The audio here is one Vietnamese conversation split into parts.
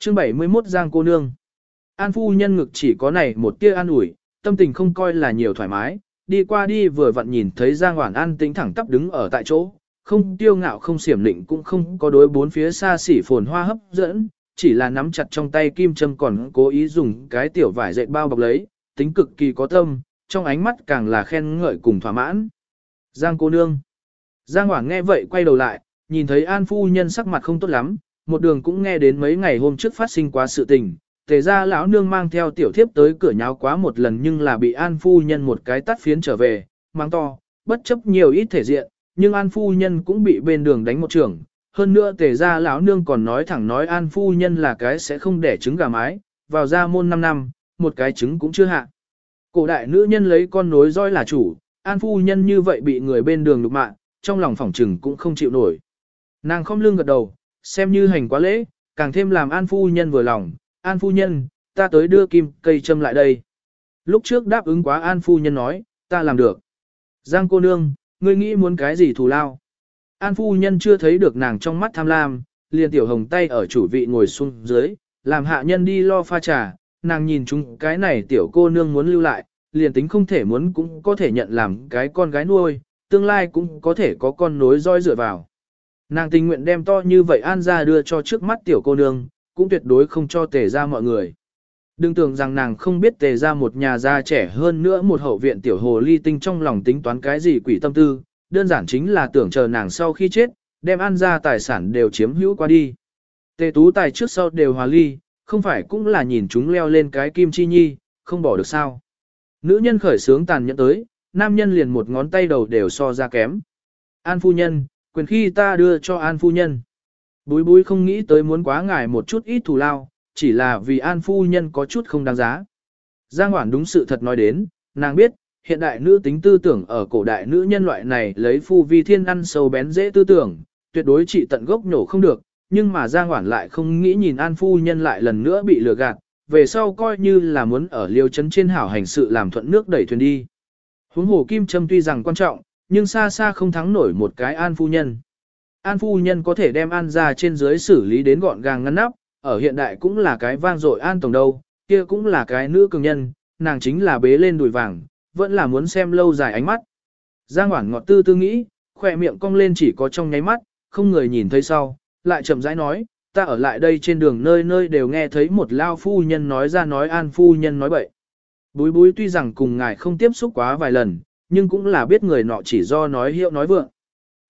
Chương 71 Giang cô nương. An phu nhân ngực chỉ có này một tia an ủi, tâm tình không coi là nhiều thoải mái, đi qua đi vừa vặn nhìn thấy Giang Hoản An tính thẳng tắp đứng ở tại chỗ, không tiêu ngạo không xiểm lịnh cũng không có đối bốn phía xa xỉ phồn hoa hấp dẫn, chỉ là nắm chặt trong tay kim châm còn cố ý dùng cái tiểu vải dệt bao bọc lấy, tính cực kỳ có tâm, trong ánh mắt càng là khen ngợi cùng thỏa mãn. Giang cô nương. Giang Hoảng nghe vậy quay đầu lại, nhìn thấy An phu nhân sắc mặt không tốt lắm, một đường cũng nghe đến mấy ngày hôm trước phát sinh quá sự tình. Tề ra lão nương mang theo tiểu thiếp tới cửa nháo quá một lần nhưng là bị An phu nhân một cái tắt phiến trở về, mang to, bất chấp nhiều ít thể diện, nhưng An phu nhân cũng bị bên đường đánh một trường. Hơn nữa tề ra lão nương còn nói thẳng nói An phu nhân là cái sẽ không đẻ trứng gà mái, vào ra môn 5 năm, một cái trứng cũng chưa hạ. Cổ đại nữ nhân lấy con nối roi là chủ, An phu nhân như vậy bị người bên đường lục mạng, trong lòng phỏng trừng cũng không chịu nổi. Nàng không lưng gật đầu, xem như hành quá lễ, càng thêm làm An phu nhân vừa lòng, An phu nhân, ta tới đưa kim cây châm lại đây. Lúc trước đáp ứng quá An phu nhân nói, ta làm được. Giang cô nương, ngươi nghĩ muốn cái gì thù lao? An phu nhân chưa thấy được nàng trong mắt tham lam, liền tiểu hồng tay ở chủ vị ngồi xuống dưới, làm hạ nhân đi lo pha trà, nàng nhìn chúng cái này tiểu cô nương muốn lưu lại, liền tính không thể muốn cũng có thể nhận làm cái con gái nuôi, tương lai cũng có thể có con nối roi dựa vào. Nàng tình nguyện đem to như vậy an ra đưa cho trước mắt tiểu cô nương, cũng tuyệt đối không cho tề ra mọi người. Đừng tưởng rằng nàng không biết tề ra một nhà già trẻ hơn nữa một hậu viện tiểu hồ ly tinh trong lòng tính toán cái gì quỷ tâm tư, đơn giản chính là tưởng chờ nàng sau khi chết, đem an ra tài sản đều chiếm hữu qua đi. Tề tú tài trước sau đều hòa ly, không phải cũng là nhìn chúng leo lên cái kim chi nhi, không bỏ được sao. Nữ nhân khởi sướng tàn nhẫn tới, nam nhân liền một ngón tay đầu đều so ra kém. An phu nhân, quyền khi ta đưa cho an phu nhân. Búi búi không nghĩ tới muốn quá ngài một chút ít thù lao, chỉ là vì an phu nhân có chút không đáng giá. Giang Hoản đúng sự thật nói đến, nàng biết, hiện đại nữ tính tư tưởng ở cổ đại nữ nhân loại này lấy phu vi thiên ăn sâu bén dễ tư tưởng, tuyệt đối chỉ tận gốc nhổ không được, nhưng mà Giang Hoản lại không nghĩ nhìn an phu nhân lại lần nữa bị lừa gạt, về sau coi như là muốn ở liêu chấn trên hảo hành sự làm thuận nước đẩy thuyền đi. Huống hồ kim châm tuy rằng quan trọng, nhưng xa xa không thắng nổi một cái an phu nhân. An phu nhân có thể đem an ra trên dưới xử lý đến gọn gàng ngăn nắp, ở hiện đại cũng là cái vang dội an tổng đâu, kia cũng là cái nữ cường nhân, nàng chính là bế lên đùi vàng, vẫn là muốn xem lâu dài ánh mắt. Giang Hoảng ngọt tư tư nghĩ, khỏe miệng cong lên chỉ có trong nháy mắt, không người nhìn thấy sau, lại chậm rãi nói, ta ở lại đây trên đường nơi nơi đều nghe thấy một lao phu nhân nói ra nói an phu nhân nói bậy. Búi búi tuy rằng cùng ngài không tiếp xúc quá vài lần, nhưng cũng là biết người nọ chỉ do nói hiệu nói vượng.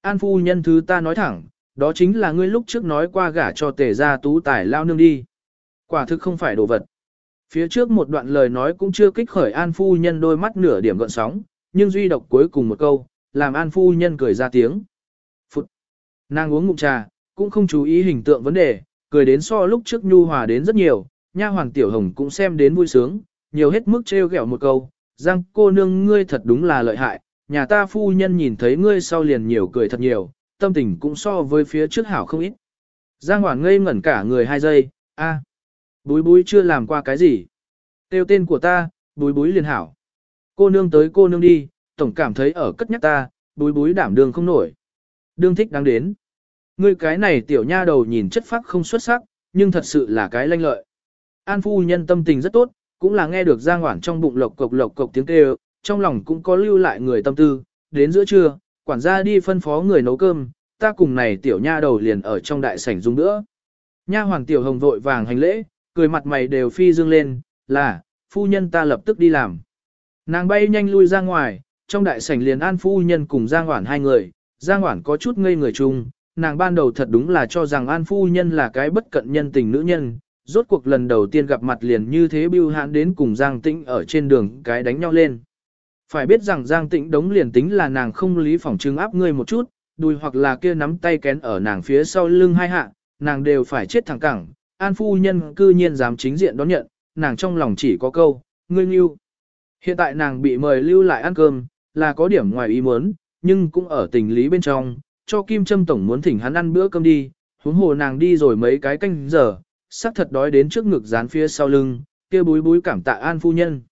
An phu nhân thứ ta nói thẳng, đó chính là ngươi lúc trước nói qua gả cho tề gia tú tài lao nương đi. Quả thực không phải đồ vật. Phía trước một đoạn lời nói cũng chưa kích khởi an phu nhân đôi mắt nửa điểm gợn sóng, nhưng duy độc cuối cùng một câu, làm an phu nhân cười ra tiếng. Phụt! Nàng uống ngụm trà, cũng không chú ý hình tượng vấn đề, cười đến so lúc trước nhu hòa đến rất nhiều, nha hoàng tiểu hồng cũng xem đến vui sướng, nhiều hết mức trêu ghẹo một câu, giang cô nương ngươi thật đúng là lợi hại, nhà ta phu nhân nhìn thấy ngươi sau liền nhiều cười thật nhiều, tâm tình cũng so với phía trước hảo không ít. Giang Hoảng ngây ngẩn cả người hai giây, a, búi búi chưa làm qua cái gì. Tiêu tên của ta, búi búi liền hảo. Cô nương tới cô nương đi, tổng cảm thấy ở cất nhắc ta, búi búi đảm đường không nổi. Đương thích đáng đến. Ngươi cái này tiểu nha đầu nhìn chất phác không xuất sắc, nhưng thật sự là cái lanh lợi. An phu nhân tâm tình rất tốt, cũng là nghe được Giang Hoản trong bụng lộc cộc lộc cộc tiếng kêu, trong lòng cũng có lưu lại người tâm tư, đến giữa trưa, quản gia đi phân phó người nấu cơm, ta cùng này tiểu nha đầu liền ở trong đại sảnh dùng nữa. Nha hoàng tiểu hồng vội vàng hành lễ, cười mặt mày đều phi dương lên, là, phu nhân ta lập tức đi làm. Nàng bay nhanh lui ra ngoài, trong đại sảnh liền an phu nhân cùng Giang Hoản hai người, Giang Hoản có chút ngây người chung, nàng ban đầu thật đúng là cho rằng an phu nhân là cái bất cận nhân tình nữ nhân, rốt cuộc lần đầu tiên gặp mặt liền như thế bưu hãn đến cùng Giang Tĩnh ở trên đường cái đánh nhau lên. Phải biết rằng Giang Tĩnh đống liền tính là nàng không lý phỏng trưng áp ngươi một chút, đùi hoặc là kia nắm tay kén ở nàng phía sau lưng hai hạ, nàng đều phải chết thẳng cẳng. An phu nhân cư nhiên dám chính diện đón nhận, nàng trong lòng chỉ có câu, ngươi nghiêu. Hiện tại nàng bị mời lưu lại ăn cơm, là có điểm ngoài ý muốn, nhưng cũng ở tình lý bên trong, cho Kim Trâm Tổng muốn thỉnh hắn ăn bữa cơm đi, huống hồ nàng đi rồi mấy cái canh giờ, sắc thật đói đến trước ngực dán phía sau lưng, kia búi búi cảm tạ An phu nhân.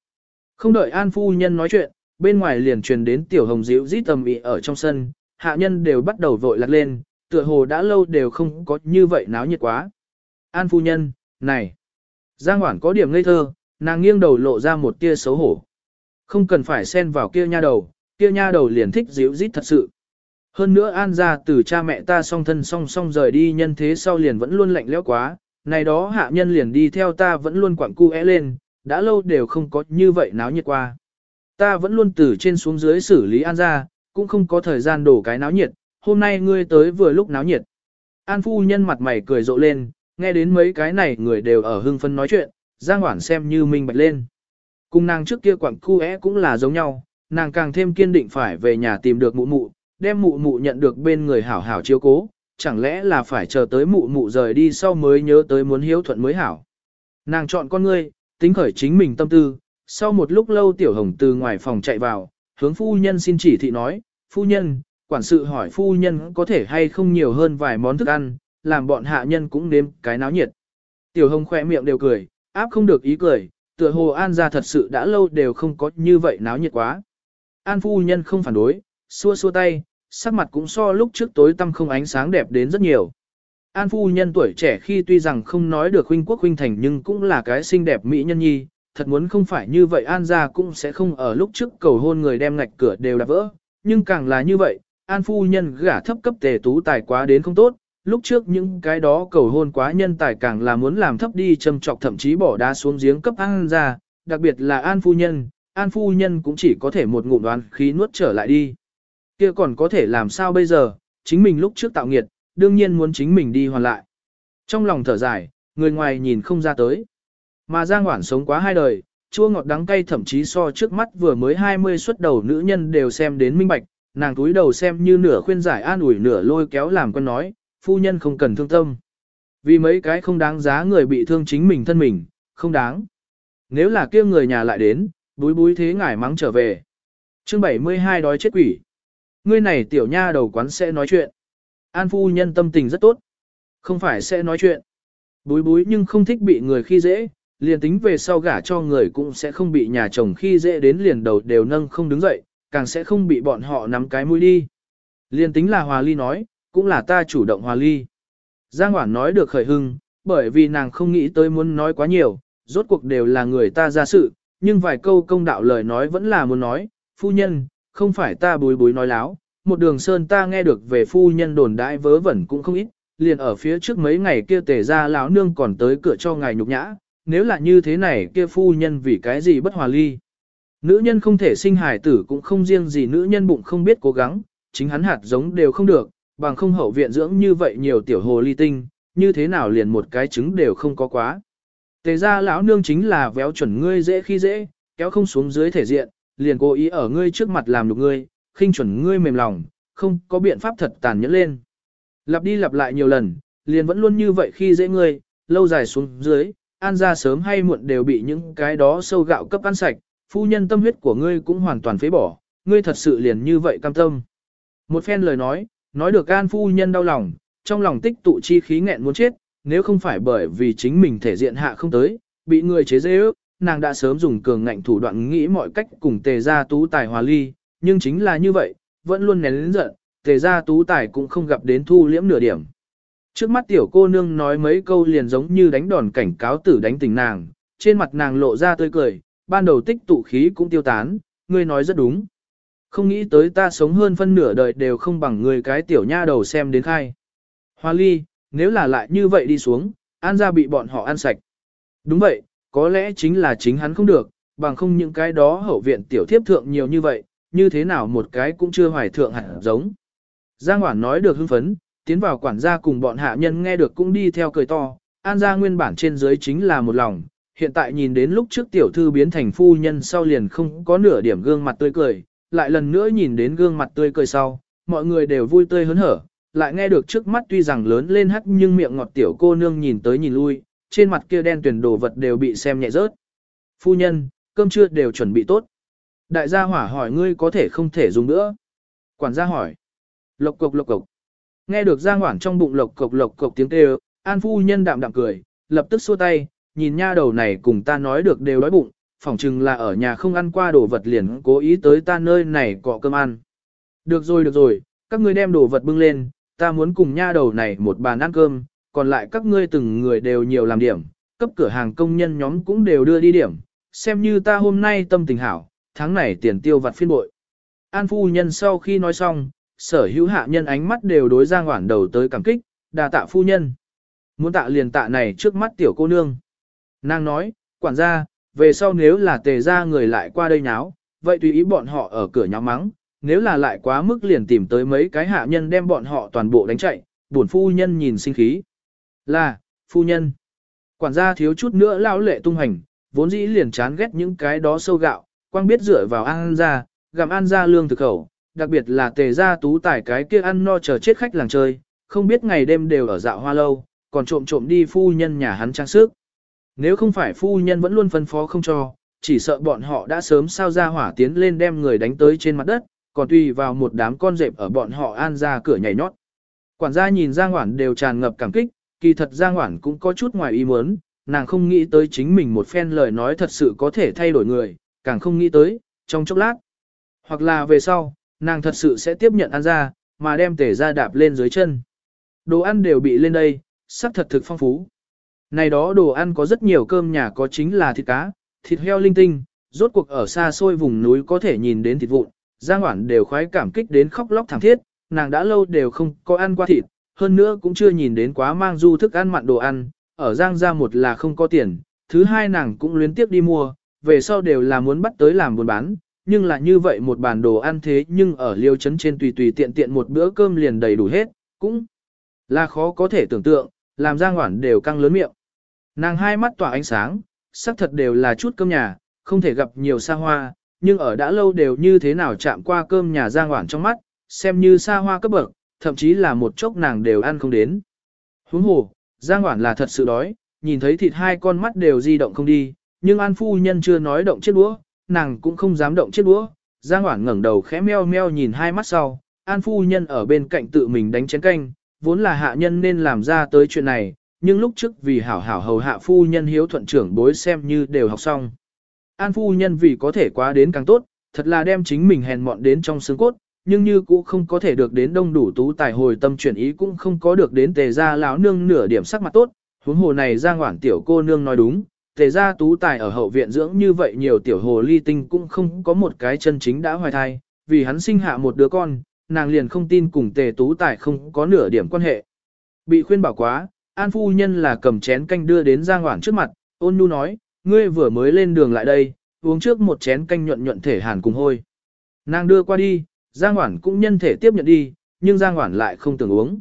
Không đợi An phu nhân nói chuyện, bên ngoài liền truyền đến tiểu hồng dịu rít tầm ĩ ở trong sân, hạ nhân đều bắt đầu vội lạc lên, tựa hồ đã lâu đều không có như vậy náo nhiệt quá. An phu nhân, này. Giang Hoản có điểm ngây thơ, nàng nghiêng đầu lộ ra một tia xấu hổ. Không cần phải xen vào kia nha đầu, kia nha đầu liền thích díu dít thật sự. Hơn nữa an ra từ cha mẹ ta song thân song song rời đi nhân thế sau liền vẫn luôn lạnh lẽo quá, này đó hạ nhân liền đi theo ta vẫn luôn quặng cu é lên, đã lâu đều không có như vậy náo nhiệt qua. Ta vẫn luôn từ trên xuống dưới xử lý an ra, cũng không có thời gian đổ cái náo nhiệt, hôm nay ngươi tới vừa lúc náo nhiệt. An phu nhân mặt mày cười rộ lên, nghe đến mấy cái này người đều ở hưng phân nói chuyện, Giang Hoản xem như minh bạch lên. Cùng nàng trước kia quặng cu é cũng là giống nhau, nàng càng thêm kiên định phải về nhà tìm được mụ mụ, đem mụ mụ nhận được bên người hảo hảo chiếu cố, chẳng lẽ là phải chờ tới mụ mụ rời đi sau mới nhớ tới muốn hiếu thuận mới hảo. Nàng chọn con ngươi, tính khởi chính mình tâm tư, sau một lúc lâu tiểu hồng từ ngoài phòng chạy vào, hướng phu nhân xin chỉ thị nói, phu nhân, quản sự hỏi phu nhân có thể hay không nhiều hơn vài món thức ăn, làm bọn hạ nhân cũng nếm cái náo nhiệt. Tiểu hồng khỏe miệng đều cười, áp không được ý cười, tựa hồ an ra thật sự đã lâu đều không có như vậy náo nhiệt quá. An phu nhân không phản đối, xua xua tay, sắc mặt cũng so lúc trước tối tăm không ánh sáng đẹp đến rất nhiều. An phu nhân tuổi trẻ khi tuy rằng không nói được huynh quốc huynh thành nhưng cũng là cái xinh đẹp mỹ nhân nhi, thật muốn không phải như vậy An gia cũng sẽ không ở lúc trước cầu hôn người đem ngạch cửa đều đạp vỡ, nhưng càng là như vậy, An phu nhân gả thấp cấp tề tú tài quá đến không tốt, lúc trước những cái đó cầu hôn quá nhân tài càng là muốn làm thấp đi châm trọc thậm chí bỏ đá xuống giếng cấp An gia, đặc biệt là An phu nhân, An phu nhân cũng chỉ có thể một ngụm đoán khí nuốt trở lại đi. Kia còn có thể làm sao bây giờ, chính mình lúc trước tạo nghiệt, đương nhiên muốn chính mình đi hoàn lại. Trong lòng thở dài, người ngoài nhìn không ra tới. Mà Giang Hoản sống quá hai đời, chua ngọt đắng cay thậm chí so trước mắt vừa mới 20 xuất đầu nữ nhân đều xem đến minh bạch, nàng túi đầu xem như nửa khuyên giải an ủi nửa lôi kéo làm con nói, phu nhân không cần thương tâm. Vì mấy cái không đáng giá người bị thương chính mình thân mình, không đáng. Nếu là kia người nhà lại đến, búi búi thế ngải mắng trở về. chương 72 đói chết quỷ. Ngươi này tiểu nha đầu quán sẽ nói chuyện. An phu nhân tâm tình rất tốt. Không phải sẽ nói chuyện. Búi búi nhưng không thích bị người khi dễ, liền tính về sau gả cho người cũng sẽ không bị nhà chồng khi dễ đến liền đầu đều nâng không đứng dậy, càng sẽ không bị bọn họ nắm cái mũi đi. Liền tính là hòa ly nói, cũng là ta chủ động hòa ly. Giang Hoản nói được khởi hưng, bởi vì nàng không nghĩ tới muốn nói quá nhiều, rốt cuộc đều là người ta ra sự, nhưng vài câu công đạo lời nói vẫn là muốn nói, phu nhân, không phải ta bối bối nói láo, một đường sơn ta nghe được về phu nhân đồn đãi vớ vẩn cũng không ít, liền ở phía trước mấy ngày kia tề ra lão nương còn tới cửa cho ngài nhục nhã, nếu là như thế này kia phu nhân vì cái gì bất hòa ly. Nữ nhân không thể sinh hài tử cũng không riêng gì nữ nhân bụng không biết cố gắng, chính hắn hạt giống đều không được, bằng không hậu viện dưỡng như vậy nhiều tiểu hồ ly tinh, như thế nào liền một cái trứng đều không có quá. Tề ra lão nương chính là véo chuẩn ngươi dễ khi dễ, kéo không xuống dưới thể diện, liền cố ý ở ngươi trước mặt làm được ngươi, khinh chuẩn ngươi mềm lòng, không có biện pháp thật tàn nhẫn lên. Lặp đi lặp lại nhiều lần, liền vẫn luôn như vậy khi dễ ngươi, lâu dài xuống dưới, an ra sớm hay muộn đều bị những cái đó sâu gạo cấp ăn sạch, phu nhân tâm huyết của ngươi cũng hoàn toàn phế bỏ, ngươi thật sự liền như vậy cam tâm. Một phen lời nói, nói được an phu nhân đau lòng, trong lòng tích tụ chi khí nghẹn muốn chết, nếu không phải bởi vì chính mình thể diện hạ không tới, bị người chế dễ ước, nàng đã sớm dùng cường ngạnh thủ đoạn nghĩ mọi cách cùng tề gia tú tài hòa ly, nhưng chính là như vậy, vẫn luôn nén lớn giận, tề gia tú tài cũng không gặp đến thu liễm nửa điểm. Trước mắt tiểu cô nương nói mấy câu liền giống như đánh đòn cảnh cáo tử đánh tình nàng, trên mặt nàng lộ ra tươi cười, ban đầu tích tụ khí cũng tiêu tán, ngươi nói rất đúng. Không nghĩ tới ta sống hơn phân nửa đời đều không bằng người cái tiểu nha đầu xem đến khai. Hoa ly, nếu là lại như vậy đi xuống, an ra bị bọn họ ăn sạch. Đúng vậy, có lẽ chính là chính hắn không được, bằng không những cái đó hậu viện tiểu thiếp thượng nhiều như vậy, như thế nào một cái cũng chưa hoài thượng hẳn giống. Giang Hoản nói được hưng phấn, tiến vào quản gia cùng bọn hạ nhân nghe được cũng đi theo cười to, an gia nguyên bản trên dưới chính là một lòng, hiện tại nhìn đến lúc trước tiểu thư biến thành phu nhân sau liền không có nửa điểm gương mặt tươi cười, lại lần nữa nhìn đến gương mặt tươi cười sau, mọi người đều vui tươi hớn hở, lại nghe được trước mắt tuy rằng lớn lên hắt nhưng miệng ngọt tiểu cô nương nhìn tới nhìn lui, trên mặt kia đen tuyển đồ vật đều bị xem nhẹ rớt. Phu nhân, cơm trưa đều chuẩn bị tốt. Đại gia hỏa hỏi ngươi có thể không thể dùng nữa. Quản gia hỏi. Lộc cộc lộc cộc. Nghe được Giang Hoảng trong bụng lộc cộc lộc cộc tiếng kêu, An phu nhân đạm đạm cười, lập tức xua tay, nhìn nha đầu này cùng ta nói được đều đói bụng, phỏng chừng là ở nhà không ăn qua đồ vật liền cố ý tới ta nơi này cọ cơm ăn. Được rồi được rồi, các ngươi đem đồ vật bưng lên, ta muốn cùng nha đầu này một bàn ăn cơm, còn lại các ngươi từng người đều nhiều làm điểm, cấp cửa hàng công nhân nhóm cũng đều đưa đi điểm, xem như ta hôm nay tâm tình hảo, tháng này tiền tiêu vặt phiên bội. An phu nhân sau khi nói xong, sở hữu hạ nhân ánh mắt đều đối Giang Hoản đầu tới cảm kích, đà tạ phu nhân. Muốn tạ liền tạ này trước mắt tiểu cô nương. Nàng nói, quản gia, về sau nếu là tề ra người lại qua đây nháo, vậy tùy ý bọn họ ở cửa nháo mắng, nếu là lại quá mức liền tìm tới mấy cái hạ nhân đem bọn họ toàn bộ đánh chạy, buồn phu nhân nhìn sinh khí. Là, phu nhân. Quản gia thiếu chút nữa lão lệ tung hành, vốn dĩ liền chán ghét những cái đó sâu gạo, quang biết dựa vào ăn ra, gặm ăn ra lương thực khẩu, đặc biệt là tề gia tú tải cái kia ăn no chờ chết khách làng chơi, không biết ngày đêm đều ở dạo hoa lâu, còn trộm trộm đi phu nhân nhà hắn trang sức. Nếu không phải phu nhân vẫn luôn phân phó không cho, chỉ sợ bọn họ đã sớm sao ra hỏa tiến lên đem người đánh tới trên mặt đất, còn tùy vào một đám con dẹp ở bọn họ an ra cửa nhảy nhót. Quản gia nhìn ra ngoản đều tràn ngập cảm kích, kỳ thật Giang Hoản cũng có chút ngoài ý muốn, nàng không nghĩ tới chính mình một phen lời nói thật sự có thể thay đổi người, càng không nghĩ tới, trong chốc lát. Hoặc là về sau, nàng thật sự sẽ tiếp nhận ăn ra, mà đem tể ra đạp lên dưới chân. Đồ ăn đều bị lên đây, sắc thật thực phong phú. Này đó đồ ăn có rất nhiều cơm nhà có chính là thịt cá, thịt heo linh tinh, rốt cuộc ở xa xôi vùng núi có thể nhìn đến thịt vụn, Giang Hoản đều khoái cảm kích đến khóc lóc thảm thiết, nàng đã lâu đều không có ăn qua thịt, hơn nữa cũng chưa nhìn đến quá mang du thức ăn mặn đồ ăn, ở Giang ra một là không có tiền, thứ hai nàng cũng luyến tiếp đi mua, về sau đều là muốn bắt tới làm buôn bán, nhưng là như vậy một bàn đồ ăn thế nhưng ở liêu chấn trên tùy tùy tiện tiện một bữa cơm liền đầy đủ hết, cũng là khó có thể tưởng tượng, làm Giang Hoản đều căng lớn miệng. Nàng hai mắt tỏa ánh sáng, sắc thật đều là chút cơm nhà, không thể gặp nhiều xa hoa, nhưng ở đã lâu đều như thế nào chạm qua cơm nhà Giang Hoản trong mắt, xem như xa hoa cấp bậc, thậm chí là một chốc nàng đều ăn không đến. Huống hồ, Giang Hoản là thật sự đói, nhìn thấy thịt hai con mắt đều di động không đi, nhưng An Phu Nhân chưa nói động chiếc đũa, nàng cũng không dám động chiếc đũa. Giang Hoản ngẩng đầu khẽ meo meo nhìn hai mắt sau, An Phu Nhân ở bên cạnh tự mình đánh chén canh, vốn là hạ nhân nên làm ra tới chuyện này, nhưng lúc trước vì hảo hảo hầu hạ Phu Nhân hiếu thuận trưởng bối xem như đều học xong. An Phu Nhân vì có thể quá đến càng tốt, thật là đem chính mình hèn mọn đến trong xương cốt, nhưng như cũng không có thể được đến đông đủ tú tài hồi tâm chuyển ý cũng không có được đến tề gia lão nương nửa điểm sắc mặt tốt, huống hồ này Giang Hoản tiểu cô nương nói đúng, tề gia tú tài ở hậu viện dưỡng như vậy nhiều tiểu hồ ly tinh cũng không có một cái chân chính đã hoài thai, vì hắn sinh hạ một đứa con, nàng liền không tin cùng tề tú tài không có nửa điểm quan hệ. Bị khuyên bảo quá, An Phu Nhân là cầm chén canh đưa đến Giang Hoản trước mặt, ôn nhu nói, ngươi vừa mới lên đường lại đây, uống trước một chén canh nhuận nhuận thể hàn cùng hôi. Nàng đưa qua đi, Giang Hoản cũng nhân thể tiếp nhận đi, nhưng Giang Hoản lại không tưởng uống.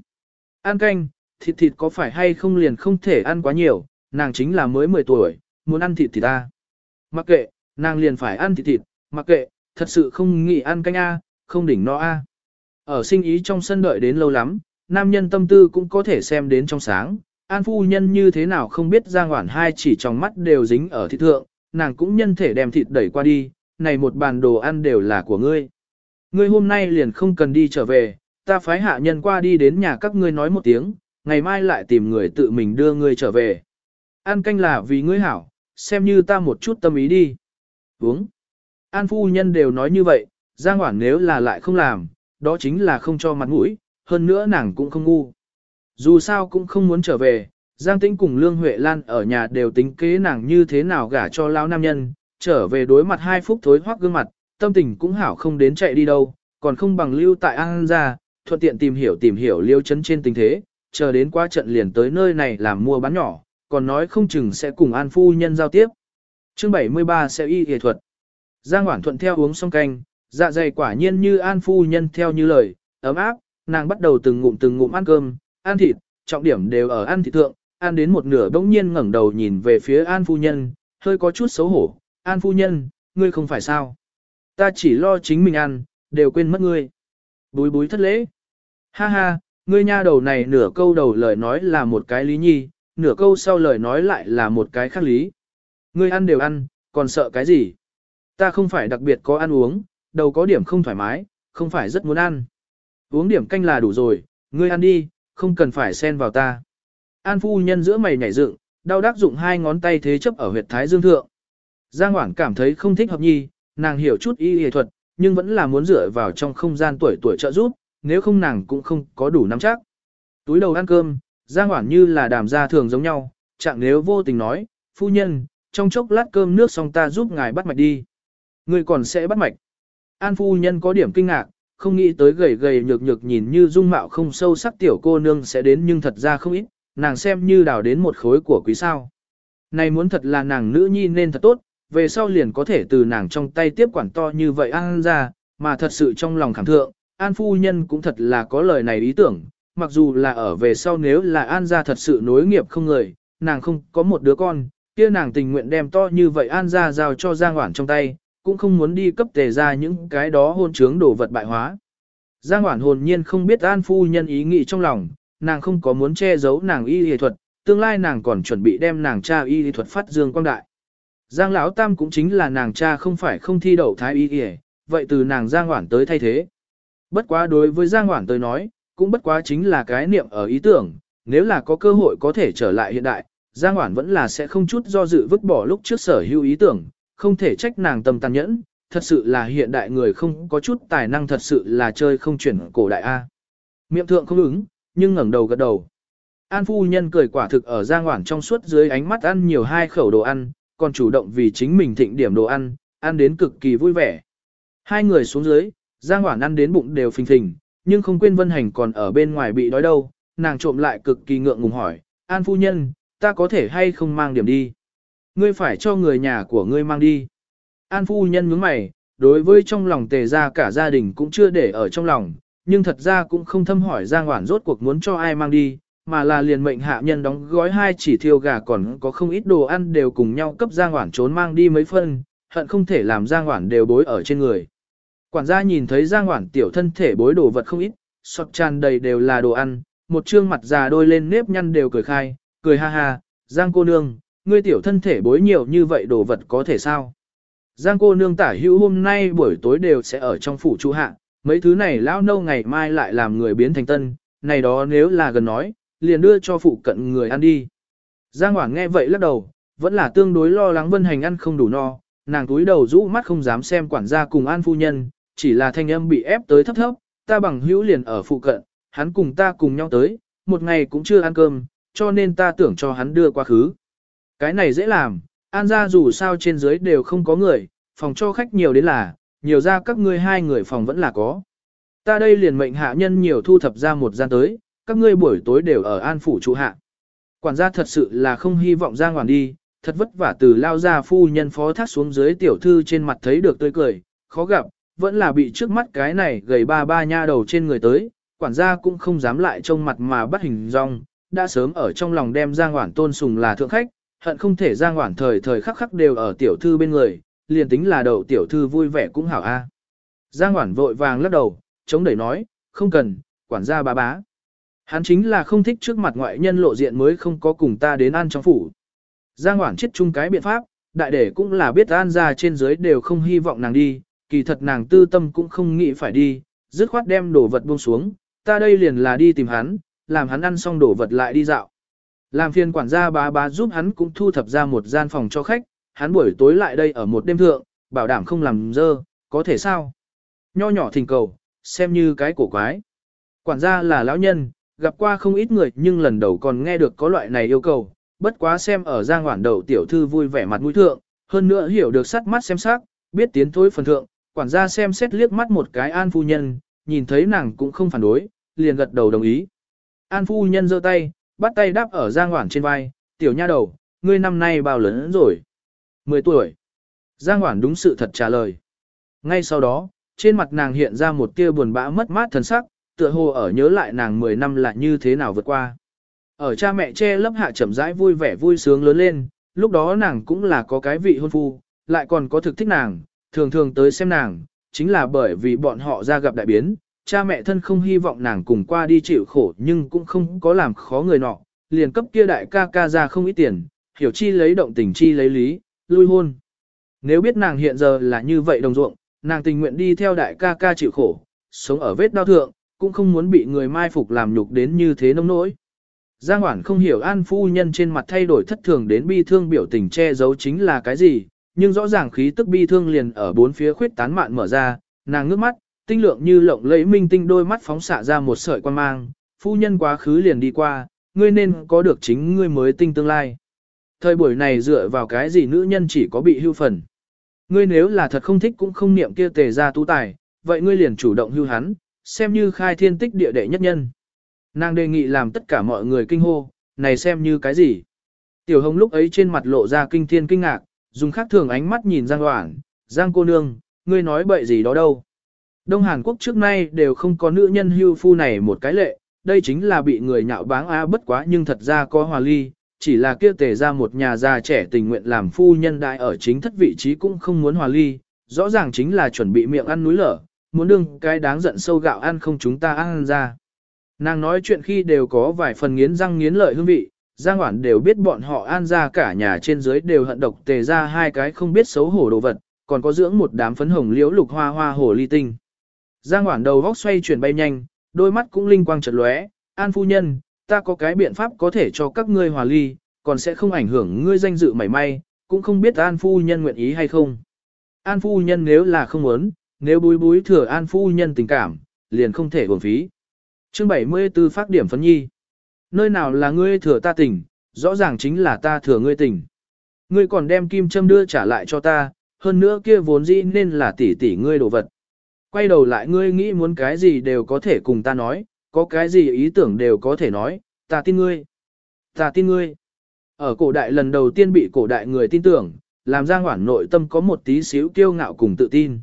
Ăn canh, thịt thịt có phải hay không liền không thể ăn quá nhiều, nàng chính là mới 10 tuổi, muốn ăn thịt thì ta. Mặc kệ, nàng liền phải ăn thịt thịt, mặc kệ, thật sự không nghĩ ăn canh A, không đỉnh no A. Ở sinh ý trong sân đợi đến lâu lắm, nam nhân tâm tư cũng có thể xem đến trong sáng. An phu nhân như thế nào không biết Giang Hoản hai chỉ trong mắt đều dính ở thịt thượng, nàng cũng nhân thể đem thịt đẩy qua đi, này một bàn đồ ăn đều là của ngươi. Ngươi hôm nay liền không cần đi trở về, ta phái hạ nhân qua đi đến nhà các ngươi nói một tiếng, ngày mai lại tìm người tự mình đưa ngươi trở về. An canh là vì ngươi hảo, xem như ta một chút tâm ý đi. Uống. An phu nhân đều nói như vậy, Giang Hoảng nếu là lại không làm, đó chính là không cho mặt mũi, hơn nữa nàng cũng không ngu. Dù sao cũng không muốn trở về, Giang Tĩnh cùng Lương Huệ Lan ở nhà đều tính kế nàng như thế nào gả cho lão nam nhân, trở về đối mặt hai phúc thối hoắc gương mặt, tâm tình cũng hảo không đến chạy đi đâu, còn không bằng lưu tại An gia, thuận tiện tìm hiểu tìm hiểu liêu chấn trên tình thế, chờ đến qua trận liền tới nơi này làm mua bán nhỏ, còn nói không chừng sẽ cùng An Phu Nhân giao tiếp. chương 73 sẽ y y thuật. Giang Hoản thuận theo uống xong canh, dạ dày quả nhiên như An Phu Nhân theo như lời, ấm áp, nàng bắt đầu từng ngụm từng ngụm ăn cơm, ăn thịt, trọng điểm đều ở ăn thịt thượng, ăn đến một nửa bỗng nhiên ngẩng đầu nhìn về phía An Phu Nhân, hơi có chút xấu hổ, An Phu Nhân, ngươi không phải sao. Ta chỉ lo chính mình ăn, đều quên mất ngươi. Búi búi thất lễ. Ha ha, ngươi nha đầu này nửa câu đầu lời nói là một cái lý nhi, nửa câu sau lời nói lại là một cái khác lý. Ngươi ăn đều ăn, còn sợ cái gì? Ta không phải đặc biệt có ăn uống, đầu có điểm không thoải mái, không phải rất muốn ăn. Uống điểm canh là đủ rồi, ngươi ăn đi, không cần phải xen vào ta. An phu nhân giữa mày nhảy dựng, đau đắc dụng hai ngón tay thế chấp ở huyệt thái dương thượng. Giang Hoảng cảm thấy không thích hợp nhi, nàng hiểu chút y y thuật, nhưng vẫn là muốn dựa vào trong không gian tuổi tuổi trợ giúp, nếu không nàng cũng không có đủ nắm chắc. Túi đầu ăn cơm, Giang Hoản như là đàm gia thường giống nhau, chẳng nếu vô tình nói, phu nhân, trong chốc lát cơm nước xong ta giúp ngài bắt mạch đi. Người còn sẽ bắt mạch. An phu nhân có điểm kinh ngạc, không nghĩ tới gầy gầy nhược nhược nhìn như dung mạo không sâu sắc tiểu cô nương sẽ đến nhưng thật ra không ít, nàng xem như đào đến một khối của quý sao. Này muốn thật là nàng nữ nhi nên thật tốt, về sau liền có thể từ nàng trong tay tiếp quản to như vậy an ra, mà thật sự trong lòng khẳng thượng, an phu nhân cũng thật là có lời này ý tưởng, mặc dù là ở về sau nếu là an ra thật sự nối nghiệp không người, nàng không có một đứa con, kia nàng tình nguyện đem to như vậy an ra giao cho Giang Hoản trong tay, cũng không muốn đi cấp tề ra những cái đó hôn trướng đồ vật bại hóa. Giang Hoản hồn nhiên không biết an phu nhân ý nghĩ trong lòng, nàng không có muốn che giấu nàng y y thuật, tương lai nàng còn chuẩn bị đem nàng cha y y thuật phát dương quang đại. Giang Lão Tam cũng chính là nàng cha không phải không thi đậu thái y y, vậy từ nàng Giang Hoản tới thay thế. Bất quá đối với Giang Hoản tới nói, cũng bất quá chính là cái niệm ở ý tưởng, nếu là có cơ hội có thể trở lại hiện đại, Giang Hoản vẫn là sẽ không chút do dự vứt bỏ lúc trước sở hữu ý tưởng, không thể trách nàng tâm tàn nhẫn, thật sự là hiện đại người không có chút tài năng thật sự là chơi không chuyển cổ đại A. Miệng thượng không ứng, nhưng ngẩng đầu gật đầu. An phu nhân cười quả thực ở Giang Hoản trong suốt dưới ánh mắt ăn nhiều hai khẩu đồ ăn, còn chủ động vì chính mình thịnh điểm đồ ăn, ăn đến cực kỳ vui vẻ. Hai người xuống dưới, Giang Hoản ăn đến bụng đều phình phình, nhưng không quên Vân Hành còn ở bên ngoài bị đói đâu, nàng trộm lại cực kỳ ngượng ngùng hỏi, An phu nhân, ta có thể hay không mang điểm đi? Ngươi phải cho người nhà của ngươi mang đi. An phu nhân nhướng mày, đối với trong lòng tề ra cả gia đình cũng chưa để ở trong lòng, nhưng thật ra cũng không thâm hỏi Giang Hoản rốt cuộc muốn cho ai mang đi, mà là liền mệnh hạ nhân đóng gói hai chỉ thiêu gà còn có không ít đồ ăn đều cùng nhau cấp Giang Hoản trốn mang đi mấy phân, hận không thể làm Giang Hoản đều bối ở trên người. Quản gia nhìn thấy Giang Hoản tiểu thân thể bối đồ vật không ít, sọt tràn đầy đều là đồ ăn, một trương mặt già đôi lên nếp nhăn đều cười khai, cười ha ha, Giang cô nương, ngươi tiểu thân thể bối nhiều như vậy đồ vật có thể sao? Giang cô nương tả hữu hôm nay buổi tối đều sẽ ở trong phủ chú hạ, mấy thứ này lão nâu ngày mai lại làm người biến thành tân, này đó nếu là gần nói, liền đưa cho phụ cận người ăn đi. Giang Hoảng nghe vậy lắc đầu, vẫn là tương đối lo lắng Vân Hành ăn không đủ no, nàng túi đầu rũ mắt không dám xem quản gia cùng an phu nhân, chỉ là thanh âm bị ép tới thấp thấp, ta bằng hữu liền ở phụ cận, hắn cùng ta cùng nhau tới, một ngày cũng chưa ăn cơm, cho nên ta tưởng cho hắn đưa qua khứ. Cái này dễ làm, an ra dù sao trên dưới đều không có người, phòng cho khách nhiều đến là, nhiều ra các ngươi hai người phòng vẫn là có. Ta đây liền mệnh hạ nhân nhiều thu thập ra một gian tới, các ngươi buổi tối đều ở an phủ trụ hạ. Quản gia thật sự là không hy vọng ra ngoản đi, thật vất vả từ lao ra phu nhân phó thác xuống dưới tiểu thư trên mặt thấy được tươi cười, khó gặp, vẫn là bị trước mắt cái này gầy ba ba nha đầu trên người tới, quản gia cũng không dám lại trông mặt mà bắt hình rong, đã sớm ở trong lòng đem Giang Hoản tôn sùng là thượng khách, hận không thể Giang Hoản thời thời khắc khắc đều ở tiểu thư bên người, liền tính là đầu tiểu thư vui vẻ cũng hảo a. Giang Hoản vội vàng lắc đầu, chống đẩy nói, không cần, quản gia bá bá. Hắn chính là không thích trước mặt ngoại nhân lộ diện mới không có cùng ta đến ăn trong phủ. Giang Hoảng chết chung cái biện pháp, đại để cũng là biết an ra trên dưới đều không hy vọng nàng đi, kỳ thật nàng tư tâm cũng không nghĩ phải đi, dứt khoát đem đồ vật buông xuống, ta đây liền là đi tìm hắn, làm hắn ăn xong đồ vật lại đi dạo. Làm phiền quản gia bá bá giúp hắn cũng thu thập ra một gian phòng cho khách, hắn buổi tối lại đây ở một đêm thượng, bảo đảm không làm dơ, có thể sao? Nho nhỏ thỉnh cầu, xem như cái cổ quái. Quản gia là lão nhân, gặp qua không ít người nhưng lần đầu còn nghe được có loại này yêu cầu, bất quá xem ở giang hoản đầu tiểu thư vui vẻ mặt mũi thượng, hơn nữa hiểu được sắt mắt xem sắc, biết tiến thối phần thượng, quản gia xem xét liếc mắt một cái an phu nhân, nhìn thấy nàng cũng không phản đối, liền gật đầu đồng ý. An phu nhân giơ tay, bắt tay đáp ở Giang Hoản trên vai, tiểu nha đầu, ngươi năm nay bao lớn rồi? 10 tuổi. Giang Hoản đúng sự thật trả lời. Ngay sau đó, trên mặt nàng hiện ra một tia buồn bã mất mát thần sắc, tựa hồ ở nhớ lại nàng 10 năm là như thế nào vượt qua. Ở cha mẹ che lấp hạ chậm rãi vui vẻ vui sướng lớn lên, lúc đó nàng cũng là có cái vị hôn phu, lại còn có thực thích nàng, thường thường tới xem nàng, chính là bởi vì bọn họ ra gặp đại biến, cha mẹ thân không hy vọng nàng cùng qua đi chịu khổ nhưng cũng không có làm khó người nọ, liền cấp kia đại ca ca ra không ít tiền, hiểu chi lấy động tình chi lấy lý, lui hôn. Nếu biết nàng hiện giờ là như vậy đồng ruộng, nàng tình nguyện đi theo đại ca ca chịu khổ, sống ở vết đau thượng, cũng không muốn bị người mai phục làm nhục đến như thế nông nỗi. Giang Hoản không hiểu an phu nhân trên mặt thay đổi thất thường đến bi thương biểu tình che giấu chính là cái gì, nhưng rõ ràng khí tức bi thương liền ở bốn phía khuyết tán mạn mở ra, nàng ngước mắt, tinh lượng như lộng lẫy minh tinh đôi mắt phóng xạ ra một sợi quan mang, phu nhân quá khứ liền đi qua, ngươi nên có được chính ngươi mới tinh tương lai. Thời buổi này dựa vào cái gì nữ nhân chỉ có bị hưu phần. Ngươi nếu là thật không thích cũng không niệm kia tề ra tu tài, vậy ngươi liền chủ động hưu hắn, xem như khai thiên tích địa đệ nhất nhân. Nàng đề nghị làm tất cả mọi người kinh hô, này xem như cái gì. Tiểu hồng lúc ấy trên mặt lộ ra kinh thiên kinh ngạc, dùng khác thường ánh mắt nhìn Giang Hoảng, Giang cô nương, ngươi nói bậy gì đó đâu. Đông Hàn Quốc trước nay đều không có nữ nhân hưu phu này một cái lệ, đây chính là bị người nhạo báng á bất quá nhưng thật ra có hòa ly, chỉ là kia tề ra một nhà già trẻ tình nguyện làm phu nhân đại ở chính thất vị trí cũng không muốn hòa ly, rõ ràng chính là chuẩn bị miệng ăn núi lở, muốn đương cái đáng giận sâu gạo ăn không chúng ta ăn ra. Nàng nói chuyện khi đều có vài phần nghiến răng nghiến lợi hương vị, Giang Hoản đều biết bọn họ an ra cả nhà trên dưới đều hận độc tề ra hai cái không biết xấu hổ đồ vật, còn có dưỡng một đám phấn hồng liễu lục hoa hoa hồ ly tinh. Giang Hoản đầu góc xoay chuyển bay nhanh, đôi mắt cũng linh quang chợt lóe, "An phu nhân, ta có cái biện pháp có thể cho các ngươi hòa ly, còn sẽ không ảnh hưởng ngươi danh dự mảy may, cũng không biết An phu nhân nguyện ý hay không." An phu nhân nếu là không muốn, nếu búi búi thừa An phu nhân tình cảm, liền không thể uổng phí. Chương 74 phát điểm phấn nhi. Nơi nào là ngươi thừa ta tình, rõ ràng chính là ta thừa ngươi tình. Ngươi còn đem kim châm đưa trả lại cho ta, hơn nữa kia vốn dĩ nên là tỷ tỷ ngươi đồ vật. Quay đầu lại ngươi nghĩ muốn cái gì đều có thể cùng ta nói, có cái gì ý tưởng đều có thể nói, ta tin ngươi. Ta tin ngươi. Ở cổ đại lần đầu tiên bị cổ đại người tin tưởng, làm Giang hoảng nội tâm có một tí xíu kiêu ngạo cùng tự tin.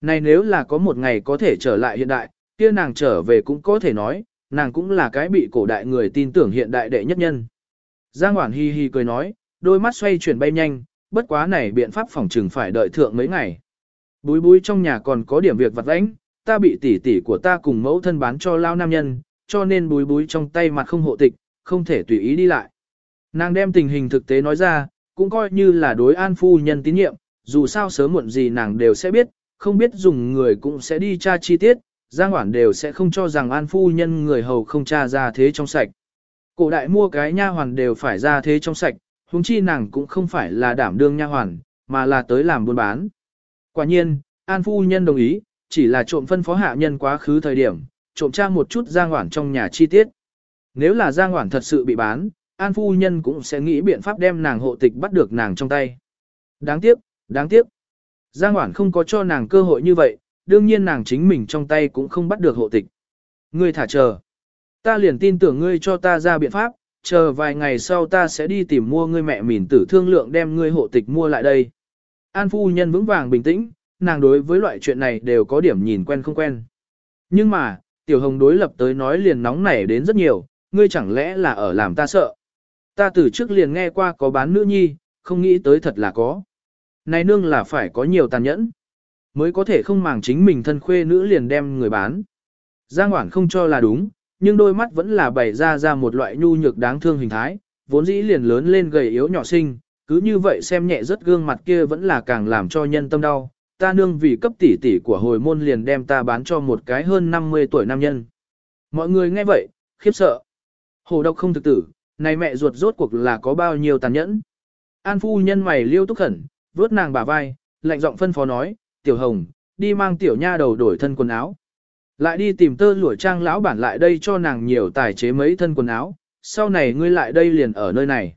Này nếu là có một ngày có thể trở lại hiện đại, kia nàng trở về cũng có thể nói, nàng cũng là cái bị cổ đại người tin tưởng hiện đại đệ nhất nhân. Giang Hoản hi hi cười nói, đôi mắt xoay chuyển bay nhanh, bất quá này biện pháp phòng trừng phải đợi thượng mấy ngày. Búi búi trong nhà còn có điểm việc vặt vãnh, ta bị tỷ tỷ của ta cùng mẫu thân bán cho lao nam nhân, cho nên búi búi trong tay mặt không hộ tịch, không thể tùy ý đi lại. Nàng đem tình hình thực tế nói ra, cũng coi như là đối an phu nhân tín nhiệm, dù sao sớm muộn gì nàng đều sẽ biết, không biết dùng người cũng sẽ đi tra chi tiết, Giang Hoản đều sẽ không cho rằng an phu nhân người hầu không tra ra thế trong sạch. Cổ đại mua cái nha hoàn đều phải ra thế trong sạch, huống chi nàng cũng không phải là đảm đương nha hoàn, mà là tới làm buôn bán. Quả nhiên, an phu nhân đồng ý, chỉ là trộm phân phó hạ nhân quá khứ thời điểm, trộm tra một chút Giang Hoản trong nhà chi tiết. Nếu là Giang Hoản thật sự bị bán, an phu nhân cũng sẽ nghĩ biện pháp đem nàng hộ tịch bắt được nàng trong tay. Đáng tiếc, đáng tiếc. Giang Hoản không có cho nàng cơ hội như vậy, đương nhiên nàng chính mình trong tay cũng không bắt được hộ tịch. Ngươi thả chờ. Ta liền tin tưởng ngươi cho ta ra biện pháp, chờ vài ngày sau ta sẽ đi tìm mua ngươi mẹ mỉn tử thương lượng đem ngươi hộ tịch mua lại đây. An phu nhân vững vàng bình tĩnh, nàng đối với loại chuyện này đều có điểm nhìn quen không quen. Nhưng mà, tiểu hồng đối lập tới nói liền nóng nảy đến rất nhiều, ngươi chẳng lẽ là ở làm ta sợ. Ta từ trước liền nghe qua có bán nữ nhi, không nghĩ tới thật là có. Này nương là phải có nhiều tàn nhẫn. Mới có thể không màng chính mình thân khuê nữ liền đem người bán. Giang Hoản không cho là đúng, nhưng đôi mắt vẫn là bày ra ra một loại nhu nhược đáng thương hình thái, vốn dĩ liền lớn lên gầy yếu nhỏ sinh, cứ như vậy xem nhẹ rất gương mặt kia vẫn là càng làm cho nhân tâm đau. Ta nương vì cấp tỷ tỷ của hồi môn liền đem ta bán cho một cái hơn 50 tuổi nam nhân. Mọi người nghe vậy, khiếp sợ. Hồ độc không thực tử, này mẹ ruột rốt cuộc là có bao nhiêu tàn nhẫn. An phu nhân mày liêu túc khẩn, vuốt nàng bả vai, lạnh giọng phân phó nói, tiểu hồng, đi mang tiểu nha đầu đổi thân quần áo. Lại đi tìm tơ lụa trang lão bản lại đây cho nàng nhiều tài chế mấy thân quần áo, sau này ngươi lại đây liền ở nơi này.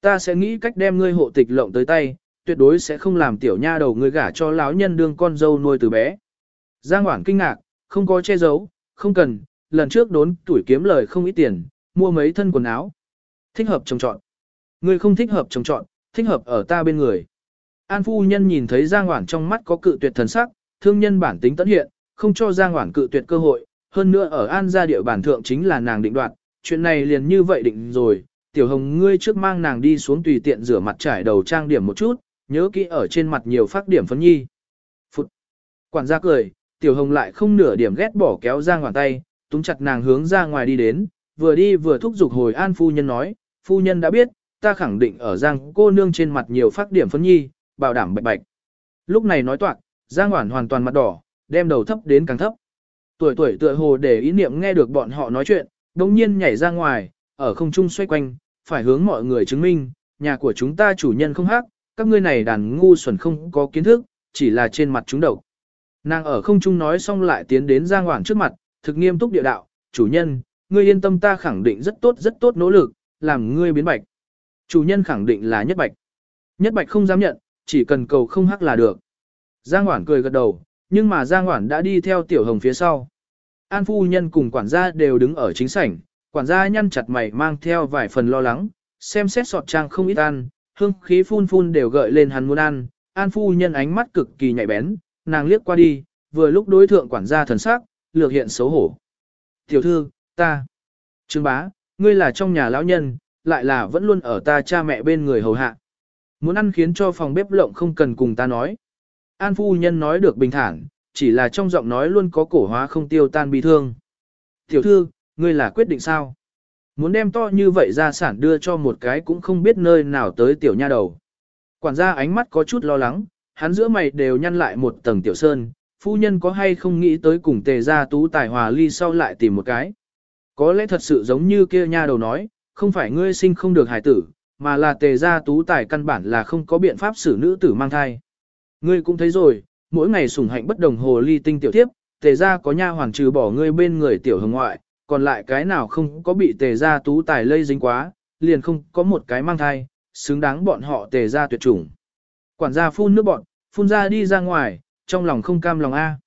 Ta sẽ nghĩ cách đem ngươi hộ tịch lộng tới tay, tuyệt đối sẽ không làm tiểu nha đầu ngươi gả cho lão nhân đương con dâu nuôi từ bé. Giang Hoảng kinh ngạc, không có che giấu, không cần, lần trước đốn tuổi kiếm lời không ít tiền, mua mấy thân quần áo. Thích hợp trồng trọn. Ngươi không thích hợp trồng trọn, thích hợp ở ta bên người. An phu nhân nhìn thấy Giang Hoản trong mắt có cự tuyệt thần sắc, thương nhân bản tính tận hiện, không cho Giang Hoản cự tuyệt cơ hội, hơn nữa ở An gia địa bản thượng chính là nàng định đoạt, chuyện này liền như vậy định rồi, tiểu hồng ngươi trước mang nàng đi xuống tùy tiện rửa mặt trải đầu trang điểm một chút, nhớ kỹ ở trên mặt nhiều phát điểm phấn nhi. Phụt! Quản gia cười, tiểu hồng lại không nửa điểm ghét bỏ kéo Giang Hoản tay, túm chặt nàng hướng ra ngoài đi đến, vừa đi vừa thúc giục hồi An phu nhân nói, phu nhân đã biết, ta khẳng định ở Giang cô nương trên mặt nhiều phát điểm phấn nhi, bảo đảm bạch bạch. Lúc này nói toạc, Giang Hoản hoàn toàn mặt đỏ, đem đầu thấp đến càng thấp. Tuổi tuổi tựa hồ để ý niệm nghe được bọn họ nói chuyện, đồng nhiên nhảy ra ngoài, ở không trung xoay quanh, phải hướng mọi người chứng minh, nhà của chúng ta chủ nhân không hắc, các ngươi này đàn ngu xuẩn không có kiến thức, chỉ là trên mặt chúng đầu. Nàng ở không trung nói xong lại tiến đến Giang Hoản trước mặt, thực nghiêm túc địa đạo, chủ nhân, ngươi yên tâm ta khẳng định rất tốt rất tốt nỗ lực, làm ngươi biến bạch. Chủ nhân khẳng định là nhất bạch. Nhất bạch không dám nhận, chỉ cần cầu không hắc là được. Giang Hoản cười gật đầu, nhưng mà Giang Hoản đã đi theo Tiểu Hồng phía sau. An phu nhân cùng quản gia đều đứng ở chính sảnh, quản gia nhăn chặt mày mang theo vài phần lo lắng, xem xét sọt trang không ít ăn, hương khí phun phun đều gợi lên hắn muốn ăn. An phu nhân ánh mắt cực kỳ nhạy bén, nàng liếc qua đi, vừa lúc đối thượng quản gia thần sắc, lược hiện xấu hổ. Tiểu thư, ta. Trương bá, ngươi là trong nhà lão nhân, lại là vẫn luôn ở ta cha mẹ bên người hầu hạ. Muốn ăn khiến cho phòng bếp lộng không cần cùng ta nói. An phu nhân nói được bình thản, chỉ là trong giọng nói luôn có cổ hóa không tiêu tan bi thương. Tiểu thư, ngươi là quyết định sao? Muốn đem to như vậy ra sản đưa cho một cái cũng không biết nơi nào tới tiểu nha đầu. Quản gia ánh mắt có chút lo lắng, hắn giữa mày đều nhăn lại một tầng tiểu sơn, phu nhân có hay không nghĩ tới cùng tề gia tú tài hòa ly sau lại tìm một cái. Có lẽ thật sự giống như kia nha đầu nói, không phải ngươi sinh không được hài tử, mà là tề gia tú tài căn bản là không có biện pháp xử nữ tử mang thai. Ngươi cũng thấy rồi, mỗi ngày sủng hạnh bất đồng hồ ly tinh tiểu tiếp, tề gia có nha hoàng trừ bỏ ngươi bên người tiểu hồng ngoại, còn lại cái nào không có bị tề gia tú tài lây dính quá, liền không có một cái mang thai, xứng đáng bọn họ tề gia tuyệt chủng. Quản gia phun nước bọn, phun ra đi ra ngoài, trong lòng không cam lòng A.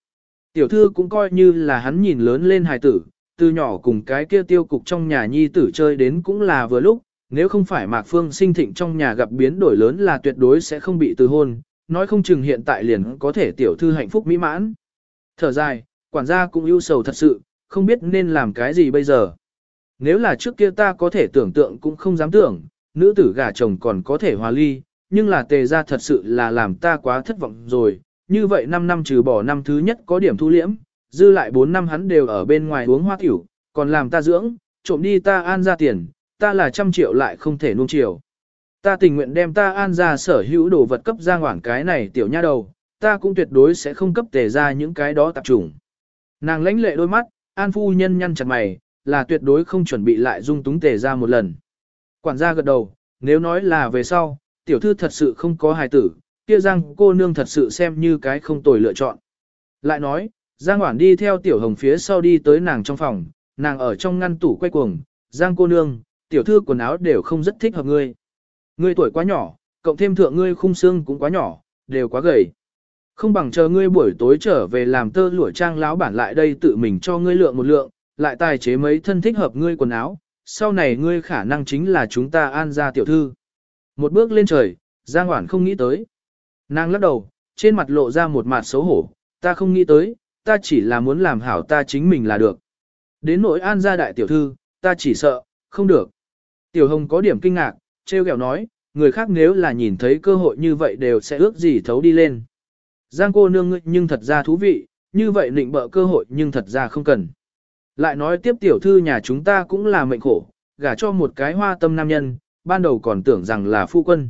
Tiểu thư cũng coi như là hắn nhìn lớn lên hài tử, từ nhỏ cùng cái kia tiêu cục trong nhà nhi tử chơi đến cũng là vừa lúc, nếu không phải Mạc Phương sinh thịnh trong nhà gặp biến đổi lớn là tuyệt đối sẽ không bị từ hôn, nói không chừng hiện tại liền có thể tiểu thư hạnh phúc mỹ mãn. Thở dài, quản gia cũng ưu sầu thật sự, không biết nên làm cái gì bây giờ. Nếu là trước kia ta có thể tưởng tượng cũng không dám tưởng, nữ tử gả chồng còn có thể hòa ly, nhưng là tề ra thật sự là làm ta quá thất vọng rồi, như vậy 5 năm trừ bỏ năm thứ nhất có điểm thu liễm, dư lại 4 năm hắn đều ở bên ngoài uống hoa tiểu, còn làm ta dưỡng, trộm đi ta an ra tiền, ta là trăm triệu lại không thể nuông chiều. Ta tình nguyện đem ta an ra sở hữu đồ vật cấp ra ngoản cái này tiểu nha đầu, ta cũng tuyệt đối sẽ không cấp tề ra những cái đó tạp trùng. Nàng lãnh lệ đôi mắt, an phu nhân nhăn chặt mày, là tuyệt đối không chuẩn bị lại dung túng tề ra một lần. Quản gia gật đầu, nếu nói là về sau, tiểu thư thật sự không có hài tử, kia Giang cô nương thật sự xem như cái không tồi lựa chọn. Lại nói, Giang hoảng đi theo tiểu hồng phía sau đi tới nàng trong phòng, nàng ở trong ngăn tủ quay cuồng, Giang cô nương, tiểu thư quần áo đều không rất thích hợp ngươi. Ngươi tuổi quá nhỏ, cộng thêm thượng ngươi khung xương cũng quá nhỏ, đều quá gầy. Không bằng chờ ngươi buổi tối trở về làm tơ lụa trang láo bản lại đây tự mình cho ngươi lượng một lượng, lại tài chế mấy thân thích hợp ngươi quần áo, sau này ngươi khả năng chính là chúng ta an gia tiểu thư. Một bước lên trời, Giang Hoản không nghĩ tới. Nàng lắc đầu, trên mặt lộ ra một mặt xấu hổ, ta không nghĩ tới, ta chỉ là muốn làm hảo ta chính mình là được. Đến nỗi an gia đại tiểu thư, ta chỉ sợ, không được. Tiểu hồng có điểm kinh ngạc, treo kẹo nói, người khác nếu là nhìn thấy cơ hội như vậy đều sẽ ước gì thấu đi lên. Giang cô nương ngươi nhưng thật ra thú vị, như vậy định bợ cơ hội nhưng thật ra không cần. Lại nói tiếp tiểu thư nhà chúng ta cũng là mệnh khổ, gả cho một cái hoa tâm nam nhân, ban đầu còn tưởng rằng là phu quân.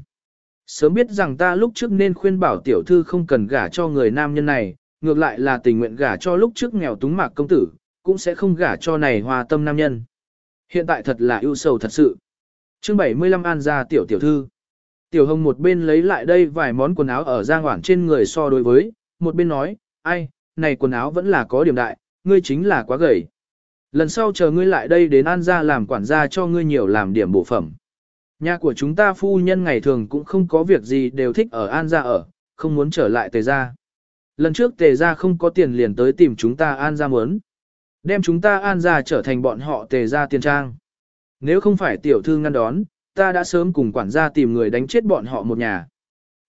Sớm biết rằng ta lúc trước nên khuyên bảo tiểu thư không cần gả cho người nam nhân này, ngược lại là tình nguyện gả cho lúc trước nghèo túng mạc công tử, cũng sẽ không gả cho này hoa tâm nam nhân. Hiện tại thật là ưu sầu thật sự chương 75 an ra tiểu tiểu thư. Tiểu hồng một bên lấy lại đây vài món quần áo ở giang hoảng trên người so đối với, một bên nói, ai, này quần áo vẫn là có điểm đại, ngươi chính là quá gầy. Lần sau chờ ngươi lại đây đến an ra làm quản gia cho ngươi nhiều làm điểm bổ phẩm. Nhà của chúng ta phu nhân ngày thường cũng không có việc gì đều thích ở An gia ở, không muốn trở lại tề gia. Lần trước tề gia không có tiền liền tới tìm chúng ta An gia muốn. Đem chúng ta An gia trở thành bọn họ tề gia tiền trang. Nếu không phải tiểu thư ngăn đón, ta đã sớm cùng quản gia tìm người đánh chết bọn họ một nhà.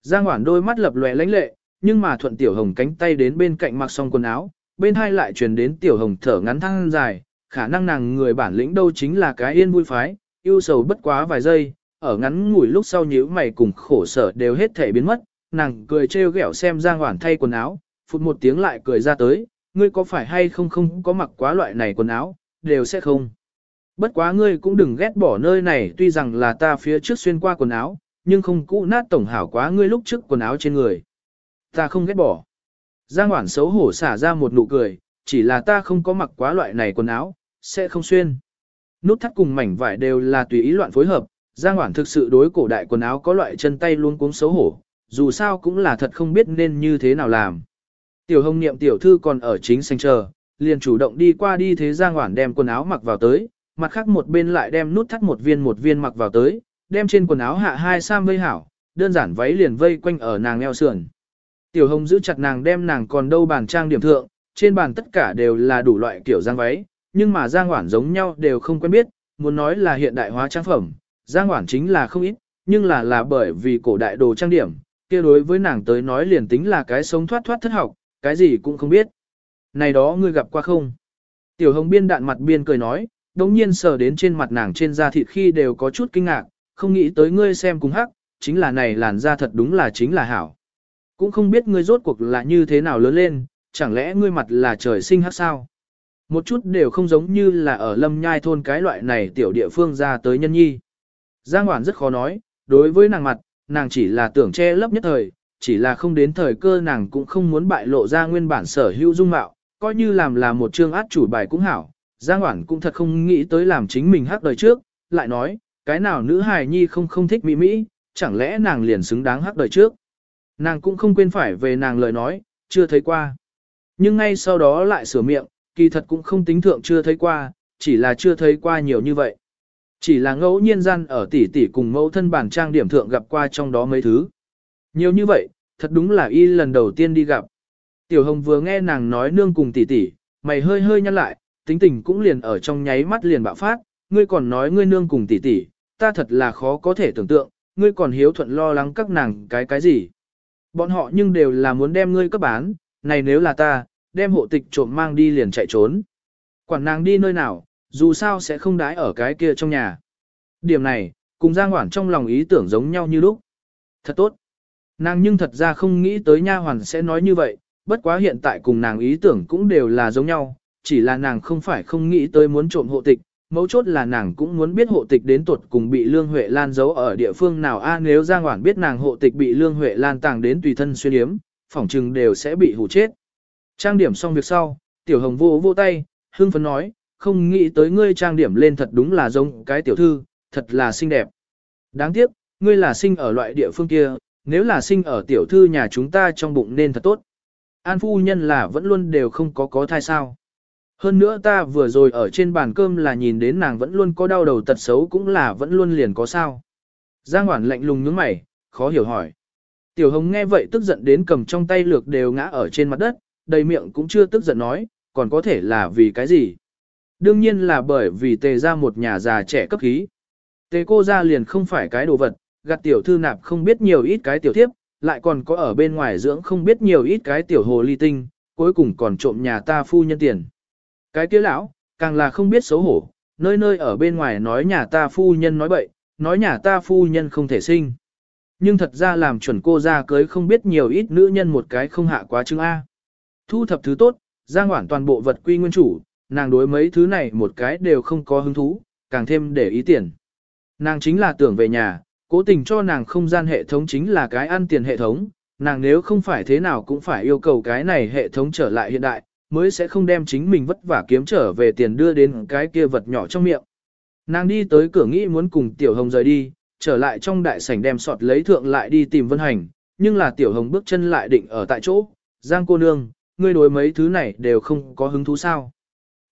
Giang Hoản đôi mắt lập lòe lãnh lệ, nhưng mà thuận tiểu hồng cánh tay đến bên cạnh mặc xong quần áo, bên hai lại truyền đến tiểu hồng thở ngắn thăng dài, khả năng nàng người bản lĩnh đâu chính là cái yên vui phái, yêu sầu bất quá vài giây, ở ngắn ngủi lúc sau nhíu mày cùng khổ sở đều hết thể biến mất, nàng cười trêu ghẹo xem Giang Hoản thay quần áo, phụt một tiếng lại cười ra tới, ngươi có phải hay không không có mặc quá loại này quần áo, đều sẽ không. Bất quá ngươi cũng đừng ghét bỏ nơi này tuy rằng là ta phía trước xuyên qua quần áo, nhưng không cũ nát tổng hảo quá ngươi lúc trước quần áo trên người. Ta không ghét bỏ. Giang Hoản xấu hổ xả ra một nụ cười, chỉ là ta không có mặc quá loại này quần áo, sẽ không xuyên. Nút thắt cùng mảnh vải đều là tùy ý loạn phối hợp, Giang Hoản thực sự đối cổ đại quần áo có loại chân tay luôn cuống xấu hổ, dù sao cũng là thật không biết nên như thế nào làm. Tiểu hồng niệm tiểu thư còn ở chính sanh chờ, liền chủ động đi qua đi thế Giang Hoản đem quần áo mặc vào tới, mặt khác một bên lại đem nút thắt một viên một viên mặc vào tới, đem trên quần áo hạ hai sam vây hảo, đơn giản váy liền vây quanh ở nàng eo sườn. Tiểu Hồng giữ chặt nàng đem nàng còn đâu bàn trang điểm thượng, trên bàn tất cả đều là đủ loại kiểu giang váy, nhưng mà giang hoản giống nhau đều không quen biết, muốn nói là hiện đại hóa trang phẩm, giang hoản chính là không ít, nhưng là là bởi vì cổ đại đồ trang điểm, kia đối với nàng tới nói liền tính là cái sống thoát thoát thất học, cái gì cũng không biết. Này đó ngươi gặp qua không? Tiểu hồng biên đạn mặt biên cười nói, đống nhiên sờ đến trên mặt nàng trên da thịt khi đều có chút kinh ngạc, không nghĩ tới ngươi xem cùng hắc, chính là này làn da thật đúng là chính là hảo. Cũng không biết ngươi rốt cuộc là như thế nào lớn lên, chẳng lẽ ngươi mặt là trời sinh hắc sao? Một chút đều không giống như là ở lâm nhai thôn cái loại này tiểu địa phương ra tới nhân nhi. Giang Hoản rất khó nói, đối với nàng mặt, nàng chỉ là tưởng che lấp nhất thời, chỉ là không đến thời cơ nàng cũng không muốn bại lộ ra nguyên bản sở hữu dung mạo, coi như làm là một chương át chủ bài cũng hảo. Giang Hoản cũng thật không nghĩ tới làm chính mình hắc đời trước, lại nói, cái nào nữ hài nhi không không thích mỹ mỹ, chẳng lẽ nàng liền xứng đáng hắc đời trước. Nàng cũng không quên phải về nàng lời nói, chưa thấy qua. Nhưng ngay sau đó lại sửa miệng, kỳ thật cũng không tính thượng chưa thấy qua, chỉ là chưa thấy qua nhiều như vậy. Chỉ là ngẫu nhiên gian ở tỷ tỷ cùng mẫu thân bản trang điểm thượng gặp qua trong đó mấy thứ. Nhiều như vậy, thật đúng là y lần đầu tiên đi gặp. Tiểu Hồng vừa nghe nàng nói nương cùng tỷ tỷ, mày hơi hơi nhăn lại, tính tình cũng liền ở trong nháy mắt liền bạo phát, ngươi còn nói ngươi nương cùng tỷ tỷ, ta thật là khó có thể tưởng tượng, ngươi còn hiếu thuận lo lắng các nàng cái cái gì. Bọn họ nhưng đều là muốn đem ngươi cấp bán, này nếu là ta, đem hộ tịch trộm mang đi liền chạy trốn. Quản nàng đi nơi nào, dù sao sẽ không đái ở cái kia trong nhà. Điểm này, cùng Giang Hoản trong lòng ý tưởng giống nhau như lúc. Thật tốt. Nàng nhưng thật ra không nghĩ tới nha hoàn sẽ nói như vậy, bất quá hiện tại cùng nàng ý tưởng cũng đều là giống nhau, chỉ là nàng không phải không nghĩ tới muốn trộm hộ tịch, mấu chốt là nàng cũng muốn biết hộ tịch đến tuột cùng bị Lương Huệ Lan giấu ở địa phương nào a nếu Giang Hoản biết nàng hộ tịch bị Lương Huệ Lan tàng đến tùy thân xuyên yếm, phỏng chừng đều sẽ bị hủ chết. Trang điểm xong việc sau, Tiểu Hồng vô vô tay, hương phấn nói, không nghĩ tới ngươi trang điểm lên thật đúng là giống cái tiểu thư, thật là xinh đẹp. Đáng tiếc, ngươi là sinh ở loại địa phương kia, nếu là sinh ở tiểu thư nhà chúng ta trong bụng nên thật tốt. An phu nhân là vẫn luôn đều không có có thai sao. Hơn nữa ta vừa rồi ở trên bàn cơm là nhìn đến nàng vẫn luôn có đau đầu tật xấu cũng là vẫn luôn liền có sao. Giang Hoản lạnh lùng nhướng mày, khó hiểu hỏi. Tiểu Hồng nghe vậy tức giận đến cầm trong tay lược đều ngã ở trên mặt đất, đầy miệng cũng chưa tức giận nói, còn có thể là vì cái gì. Đương nhiên là bởi vì tề ra một nhà già trẻ cấp khí. Tề cô ra liền không phải cái đồ vật, gặt tiểu thư nạp không biết nhiều ít cái tiểu thiếp, lại còn có ở bên ngoài dưỡng không biết nhiều ít cái tiểu hồ ly tinh, cuối cùng còn trộm nhà ta phu nhân tiền. Cái kia lão, càng là không biết xấu hổ, nơi nơi ở bên ngoài nói nhà ta phu nhân nói bậy, nói nhà ta phu nhân không thể sinh. Nhưng thật ra làm chuẩn cô ra cưới không biết nhiều ít nữ nhân một cái không hạ quá chứng A. Thu thập thứ tốt, giang hoảng toàn bộ vật quy nguyên chủ, nàng đối mấy thứ này một cái đều không có hứng thú, càng thêm để ý tiền. Nàng chính là tưởng về nhà, cố tình cho nàng không gian hệ thống chính là cái ăn tiền hệ thống, nàng nếu không phải thế nào cũng phải yêu cầu cái này hệ thống trở lại hiện đại, mới sẽ không đem chính mình vất vả kiếm trở về tiền đưa đến cái kia vật nhỏ trong miệng. Nàng đi tới cửa nghĩ muốn cùng Tiểu Hồng rời đi, trở lại trong đại sảnh đem sọt lấy thượng lại đi tìm Vân Hành, nhưng là Tiểu Hồng bước chân lại định ở tại chỗ, Giang cô nương, ngươi đối mấy thứ này đều không có hứng thú sao.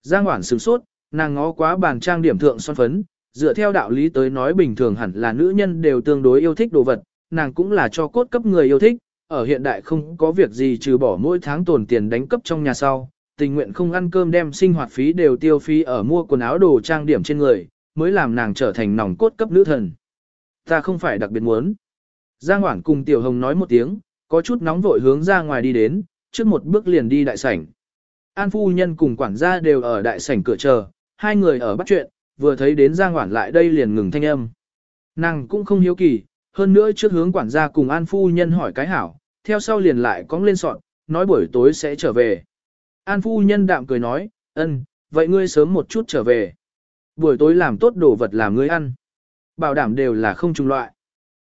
Giang Hoản sửng sốt, nàng ngó quá bàn trang điểm thượng son phấn, dựa theo đạo lý tới nói bình thường hẳn là nữ nhân đều tương đối yêu thích đồ vật, nàng cũng là cho cốt cấp người yêu thích, ở hiện đại không có việc gì trừ bỏ mỗi tháng tồn tiền đánh cấp trong nhà sau, tình nguyện không ăn cơm đem sinh hoạt phí đều tiêu phí ở mua quần áo đồ trang điểm trên người, mới làm nàng trở thành nòng cốt cấp nữ thần. Ta không phải đặc biệt muốn. Giang Hoảng cùng Tiểu Hồng nói một tiếng, có chút nóng vội hướng ra ngoài đi đến, trước một bước liền đi đại sảnh. An phu nhân cùng quản gia đều ở đại sảnh cửa chờ, hai người ở bắt chuyện, vừa thấy đến Giang Hoảng lại đây liền ngừng thanh âm. Nàng cũng không hiếu kỳ, hơn nữa trước hướng quản gia cùng An phu nhân hỏi cái hảo, theo sau liền lại cong lên sọn, nói buổi tối sẽ trở về. An phu nhân đạm cười nói, ân, vậy ngươi sớm một chút trở về. Buổi tối làm tốt đồ vật làm ngươi ăn. Bảo đảm đều là không trùng loại.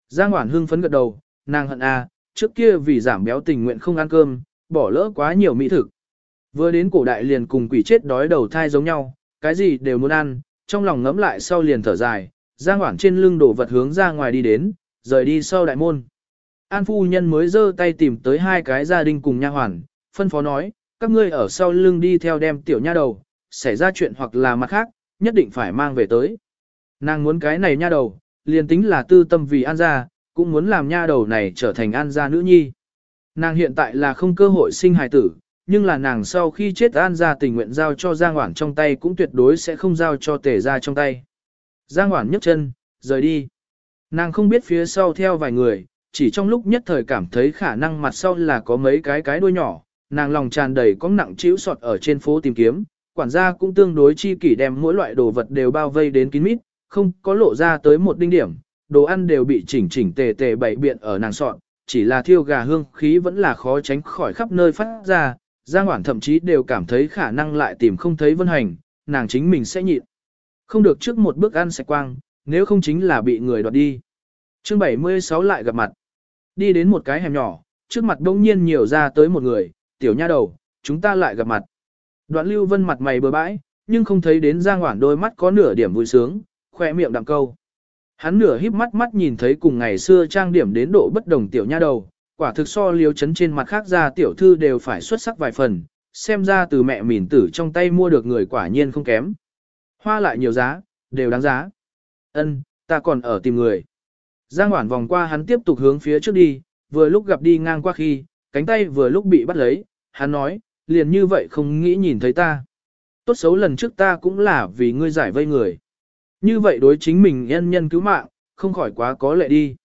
Giang Hoản hưng phấn gật đầu, nàng hận a, trước kia vì giảm béo tình nguyện không ăn cơm, bỏ lỡ quá nhiều mỹ thực. Vừa đến cổ đại liền cùng quỷ chết đói đầu thai giống nhau, cái gì đều muốn ăn, trong lòng ngấm lại sau liền thở dài, giang Hoản trên lưng đổ vật hướng ra ngoài đi đến, rời đi sau đại môn. An phu nhân mới giơ tay tìm tới hai cái gia đình cùng nha hoàn, phân phó nói, các ngươi ở sau lưng đi theo đem tiểu nha đầu, xảy ra chuyện hoặc là mặt khác, nhất định phải mang về tới. Nàng muốn cái này nha đầu, liền tính là tư tâm vì an gia, cũng muốn làm nha đầu này trở thành an gia nữ nhi. Nàng hiện tại là không cơ hội sinh hài tử, nhưng là nàng sau khi chết an gia tình nguyện giao cho Giang Hoản trong tay cũng tuyệt đối sẽ không giao cho tề ra trong tay. Giang Hoản nhấc chân, rời đi. Nàng không biết phía sau theo vài người, chỉ trong lúc nhất thời cảm thấy khả năng mặt sau là có mấy cái cái đuôi nhỏ, nàng lòng tràn đầy có nặng chịu sọt ở trên phố tìm kiếm, quản gia cũng tương đối chi kỷ đem mỗi loại đồ vật đều bao vây đến kín mít, không có lộ ra tới một đinh điểm, đồ ăn đều bị chỉnh chỉnh tề tề bày biện ở nàng sọt, chỉ là thiêu gà hương khí vẫn là khó tránh khỏi khắp nơi phát ra, Giang Hoản thậm chí đều cảm thấy khả năng lại tìm không thấy vân hành, nàng chính mình sẽ nhịn. Không được trước một bước ăn sạch quang, nếu không chính là bị người đoạt đi. chương 76 lại gặp mặt. Đi đến một cái hẻm nhỏ, trước mặt đông nhiên nhiều ra tới một người, tiểu nha đầu, chúng ta lại gặp mặt. Đoạn lưu vân mặt mày bừa bãi, nhưng không thấy đến Giang Hoản đôi mắt có nửa điểm vui sướng, khoe miệng đạm câu. Hắn nửa híp mắt mắt nhìn thấy cùng ngày xưa trang điểm đến độ bất đồng tiểu nha đầu, quả thực so liêu chấn trên mặt khác ra tiểu thư đều phải xuất sắc vài phần, xem ra từ mẹ mỉn tử trong tay mua được người quả nhiên không kém. Hoa lại nhiều giá, đều đáng giá. Ân, ta còn ở tìm người. Giang Hoản vòng qua hắn tiếp tục hướng phía trước đi, vừa lúc gặp đi ngang qua khi, cánh tay vừa lúc bị bắt lấy, hắn nói, liền như vậy không nghĩ nhìn thấy ta. Tốt xấu lần trước ta cũng là vì ngươi giải vây người. Như vậy đối chính mình nhân nhân cứu mạng, không khỏi quá có lệ đi.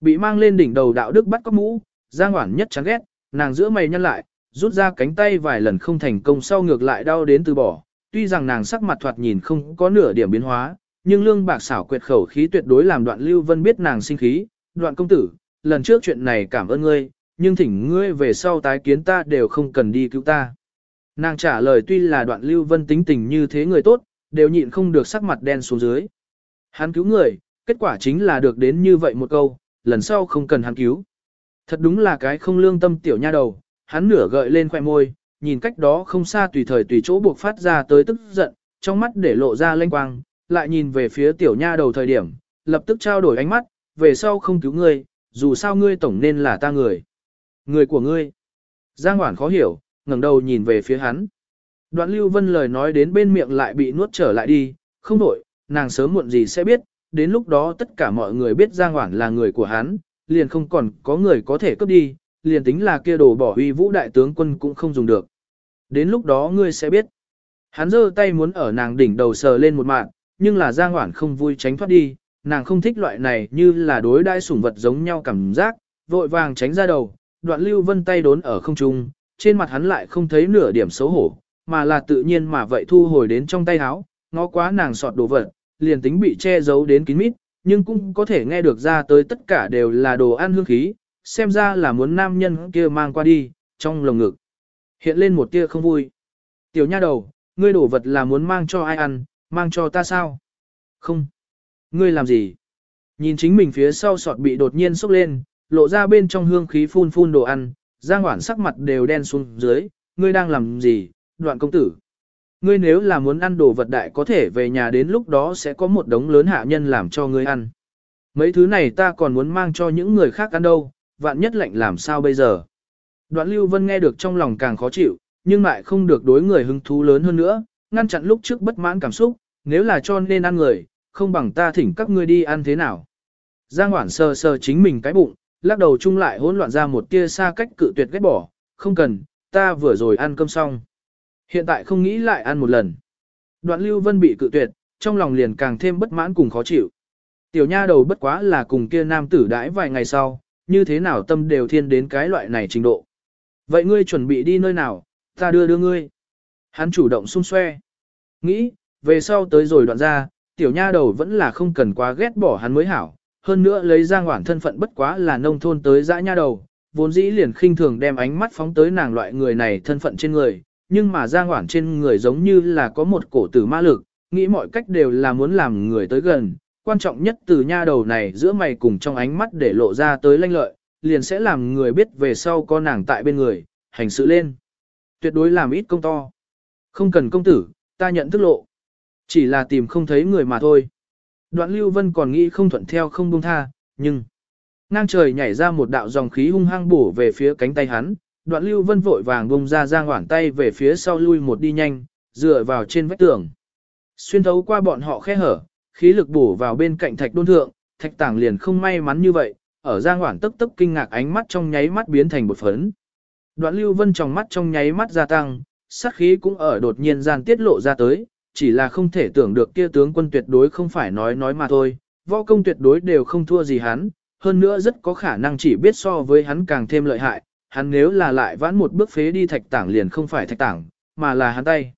Bị mang lên đỉnh đầu đạo đức bắt cóc mũ, Giang Hoản nhất chán ghét, nàng giữa mày nhăn lại, rút ra cánh tay vài lần không thành công sau ngược lại đau đến từ bỏ. Tuy rằng nàng sắc mặt thoạt nhìn không có nửa điểm biến hóa, nhưng lương bạc xảo quyệt khẩu khí tuyệt đối làm đoạn lưu vân biết nàng sinh khí. Đoạn công tử, lần trước chuyện này cảm ơn ngươi, nhưng thỉnh ngươi về sau tái kiến ta đều không cần đi cứu ta. Nàng trả lời tuy là đoạn lưu vân tính tình như thế người tốt, đều nhịn không được sắc mặt đen xuống dưới. Hắn cứu người, kết quả chính là được đến như vậy một câu, lần sau không cần hắn cứu. Thật đúng là cái không lương tâm tiểu nha đầu, hắn nửa gợi lên khoẻ môi, nhìn cách đó không xa tùy thời tùy chỗ buộc phát ra tới tức giận, trong mắt để lộ ra lanh quang, lại nhìn về phía tiểu nha đầu thời điểm, lập tức trao đổi ánh mắt, về sau không cứu ngươi, dù sao ngươi tổng nên là ta người. Người của ngươi. Giang Hoản khó hiểu, ngẩng đầu nhìn về phía hắn. Đoạn Lưu Vân lời nói đến bên miệng lại bị nuốt trở lại đi, không đổi, nàng sớm muộn gì sẽ biết, đến lúc đó tất cả mọi người biết Giang Hoản là người của hắn, liền không còn có người có thể cướp đi, liền tính là kia đồ bỏ uy vũ đại tướng quân cũng không dùng được. Đến lúc đó ngươi sẽ biết. Hắn giơ tay muốn ở nàng đỉnh đầu sờ lên một mạng, nhưng là Giang Hoản không vui tránh thoát đi, nàng không thích loại này như là đối đãi sủng vật giống nhau cảm giác, vội vàng tránh ra đầu, đoạn lưu vân tay đốn ở không trung, trên mặt hắn lại không thấy nửa điểm xấu hổ, mà là tự nhiên mà vậy thu hồi đến trong tay áo, ngó quá nàng sọt đồ vật, liền tính bị che giấu đến kín mít, nhưng cũng có thể nghe được ra tới tất cả đều là đồ ăn hương khí, xem ra là muốn nam nhân kia mang qua đi, trong lồng ngực. Hiện lên một tia không vui. Tiểu nha đầu, ngươi đồ vật là muốn mang cho ai ăn, mang cho ta sao? Không. Ngươi làm gì? Nhìn chính mình phía sau sọt bị đột nhiên sốc lên, lộ ra bên trong hương khí phun phun đồ ăn, Giang Hoản sắc mặt đều đen xuống dưới, ngươi đang làm gì, đoạn công tử. Ngươi nếu là muốn ăn đồ vật đại có thể về nhà đến lúc đó sẽ có một đống lớn hạ nhân làm cho ngươi ăn. Mấy thứ này ta còn muốn mang cho những người khác ăn đâu, vạn nhất lệnh làm sao bây giờ. Đoạn Lưu Vân nghe được trong lòng càng khó chịu, nhưng lại không được đối người hứng thú lớn hơn nữa, ngăn chặn lúc trước bất mãn cảm xúc, nếu là cho nên ăn người, không bằng ta thỉnh các ngươi đi ăn thế nào. Giang Hoản sờ sờ chính mình cái bụng, lắc đầu chung lại hỗn loạn ra một tia xa cách cự tuyệt ghét bỏ, không cần, ta vừa rồi ăn cơm xong. Hiện tại không nghĩ lại ăn một lần. Đoạn Lưu Vân bị cự tuyệt, trong lòng liền càng thêm bất mãn cùng khó chịu. Tiểu nha đầu bất quá là cùng kia nam tử đãi vài ngày sau, như thế nào tâm đều thiên đến cái loại này trình độ. Vậy ngươi chuẩn bị đi nơi nào, ta đưa đưa ngươi. Hắn chủ động xung xoe. Nghĩ, về sau tới rồi đoạn ra, tiểu nha đầu vẫn là không cần quá ghét bỏ hắn mới hảo, hơn nữa lấy Giang ngoản thân phận bất quá là nông thôn tới dã nha đầu, vốn dĩ liền khinh thường đem ánh mắt phóng tới nàng loại người này thân phận trên người, nhưng mà Giang ngoản trên người giống như là có một cổ tử ma lực, nghĩ mọi cách đều là muốn làm người tới gần, quan trọng nhất từ nha đầu này giữa mày cùng trong ánh mắt để lộ ra tới lanh lợi, liền sẽ làm người biết về sau có nàng tại bên người, hành sự lên. Tuyệt đối làm ít công to. Không cần công tử, ta nhận thức lộ. Chỉ là tìm không thấy người mà thôi. Đoạn Lưu Vân còn nghĩ không thuận theo không buông tha, nhưng... Ngang trời nhảy ra một đạo dòng khí hung hăng bổ về phía cánh tay hắn, đoạn Lưu Vân vội vàng bông ra giang hoảng tay về phía sau lui một đi nhanh, dựa vào trên vách tường. Xuyên thấu qua bọn họ khe hở, khí lực bổ vào bên cạnh thạch đôn thượng, thạch tảng liền không may mắn như vậy, ở Giang hoảng tức tức kinh ngạc ánh mắt trong nháy mắt biến thành một phấn. Đoạn Lưu Vân trong mắt trong nháy mắt gia tăng, sát khí cũng ở đột nhiên gian tiết lộ ra tới, chỉ là không thể tưởng được kia tướng quân tuyệt đối không phải nói nói mà thôi, võ công tuyệt đối đều không thua gì hắn, hơn nữa rất có khả năng chỉ biết so với hắn càng thêm lợi hại, hắn nếu là lại vãn một bước phế đi thạch tảng liền không phải thạch tảng, mà là hắn tay.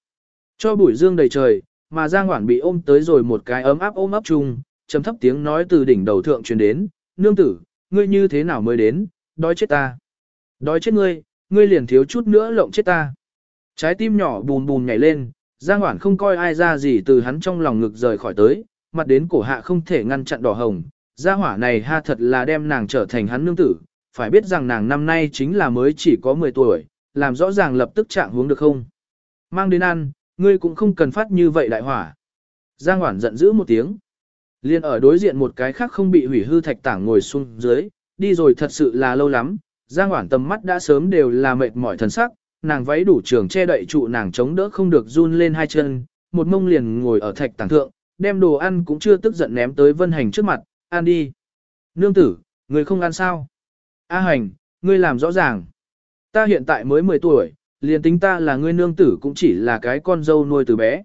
Cho bụi dương đầy trời, mà Giang Hoản bị ôm tới rồi một cái ấm áp ôm ấp chung, trầm thấp tiếng nói từ đỉnh đầu thượng truyền đến, nương tử, ngươi như thế nào mới đến, đói chết ta. Đói chết ngươi, ngươi liền thiếu chút nữa lộng chết ta. Trái tim nhỏ bùn bùn nhảy lên, Giang Hoản không coi ai ra gì từ hắn trong lòng ngực rời khỏi tới, mặt đến cổ hạ không thể ngăn chặn đỏ hồng. Gia hỏa này ha thật là đem nàng trở thành hắn nương tử, phải biết rằng nàng năm nay chính là mới chỉ có 10 tuổi, làm rõ ràng lập tức trạng hướng được không. Mang đến ăn, ngươi cũng không cần phát như vậy đại hỏa. Giang Hoản giận dữ một tiếng. Liên ở đối diện một cái khác không bị hủy hư thạch tảng ngồi xuống dưới, đi rồi thật sự là lâu lắm, Giang Hoản tầm mắt đã sớm đều là mệt mỏi thần sắc, nàng váy đủ trường che đậy trụ nàng chống đỡ không được run lên hai chân, một mông liền ngồi ở thạch tảng thượng, đem đồ ăn cũng chưa tức giận ném tới Vân Hành trước mặt, ăn đi. Nương tử, người không ăn sao? A Hành, ngươi làm rõ ràng. Ta hiện tại mới 10 tuổi, liền tính ta là ngươi nương tử cũng chỉ là cái con dâu nuôi từ bé.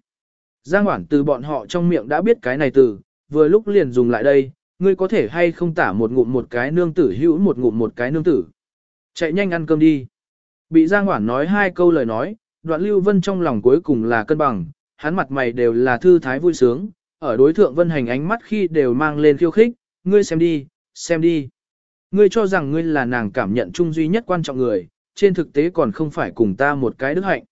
Giang Hoản từ bọn họ trong miệng đã biết cái này từ, vừa lúc liền dùng lại đây, ngươi có thể hay không tả một ngụm một cái nương tử hữu một ngụm một cái nương tử. Chạy nhanh ăn cơm đi. Bị Giang Hoản nói hai câu lời nói, đoạn lưu vân trong lòng cuối cùng là cân bằng, hắn mặt mày đều là thư thái vui sướng, ở đối thượng vân hành ánh mắt khi đều mang lên khiêu khích, ngươi xem đi, xem đi. Ngươi cho rằng ngươi là nàng cảm nhận chung duy nhất quan trọng người, trên thực tế còn không phải cùng ta một cái đức hạnh.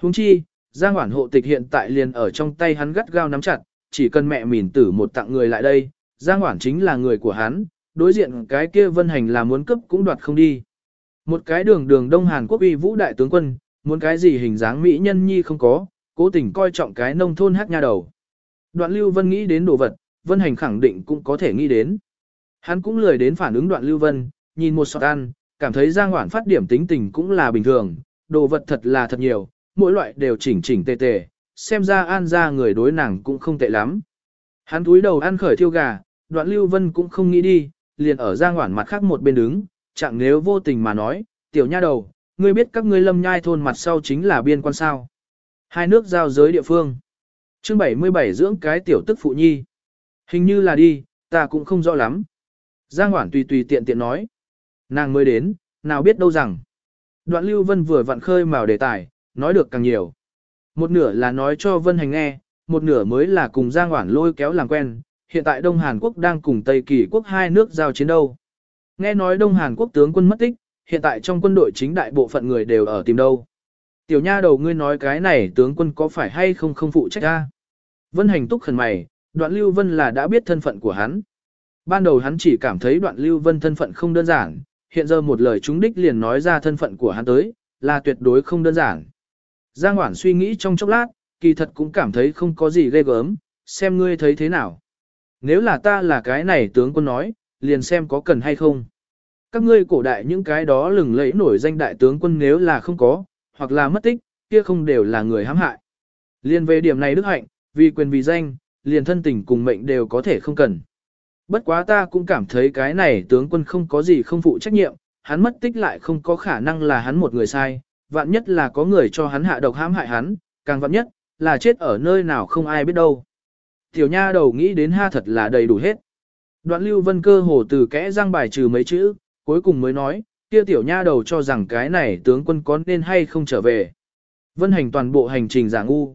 Huống chi, Giang Hoản hộ tịch hiện tại liền ở trong tay hắn gắt gao nắm chặt, chỉ cần mẹ mỉn tử một tặng người lại đây, Giang Hoản chính là người của hắn, đối diện cái kia vân hành là muốn cấp cũng đoạt không đi. Một cái đường đường Đông Hàn Quốc uy vũ đại tướng quân, muốn cái gì hình dáng mỹ nhân nhi không có, cố tình coi trọng cái nông thôn hát nha đầu. Đoạn Lưu Vân nghĩ đến đồ vật, Vân Hành khẳng định cũng có thể nghĩ đến. Hắn cũng lười đến phản ứng Đoạn Lưu Vân, nhìn một sọt ăn, cảm thấy Giang Hoản phát điểm tính tình cũng là bình thường, đồ vật thật là thật nhiều, mỗi loại đều chỉnh chỉnh tề tề, xem ra an ra người đối nàng cũng không tệ lắm. Hắn túi đầu ăn khởi thiêu gà, Đoạn Lưu Vân cũng không nghĩ đi, liền ở Giang Hoản mặt khác một bên đứng, chẳng nếu vô tình mà nói, tiểu nha đầu, ngươi biết các ngươi lâm nhai thôn mặt sau chính là biên quan sao. Hai nước giao giới địa phương. chương 77 dưỡng cái tiểu tức phụ nhi. Hình như là đi, ta cũng không rõ lắm. Giang Hoản tùy tùy tiện tiện nói. Nàng mới đến, nào biết đâu rằng. Đoạn Lưu Vân vừa vặn khơi mào đề tài, nói được càng nhiều. Một nửa là nói cho Vân Hành nghe, một nửa mới là cùng Giang Hoản lôi kéo làm quen. Hiện tại Đông Hàn Quốc đang cùng Tây Kỳ Quốc hai nước giao chiến đâu. Nghe nói Đông Hàn Quốc tướng quân mất tích, hiện tại trong quân đội chính đại bộ phận người đều ở tìm đâu. Tiểu nha đầu ngươi nói cái này tướng quân có phải hay không không phụ trách ra. Vân hành túc khẩn mày, đoạn lưu vân là đã biết thân phận của hắn. Ban đầu hắn chỉ cảm thấy đoạn lưu vân thân phận không đơn giản, hiện giờ một lời chúng đích liền nói ra thân phận của hắn tới, là tuyệt đối không đơn giản. Giang Hoản suy nghĩ trong chốc lát, kỳ thật cũng cảm thấy không có gì ghê gớm, xem ngươi thấy thế nào. Nếu là ta là cái này tướng quân nói, liền xem có cần hay không. Các ngươi cổ đại những cái đó lừng lẫy nổi danh đại tướng quân nếu là không có, hoặc là mất tích, kia không đều là người hãm hại. Liên về điểm này đức hạnh, vì quyền vì danh, liền thân tình cùng mệnh đều có thể không cần. Bất quá ta cũng cảm thấy cái này tướng quân không có gì không phụ trách nhiệm, hắn mất tích lại không có khả năng là hắn một người sai, vạn nhất là có người cho hắn hạ độc hãm hại hắn, càng vạn nhất, là chết ở nơi nào không ai biết đâu. Tiểu nha đầu nghĩ đến ha thật là đầy đủ hết. Đoạn lưu vân cơ hồ từ kẽ răng bài trừ mấy chữ, cuối cùng mới nói, kia tiểu nha đầu cho rằng cái này tướng quân có nên hay không trở về. Vân hành toàn bộ hành trình giả ngu.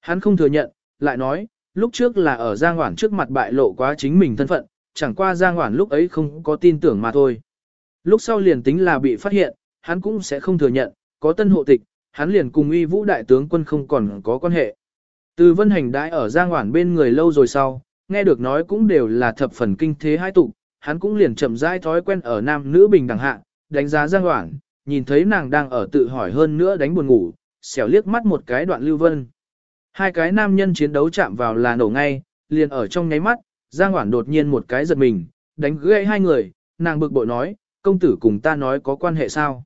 Hắn không thừa nhận, lại nói, lúc trước là ở Giang Hoản trước mặt bại lộ quá chính mình thân phận, chẳng qua Giang Hoản lúc ấy không có tin tưởng mà thôi. Lúc sau liền tính là bị phát hiện, hắn cũng sẽ không thừa nhận, có tân hộ tịch, hắn liền cùng uy vũ đại tướng quân không còn có quan hệ. Từ vân hành đãi ở Giang Hoản bên người lâu rồi sau, nghe được nói cũng đều là thập phần kinh thế hai tụ, hắn cũng liền chậm rãi thói quen ở nam nữ bình đẳng hạ, đánh giá Giang Hoảng, nhìn thấy nàng đang ở tự hỏi hơn nữa đánh buồn ngủ, xẻo liếc mắt một cái đoạn lưu vân. Hai cái nam nhân chiến đấu chạm vào là nổ ngay, liền ở trong nháy mắt, Giang Hoảng đột nhiên một cái giật mình, đánh gãy hai người, nàng bực bội nói, công tử cùng ta nói có quan hệ sao?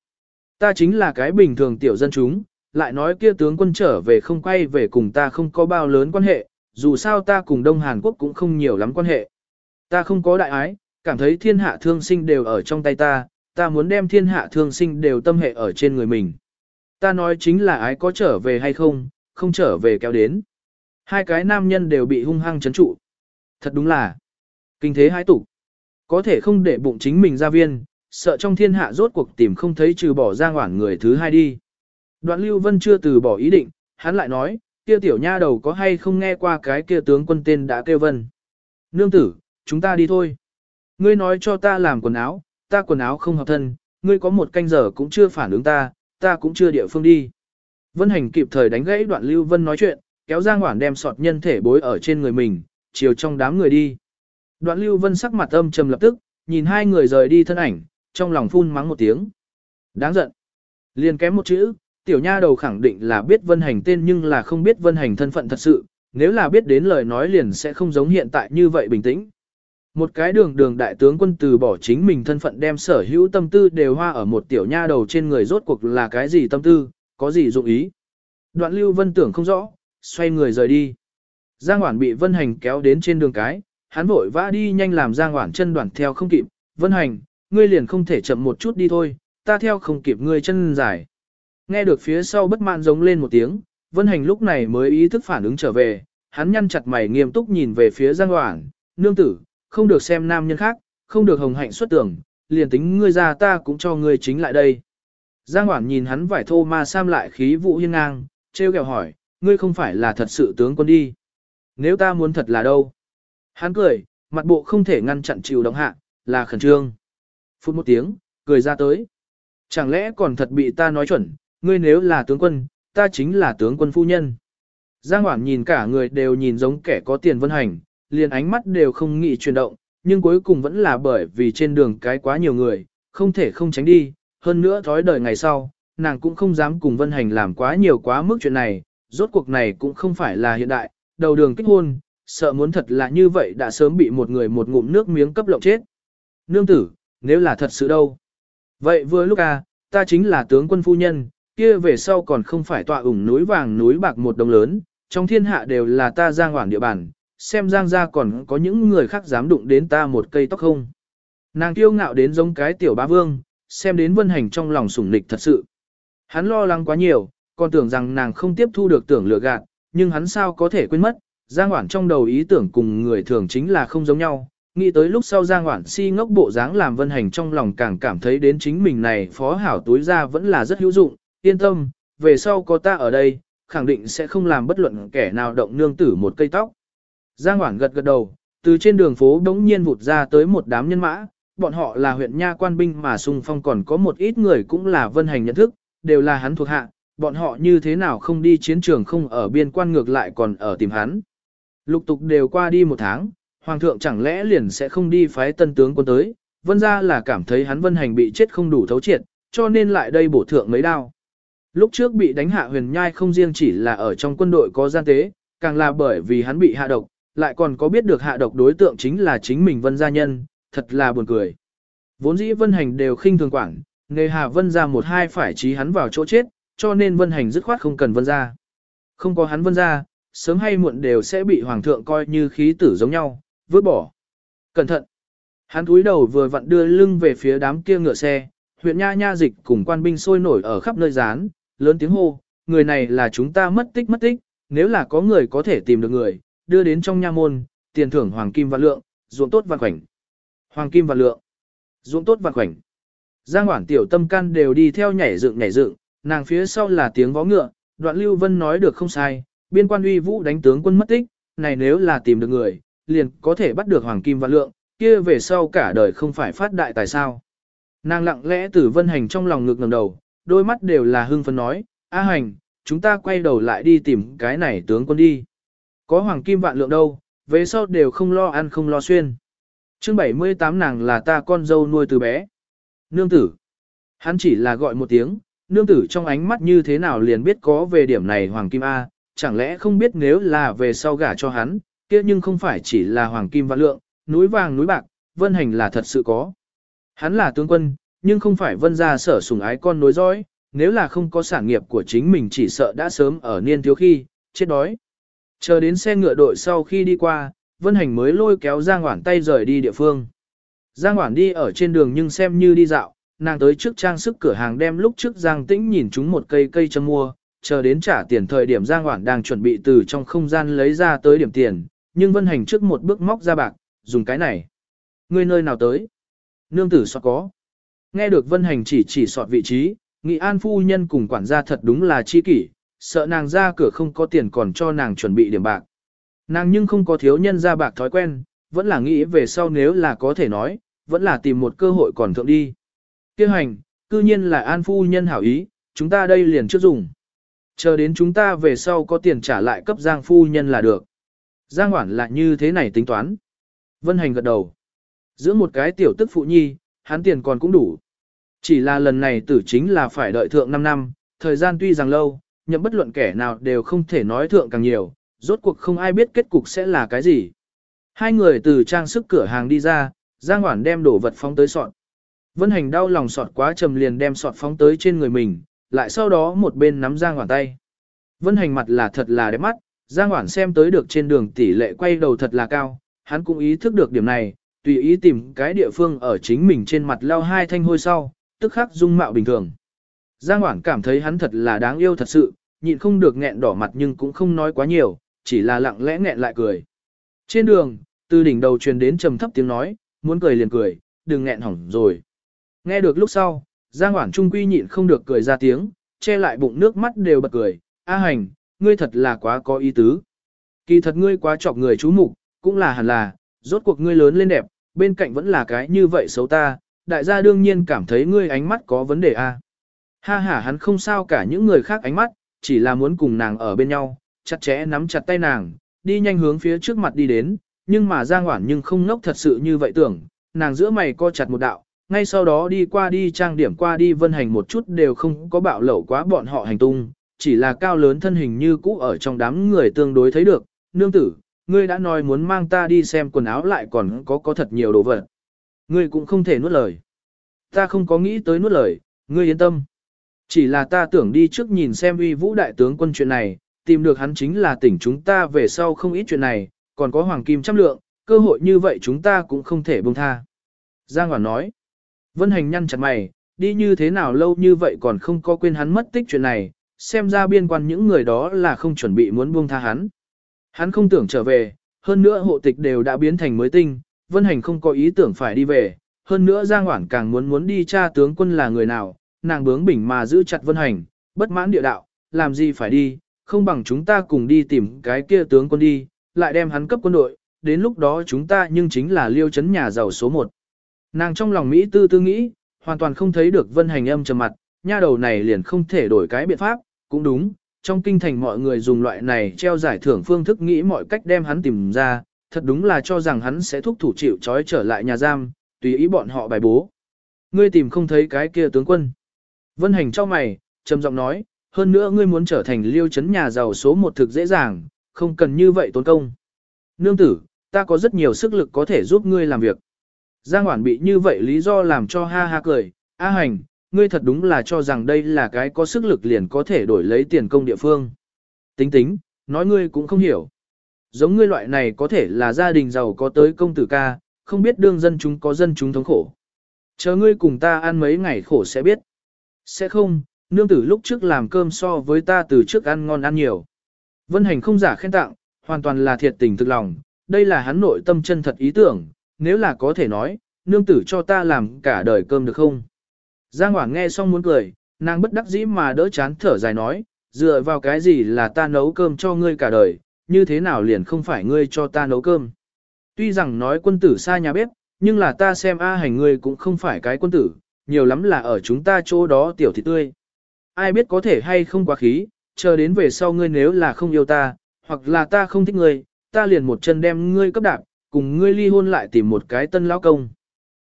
Ta chính là cái bình thường tiểu dân chúng, lại nói kia tướng quân trở về không quay về cùng ta không có bao lớn quan hệ, dù sao ta cùng Đông Hàn Quốc cũng không nhiều lắm quan hệ. Ta không có đại ái, cảm thấy thiên hạ thương sinh đều ở trong tay ta, ta muốn đem thiên hạ thương sinh đều tâm hệ ở trên người mình. Ta nói chính là ái có trở về hay không, không trở về kéo đến. Hai cái nam nhân đều bị hung hăng chấn trụ. Thật đúng là, kinh thế hai tục. Có thể không để bụng chính mình ra viên, sợ trong thiên hạ rốt cuộc tìm không thấy trừ bỏ ra ngoản người thứ hai đi. Đoạn Lưu Vân chưa từ bỏ ý định, hắn lại nói, kia tiểu nha đầu có hay không nghe qua cái kia tướng quân tên đã kêu vân. Nương tử, chúng ta đi thôi. Ngươi nói cho ta làm quần áo, ta quần áo không hợp thân, ngươi có một canh giờ cũng chưa phản ứng ta, ta cũng chưa địa phương đi. Vân hành kịp thời đánh gãy đoạn Lưu Vân nói chuyện, kéo Giang Hoản đem sọt nhân thể bối ở trên người mình, chiều trong đám người đi. Đoạn Lưu Vân sắc mặt âm trầm lập tức, nhìn hai người rời đi thân ảnh, trong lòng phun mắng một tiếng. Đáng giận. Liền kém một chữ, tiểu nha đầu khẳng định là biết Vân Hành tên nhưng là không biết Vân Hành thân phận thật sự, nếu là biết đến lời nói liền sẽ không giống hiện tại như vậy bình tĩnh. Một cái đường đường đại tướng quân từ bỏ chính mình thân phận đem sở hữu tâm tư đều hoa ở một tiểu nha đầu trên người rốt cuộc là cái gì tâm tư, có gì dụng ý. Đoạn lưu vân tưởng không rõ, xoay người rời đi. Giang Hoản bị Vân Hành kéo đến trên đường cái, hắn vội vã đi nhanh làm Giang Hoản chân đoạn theo không kịp. Vân Hành, ngươi liền không thể chậm một chút đi thôi, ta theo không kịp ngươi chân dài. Nghe được phía sau bất mãn giống lên một tiếng, Vân Hành lúc này mới ý thức phản ứng trở về, hắn nhăn chặt mày nghiêm túc nhìn về phía Giang Hoảng, nương tử, không được xem nam nhân khác, không được hồng hạnh xuất tưởng, liền tính ngươi ra ta cũng cho ngươi chính lại đây. Giang Hoảng nhìn hắn vải thô ma sam lại khí vụ hiên ngang, treo kẹo hỏi, ngươi không phải là thật sự tướng quân đi. Nếu ta muốn thật là đâu? Hắn cười, mặt bộ không thể ngăn chặn chịu động hạ, là khẩn trương. Phút một tiếng, cười ra tới. Chẳng lẽ còn thật bị ta nói chuẩn, ngươi nếu là tướng quân, ta chính là tướng quân phu nhân. Giang Hoảng nhìn cả người đều nhìn giống kẻ có tiền vân hành, liền ánh mắt đều không nghĩ chuyển động, nhưng cuối cùng vẫn là bởi vì trên đường cái quá nhiều người, không thể không tránh đi, hơn nữa thói đời ngày sau, nàng cũng không dám cùng vân hành làm quá nhiều quá mức chuyện này, rốt cuộc này cũng không phải là hiện đại, đầu đường kết hôn, sợ muốn thật là như vậy đã sớm bị một người một ngụm nước miếng cấp lộng chết. Nương tử, nếu là thật sự đâu? Vậy vừa lúc à, ta chính là tướng quân phu nhân, kia về sau còn không phải tọa ủng núi vàng núi bạc một đồng lớn, trong thiên hạ đều là ta giang hoảng địa bàn, xem giang ra còn có những người khác dám đụng đến ta một cây tóc không. Nàng kiêu ngạo đến giống cái tiểu bá vương, xem đến vân hành trong lòng sủng nịch thật sự. Hắn lo lắng quá nhiều, còn tưởng rằng nàng không tiếp thu được tưởng lừa gạt, nhưng hắn sao có thể quên mất, Giang Hoản trong đầu ý tưởng cùng người thường chính là không giống nhau. Nghĩ tới lúc sau Giang Hoản si ngốc bộ dáng làm vân hành trong lòng càng cảm thấy đến chính mình này phó hảo túi ra vẫn là rất hữu dụng, yên tâm, về sau có ta ở đây, khẳng định sẽ không làm bất luận kẻ nào động nương tử một cây tóc. Giang Hoảng gật gật đầu, từ trên đường phố đống nhiên vụt ra tới một đám nhân mã, bọn họ là huyện nha quan binh mà xung phong còn có một ít người cũng là vân hành nhận thức, đều là hắn thuộc hạ, bọn họ như thế nào không đi chiến trường không ở biên quan ngược lại còn ở tìm hắn. Lục tục đều qua đi một tháng, hoàng thượng chẳng lẽ liền sẽ không đi phái tân tướng quân tới, vân ra là cảm thấy hắn vân hành bị chết không đủ thấu triệt, cho nên lại đây bổ thượng mấy đao. Lúc trước bị đánh hạ huyền nhai không riêng chỉ là ở trong quân đội có gian tế, càng là bởi vì hắn bị hạ độc, lại còn có biết được hạ độc đối tượng chính là chính mình vân gia nhân, thật là buồn cười. Vốn dĩ vân hành đều khinh thường quản, nghề hạ vân ra một hai phải trí hắn vào chỗ chết, cho nên vân hành dứt khoát không cần vân ra. Không có hắn vân ra, sớm hay muộn đều sẽ bị hoàng thượng coi như khí tử giống nhau, vứt bỏ. Cẩn thận! Hắn túi đầu vừa vặn đưa lưng về phía đám kia ngựa xe, huyện nha nha dịch cùng quan binh sôi nổi ở khắp nơi rán, lớn tiếng hô, người này là chúng ta mất tích mất tích, nếu là có người có thể tìm được người, đưa đến trong nha môn, tiền thưởng hoàng kim và lượng, ruộng tốt và khoảnh. Hoàng kim và lượng, ruộng tốt và khoảnh. Giang Hoản tiểu tâm can đều đi theo nhảy dựng nhảy dựng, nàng phía sau là tiếng vó ngựa, đoạn Lưu Vân nói được không sai, biên quan uy vũ đánh tướng quân mất tích, này nếu là tìm được người, liền có thể bắt được hoàng kim và lượng, kia về sau cả đời không phải phát đại tại sao. Nàng lặng lẽ từ vân hành trong lòng ngực ngẩng đầu, đôi mắt đều là hưng phấn nói, A hành, chúng ta quay đầu lại đi tìm cái này tướng quân đi. Có hoàng kim vạn lượng đâu, về sau đều không lo ăn không lo xuyên. chương 78 nàng là ta con dâu nuôi từ bé. Nương tử. Hắn chỉ là gọi một tiếng, nương tử trong ánh mắt như thế nào liền biết có về điểm này hoàng kim A, chẳng lẽ không biết nếu là về sau gả cho hắn, kia nhưng không phải chỉ là hoàng kim vạn lượng, núi vàng núi bạc, vân hành là thật sự có. Hắn là tướng quân, nhưng không phải vân gia sở sủng ái con nối dõi, nếu là không có sản nghiệp của chính mình chỉ sợ đã sớm ở niên thiếu khi, chết đói. Chờ đến xe ngựa đội sau khi đi qua, Vân Hành mới lôi kéo Giang Hoản tay rời đi địa phương. Giang Hoản đi ở trên đường nhưng xem như đi dạo, nàng tới trước trang sức cửa hàng đem lúc trước Giang Tĩnh nhìn chúng một cây cây châm mua, chờ đến trả tiền thời điểm Giang Hoản đang chuẩn bị từ trong không gian lấy ra tới điểm tiền, nhưng Vân Hành trước một bước móc ra bạc, dùng cái này. người nơi nào tới? Nương tử sọt có. Nghe được Vân Hành chỉ chỉ sọt vị trí, Nghị An phu nhân cùng quản gia thật đúng là chi kỷ, sợ nàng ra cửa không có tiền còn cho nàng chuẩn bị điểm bạc. Nàng nhưng không có thiếu nhân ra bạc thói quen, vẫn là nghĩ về sau nếu là có thể nói, vẫn là tìm một cơ hội còn thượng đi. Kêu hành, cư nhiên là An phu nhân hảo ý, chúng ta đây liền trước dùng. Chờ đến chúng ta về sau có tiền trả lại cấp Giang phu nhân là được. Giang Hoản là như thế này tính toán. Vân Hành gật đầu. Giữa một cái tiểu tức phụ nhi, hắn tiền còn cũng đủ. Chỉ là lần này tử chính là phải đợi thượng 5 năm, thời gian tuy rằng lâu, nhậm bất luận kẻ nào đều không thể nói thượng càng nhiều, rốt cuộc không ai biết kết cục sẽ là cái gì. Hai người từ trang sức cửa hàng đi ra, Giang Hoản đem đổ vật phóng tới sọt. Vân Hành đau lòng sọt quá trầm liền đem sọt phóng tới trên người mình, lại sau đó một bên nắm Giang Hoản tay. Vân Hành mặt là thật là đẹp mắt, Giang Hoản xem tới được trên đường tỷ lệ quay đầu thật là cao, hắn cũng ý thức được điểm này, tùy ý tìm cái địa phương ở chính mình trên mặt leo hai thanh hôi sau, tức khắc dung mạo bình thường. Giang Hoảng cảm thấy hắn thật là đáng yêu thật sự, nhịn không được nghẹn đỏ mặt nhưng cũng không nói quá nhiều, chỉ là lặng lẽ nghẹn lại cười. Trên đường, từ đỉnh đầu truyền đến trầm thấp tiếng nói, muốn cười liền cười, đừng nghẹn hỏng rồi. Nghe được lúc sau, Giang Hoảng trung quy nhịn không được cười ra tiếng, che lại bụng nước mắt đều bật cười, A hành, ngươi thật là quá có ý tứ. Kỳ thật ngươi quá chọc người chú mục, cũng là hẳn là, rốt cuộc ngươi lớn lên đẹp, bên cạnh vẫn là cái như vậy xấu ta, đại gia đương nhiên cảm thấy ngươi ánh mắt có vấn đề a. Ha ha hắn không sao cả những người khác ánh mắt, chỉ là muốn cùng nàng ở bên nhau, chặt chẽ nắm chặt tay nàng, đi nhanh hướng phía trước mặt đi đến, nhưng mà Giang Hoản nhưng không ngốc thật sự như vậy tưởng, nàng giữa mày co chặt một đạo, ngay sau đó đi qua đi trang điểm qua đi vân hành một chút đều không có bạo lẩu quá bọn họ hành tung, chỉ là cao lớn thân hình như cũ ở trong đám người tương đối thấy được, nương tử, ngươi đã nói muốn mang ta đi xem quần áo lại còn có có thật nhiều đồ vật. Ngươi cũng không thể nuốt lời. Ta không có nghĩ tới nuốt lời, ngươi yên tâm. Chỉ là ta tưởng đi trước nhìn xem uy vũ đại tướng quân chuyện này, tìm được hắn chính là tỉnh chúng ta về sau không ít chuyện này, còn có hoàng kim trăm lượng, cơ hội như vậy chúng ta cũng không thể buông tha. Giang Hoàn nói, Vân Hành nhăn chặt mày, đi như thế nào lâu như vậy còn không có quên hắn mất tích chuyện này, xem ra biên quan những người đó là không chuẩn bị muốn buông tha hắn. Hắn không tưởng trở về, hơn nữa hộ tịch đều đã biến thành mới tinh, Vân Hành không có ý tưởng phải đi về, hơn nữa Giang Hoảng càng muốn muốn đi tra tướng quân là người nào, nàng bướng bỉnh mà giữ chặt Vân Hành, bất mãn địa đạo, làm gì phải đi, không bằng chúng ta cùng đi tìm cái kia tướng quân đi, lại đem hắn cấp quân đội, đến lúc đó chúng ta nhưng chính là liêu chấn nhà giàu số 1. Nàng trong lòng Mỹ tư tư nghĩ, hoàn toàn không thấy được Vân Hành âm trầm mặt, nha đầu này liền không thể đổi cái biện pháp, cũng đúng, trong kinh thành mọi người dùng loại này treo giải thưởng phương thức nghĩ mọi cách đem hắn tìm ra, thật đúng là cho rằng hắn sẽ thúc thủ chịu trói trở lại nhà giam, tùy ý bọn họ bài bố. Ngươi tìm không thấy cái kia tướng quân. Vân hành cho mày, trầm giọng nói, hơn nữa ngươi muốn trở thành liêu chấn nhà giàu số một thực dễ dàng, không cần như vậy tốn công. Nương tử, ta có rất nhiều sức lực có thể giúp ngươi làm việc. Giang Hoản bị như vậy lý do làm cho ha ha cười, A hành, ngươi thật đúng là cho rằng đây là cái có sức lực liền có thể đổi lấy tiền công địa phương. Tính tính, nói ngươi cũng không hiểu. Giống ngươi loại này có thể là gia đình giàu có tới công tử ca, không biết đương dân chúng có dân chúng thống khổ. Chờ ngươi cùng ta ăn mấy ngày khổ sẽ biết. Sẽ không, nương tử lúc trước làm cơm so với ta từ trước ăn ngon ăn nhiều. Vân hành không giả khen tặng, hoàn toàn là thiệt tình thực lòng, đây là hắn nội tâm chân thật ý tưởng, nếu là có thể nói, nương tử cho ta làm cả đời cơm được không? Giang Hoảng nghe xong muốn cười, nàng bất đắc dĩ mà đỡ chán thở dài nói, dựa vào cái gì là ta nấu cơm cho ngươi cả đời, như thế nào liền không phải ngươi cho ta nấu cơm. Tuy rằng nói quân tử xa nhà bếp, nhưng là ta xem A hành ngươi cũng không phải cái quân tử, nhiều lắm là ở chúng ta chỗ đó tiểu thị tươi. Ai biết có thể hay không quá khí, chờ đến về sau ngươi nếu là không yêu ta, hoặc là ta không thích ngươi, ta liền một chân đem ngươi cấp đạp, cùng ngươi ly hôn lại tìm một cái tân lão công.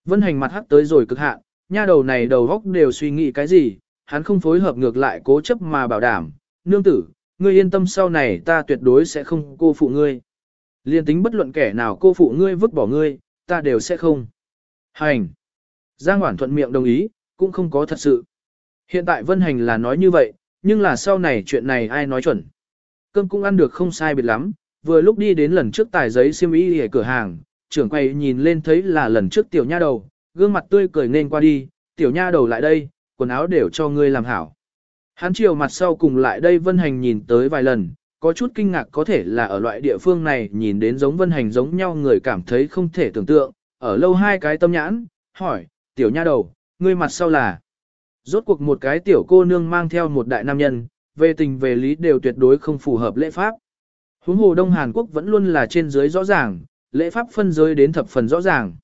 Vân hành mặt hắc tới rồi cực hạn, nha đầu này đầu góc đều suy nghĩ cái gì, hắn không phối hợp ngược lại cố chấp mà bảo đảm, nương tử, ngươi yên tâm sau này ta tuyệt đối sẽ không cô phụ ngươi. Liên tính bất luận kẻ nào cô phụ ngươi vứt bỏ ngươi, ta đều sẽ không. Hành. Giang Hoản thuận miệng đồng ý, cũng không có thật sự. Hiện tại Vân Hành là nói như vậy, nhưng là sau này chuyện này ai nói chuẩn. Cơm cũng ăn được không sai biệt lắm, vừa lúc đi đến lần trước tài giấy xiêm y ở cửa hàng, trưởng quầy nhìn lên thấy là lần trước tiểu nha đầu, gương mặt tươi cười nên qua đi, tiểu nha đầu lại đây, quần áo đều cho ngươi làm hảo. Hắn chiều mặt sau cùng lại đây Vân Hành nhìn tới vài lần, có chút kinh ngạc có thể là ở loại địa phương này nhìn đến giống Vân Hành giống nhau người cảm thấy không thể tưởng tượng, ở lâu hai cái tâm nhãn, hỏi, tiểu nha đầu, ngươi mặt sau là. Rốt cuộc một cái tiểu cô nương mang theo một đại nam nhân, về tình về lý đều tuyệt đối không phù hợp lễ pháp. Huống hồ Đông Hàn Quốc vẫn luôn là trên dưới rõ ràng, lễ pháp phân giới đến thập phần rõ ràng.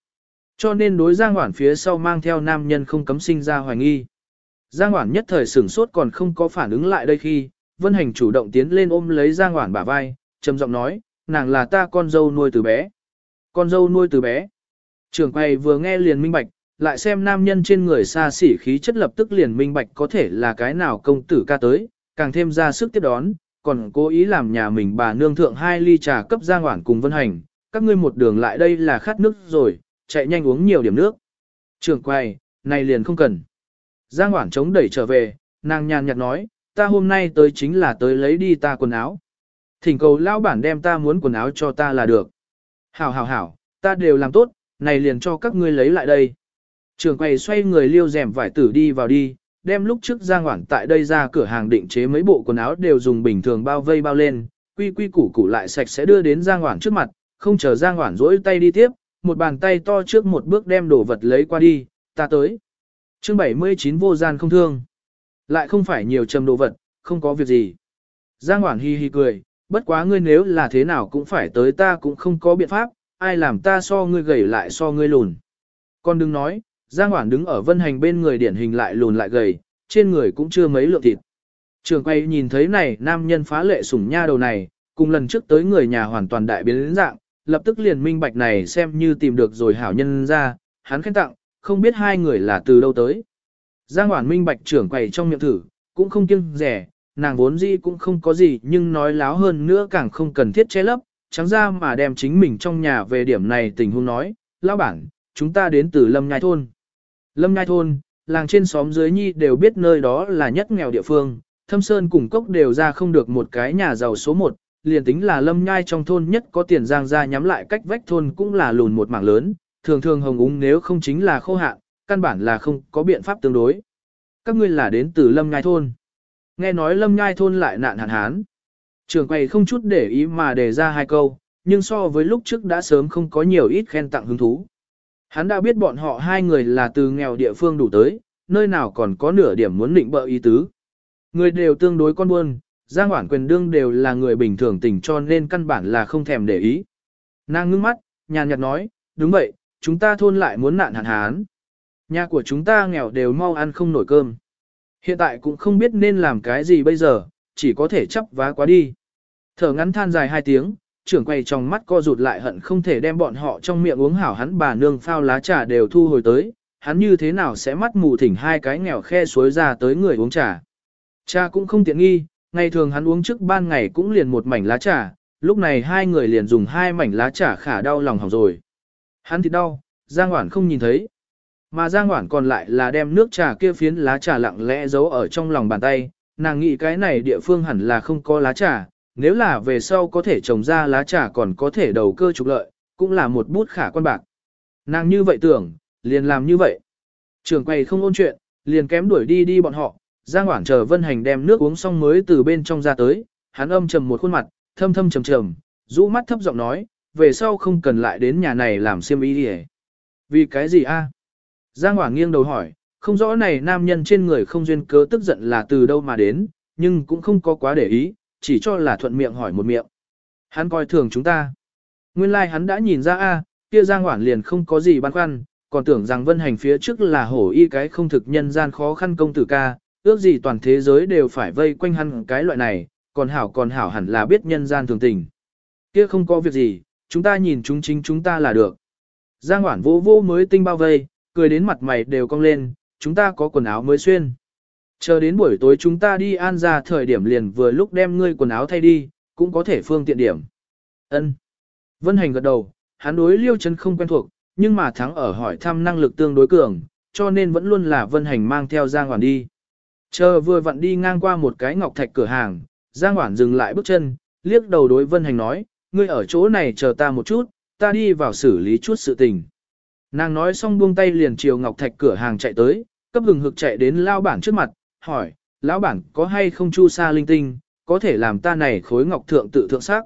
Cho nên đối Giang Hoản phía sau mang theo nam nhân không cấm sinh ra hoài nghi. Giang Hoản nhất thời sửng sốt còn không có phản ứng lại đây khi, Vân Hành chủ động tiến lên ôm lấy Giang Hoản bả vai, trầm giọng nói, nàng là ta con dâu nuôi từ bé. Con dâu nuôi từ bé. Trưởng quầy vừa nghe liền minh bạch, lại xem nam nhân trên người xa xỉ khí chất lập tức liền minh bạch có thể là cái nào công tử ca tới, càng thêm ra sức tiếp đón, còn cố ý làm nhà mình bà nương thượng hai ly trà cấp Giang Hoản cùng Vân Hành, các ngươi một đường lại đây là khát nước rồi, chạy nhanh uống nhiều điểm nước. Trưởng quầy, này liền không cần. Giang Hoản chống đẩy trở về, nàng nhàn nhạt nói, ta hôm nay tới chính là tới lấy đi ta quần áo. Thỉnh cầu lão bản đem ta muốn quần áo cho ta là được. Hảo hảo hảo, ta đều làm tốt, này liền cho các ngươi lấy lại đây. Trường quầy xoay người liêu rèm vải tử đi vào đi, đem lúc trước Giang Hoản tại đây ra cửa hàng định chế mấy bộ quần áo đều dùng bình thường bao vây bao lên, quy quy củ củ lại sạch sẽ đưa đến Giang Hoản trước mặt, không chờ Giang Hoản rỗi tay đi tiếp, một bàn tay to trước một bước đem đồ vật lấy qua đi, ta tới. Chương 79 vô gian không thương. Lại không phải nhiều trầm đồ vật, không có việc gì. Giang Hoản hi hi cười, bất quá ngươi nếu là thế nào cũng phải tới ta cũng không có biện pháp, ai làm ta so ngươi gầy lại so ngươi lùn. Con đừng nói, Giang Hoản đứng ở vân hành bên người điển hình lại lùn lại gầy, trên người cũng chưa mấy lượng thịt. Trường quay nhìn thấy này nam nhân phá lệ sủng nha đầu này, cùng lần trước tới người nhà hoàn toàn đại biến dạng, lập tức liền minh bạch này xem như tìm được rồi hảo nhân ra, hắn khen tặng, không biết hai người là từ đâu tới. Giang Hoản minh bạch trưởng quầy trong miệng thử, cũng không kiêng rẻ, nàng vốn gì cũng không có gì nhưng nói láo hơn nữa càng không cần thiết che lấp, trắng ra mà đem chính mình trong nhà về điểm này tình huống nói, lão bản, chúng ta đến từ Lâm Nhai Thôn. Lâm Nhai Thôn, làng trên xóm dưới nhi đều biết nơi đó là nhất nghèo địa phương, thâm sơn cùng cốc đều ra không được một cái nhà giàu số một, liền tính là lâm nhai trong thôn nhất có tiền giang ra nhắm lại cách vách thôn cũng là lùn một mảng lớn, thường thường hồng úng nếu không chính là khô hạn, căn bản là không có biện pháp tương đối. Các ngươi là đến từ lâm nhai thôn. Nghe nói lâm nhai thôn lại nạn hạn hán. Trường quầy không chút để ý mà đề ra hai câu, nhưng so với lúc trước đã sớm không có nhiều ít khen tặng hứng thú. Hắn đã biết bọn họ hai người là từ nghèo địa phương đủ tới, nơi nào còn có nửa điểm muốn định bợ ý tứ. Người đều tương đối con buôn, Giang Hoảng quyền đương đều là người bình thường tỉnh cho nên căn bản là không thèm để ý. Nàng ngưng mắt, nhàn nhạt nói, đúng vậy, chúng ta thôn lại muốn nạn hạn hán. Nhà của chúng ta nghèo đều mau ăn không nổi cơm. Hiện tại cũng không biết nên làm cái gì bây giờ, chỉ có thể chấp vá quá đi. Thở ngắn than dài hai tiếng, trưởng quay trong mắt co rụt lại hận không thể đem bọn họ trong miệng uống hảo hắn bà nương phao lá trà đều thu hồi tới, hắn như thế nào sẽ mắt mù thỉnh hai cái nghèo khe suối ra tới người uống trà. Cha cũng không tiện nghi, ngày thường hắn uống trước ban ngày cũng liền một mảnh lá trà, lúc này hai người liền dùng hai mảnh lá trà khả đau lòng hỏng rồi. Hắn thì đau, Giang Hoản không nhìn thấy. Mà Giang Hoản còn lại là đem nước trà kia phiến lá trà lặng lẽ giấu ở trong lòng bàn tay, nàng nghĩ cái này địa phương hẳn là không có lá trà, nếu là về sau có thể trồng ra lá trà còn có thể đầu cơ trục lợi, cũng là một bút khả quan bạc. Nàng như vậy tưởng, liền làm như vậy. Trường quầy không ôn chuyện, liền kém đuổi đi đi bọn họ, Giang Hoản chờ Vân Hành đem nước uống xong mới từ bên trong ra tới, hắn âm trầm một khuôn mặt, thâm thâm trầm trầm, rũ mắt thấp giọng nói, về sau không cần lại đến nhà này làm xiêm y đi Vì cái gì a? Giang Hoảng nghiêng đầu hỏi, không rõ này nam nhân trên người không duyên cớ tức giận là từ đâu mà đến, nhưng cũng không có quá để ý, chỉ cho là thuận miệng hỏi một miệng. Hắn coi thường chúng ta. Nguyên lai like hắn đã nhìn ra a, kia Giang Hoảng liền không có gì băn khoăn, còn tưởng rằng Vân Hành phía trước là hổ y cái không thực nhân gian khó khăn công tử ca, ước gì toàn thế giới đều phải vây quanh hắn cái loại này, còn hảo còn hảo hẳn là biết nhân gian thường tình. Kia không có việc gì, chúng ta nhìn chúng chính chúng ta là được. Giang Hoản vô vô mới tinh bao vây, cười đến mặt mày đều cong lên, chúng ta có quần áo mới xuyên. Chờ đến buổi tối chúng ta đi an ra thời điểm liền vừa lúc đem ngươi quần áo thay đi, cũng có thể phương tiện điểm. Ân. Vân Hành gật đầu, hắn đối Liêu Trấn không quen thuộc, nhưng mà thắng ở hỏi thăm năng lực tương đối cường, cho nên vẫn luôn là Vân Hành mang theo Giang Hoản đi. Chờ vừa vặn đi ngang qua một cái ngọc thạch cửa hàng, Giang Hoản dừng lại bước chân, liếc đầu đối Vân Hành nói, ngươi ở chỗ này chờ ta một chút, ta đi vào xử lý chút sự tình. Nàng nói xong buông tay liền chiều Ngọc Thạch cửa hàng chạy tới, cấp hừng hực chạy đến lao bản trước mặt, hỏi, lão bản có hay không chu sa linh tinh, có thể làm ta này khối ngọc thượng tự thượng sắc.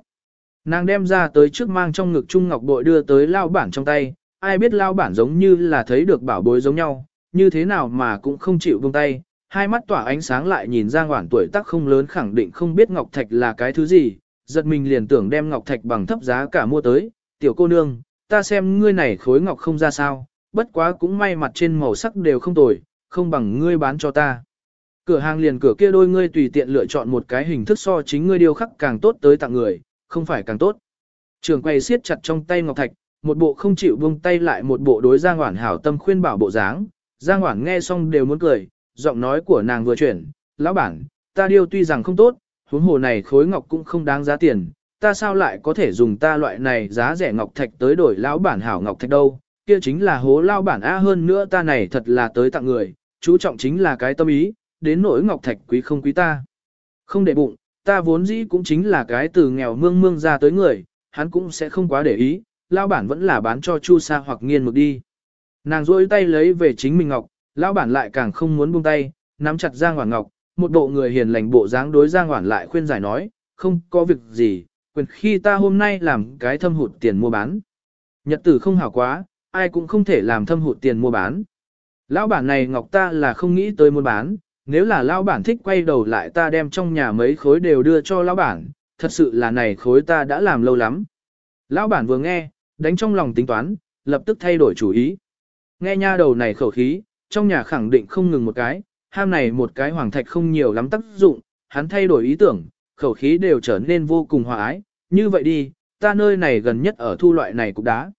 Nàng đem ra tới trước mang trong ngực trung ngọc bội đưa tới lao bản trong tay, ai biết lao bản giống như là thấy được bảo bối giống nhau, như thế nào mà cũng không chịu buông tay, hai mắt tỏa ánh sáng lại nhìn Giang Hoản tuổi tác không lớn khẳng định không biết ngọc thạch là cái thứ gì, giật mình liền tưởng đem ngọc thạch bằng thấp giá cả mua tới, tiểu cô nương, ta xem ngươi này khối ngọc không ra sao, bất quá cũng may mặt trên màu sắc đều không tồi, không bằng ngươi bán cho ta. Cửa hàng liền cửa kia đôi ngươi tùy tiện lựa chọn một cái hình thức so chính ngươi điêu khắc càng tốt tới tặng người, không phải càng tốt. Trường quay siết chặt trong tay ngọc thạch, một bộ không chịu buông tay lại một bộ đối Giang Hoản hảo tâm khuyên bảo bộ dáng. Giang Hoản nghe xong đều muốn cười, giọng nói của nàng vừa chuyển, lão bản, ta điêu tuy rằng không tốt, huống hồ này khối ngọc cũng không đáng giá tiền, ta sao lại có thể dùng ta loại này giá rẻ ngọc thạch tới đổi lão bản hảo ngọc thạch đâu, kia chính là hố lao bản a hơn nữa ta này thật là tới tặng người, chú trọng chính là cái tâm ý, đến nỗi ngọc thạch quý không quý ta. Không để bụng, ta vốn dĩ cũng chính là cái từ nghèo mương mương ra tới người, hắn cũng sẽ không quá để ý, lao bản vẫn là bán cho chu sa hoặc nghiên mực đi. Nàng rôi tay lấy về chính mình ngọc, lão bản lại càng không muốn buông tay, nắm chặt Giang Hoản Ngọc, một bộ người hiền lành bộ dáng đối Giang Hoản lại khuyên giải nói, không có việc gì, quyền khi ta hôm nay làm cái thâm hụt tiền mua bán. Nhật tử không hảo quá, ai cũng không thể làm thâm hụt tiền mua bán. Lão bản này ngọc ta là không nghĩ tới mua bán, nếu là lão bản thích quay đầu lại ta đem trong nhà mấy khối đều đưa cho lão bản, thật sự là này khối ta đã làm lâu lắm. Lão bản vừa nghe, đánh trong lòng tính toán, lập tức thay đổi chủ ý. Nghe nha đầu này khẩu khí, trong nhà khẳng định không ngừng một cái, ham này một cái hoàng thạch không nhiều lắm tác dụng, hắn thay đổi ý tưởng, khẩu khí đều trở nên vô cùng hòa ái, như vậy đi, ta nơi này gần nhất ở thu loại này cục đá.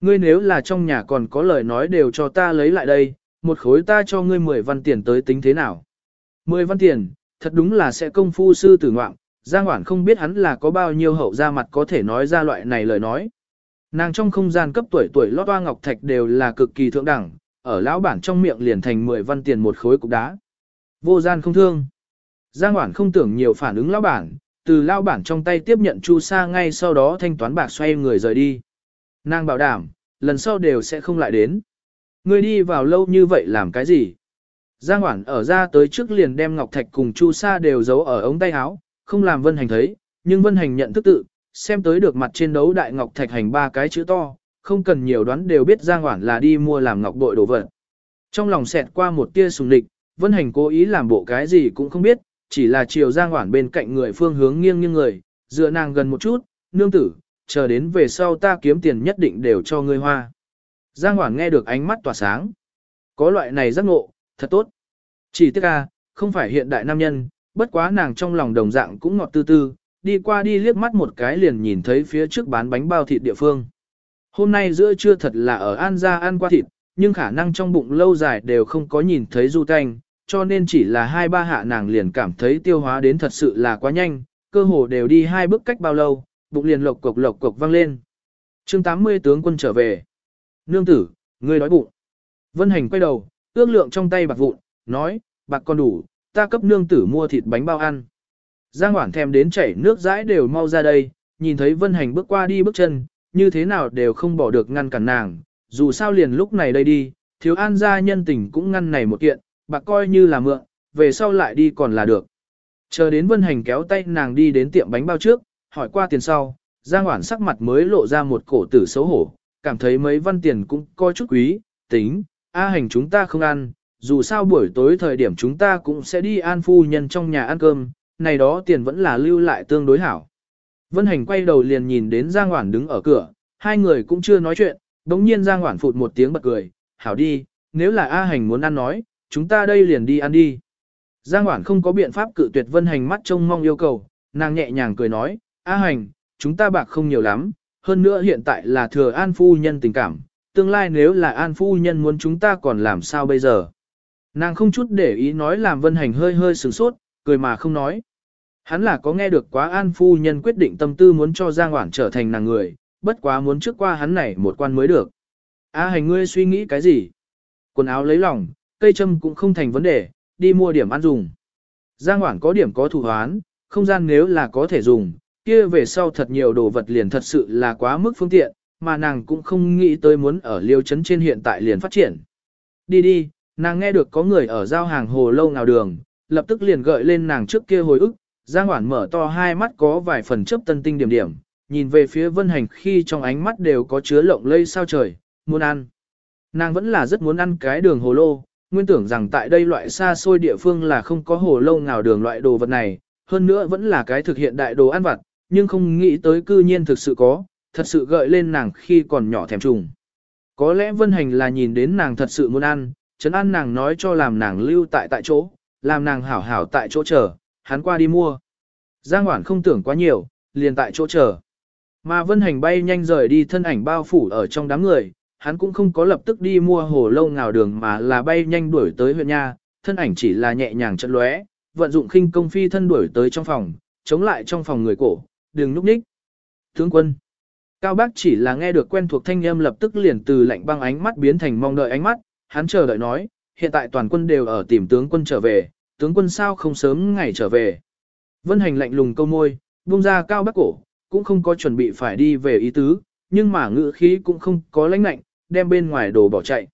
Ngươi nếu là trong nhà còn có lời nói đều cho ta lấy lại đây, một khối ta cho ngươi 10 văn tiền tới tính thế nào. 10 văn tiền, thật đúng là sẽ công phu sư tử ngoạm, Giang Hoản không biết hắn là có bao nhiêu hậu ra mặt có thể nói ra loại này lời nói. Nàng trong không gian cấp tuổi tuổi lót hoa ngọc thạch đều là cực kỳ thượng đẳng, ở lão bản trong miệng liền thành 10 văn tiền một khối cục đá. Vô gian không thương. Giang Hoản không tưởng nhiều phản ứng lão bản, từ lão bản trong tay tiếp nhận chu sa ngay sau đó thanh toán bạc xoay người rời đi. Nàng bảo đảm, lần sau đều sẽ không lại đến. Ngươi đi vào lâu như vậy làm cái gì? Giang Hoản ở ra tới trước liền đem Ngọc Thạch cùng Chu Sa đều giấu ở ống tay áo, không làm Vân Hành thấy, nhưng Vân Hành nhận thức tự, xem tới được mặt trên đấu đại Ngọc Thạch hành ba cái chữ to, không cần nhiều đoán đều biết Giang Hoản là đi mua làm ngọc bội đồ vật. Trong lòng xẹt qua một tia sùng địch, Vân Hành cố ý làm bộ cái gì cũng không biết, chỉ là chiều Giang Hoản bên cạnh người phương hướng nghiêng nghiêng người, dựa nàng gần một chút, nương tử, chờ đến về sau ta kiếm tiền nhất định đều cho ngươi hoa. Giang Hoản nghe được ánh mắt tỏa sáng. Có loại này giác ngộ, thật tốt. Chỉ tiếc a không phải hiện đại nam nhân, bất quá nàng trong lòng đồng dạng cũng ngọt tư tư, đi qua đi liếc mắt một cái liền nhìn thấy phía trước bán bánh bao thịt địa phương. Hôm nay giữa trưa thật là ở An gia ăn qua thịt, nhưng khả năng trong bụng lâu dài đều không có nhìn thấy du tanh, cho nên chỉ là hai ba hạ nàng liền cảm thấy tiêu hóa đến thật sự là quá nhanh, cơ hồ đều đi hai bước cách bao lâu, bụng liền lộc cộc lộc cộc vang lên. chương 80 tướng quân trở về. Nương tử, ngươi đói bụng. Vân hành quay đầu, ước lượng trong tay bạc vụn, nói, bạc còn đủ, ta cấp nương tử mua thịt bánh bao ăn. Giang Hoảng thèm đến chảy nước dãi đều mau ra đây, nhìn thấy Vân Hành bước qua đi bước chân, như thế nào đều không bỏ được ngăn cản nàng, dù sao liền lúc này đây đi, thiếu an gia nhân tình cũng ngăn này một kiện, bạc coi như là mượn, về sau lại đi còn là được. Chờ đến Vân Hành kéo tay nàng đi đến tiệm bánh bao trước, hỏi qua tiền sau, Giang Hoản sắc mặt mới lộ ra một cổ tử xấu hổ, cảm thấy mấy văn tiền cũng coi chút quý, tính, A hành chúng ta không ăn, dù sao buổi tối thời điểm chúng ta cũng sẽ đi an phu nhân trong nhà ăn cơm, này đó tiền vẫn là lưu lại tương đối hảo. Vân hành quay đầu liền nhìn đến Giang Hoản đứng ở cửa, hai người cũng chưa nói chuyện, đống nhiên Giang Hoản phụt một tiếng bật cười, hảo đi, nếu là A hành muốn ăn nói, chúng ta đây liền đi ăn đi. Giang Hoản không có biện pháp cự tuyệt Vân hành mắt trông mong yêu cầu, nàng nhẹ nhàng cười nói, A hành, chúng ta bạc không nhiều lắm, hơn nữa hiện tại là thừa an phu nhân tình cảm, tương lai nếu là an phu nhân muốn chúng ta còn làm sao bây giờ. Nàng không chút để ý nói làm vân hành hơi hơi sửng sốt, cười mà không nói. Hắn là có nghe được quá an phu nhân quyết định tâm tư muốn cho Giang Hoảng trở thành nàng người, bất quá muốn trước qua hắn này một quan mới được. A hành ngươi suy nghĩ cái gì? Quần áo lấy lòng, cây châm cũng không thành vấn đề, đi mua điểm ăn dùng. Giang Hoảng có điểm có thủ hoán, không gian nếu là có thể dùng, kia về sau thật nhiều đồ vật liền thật sự là quá mức phương tiện, mà nàng cũng không nghĩ tới muốn ở liêu chấn trên hiện tại liền phát triển. Đi đi, nàng nghe được có người ở giao hàng hồ lâu nào đường, lập tức liền gợi lên nàng trước kia hồi ức, Giang Hoản mở to hai mắt có vài phần chấp tân tinh điểm điểm, nhìn về phía vân hành khi trong ánh mắt đều có chứa lộng lây sao trời, muốn ăn. Nàng vẫn là rất muốn ăn cái đường hồ lô, nguyên tưởng rằng tại đây loại xa xôi địa phương là không có hồ lô nào đường loại đồ vật này, hơn nữa vẫn là cái thực hiện đại đồ ăn vặt, nhưng không nghĩ tới cư nhiên thực sự có, thật sự gợi lên nàng khi còn nhỏ thèm trùng. Có lẽ Vân Hành là nhìn đến nàng thật sự muốn ăn, chấn ăn nàng nói cho làm nàng lưu tại tại chỗ, làm nàng hảo hảo tại chỗ chờ, hắn qua đi mua. Giang Hoản không tưởng quá nhiều, liền tại chỗ chờ. Mà Vân Hành bay nhanh rời đi thân ảnh bao phủ ở trong đám người, hắn cũng không có lập tức đi mua hồ lâu ngào đường mà là bay nhanh đuổi tới huyện nha, thân ảnh chỉ là nhẹ nhàng trận lóe, vận dụng khinh công phi thân đuổi tới trong phòng, chống lại trong phòng người cổ, đừng núp ních. Tướng quân. Cao Bác chỉ là nghe được quen thuộc thanh âm lập tức liền từ lạnh băng ánh mắt biến thành mong đợi ánh mắt, hắn chờ đợi nói, hiện tại toàn quân đều ở tìm tướng quân trở về, tướng quân sao không sớm ngày trở về. Vân hành lạnh lùng câu môi, buông ra Cao bắc cổ, cũng không có chuẩn bị phải đi về ý tứ, nhưng mà ngữ khí cũng không có lãnh lạnh, đem bên ngoài đồ bỏ chạy.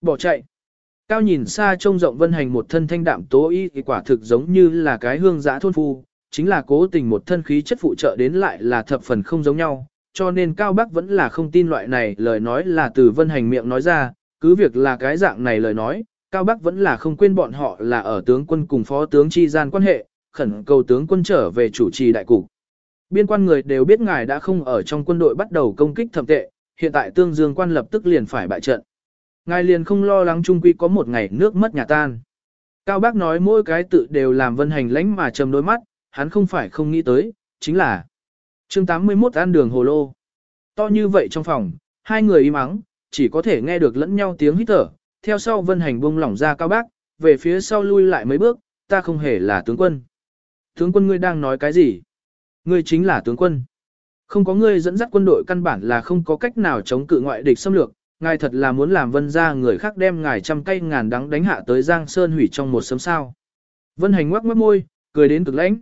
Bỏ chạy. Cao nhìn xa trông rộng vân hành một thân thanh đạm tố y thì quả thực giống như là cái hương giã thôn phu, chính là cố tình một thân khí chất phụ trợ đến lại là thập phần không giống nhau, cho nên Cao Bắc vẫn là không tin loại này lời nói là từ vân hành miệng nói ra, cứ việc là cái dạng này lời nói, Cao Bắc vẫn là không quên bọn họ là ở tướng quân cùng phó tướng chi gian quan hệ, khẩn cầu tướng quân trở về chủ trì đại cục. Biên quan người đều biết ngài đã không ở trong quân đội bắt đầu công kích thẩm tệ, hiện tại tương dương quan lập tức liền phải bại trận. Ngài liền không lo lắng trung quy có một ngày nước mất nhà tan. Cao Bác nói mỗi cái tự đều làm vân hành lánh mà trầm đôi mắt, hắn không phải không nghĩ tới, chính là chương 81 ăn đường hồ lô. To như vậy trong phòng, hai người im ắng, chỉ có thể nghe được lẫn nhau tiếng hít thở, theo sau vân hành buông lỏng ra Cao Bác, về phía sau lui lại mấy bước, ta không hề là tướng quân. Tướng quân ngươi đang nói cái gì? Ngươi chính là tướng quân. Không có ngươi dẫn dắt quân đội căn bản là không có cách nào chống cự ngoại địch xâm lược, ngài thật là muốn làm vân ra người khác đem ngài trăm cây ngàn đắng đánh hạ tới Giang Sơn hủy trong một sớm sao. Vân hành ngoắc mất môi, cười đến cực lãnh.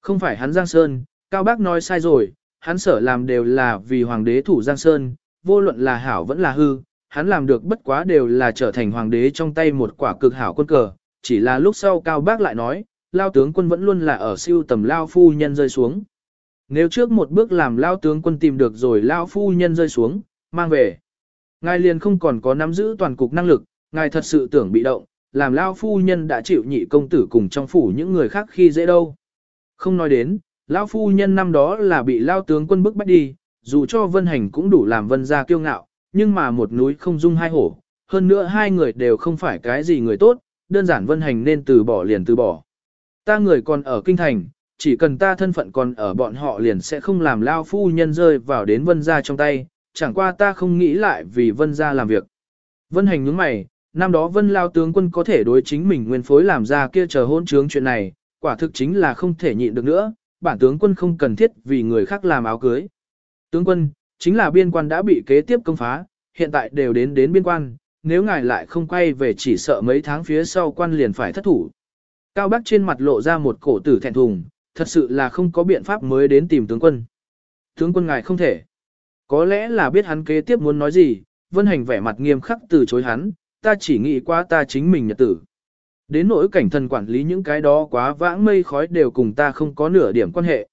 Không phải hắn Giang Sơn, Cao Bác nói sai rồi, hắn sở làm đều là vì hoàng đế thủ Giang Sơn, vô luận là hảo vẫn là hư, hắn làm được bất quá đều là trở thành hoàng đế trong tay một quả cực hảo quân cờ, chỉ là lúc sau Cao Bác lại nói, lao tướng quân vẫn luôn là ở siêu tầm lao phu nhân rơi xuống. Nếu trước một bước làm lao tướng quân tìm được rồi lao phu nhân rơi xuống, mang về. Ngài liền không còn có nắm giữ toàn cục năng lực, ngài thật sự tưởng bị động, làm lao phu nhân đã chịu nhị công tử cùng trong phủ những người khác khi dễ đâu. Không nói đến, lao phu nhân năm đó là bị lao tướng quân bức bắt đi, dù cho vân hành cũng đủ làm vân gia kiêu ngạo, nhưng mà một núi không dung hai hổ, hơn nữa hai người đều không phải cái gì người tốt, đơn giản vân hành nên từ bỏ liền từ bỏ. Ta người còn ở kinh thành, chỉ cần ta thân phận còn ở bọn họ liền sẽ không làm lao phu nhân rơi vào đến vân gia trong tay, chẳng qua ta không nghĩ lại vì vân gia làm việc. Vân hành nhướng mày, năm đó vân lao tướng quân có thể đối chính mình nguyên phối làm ra kia chờ hôn trướng chuyện này, quả thực chính là không thể nhịn được nữa, bản tướng quân không cần thiết vì người khác làm áo cưới. Tướng quân, chính là biên quan đã bị kế tiếp công phá, hiện tại đều đến đến biên quan, nếu ngài lại không quay về chỉ sợ mấy tháng phía sau quan liền phải thất thủ. Cao Bắc trên mặt lộ ra một cổ tử thẹn thùng, thật sự là không có biện pháp mới đến tìm tướng quân. Tướng quân ngài không thể. Có lẽ là biết hắn kế tiếp muốn nói gì, Vân Hành vẻ mặt nghiêm khắc từ chối hắn, ta chỉ nghĩ qua ta chính mình nhật tử. Đến nỗi cảnh thần quản lý những cái đó quá vãng mây khói đều cùng ta không có nửa điểm quan hệ.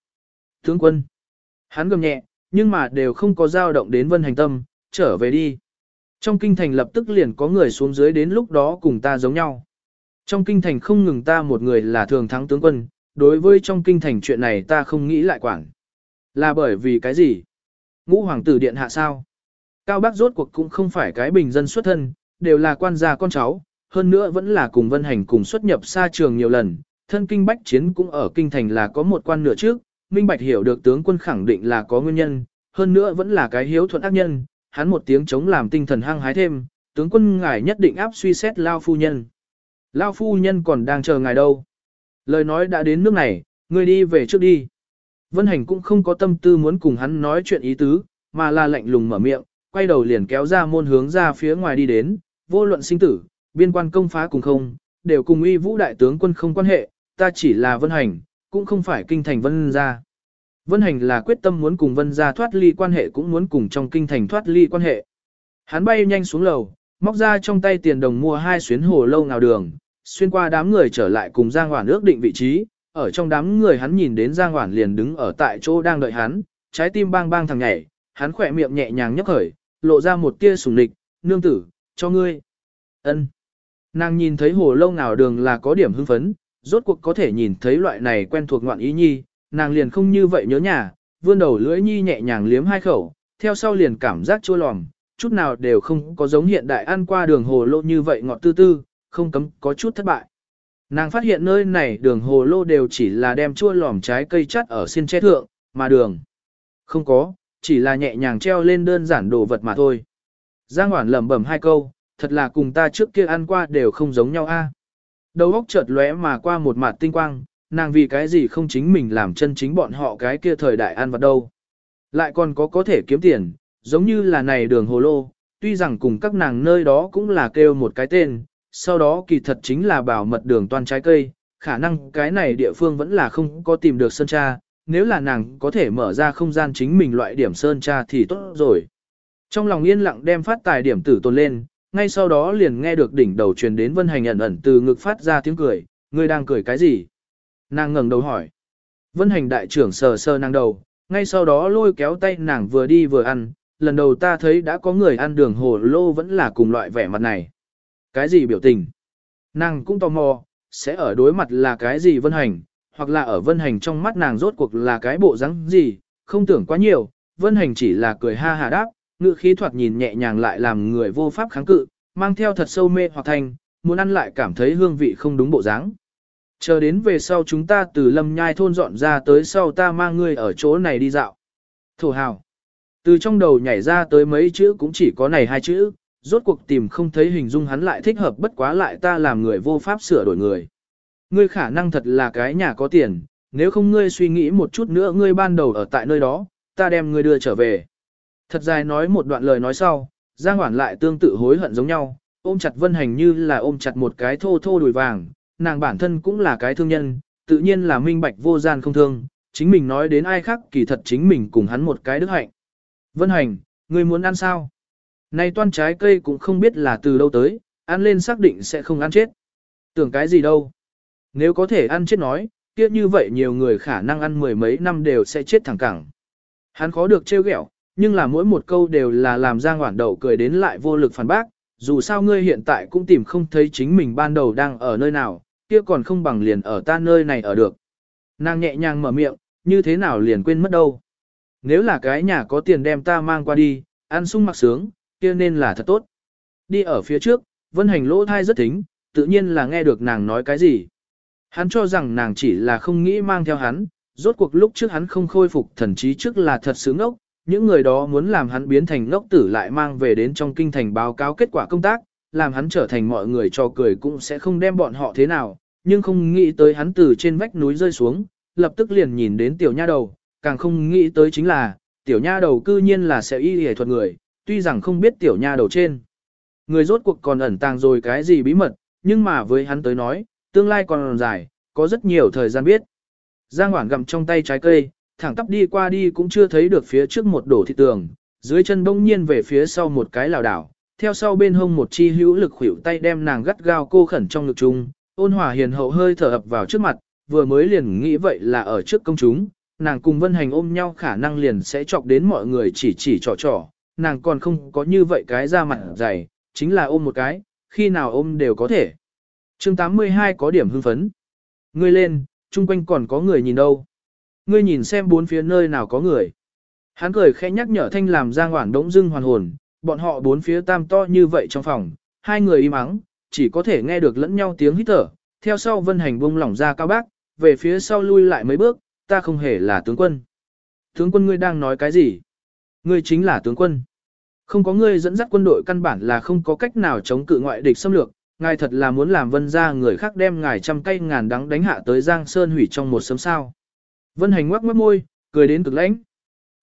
Tướng quân. Hắn gầm nhẹ, nhưng mà đều không có dao động đến Vân Hành tâm, trở về đi. Trong kinh thành lập tức liền có người xuống dưới đến lúc đó cùng ta giống nhau. Trong kinh thành không ngừng ta một người là thường thắng tướng quân, đối với trong kinh thành chuyện này ta không nghĩ lại quản. Là bởi vì cái gì? Ngũ hoàng tử điện hạ sao? Cao Bác rốt cuộc cũng không phải cái bình dân xuất thân, đều là quan gia con cháu, hơn nữa vẫn là cùng vân hành cùng xuất nhập xa trường nhiều lần, thân kinh bách chiến cũng ở kinh thành là có một quan nửa trước, minh bạch hiểu được tướng quân khẳng định là có nguyên nhân, hơn nữa vẫn là cái hiếu thuận ác nhân, hắn một tiếng chống làm tinh thần hăng hái thêm, tướng quân ngài nhất định áp suy xét lao phu nhân. Lao phu nhân còn đang chờ ngài đâu. Lời nói đã đến nước này, ngươi đi về trước đi. Vân Hành cũng không có tâm tư muốn cùng hắn nói chuyện ý tứ, mà là lạnh lùng mở miệng, quay đầu liền kéo ra môn hướng ra phía ngoài đi đến, vô luận sinh tử, biên quan công phá cùng không, đều cùng uy vũ đại tướng quân không quan hệ, ta chỉ là Vân Hành, cũng không phải kinh thành Vân gia. Vân Hành là quyết tâm muốn cùng Vân gia thoát ly quan hệ cũng muốn cùng trong kinh thành thoát ly quan hệ. Hắn bay nhanh xuống lầu, móc ra trong tay tiền đồng mua hai xuyến hồ lâu ngào đường, xuyên qua đám người trở lại cùng Giang Hoản ước định vị trí, ở trong đám người hắn nhìn đến Giang Hoản liền đứng ở tại chỗ đang đợi hắn, trái tim bang bang thằng nhảy, hắn khỏe miệng nhẹ nhàng nhấc khởi, lộ ra một tia sủng lịch, nương tử, cho ngươi. ân Nàng nhìn thấy hồ lâu ngào đường là có điểm hưng phấn, rốt cuộc có thể nhìn thấy loại này quen thuộc ngoạn ý nhi, nàng liền không như vậy nhớ nhà, vươn đầu lưỡi nhi nhẹ nhàng liếm hai khẩu, theo sau liền cảm giác chua lòm, chút nào đều không có giống hiện đại ăn qua đường hồ lô như vậy ngọt tư tư, không cấm có chút thất bại. Nàng phát hiện nơi này đường hồ lô đều chỉ là đem chua lòm trái cây chắt ở xin che thượng, mà đường không có, chỉ là nhẹ nhàng treo lên đơn giản đồ vật mà thôi. Giang Hoản lẩm bẩm hai câu, thật là cùng ta trước kia ăn qua đều không giống nhau a. Đầu óc chợt lóe mà qua một mặt tinh quang, nàng vì cái gì không chính mình làm chân chính bọn họ cái kia thời đại ăn vật đâu. Lại còn có có thể kiếm tiền, giống như là này đường hồ lô, tuy rằng cùng các nàng nơi đó cũng là kêu một cái tên, sau đó kỳ thật chính là bảo mật đường toàn trái cây, khả năng cái này địa phương vẫn là không có tìm được sơn tra, nếu là nàng có thể mở ra không gian chính mình loại điểm sơn tra thì tốt rồi. Trong lòng yên lặng đem phát tài điểm tử tồn lên, ngay sau đó liền nghe được đỉnh đầu truyền đến vân hành ẩn ẩn từ ngực phát ra tiếng cười, ngươi đang cười cái gì? Nàng ngẩng đầu hỏi. Vân hành đại trưởng sờ sờ nàng đầu, ngay sau đó lôi kéo tay nàng vừa đi vừa ăn, lần đầu ta thấy đã có người ăn đường hồ lô vẫn là cùng loại vẻ mặt này. Cái gì biểu tình? Nàng cũng tò mò, sẽ ở đối mặt là cái gì vân hành, hoặc là ở vân hành trong mắt nàng rốt cuộc là cái bộ rắn gì, không tưởng quá nhiều, vân hành chỉ là cười ha hà đáp, ngự khí thoạt nhìn nhẹ nhàng lại làm người vô pháp kháng cự, mang theo thật sâu mê hoặc thành, muốn ăn lại cảm thấy hương vị không đúng bộ dáng. Chờ đến về sau chúng ta từ lâm nhai thôn dọn ra tới sau ta mang ngươi ở chỗ này đi dạo. Thổ hào. Từ trong đầu nhảy ra tới mấy chữ cũng chỉ có này hai chữ, rốt cuộc tìm không thấy hình dung hắn lại thích hợp bất quá lại ta làm người vô pháp sửa đổi người. Ngươi khả năng thật là cái nhà có tiền, nếu không ngươi suy nghĩ một chút nữa ngươi ban đầu ở tại nơi đó, ta đem ngươi đưa trở về. Thật dài nói một đoạn lời nói sau, Giang Hoản lại tương tự hối hận giống nhau, ôm chặt Vân Hành như là ôm chặt một cái thô thô đùi vàng, nàng bản thân cũng là cái thương nhân, tự nhiên là minh bạch vô gian không thương, chính mình nói đến ai khác kỳ thật chính mình cùng hắn một cái đức hạnh. Vân Hành, ngươi muốn ăn sao? Này toan trái cây cũng không biết là từ đâu tới, ăn lên xác định sẽ không ăn chết. Tưởng cái gì đâu? Nếu có thể ăn chết nói, kia như vậy nhiều người khả năng ăn mười mấy năm đều sẽ chết thẳng cẳng. Hắn khó được trêu ghẹo, nhưng là mỗi một câu đều là làm Giang Hoản Đậu cười đến lại vô lực phản bác, dù sao ngươi hiện tại cũng tìm không thấy chính mình ban đầu đang ở nơi nào, kia còn không bằng liền ở ta nơi này ở được. Nàng nhẹ nhàng mở miệng, như thế nào liền quên mất đâu. Nếu là cái nhà có tiền đem ta mang qua đi, ăn sung mặc sướng, kia nên là thật tốt. Đi ở phía trước, vân hành lỗ thai rất thính, tự nhiên là nghe được nàng nói cái gì. Hắn cho rằng nàng chỉ là không nghĩ mang theo hắn, rốt cuộc lúc trước hắn không khôi phục thần trí trước là thật sướng ốc, những người đó muốn làm hắn biến thành ngốc tử lại mang về đến trong kinh thành báo cáo kết quả công tác, làm hắn trở thành mọi người cho cười cũng sẽ không đem bọn họ thế nào, nhưng không nghĩ tới hắn từ trên vách núi rơi xuống, lập tức liền nhìn đến tiểu nha đầu, càng không nghĩ tới chính là, tiểu nha đầu cư nhiên là sẽ y hề thuật người, tuy rằng không biết tiểu nha đầu trên. Người rốt cuộc còn ẩn tàng rồi cái gì bí mật, nhưng mà với hắn tới nói, tương lai còn dài, có rất nhiều thời gian biết. Giang Hoảng gặm trong tay trái cây, thẳng tắp đi qua đi cũng chưa thấy được phía trước một đổ thị tường, dưới chân bỗng nhiên về phía sau một cái lảo đảo, theo sau bên hông một chi hữu lực khuỷu tay đem nàng gắt gao cô khẩn trong ngực chung, ôn hòa hiền hậu hơi thở ập vào trước mặt, vừa mới liền nghĩ vậy là ở trước công chúng, nàng cùng vân hành ôm nhau khả năng liền sẽ chọc đến mọi người chỉ chỉ trò trò, nàng còn không có như vậy cái ra mặt dày, chính là ôm một cái, khi nào ôm đều có thể. chương 82 có điểm hưng phấn. Ngươi lên, chung quanh còn có người nhìn đâu. Ngươi nhìn xem bốn phía nơi nào có người. Hắn cười khẽ nhắc nhở thanh làm Giang Hoản đống dưng hoàn hồn, bọn họ bốn phía tam to như vậy trong phòng, hai người im ắng, chỉ có thể nghe được lẫn nhau tiếng hít thở, theo sau vân hành bông lỏng ra cao bác, về phía sau lui lại mấy bước, ta không hề là tướng quân. Tướng quân ngươi đang nói cái gì? Ngươi chính là tướng quân. Không có ngươi dẫn dắt quân đội căn bản là không có cách nào chống cự ngoại địch xâm lược, ngài thật là muốn làm vân ra người khác đem ngài trăm cây ngàn đắng đánh hạ tới Giang Sơn hủy trong một sớm sao. Vân hành ngoắc mất môi, cười đến cực lãnh.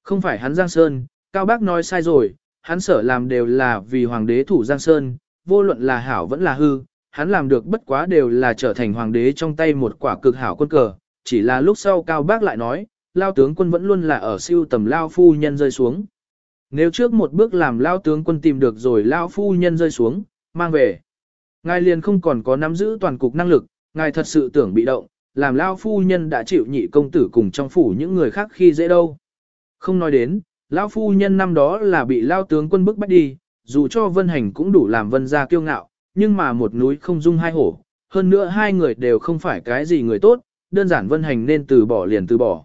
Không phải hắn Giang Sơn, Cao Bác nói sai rồi, hắn sở làm đều là vì hoàng đế thủ Giang Sơn, vô luận là hảo vẫn là hư, hắn làm được bất quá đều là trở thành hoàng đế trong tay một quả cực hảo quân cờ, chỉ là lúc sau Cao Bác lại nói, lao tướng quân vẫn luôn là ở siêu tầm lao phu nhân rơi xuống. Nếu trước một bước làm lao tướng quân tìm được rồi lao phu nhân rơi xuống, mang về. Ngài liền không còn có nắm giữ toàn cục năng lực, ngài thật sự tưởng bị động, làm lao phu nhân đã chịu nhị công tử cùng trong phủ những người khác khi dễ đâu. Không nói đến, lao phu nhân năm đó là bị lao tướng quân bức bách đi, dù cho vân hành cũng đủ làm vân gia kiêu ngạo, nhưng mà một núi không dung hai hổ, hơn nữa hai người đều không phải cái gì người tốt, đơn giản vân hành nên từ bỏ liền từ bỏ.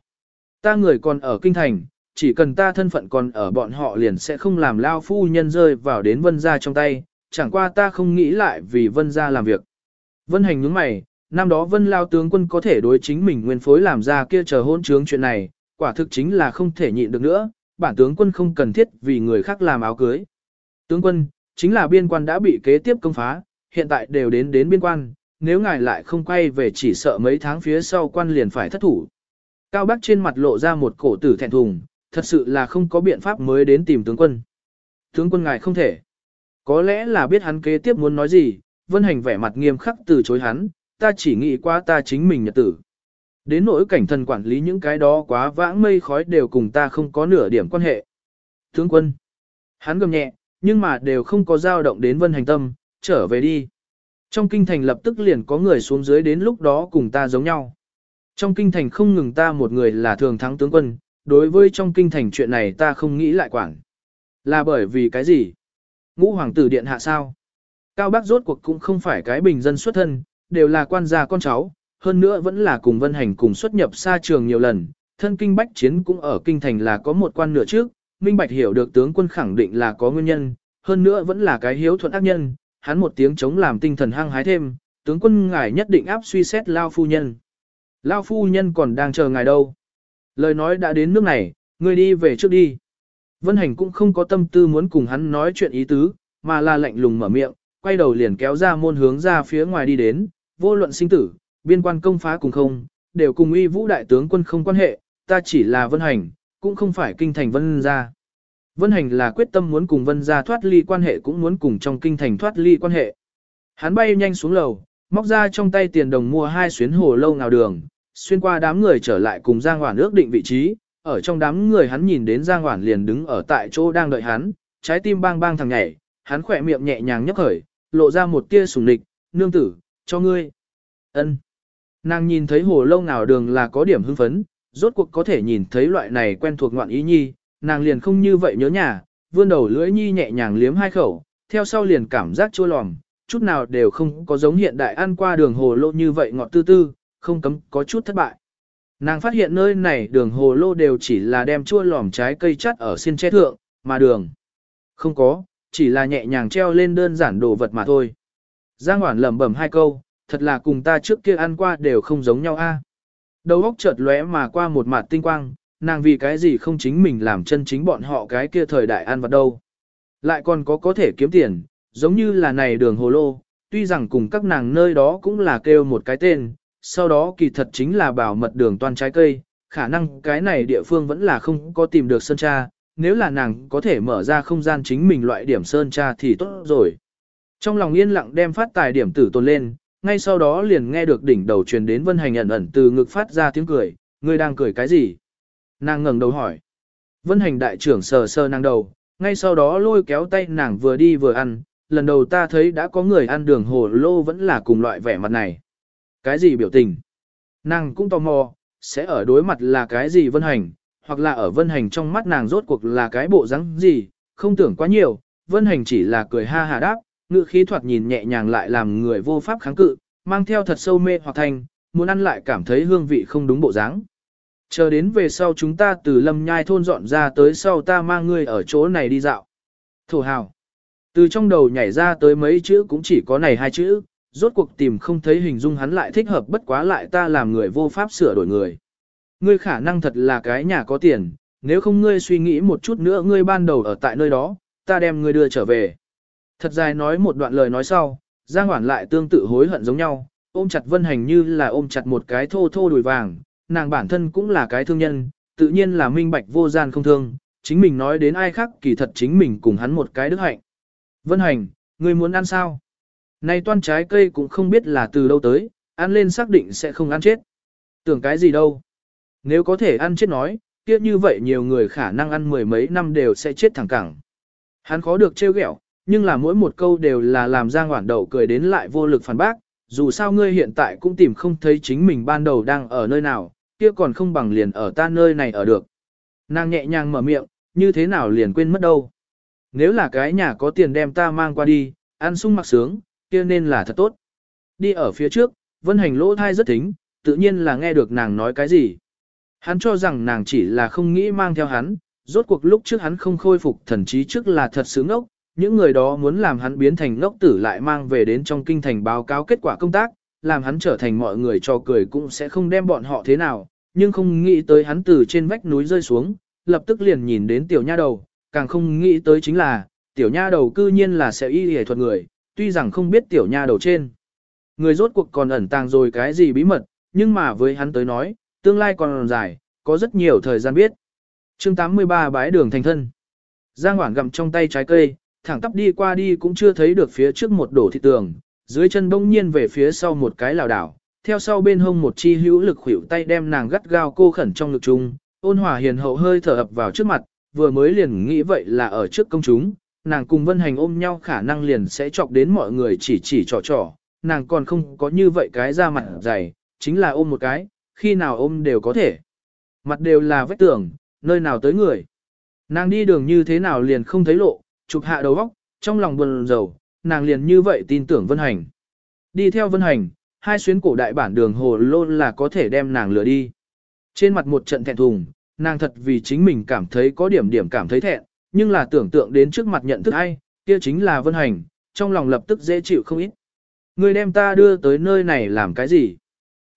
Ta người còn ở kinh thành, chỉ cần ta thân phận còn ở bọn họ liền sẽ không làm lao phu nhân rơi vào đến vân gia trong tay, chẳng qua ta không nghĩ lại vì vân gia làm việc. Vân hành nhướng mày, năm đó vân lao tướng quân có thể đối chính mình nguyên phối làm ra kia chờ hôn trướng chuyện này, quả thực chính là không thể nhịn được nữa, bản tướng quân không cần thiết vì người khác làm áo cưới. Tướng quân, chính là biên quan đã bị kế tiếp công phá, hiện tại đều đến đến biên quan, nếu ngài lại không quay về chỉ sợ mấy tháng phía sau quan liền phải thất thủ. Cao Bắc trên mặt lộ ra một cổ tử thẹn thùng, thật sự là không có biện pháp mới đến tìm tướng quân. Tướng quân ngài không thể. Có lẽ là biết hắn kế tiếp muốn nói gì, Vân Hành vẻ mặt nghiêm khắc từ chối hắn, ta chỉ nghĩ qua ta chính mình nhật tử. Đến nỗi cảnh thần quản lý những cái đó quá vãng mây khói đều cùng ta không có nửa điểm quan hệ. Tướng quân, hắn gầm nhẹ, nhưng mà đều không có dao động đến Vân Hành tâm, trở về đi. Trong kinh thành lập tức liền có người xuống dưới đến lúc đó cùng ta giống nhau. Trong kinh thành không ngừng ta một người là thường thắng tướng quân, đối với trong kinh thành chuyện này ta không nghĩ lại quản. Là bởi vì cái gì? Ngũ hoàng tử điện hạ sao? Cao Bác rốt cuộc cũng không phải cái bình dân xuất thân, đều là quan gia con cháu, hơn nữa vẫn là cùng vân hành cùng xuất nhập xa trường nhiều lần, thân kinh bách chiến cũng ở kinh thành là có một quan nửa trước, minh bạch hiểu được tướng quân khẳng định là có nguyên nhân, hơn nữa vẫn là cái hiếu thuận ác nhân, hắn một tiếng chống làm tinh thần hăng hái thêm, tướng quân ngài nhất định áp suy xét lao phu nhân. Lao phu nhân còn đang chờ ngài đâu. Lời nói đã đến nước này, ngươi đi về trước đi. Vân Hành cũng không có tâm tư muốn cùng hắn nói chuyện ý tứ, mà là lạnh lùng mở miệng, quay đầu liền kéo ra môn hướng ra phía ngoài đi đến, vô luận sinh tử, biên quan công phá cùng không, đều cùng uy vũ đại tướng quân không quan hệ, ta chỉ là Vân Hành, cũng không phải kinh thành Vân gia. Vân Hành là quyết tâm muốn cùng Vân gia thoát ly quan hệ cũng muốn cùng trong kinh thành thoát ly quan hệ. Hắn bay nhanh xuống lầu, móc ra trong tay tiền đồng mua hai xuyến hồ lâu nào đường, xuyên qua đám người trở lại cùng Giang Hoản ước định vị trí, ở trong đám người hắn nhìn đến Giang Hoản liền đứng ở tại chỗ đang đợi hắn, trái tim bang bang thằng nhảy, hắn khỏe miệng nhẹ nhàng nhấp khởi, lộ ra một tia sùng địch, nương tử, cho ngươi. ân Nàng nhìn thấy hồ lâu nào đường là có điểm hưng phấn, rốt cuộc có thể nhìn thấy loại này quen thuộc ngoạn ý nhi, nàng liền không như vậy nhớ nhà, vươn đầu lưỡi nhi nhẹ nhàng liếm hai khẩu, theo sau liền cảm giác chua lòm, chút nào đều không có giống hiện đại ăn qua đường hồ lô như vậy ngọt tư tư, không cấm có chút thất bại. Nàng phát hiện nơi này đường hồ lô đều chỉ là đem chua lòm trái cây chắt ở xin che thượng, mà đường không có, chỉ là nhẹ nhàng treo lên đơn giản đồ vật mà thôi. Giang Hoản lẩm bẩm hai câu, thật là cùng ta trước kia ăn qua đều không giống nhau a. Đầu óc chợt lóe mà qua một mặt tinh quang, nàng vì cái gì không chính mình làm chân chính bọn họ cái kia thời đại ăn vật đâu. Lại còn có có thể kiếm tiền, giống như là này đường hồ lô, tuy rằng cùng các nàng nơi đó cũng là kêu một cái tên, sau đó kỳ thật chính là bảo mật đường toàn trái cây, khả năng cái này địa phương vẫn là không có tìm được sơn tra, nếu là nàng có thể mở ra không gian chính mình loại điểm sơn tra thì tốt rồi. Trong lòng yên lặng đem phát tài điểm tử tồn lên, ngay sau đó liền nghe được đỉnh đầu truyền đến vân hành ẩn ẩn từ ngực phát ra tiếng cười, ngươi đang cười cái gì? Nàng ngẩng đầu hỏi. Vân hành đại trưởng sờ sờ nàng đầu, ngay sau đó lôi kéo tay nàng vừa đi vừa ăn, lần đầu ta thấy đã có người ăn đường hồ lô vẫn là cùng loại vẻ mặt này. Cái gì biểu tình? Nàng cũng tò mò, sẽ ở đối mặt là cái gì vân hành, hoặc là ở vân hành trong mắt nàng rốt cuộc là cái bộ rắn gì, không tưởng quá nhiều, vân hành chỉ là cười ha hà đáp, ngự khí thoạt nhìn nhẹ nhàng lại làm người vô pháp kháng cự, mang theo thật sâu mê hoặc thành, muốn ăn lại cảm thấy hương vị không đúng bộ dáng. Chờ đến về sau chúng ta từ lâm nhai thôn dọn ra tới sau ta mang ngươi ở chỗ này đi dạo. Thổ hào. Từ trong đầu nhảy ra tới mấy chữ cũng chỉ có này hai chữ, rốt cuộc tìm không thấy hình dung hắn lại thích hợp bất quá lại ta làm người vô pháp sửa đổi người. Ngươi khả năng thật là cái nhà có tiền, nếu không ngươi suy nghĩ một chút nữa ngươi ban đầu ở tại nơi đó, ta đem ngươi đưa trở về. Thật dài nói một đoạn lời nói sau, Giang Hoản lại tương tự hối hận giống nhau, ôm chặt Vân Hành như là ôm chặt một cái thô thô đùi vàng, nàng bản thân cũng là cái thương nhân, tự nhiên là minh bạch vô gian không thương, chính mình nói đến ai khác kỳ thật chính mình cùng hắn một cái đức hạnh. Vân Hành, ngươi muốn ăn sao? Này toan trái cây cũng không biết là từ đâu tới, ăn lên xác định sẽ không ăn chết. Tưởng cái gì đâu? Nếu có thể ăn chết nói, kia như vậy nhiều người khả năng ăn mười mấy năm đều sẽ chết thẳng cẳng. Hắn khó được trêu ghẹo, nhưng là mỗi một câu đều là làm Giang Hoản Đậu cười đến lại vô lực phản bác, dù sao ngươi hiện tại cũng tìm không thấy chính mình ban đầu đang ở nơi nào, kia còn không bằng liền ở ta nơi này ở được. Nàng nhẹ nhàng mở miệng, như thế nào liền quên mất đâu. Nếu là cái nhà có tiền đem ta mang qua đi, ăn sung mặc sướng, kia nên là thật tốt. Đi ở phía trước, Vân Hành lỗ thai rất thính, tự nhiên là nghe được nàng nói cái gì. Hắn cho rằng nàng chỉ là không nghĩ mang theo hắn, rốt cuộc lúc trước hắn không khôi phục thần trí trước là thật sướng ốc những người đó muốn làm hắn biến thành ngốc tử lại mang về đến trong kinh thành báo cáo kết quả công tác, làm hắn trở thành mọi người cho cười cũng sẽ không đem bọn họ thế nào, nhưng không nghĩ tới hắn từ trên vách núi rơi xuống, lập tức liền nhìn đến tiểu nha đầu, càng không nghĩ tới chính là, tiểu nha đầu cư nhiên là sẽ y hề thuật người, tuy rằng không biết tiểu nha đầu trên. Người rốt cuộc còn ẩn tàng rồi cái gì bí mật, nhưng mà với hắn tới nói, tương lai còn dài, có rất nhiều thời gian biết. chương 83 bái đường thành thân. Giang Hoảng gặm trong tay trái cây, thẳng tắp đi qua đi cũng chưa thấy được phía trước một đổ thị tường, dưới chân bỗng nhiên về phía sau một cái lảo đảo, theo sau bên hông một chi hữu lực khuỷu tay đem nàng gắt gao cô khẩn trong ngực chung, ôn hòa hiền hậu hơi thở ập vào trước mặt, vừa mới liền nghĩ vậy là ở trước công chúng, nàng cùng vân hành ôm nhau khả năng liền sẽ chọc đến mọi người chỉ chỉ trò trò, nàng còn không có như vậy cái ra mặt dày, chính là ôm một cái, khi nào ôm đều có thể. Mặt đều là vết tường, nơi nào tới người. Nàng đi đường như thế nào liền không thấy lộ, chụp hạ đầu óc, trong lòng buồn rầu, nàng liền như vậy tin tưởng Vân Hành. Đi theo Vân Hành, hai xuyến cổ đại bản đường hồ lô là có thể đem nàng lừa đi. Trên mặt một trận thẹn thùng, nàng thật vì chính mình cảm thấy có điểm điểm cảm thấy thẹn, nhưng là tưởng tượng đến trước mặt nhận thức ai, kia chính là Vân Hành, trong lòng lập tức dễ chịu không ít. Người đem ta đưa tới nơi này làm cái gì?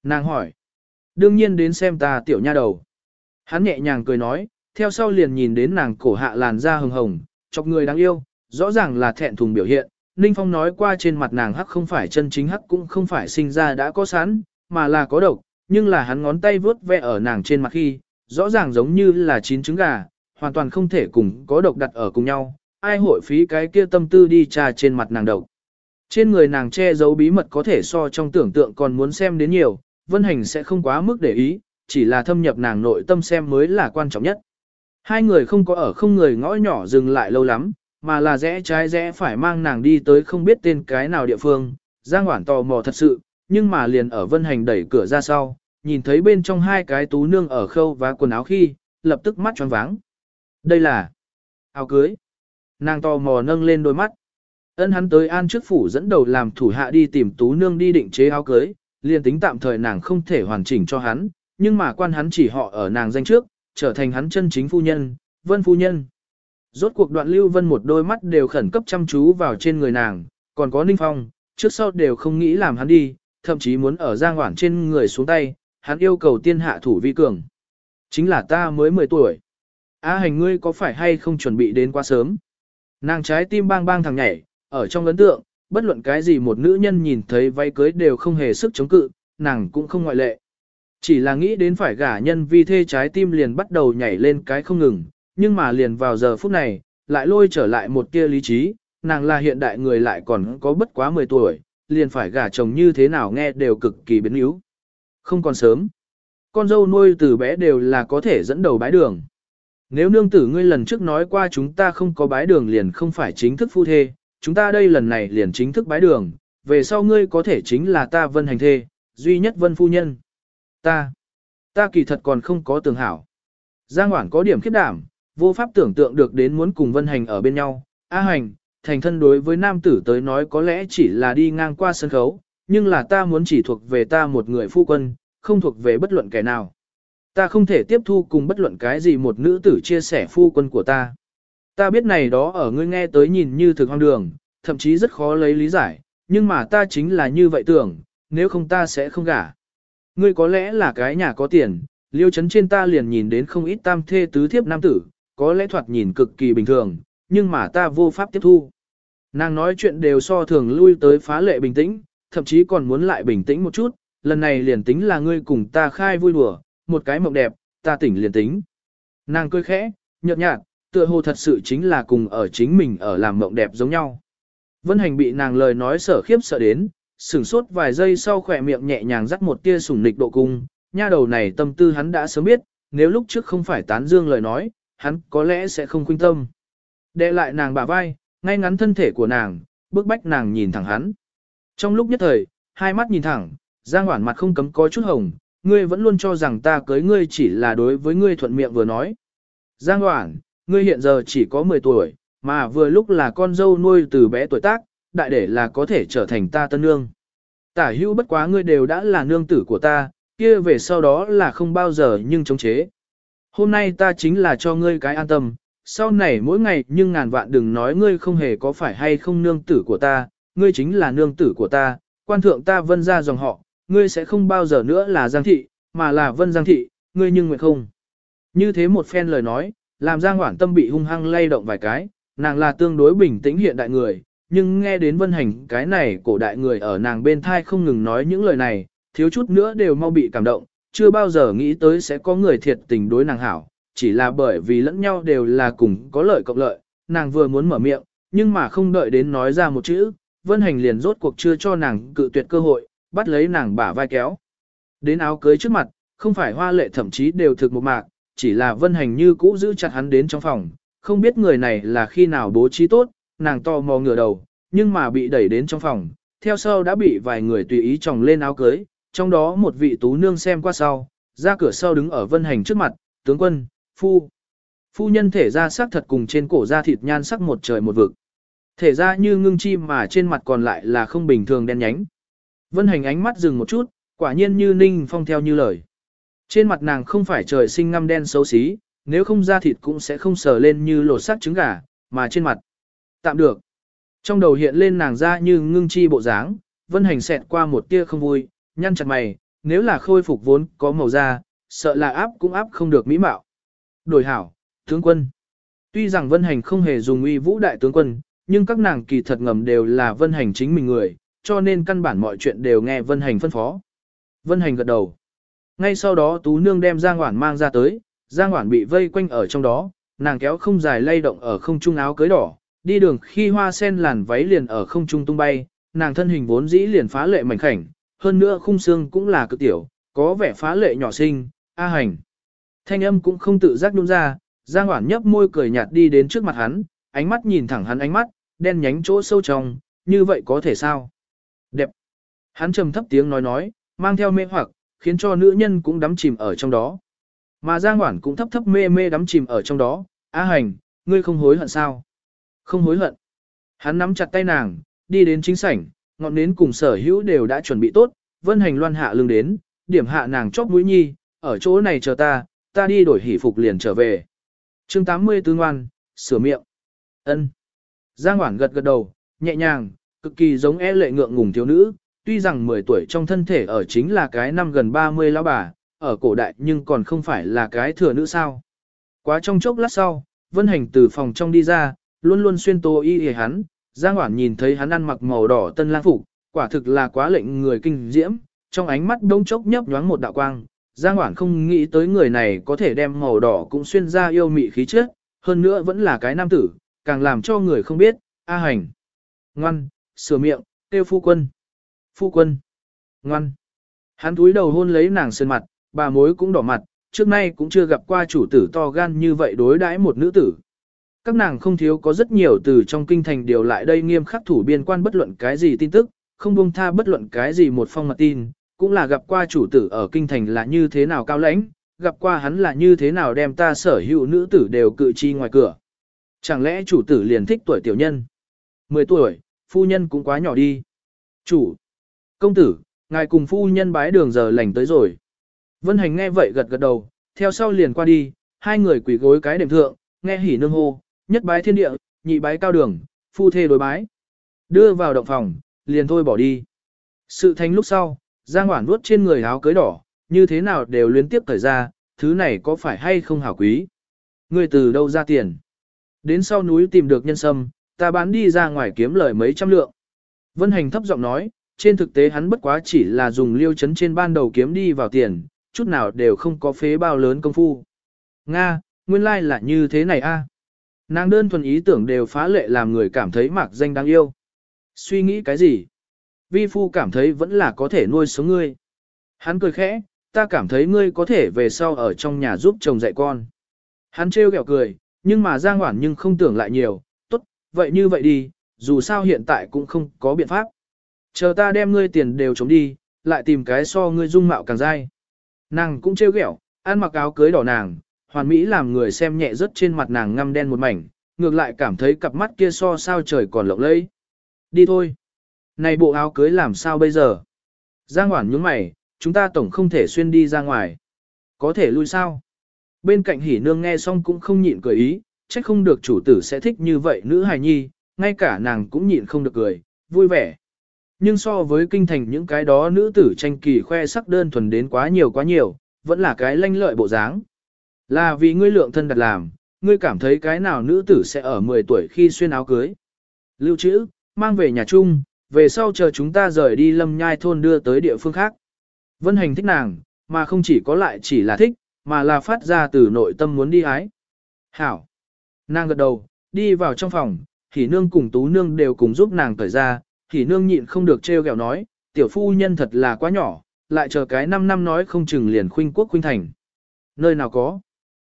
Nàng hỏi. Đương nhiên đến xem ta tiểu nha đầu. Hắn nhẹ nhàng cười nói, theo sau liền nhìn đến nàng cổ hạ làn da hồng hồng, chọc người đáng yêu, rõ ràng là thẹn thùng biểu hiện. Ninh Phong nói qua trên mặt nàng hắc không phải chân chính hắc cũng không phải sinh ra đã có sẵn, mà là có độc, nhưng là hắn ngón tay vướt vẽ ở nàng trên mặt khi, rõ ràng giống như là chín trứng gà, hoàn toàn không thể cùng có độc đặt ở cùng nhau, ai hội phí cái kia tâm tư đi trà trên mặt nàng độc. Trên người nàng che giấu bí mật có thể so trong tưởng tượng còn muốn xem đến nhiều, Vân Hành sẽ không quá mức để ý, chỉ là thâm nhập nàng nội tâm xem mới là quan trọng nhất. Hai người không có ở không người ngõ nhỏ dừng lại lâu lắm, mà là rẽ trái rẽ phải mang nàng đi tới không biết tên cái nào địa phương, Giang Hoản tò mò thật sự, nhưng mà liền ở Vân Hành đẩy cửa ra sau, nhìn thấy bên trong hai cái tú nương ở khâu và quần áo khi, lập tức mắt tròn váng. Đây là áo cưới. Nàng tò mò nâng lên đôi mắt. Ân hắn tới an trước phủ dẫn đầu làm thủ hạ đi tìm tú nương đi định chế áo cưới, liền tính tạm thời nàng không thể hoàn chỉnh cho hắn, nhưng mà quan hắn chỉ họ ở nàng danh trước, trở thành hắn chân chính phu nhân, vân phu nhân. Rốt cuộc đoạn lưu vân một đôi mắt đều khẩn cấp chăm chú vào trên người nàng, còn có ninh phong, trước sau đều không nghĩ làm hắn đi, thậm chí muốn ở giang hoảng trên người xuống tay, hắn yêu cầu tiên hạ thủ vi cường. Chính là ta mới 10 tuổi. A à, hành ngươi có phải hay không chuẩn bị đến quá sớm? Nàng trái tim bang bang thằng nhảy, ở trong ấn tượng, bất luận cái gì một nữ nhân nhìn thấy váy cưới đều không hề sức chống cự, nàng cũng không ngoại lệ. Chỉ là nghĩ đến phải gả nhân vi thê trái tim liền bắt đầu nhảy lên cái không ngừng, nhưng mà liền vào giờ phút này, lại lôi trở lại một tia lý trí, nàng là hiện đại người lại còn có bất quá 10 tuổi, liền phải gả chồng như thế nào nghe đều cực kỳ biến yếu. Không còn sớm. Con dâu nuôi từ bé đều là có thể dẫn đầu bái đường. Nếu nương tử ngươi lần trước nói qua chúng ta không có bái đường liền không phải chính thức phu thê, chúng ta đây lần này liền chính thức bái đường, về sau ngươi có thể chính là ta vân hành thê, duy nhất vân phu nhân. Ta, ta kỳ thật còn không có tường hảo. Giang Hoảng có điểm khiếp đảm, vô pháp tưởng tượng được đến muốn cùng vân hành ở bên nhau. A hành, thành thân đối với nam tử tới nói có lẽ chỉ là đi ngang qua sân khấu, nhưng là ta muốn chỉ thuộc về ta một người phu quân, không thuộc về bất luận kẻ nào. Ta không thể tiếp thu cùng bất luận cái gì một nữ tử chia sẻ phu quân của ta. Ta biết này đó ở ngươi nghe tới nhìn như thực hoang đường, thậm chí rất khó lấy lý giải, nhưng mà ta chính là như vậy tưởng, nếu không ta sẽ không gả. Ngươi có lẽ là cái nhà có tiền, liêu chấn trên ta liền nhìn đến không ít tam thê tứ thiếp nam tử, có lẽ thoạt nhìn cực kỳ bình thường, nhưng mà ta vô pháp tiếp thu. Nàng nói chuyện đều so thường lui tới phá lệ bình tĩnh, thậm chí còn muốn lại bình tĩnh một chút, lần này liền tính là ngươi cùng ta khai vui đùa, một cái mộng đẹp, ta tỉnh liền tính. Nàng cười khẽ, nhợt nhạt, tựa hồ thật sự chính là cùng ở chính mình ở làm mộng đẹp giống nhau. Vân hành bị nàng lời nói sở khiếp sợ đến, sửng sốt vài giây sau khỏe miệng nhẹ nhàng dắt một tia sủng nịch độ cung, nha đầu này tâm tư hắn đã sớm biết, nếu lúc trước không phải tán dương lời nói, hắn có lẽ sẽ không khuyên tâm. Đệ lại nàng bả vai, ngay ngắn thân thể của nàng, bước bách nàng nhìn thẳng hắn. Trong lúc nhất thời, hai mắt nhìn thẳng, Giang Hoản mặt không cấm có chút hồng, ngươi vẫn luôn cho rằng ta cưới ngươi chỉ là đối với ngươi thuận miệng vừa nói. Giang Hoản, ngươi hiện giờ chỉ có 10 tuổi, mà vừa lúc là con dâu nuôi từ bé tuổi tác, đại để là có thể trở thành ta tân nương. Tả hữu bất quá ngươi đều đã là nương tử của ta, kia về sau đó là không bao giờ nhưng chống chế. Hôm nay ta chính là cho ngươi cái an tâm, sau này mỗi ngày nhưng ngàn vạn đừng nói ngươi không hề có phải hay không nương tử của ta, ngươi chính là nương tử của ta, quan thượng ta vân ra dòng họ, ngươi sẽ không bao giờ nữa là Giang Thị, mà là Vân Giang Thị, ngươi nhưng nguyện không. Như thế một phen lời nói, làm Giang Hoản tâm bị hung hăng lay động vài cái, nàng là tương đối bình tĩnh hiện đại người, nhưng nghe đến Vân Hành cái này cổ đại người ở nàng bên thai không ngừng nói những lời này, thiếu chút nữa đều mau bị cảm động, chưa bao giờ nghĩ tới sẽ có người thiệt tình đối nàng hảo, chỉ là bởi vì lẫn nhau đều là cùng có lợi cộng lợi, nàng vừa muốn mở miệng, nhưng mà không đợi đến nói ra một chữ, Vân Hành liền rốt cuộc chưa cho nàng cự tuyệt cơ hội, bắt lấy nàng bả vai kéo. Đến áo cưới trước mặt, không phải hoa lệ thậm chí đều thực một mạc, chỉ là Vân Hành như cũ giữ chặt hắn đến trong phòng, không biết người này là khi nào bố trí tốt, nàng to mò ngửa đầu, nhưng mà bị đẩy đến trong phòng, theo sau đã bị vài người tùy ý tròng lên áo cưới, trong đó một vị tú nương xem qua sau, ra cửa sau đứng ở Vân Hành trước mặt, tướng quân, phu. Phu nhân thể ra sắc thật cùng trên cổ da thịt nhan sắc một trời một vực. Thể ra như ngưng chim mà trên mặt còn lại là không bình thường đen nhánh. Vân hành ánh mắt dừng một chút, quả nhiên như ninh phong theo như lời. Trên mặt nàng không phải trời sinh ngăm đen xấu xí, nếu không da thịt cũng sẽ không sờ lên như lột sắc trứng gà, mà trên mặt. Tạm được. Trong đầu hiện lên nàng da như ngưng chi bộ dáng, vân hành xẹt qua một tia không vui, nhăn chặt mày, nếu là khôi phục vốn có màu da, sợ là áp cũng áp không được mỹ mạo. Đổi hảo, tướng quân. Tuy rằng vân hành không hề dùng uy vũ đại tướng quân, nhưng các nàng kỳ thật ngầm đều là vân hành chính mình người, cho nên căn bản mọi chuyện đều nghe vân hành phân phó. Vân hành gật đầu. Ngay sau đó tú nương đem Giang Hoản mang ra tới, Giang Hoản bị vây quanh ở trong đó, nàng kéo không dài lay động ở không trung áo cưới đỏ, đi đường khi hoa sen làn váy liền ở không trung tung bay, nàng thân hình vốn dĩ liền phá lệ mảnh khảnh, hơn nữa khung xương cũng là cực tiểu, có vẻ phá lệ nhỏ xinh, a hành. Thanh âm cũng không tự giác nhún ra, Giang Hoản nhấp môi cười nhạt đi đến trước mặt hắn, ánh mắt nhìn thẳng hắn ánh mắt, đen nhánh chỗ sâu trong, như vậy có thể sao? Đẹp. Hắn trầm thấp tiếng nói nói, mang theo mê hoặc, khiến cho nữ nhân cũng đắm chìm ở trong đó. Mà Giang Hoản cũng thấp thấp mê mê đắm chìm ở trong đó, A hành, ngươi không hối hận sao? Không hối hận. Hắn nắm chặt tay nàng, đi đến chính sảnh, ngọn nến cùng sở hữu đều đã chuẩn bị tốt, vân hành loan hạ lưng đến, điểm hạ nàng chóp mũi nhi, ở chỗ này chờ ta, ta đi đổi hỷ phục liền trở về. chương 84 ngoan, sửa miệng. ân Giang Hoảng gật gật đầu, nhẹ nhàng, cực kỳ giống e lệ ngượng ngùng thiếu nữ, tuy rằng 10 tuổi trong thân thể ở chính là cái năm gần 30 lão bà, ở cổ đại nhưng còn không phải là cái thừa nữ sao. Quá trong chốc lát sau, Vân Hành từ phòng trong đi ra, luôn luôn xuyên tô y hề hắn, Giang Hoản nhìn thấy hắn ăn mặc màu đỏ tân lang phục, quả thực là quá lệnh người kinh diễm, trong ánh mắt đông chốc nhấp nhoáng một đạo quang. Giang Hoản không nghĩ tới người này có thể đem màu đỏ cũng xuyên ra yêu mị khí chất, hơn nữa vẫn là cái nam tử, càng làm cho người không biết, A hành. Ngoan, sửa miệng, tiêu phu quân. Phu quân. Ngoan. Hắn túi đầu hôn lấy nàng sơn mặt, bà mối cũng đỏ mặt, trước nay cũng chưa gặp qua chủ tử to gan như vậy đối đãi một nữ tử. Các nàng không thiếu có rất nhiều từ trong kinh thành điều lại đây nghiêm khắc thủ biên quan bất luận cái gì tin tức, không buông tha bất luận cái gì một phong mật tin, cũng là gặp qua chủ tử ở kinh thành là như thế nào cao lãnh, gặp qua hắn là như thế nào đem ta sở hữu nữ tử đều cự chi ngoài cửa. Chẳng lẽ chủ tử liền thích tuổi tiểu nhân? 10 tuổi, phu nhân cũng quá nhỏ đi. Chủ, công tử, ngài cùng phu nhân bái đường giờ lành tới rồi. Vân hành nghe vậy gật gật đầu, theo sau liền qua đi, hai người quỳ gối cái đệm thượng, nghe hỉ nương hô, nhất bái thiên địa, nhị bái cao đường, phu thê đối bái. Đưa vào động phòng, liền thôi bỏ đi. Sự thành lúc sau, Giang Hoản vuốt trên người áo cưới đỏ, như thế nào đều liên tiếp thời ra, thứ này có phải hay không hảo quý. Người từ đâu ra tiền? Đến sau núi tìm được nhân sâm, ta bán đi ra ngoài kiếm lời mấy trăm lượng. Vân Hành thấp giọng nói, trên thực tế hắn bất quá chỉ là dùng liêu chấn trên ban đầu kiếm đi vào tiền, chút nào đều không có phế bao lớn công phu. Nga, nguyên lai like là như thế này a. Nàng đơn thuần ý tưởng đều phá lệ làm người cảm thấy mạc danh đáng yêu. Suy nghĩ cái gì? Vi phu cảm thấy vẫn là có thể nuôi sống ngươi. Hắn cười khẽ, ta cảm thấy ngươi có thể về sau ở trong nhà giúp chồng dạy con. Hắn trêu ghẹo cười, nhưng mà Giang Hoản nhưng không tưởng lại nhiều, tốt, vậy như vậy đi, dù sao hiện tại cũng không có biện pháp. Chờ ta đem ngươi tiền đều chống đi, lại tìm cái so ngươi dung mạo càng dai. Nàng cũng trêu ghẹo, ăn mặc áo cưới đỏ nàng, hoàn mỹ làm người xem nhẹ rất trên mặt nàng ngăm đen một mảnh, ngược lại cảm thấy cặp mắt kia so sao trời còn lộng lẫy. Đi thôi. Này bộ áo cưới làm sao bây giờ? Giang Hoản nhướng mày, chúng ta tổng không thể xuyên đi ra ngoài. Có thể lui sao? Bên cạnh hỉ nương nghe xong cũng không nhịn cười ý, trách không được chủ tử sẽ thích như vậy nữ hài nhi, ngay cả nàng cũng nhịn không được cười, vui vẻ. Nhưng so với kinh thành những cái đó nữ tử tranh kỳ khoe sắc đơn thuần đến quá nhiều quá nhiều, vẫn là cái lanh lợi bộ dáng. Là vì ngươi lượng thân đặt làm, ngươi cảm thấy cái nào nữ tử sẽ ở 10 tuổi khi xuyên áo cưới. Lưu trữ, mang về nhà chung, về sau chờ chúng ta rời đi lâm nhai thôn đưa tới địa phương khác. Vân hành thích nàng, mà không chỉ có lại chỉ là thích, mà là phát ra từ nội tâm muốn đi ái. Hảo. Nàng gật đầu, đi vào trong phòng, thì nương cùng tú nương đều cùng giúp nàng cởi ra, thì nương nhịn không được trêu ghẹo nói, tiểu phu nhân thật là quá nhỏ, lại chờ cái 5 năm nói không chừng liền khuynh quốc khuynh thành. Nơi nào có.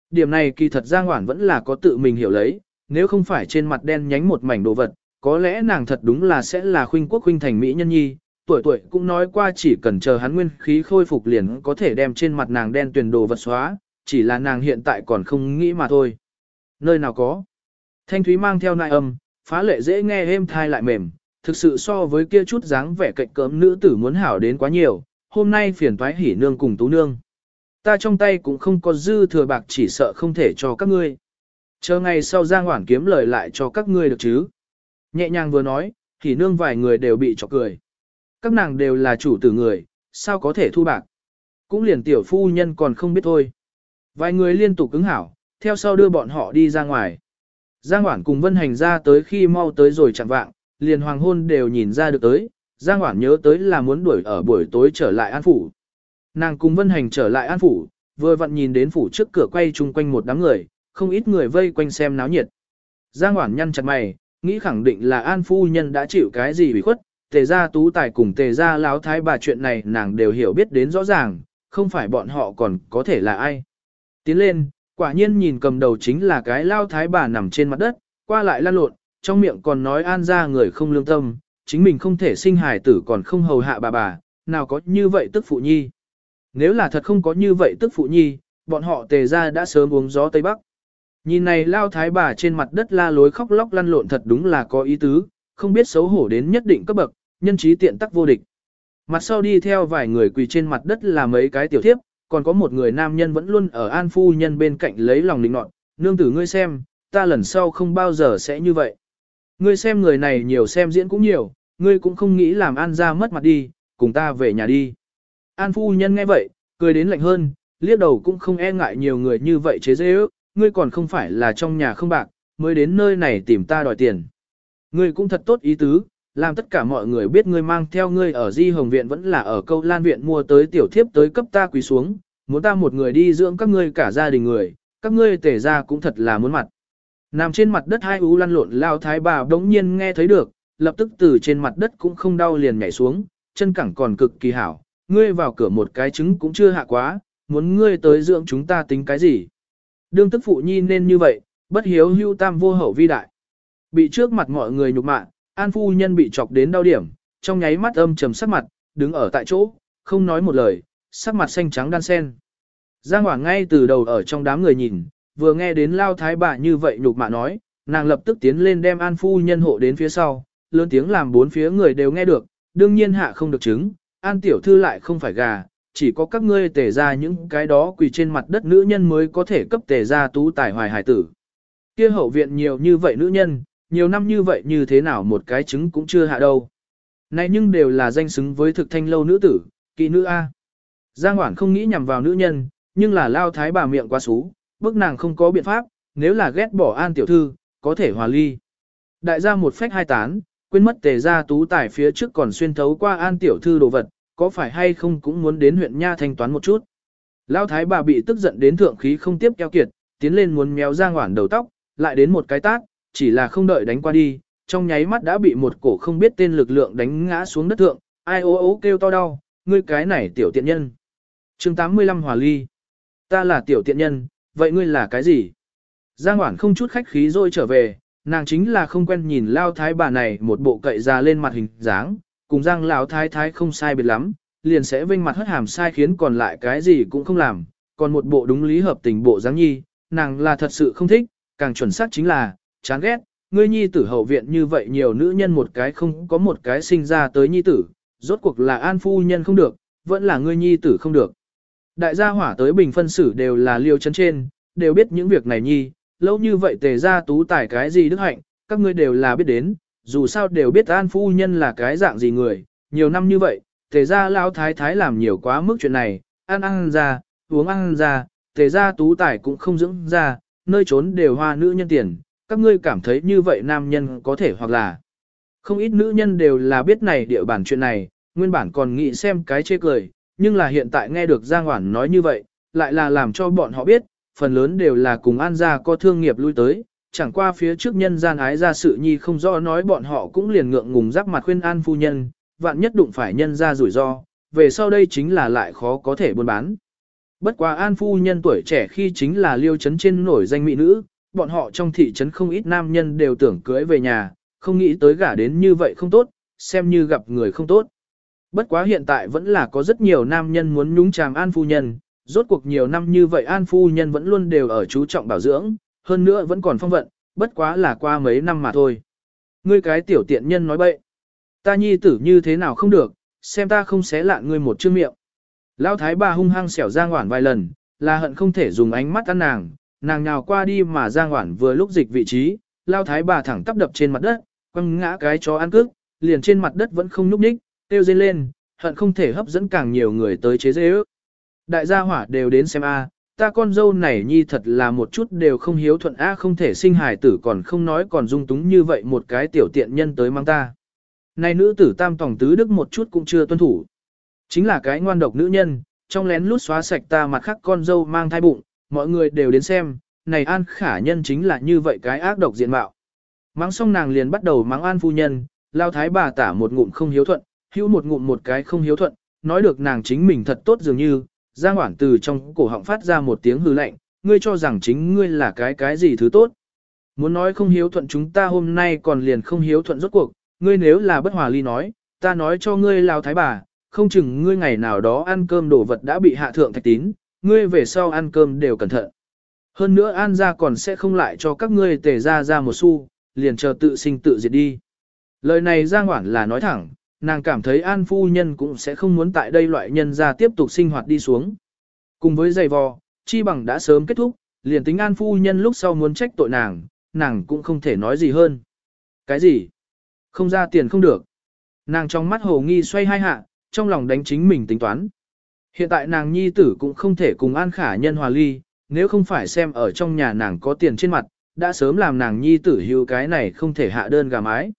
Điểm này kỳ thật Giang Hoản vẫn là có tự mình hiểu lấy, nếu không phải trên mặt đen nhánh một mảnh đồ vật, có lẽ nàng thật đúng là sẽ là khuynh quốc khuynh thành mỹ nhân nhi, tuổi tuổi cũng nói qua chỉ cần chờ hắn nguyên khí khôi phục liền có thể đem trên mặt nàng đen tuyền đồ vật xóa, chỉ là nàng hiện tại còn không nghĩ mà thôi. Nơi nào có. Thanh Thúy mang theo nại âm, phá lệ dễ nghe êm thai lại mềm, thực sự so với kia chút dáng vẻ cạnh cỡm nữ tử muốn hảo đến quá nhiều, hôm nay phiền toái hỉ nương cùng tú nương. Ta trong tay cũng không có dư thừa bạc chỉ sợ không thể cho các ngươi. Chờ ngày sau Giang Hoảng kiếm lời lại cho các ngươi được chứ. Nhẹ nhàng vừa nói, thì nương vài người đều bị chọc cười. Các nàng đều là chủ tử người, sao có thể thu bạc. Cũng liền tiểu phu nhân còn không biết thôi. Vài người liên tục cứng hảo, theo sau đưa bọn họ đi ra ngoài. Giang Hoản cùng Vân Hành ra tới khi mau tới rồi chẳng vạng, liền hoàng hôn đều nhìn ra được tới, Giang Hoản nhớ tới là muốn đuổi ở buổi tối trở lại An Phủ. Nàng cùng Vân Hành trở lại An Phủ, vừa vặn nhìn đến phủ trước cửa quay chung quanh một đám người, không ít người vây quanh xem náo nhiệt. Giang Hoản nhăn chặt mày, nghĩ khẳng định là An Phu Nhân đã chịu cái gì bị khuất, tề gia tú tài cùng tề gia láo thái bà chuyện này nàng đều hiểu biết đến rõ ràng, không phải bọn họ còn có thể là ai. Tiến lên, quả nhiên nhìn cầm đầu chính là cái lao thái bà nằm trên mặt đất, qua lại lan lộn, trong miệng còn nói an ra người không lương tâm, chính mình không thể sinh hài tử còn không hầu hạ bà bà, nào có như vậy tức phụ nhi. Nếu là thật không có như vậy tức phụ nhi, bọn họ tề ra đã sớm uống gió Tây Bắc. Nhìn này lao thái bà trên mặt đất la lối khóc lóc lăn lộn thật đúng là có ý tứ, không biết xấu hổ đến nhất định cấp bậc, nhân trí tiện tắc vô địch. Mặt sau đi theo vài người quỳ trên mặt đất là mấy cái tiểu thiếp, còn có một người nam nhân vẫn luôn ở an phu nhân bên cạnh lấy lòng định nọt, nương tử ngươi xem, ta lần sau không bao giờ sẽ như vậy. Ngươi xem người này nhiều xem diễn cũng nhiều, ngươi cũng không nghĩ làm an ra mất mặt đi, cùng ta về nhà đi. An phu nhân nghe vậy, cười đến lạnh hơn, liếc đầu cũng không e ngại nhiều người như vậy chế dễ ước, ngươi còn không phải là trong nhà không bạc, mới đến nơi này tìm ta đòi tiền. Ngươi cũng thật tốt ý tứ, làm tất cả mọi người biết ngươi mang theo ngươi ở Di Hồng Viện vẫn là ở câu lan viện mua tới tiểu thiếp tới cấp ta quỳ xuống, muốn ta một người đi dưỡng các ngươi cả gia đình người, các ngươi tể ra cũng thật là muốn mặt. Nằm trên mặt đất hai ú lăn lộn lao thái bà đống nhiên nghe thấy được, lập tức từ trên mặt đất cũng không đau liền nhảy xuống, chân cẳng còn cực kỳ hảo, ngươi vào cửa một cái trứng cũng chưa hạ quá, muốn ngươi tới dưỡng chúng ta tính cái gì. Đương tức phụ nhi nên như vậy, bất hiếu hưu tam vô hậu vi đại. Bị trước mặt mọi người nhục mạ, An phu nhân bị chọc đến đau điểm, trong nháy mắt âm trầm sắc mặt, đứng ở tại chỗ, không nói một lời, sắc mặt xanh trắng đan sen. Giang Hoảng ngay từ đầu ở trong đám người nhìn, vừa nghe đến lao thái bà như vậy nhục mạ nói, nàng lập tức tiến lên đem An phu nhân hộ đến phía sau, lớn tiếng làm bốn phía người đều nghe được, đương nhiên hạ không được chứng, An tiểu thư lại không phải gà, chỉ có các ngươi tề ra những cái đó quỳ trên mặt đất nữ nhân mới có thể cấp tề ra tú tài hoài hải tử. Kia hậu viện nhiều như vậy nữ nhân, nhiều năm như vậy như thế nào một cái trứng cũng chưa hạ đâu. Này nhưng đều là danh xứng với thực thanh lâu nữ tử, kỵ nữ A. Giang Hoản không nghĩ nhằm vào nữ nhân, nhưng là lao thái bà miệng quá xú, bức nàng không có biện pháp, nếu là ghét bỏ an tiểu thư, có thể hòa ly. Đại gia một phách hai tán, quên mất tề ra tú tài phía trước còn xuyên thấu qua an tiểu thư đồ vật, có phải hay không cũng muốn đến huyện Nha thanh toán một chút. Lão thái bà bị tức giận đến thượng khí không tiếp keo kiệt, tiến lên muốn méo Giang ngoản đầu tóc, lại đến một cái tát, chỉ là không đợi đánh qua đi, trong nháy mắt đã bị một cổ không biết tên lực lượng đánh ngã xuống đất thượng, ai ố ố kêu to đau, ngươi cái này tiểu tiện nhân. chương 85 Hòa Ly. Ta là tiểu tiện nhân, vậy ngươi là cái gì? Giang Hoản không chút khách khí rồi trở về, nàng chính là không quen nhìn lao thái bà này một bộ cậy già lên mặt hình dáng, cùng Giang lão thái thái không sai biệt lắm, liền sẽ vinh mặt hất hàm sai khiến còn lại cái gì cũng không làm, còn một bộ đúng lý hợp tình bộ dáng nhi, nàng là thật sự không thích, càng chuẩn xác chính là, chán ghét, ngươi nhi tử hậu viện như vậy nhiều nữ nhân một cái không có một cái sinh ra tới nhi tử, rốt cuộc là an phu nhân không được, vẫn là ngươi nhi tử không được. Đại gia hỏa tới bình phân xử đều là liêu chân trên, đều biết những việc này nhi, lâu như vậy tề gia tú tài cái gì đức hạnh, các ngươi đều là biết đến, dù sao đều biết an phu nhân là cái dạng gì người, nhiều năm như vậy, tề gia lão thái thái làm nhiều quá mức chuyện này, ăn ăn ra, uống ăn ra, tề gia tú tài cũng không dưỡng ra, nơi trốn đều hoa nữ nhân tiền, các ngươi cảm thấy như vậy nam nhân có thể hoặc là không ít nữ nhân đều là biết này địa bản chuyện này, nguyên bản còn nghĩ xem cái chê cười, nhưng là hiện tại nghe được Giang Hoản nói như vậy, lại là làm cho bọn họ biết, phần lớn đều là cùng An gia có thương nghiệp lui tới, chẳng qua phía trước nhân gian ái ra sự nhi không rõ nói bọn họ cũng liền ngượng ngùng rắc mặt khuyên An phu nhân, vạn nhất đụng phải nhân ra rủi ro, về sau đây chính là lại khó có thể buôn bán. Bất quá An phu nhân tuổi trẻ khi chính là liêu chấn trên nổi danh mỹ nữ, bọn họ trong thị trấn không ít nam nhân đều tưởng cưới về nhà, không nghĩ tới gả đến như vậy không tốt, xem như gặp người không tốt. Bất quá hiện tại vẫn là có rất nhiều nam nhân muốn nhúng chàm An phu nhân, rốt cuộc nhiều năm như vậy An phu nhân vẫn luôn đều ở chú trọng bảo dưỡng, hơn nữa vẫn còn phong vận, bất quá là qua mấy năm mà thôi. Ngươi cái tiểu tiện nhân nói bậy. Ta nhi tử như thế nào không được, xem ta không xé lạ ngươi một chữ miệng. Lão thái bà hung hăng xẻo Giang Hoản vài lần, là hận không thể dùng ánh mắt ăn nàng, nàng nhào qua đi mà Giang Hoản vừa lúc dịch vị trí, Lão thái bà thẳng tắp đập trên mặt đất, quăng ngã cái chó ăn cước, liền trên mặt đất vẫn không nhúc nhích, tiêu dây lên, hận không thể hấp dẫn càng nhiều người tới chế dế. ước. Đại gia hỏa đều đến xem a, ta con dâu này nhi thật là một chút đều không hiếu thuận a không thể sinh hài tử còn không nói còn dung túng như vậy một cái tiểu tiện nhân tới mang ta. Này nữ tử tam tòng tứ đức một chút cũng chưa tuân thủ. Chính là cái ngoan độc nữ nhân, trong lén lút xóa sạch ta mặt khác con dâu mang thai bụng, mọi người đều đến xem, này an khả nhân chính là như vậy cái ác độc diện mạo. Mắng xong nàng liền bắt đầu mắng an phu nhân, lao thái bà tả một ngụm không hiếu thuận, hữu một ngụm một cái không hiếu thuận, nói được nàng chính mình thật tốt dường như, Giang Hoản từ trong cổ họng phát ra một tiếng hư lạnh, ngươi cho rằng chính ngươi là cái cái gì thứ tốt. Muốn nói không hiếu thuận chúng ta hôm nay còn liền không hiếu thuận rốt cuộc, ngươi nếu là bất hòa ly nói, ta nói cho ngươi lao thái bà, không chừng ngươi ngày nào đó ăn cơm đồ vật đã bị hạ thượng thạch tín, ngươi về sau ăn cơm đều cẩn thận. Hơn nữa an ra còn sẽ không lại cho các ngươi tề ra ra một xu, liền chờ tự sinh tự diệt đi. Lời này Giang Hoản là nói thẳng, nàng cảm thấy an phu nhân cũng sẽ không muốn tại đây loại nhân ra tiếp tục sinh hoạt đi xuống. Cùng với giày vò, chi bằng đã sớm kết thúc, liền tính an phu nhân lúc sau muốn trách tội nàng, nàng cũng không thể nói gì hơn. Cái gì? Không ra tiền không được. Nàng trong mắt hồ nghi xoay hai hạ, trong lòng đánh chính mình tính toán. Hiện tại nàng nhi tử cũng không thể cùng an khả nhân hòa ly, nếu không phải xem ở trong nhà nàng có tiền trên mặt, đã sớm làm nàng nhi tử hưu cái này không thể hạ đơn gà mái.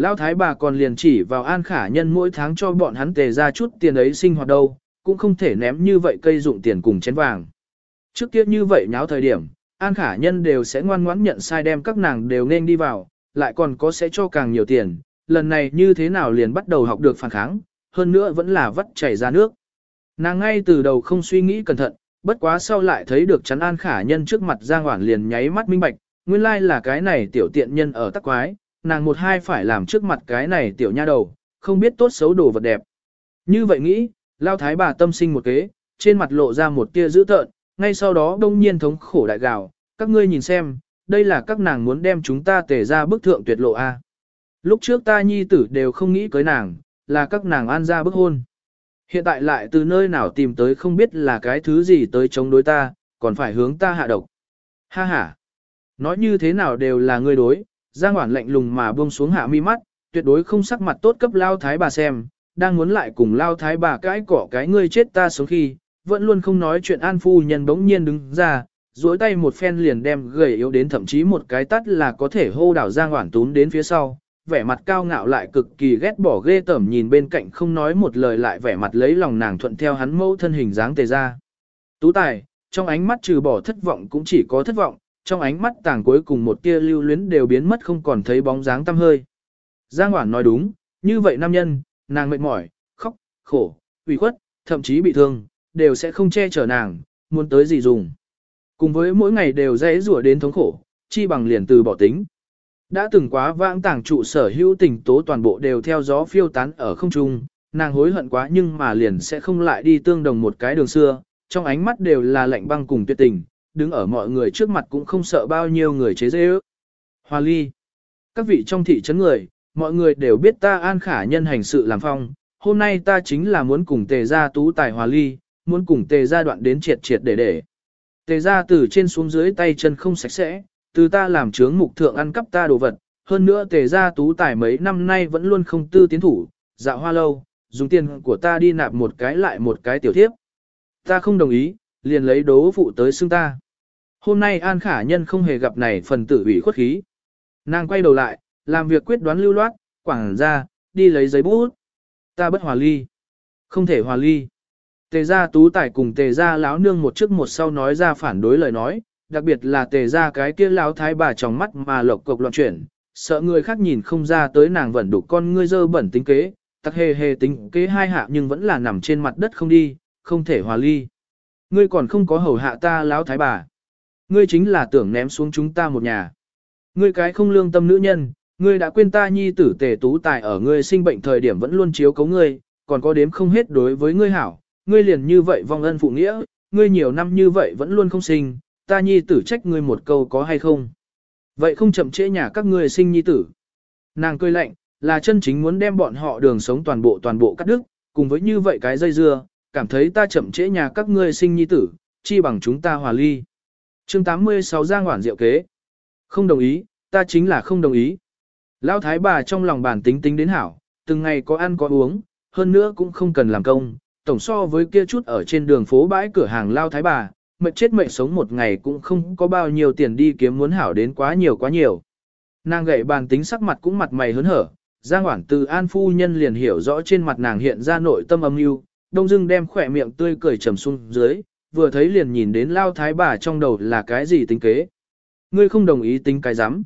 Lão thái bà còn liền chỉ vào an khả nhân mỗi tháng cho bọn hắn tề ra chút tiền ấy sinh hoạt đâu, cũng không thể ném như vậy cây dụng tiền cùng chén vàng. Trước kia như vậy nháo thời điểm, an khả nhân đều sẽ ngoan ngoãn nhận sai đem các nàng đều nên đi vào, lại còn có sẽ cho càng nhiều tiền, lần này như thế nào liền bắt đầu học được phản kháng, hơn nữa vẫn là vắt chảy ra nước. Nàng ngay từ đầu không suy nghĩ cẩn thận, bất quá sau lại thấy được chắn an khả nhân trước mặt Giang Hoản liền nháy mắt minh bạch, nguyên lai là cái này tiểu tiện nhân ở tắc quái, nàng một hai phải làm trước mặt cái này tiểu nha đầu, không biết tốt xấu đồ vật đẹp. Như vậy nghĩ, lao thái bà tâm sinh một kế, trên mặt lộ ra một tia dữ tợn, ngay sau đó đông nhiên thống khổ đại gào, các ngươi nhìn xem, đây là các nàng muốn đem chúng ta tề ra bức thượng tuyệt lộ A. Lúc trước ta nhi tử đều không nghĩ cưới nàng, là các nàng an ra bức hôn. Hiện tại lại từ nơi nào tìm tới không biết là cái thứ gì tới chống đối ta, còn phải hướng ta hạ độc. Ha ha. Nói như thế nào đều là ngươi đối, Giang Hoản lạnh lùng mà buông xuống hạ mi mắt, tuyệt đối không sắc mặt tốt cấp lao thái bà xem, đang muốn lại cùng lao thái bà cái cỏ cái ngươi chết ta sống khi, vẫn luôn không nói chuyện an phu nhân bỗng nhiên đứng ra, duỗi tay một phen liền đem gầy yếu đến thậm chí một cái tắt là có thể hô đảo Giang Hoản tún đến phía sau, vẻ mặt cao ngạo lại cực kỳ ghét bỏ ghê tởm nhìn bên cạnh không nói một lời lại vẻ mặt lấy lòng nàng thuận theo hắn mẫu thân hình dáng tề ra. Tú tài, trong ánh mắt trừ bỏ thất vọng cũng chỉ có thất vọng, trong ánh mắt tàng cuối cùng một tia lưu luyến đều biến mất không còn thấy bóng dáng tăm hơi. Giang Hoản nói đúng, như vậy nam nhân, nàng mệt mỏi, khóc, khổ, ủy khuất, thậm chí bị thương, đều sẽ không che chở nàng, muốn tới gì dùng. Cùng với mỗi ngày đều dễ rủa đến thống khổ, chi bằng liền từ bỏ tính. Đã từng quá vãng tàng trụ sở hữu tình tố toàn bộ đều theo gió phiêu tán ở không trung, nàng hối hận quá nhưng mà liền sẽ không lại đi tương đồng một cái đường xưa, trong ánh mắt đều là lạnh băng cùng tuyệt tình, đứng ở mọi người trước mặt cũng không sợ bao nhiêu người chế dễ ước. Hoa ly. Các vị trong thị trấn người, mọi người đều biết ta an khả nhân hành sự làm phong, hôm nay ta chính là muốn cùng tề gia tú tài hòa ly, muốn cùng tề gia đoạn đến triệt triệt để để. Tề gia từ trên xuống dưới tay chân không sạch sẽ, từ ta làm trướng mục thượng ăn cắp ta đồ vật, hơn nữa tề gia tú tài mấy năm nay vẫn luôn không tư tiến thủ, dạo hoa lâu, dùng tiền của ta đi nạp một cái lại một cái tiểu thiếp. Ta không đồng ý, liền lấy đố phụ tới xưng ta. Hôm nay An Khả Nhân không hề gặp này phần tử ủy khuất khí. Nàng quay đầu lại, làm việc quyết đoán lưu loát, quảng ra, đi lấy giấy bút. Ta bất hòa ly. Không thể hòa ly. Tề gia tú tài cùng tề gia lão nương một trước một sau nói ra phản đối lời nói, đặc biệt là tề gia cái kia lão thái bà trong mắt mà lộc cục loạn chuyển, sợ người khác nhìn không ra tới nàng vẫn đục con ngươi dơ bẩn tính kế, tắc hề hề tính kế hai hạ nhưng vẫn là nằm trên mặt đất không đi, không thể hòa ly. Ngươi còn không có hầu hạ ta lão thái bà. Ngươi chính là tưởng ném xuống chúng ta một nhà. Ngươi cái không lương tâm nữ nhân, ngươi đã quên ta nhi tử tề tú tài ở ngươi sinh bệnh thời điểm vẫn luôn chiếu cấu ngươi, còn có đếm không hết đối với ngươi hảo, ngươi liền như vậy vong ân phụ nghĩa, ngươi nhiều năm như vậy vẫn luôn không sinh, ta nhi tử trách ngươi một câu có hay không. Vậy không chậm trễ nhà các ngươi sinh nhi tử. Nàng cười lạnh, là chân chính muốn đem bọn họ đường sống toàn bộ toàn bộ cắt đứt, cùng với như vậy cái dây dưa, cảm thấy ta chậm trễ nhà các ngươi sinh nhi tử, chi bằng chúng ta hòa ly. chương 86 Giang Hoản Diệu Kế. Không đồng ý, ta chính là không đồng ý. Lão thái bà trong lòng bản tính tính đến hảo, từng ngày có ăn có uống, hơn nữa cũng không cần làm công, tổng so với kia chút ở trên đường phố bãi cửa hàng lao thái bà, mệt chết mệt sống một ngày cũng không có bao nhiêu tiền đi kiếm muốn hảo đến quá nhiều quá nhiều. Nàng gậy bàn tính sắc mặt cũng mặt mày hớn hở, Giang Hoản từ An Phu Nhân liền hiểu rõ trên mặt nàng hiện ra nội tâm âm mưu, đông dưng đem khỏe miệng tươi cười trầm xuống dưới, vừa thấy liền nhìn đến lao thái bà trong đầu là cái gì tính kế. Ngươi không đồng ý tính cái rắm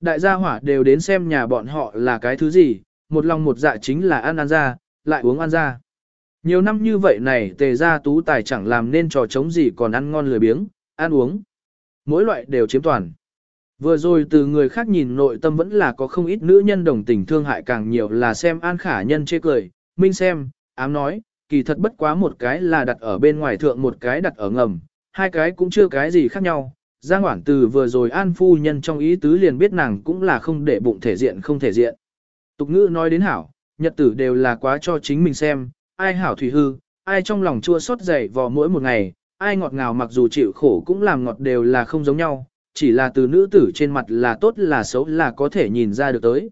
Đại gia hỏa đều đến xem nhà bọn họ là cái thứ gì, một lòng một dạ chính là ăn ăn ra, lại uống ăn ra. Nhiều năm như vậy này tề gia tú tài chẳng làm nên trò chống gì còn ăn ngon lười biếng, ăn uống. Mỗi loại đều chiếm toàn. Vừa rồi từ người khác nhìn nội tâm vẫn là có không ít nữ nhân đồng tình thương hại càng nhiều là xem an khả nhân chê cười, minh xem, ám nói, kỳ thật bất quá một cái là đặt ở bên ngoài thượng một cái đặt ở ngầm, hai cái cũng chưa cái gì khác nhau. Giang Hoảng từ vừa rồi an phu nhân trong ý tứ liền biết nàng cũng là không để bụng thể diện không thể diện. Tục ngữ nói đến hảo, nhật tử đều là quá cho chính mình xem, ai hảo thủy hư, ai trong lòng chua xót dày vò mỗi một ngày, ai ngọt ngào mặc dù chịu khổ cũng làm ngọt đều là không giống nhau, chỉ là từ nữ tử trên mặt là tốt là xấu là có thể nhìn ra được tới.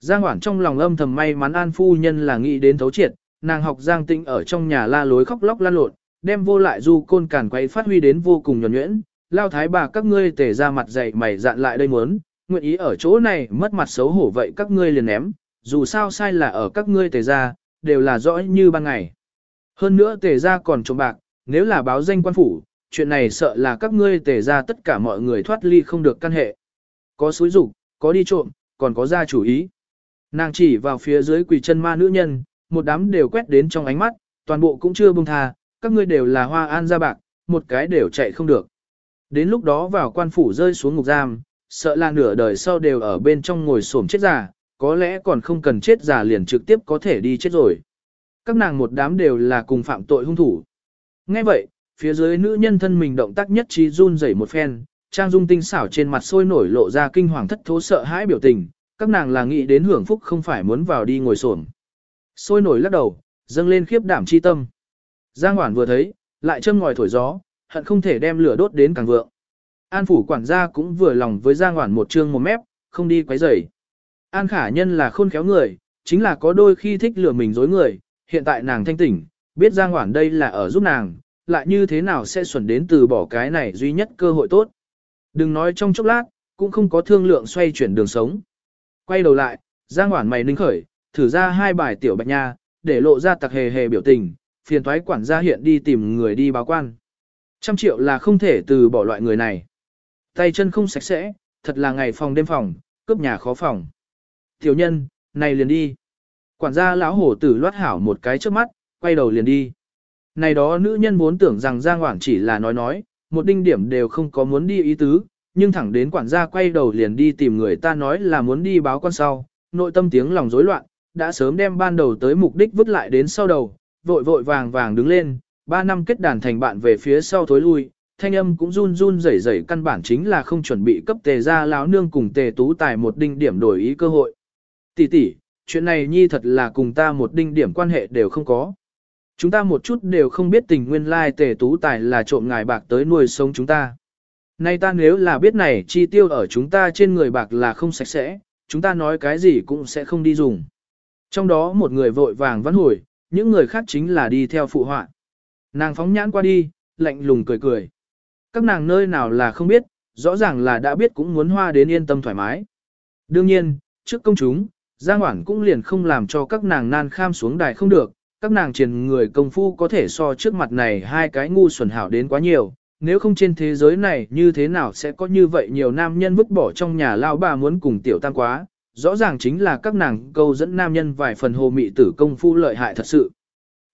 Giang Hoảng trong lòng âm thầm may mắn An Phu Nhân là nghĩ đến thấu triệt, nàng học Giang Tĩnh ở trong nhà la lối khóc lóc lan lộn, đem vô lại du côn cản quay phát huy đến vô cùng nhuẩn nhuyễn, lao thái bà các ngươi tề ra mặt dày mày dạn lại đây muốn, nguyện ý ở chỗ này mất mặt xấu hổ vậy các ngươi liền ném, dù sao sai là ở các ngươi tề ra, đều là rõ như ban ngày. Hơn nữa tề ra còn trộm bạc, nếu là báo danh quan phủ, chuyện này sợ là các ngươi tề ra tất cả mọi người thoát ly không được căn hệ. Có xúi rục, có đi trộm, còn có ra chủ ý. Nàng chỉ vào phía dưới quỳ chân ma nữ nhân, một đám đều quét đến trong ánh mắt, toàn bộ cũng chưa buông tha, các ngươi đều là hoa an gia bạc, một cái đều chạy không được. Đến lúc đó vào quan phủ rơi xuống ngục giam, sợ là nửa đời sau đều ở bên trong ngồi xổm chết già, có lẽ còn không cần chết già liền trực tiếp có thể đi chết rồi. Các nàng một đám đều là cùng phạm tội hung thủ. Ngay vậy, phía dưới nữ nhân thân mình động tác nhất trí run rẩy một phen, trang dung tinh xảo trên mặt sôi nổi lộ ra kinh hoàng thất thố sợ hãi biểu tình, các nàng là nghĩ đến hưởng phúc không phải muốn vào đi ngồi xổm. Sôi nổi lắc đầu, dâng lên khiếp đảm chi tâm. Giang Hoản vừa thấy, lại châm ngòi thổi gió, hận không thể đem lửa đốt đến càng vượng. An phủ quản gia cũng vừa lòng với Giang Hoản một trương một mép, không đi quấy rầy. An khả nhân là khôn khéo người, chính là có đôi khi thích lừa mình dối người, hiện tại nàng thanh tỉnh, biết Giang Hoản đây là ở giúp nàng, lại như thế nào sẽ xuẩn đến từ bỏ cái này duy nhất cơ hội tốt. Đừng nói trong chốc lát, cũng không có thương lượng xoay chuyển đường sống. Quay đầu lại, Giang Hoản mày ninh khởi, thử ra hai bài tiểu bạch nha, để lộ ra tặc hề hề biểu tình, phiền thoái quản gia hiện đi tìm người đi báo quan. Trăm triệu là không thể từ bỏ loại người này. Tay chân không sạch sẽ, thật là ngày phòng đêm phòng, cướp nhà khó phòng. Tiểu nhân, này liền đi. Quản gia lão hổ tử loát hảo một cái trước mắt, quay đầu liền đi. Này đó nữ nhân vốn tưởng rằng Giang Hoảng chỉ là nói nói, một đinh điểm đều không có muốn đi ý tứ, nhưng thẳng đến quản gia quay đầu liền đi tìm người ta nói là muốn đi báo quan sau, nội tâm tiếng lòng rối loạn, đã sớm đem ban đầu tới mục đích vứt lại đến sau đầu, vội vội vàng vàng đứng lên, ba năm kết đàn thành bạn về phía sau thối lui, thanh âm cũng run run rẩy rẩy căn bản chính là không chuẩn bị cấp tề ra lão nương cùng tề tú tài một đinh điểm đổi ý cơ hội. Tỷ tỷ, chuyện này nhi thật là cùng ta một đinh điểm quan hệ đều không có. Chúng ta một chút đều không biết tình nguyên lai tề tú tài là trộm ngài bạc tới nuôi sống chúng ta. Nay ta nếu là biết này chi tiêu ở chúng ta trên người bạc là không sạch sẽ, chúng ta nói cái gì cũng sẽ không đi dùng. Trong đó một người vội vàng vãn hồi, những người khác chính là đi theo phụ họa. Nàng phóng nhãn qua đi, lạnh lùng cười cười. Các nàng nơi nào là không biết, rõ ràng là đã biết cũng muốn hoa đến yên tâm thoải mái. Đương nhiên, trước công chúng, Giang Hoảng cũng liền không làm cho các nàng nan kham xuống đài không được, các nàng triền người công phu có thể so trước mặt này hai cái ngu xuẩn hảo đến quá nhiều, nếu không trên thế giới này như thế nào sẽ có như vậy nhiều nam nhân vứt bỏ trong nhà lao bà muốn cùng tiểu tam quá, rõ ràng chính là các nàng câu dẫn nam nhân vài phần hồ mị tử công phu lợi hại thật sự.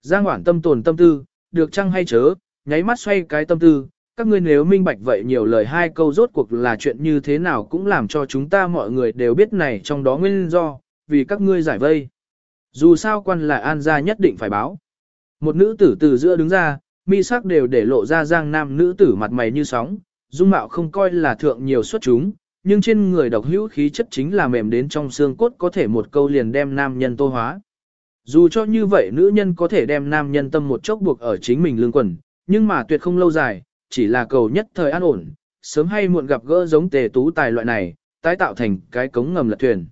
Giang Hoản tâm tồn tâm tư, được chăng hay chớ, nháy mắt xoay cái tâm tư, các ngươi nếu minh bạch vậy nhiều lời hai câu rốt cuộc là chuyện như thế nào cũng làm cho chúng ta mọi người đều biết này trong đó nguyên do, vì các ngươi giải vây. Dù sao quan lại an gia nhất định phải báo. Một nữ tử từ giữa đứng ra, mi sắc đều để lộ ra giang nam nữ tử mặt mày như sóng, dung mạo không coi là thượng nhiều xuất chúng, nhưng trên người độc hữu khí chất chính là mềm đến trong xương cốt có thể một câu liền đem nam nhân tô hóa. Dù cho như vậy nữ nhân có thể đem nam nhân tâm một chốc buộc ở chính mình lương quần, nhưng mà tuyệt không lâu dài, chỉ là cầu nhất thời an ổn, sớm hay muộn gặp gỡ giống tề tú tài loại này, tái tạo thành cái cống ngầm lật thuyền.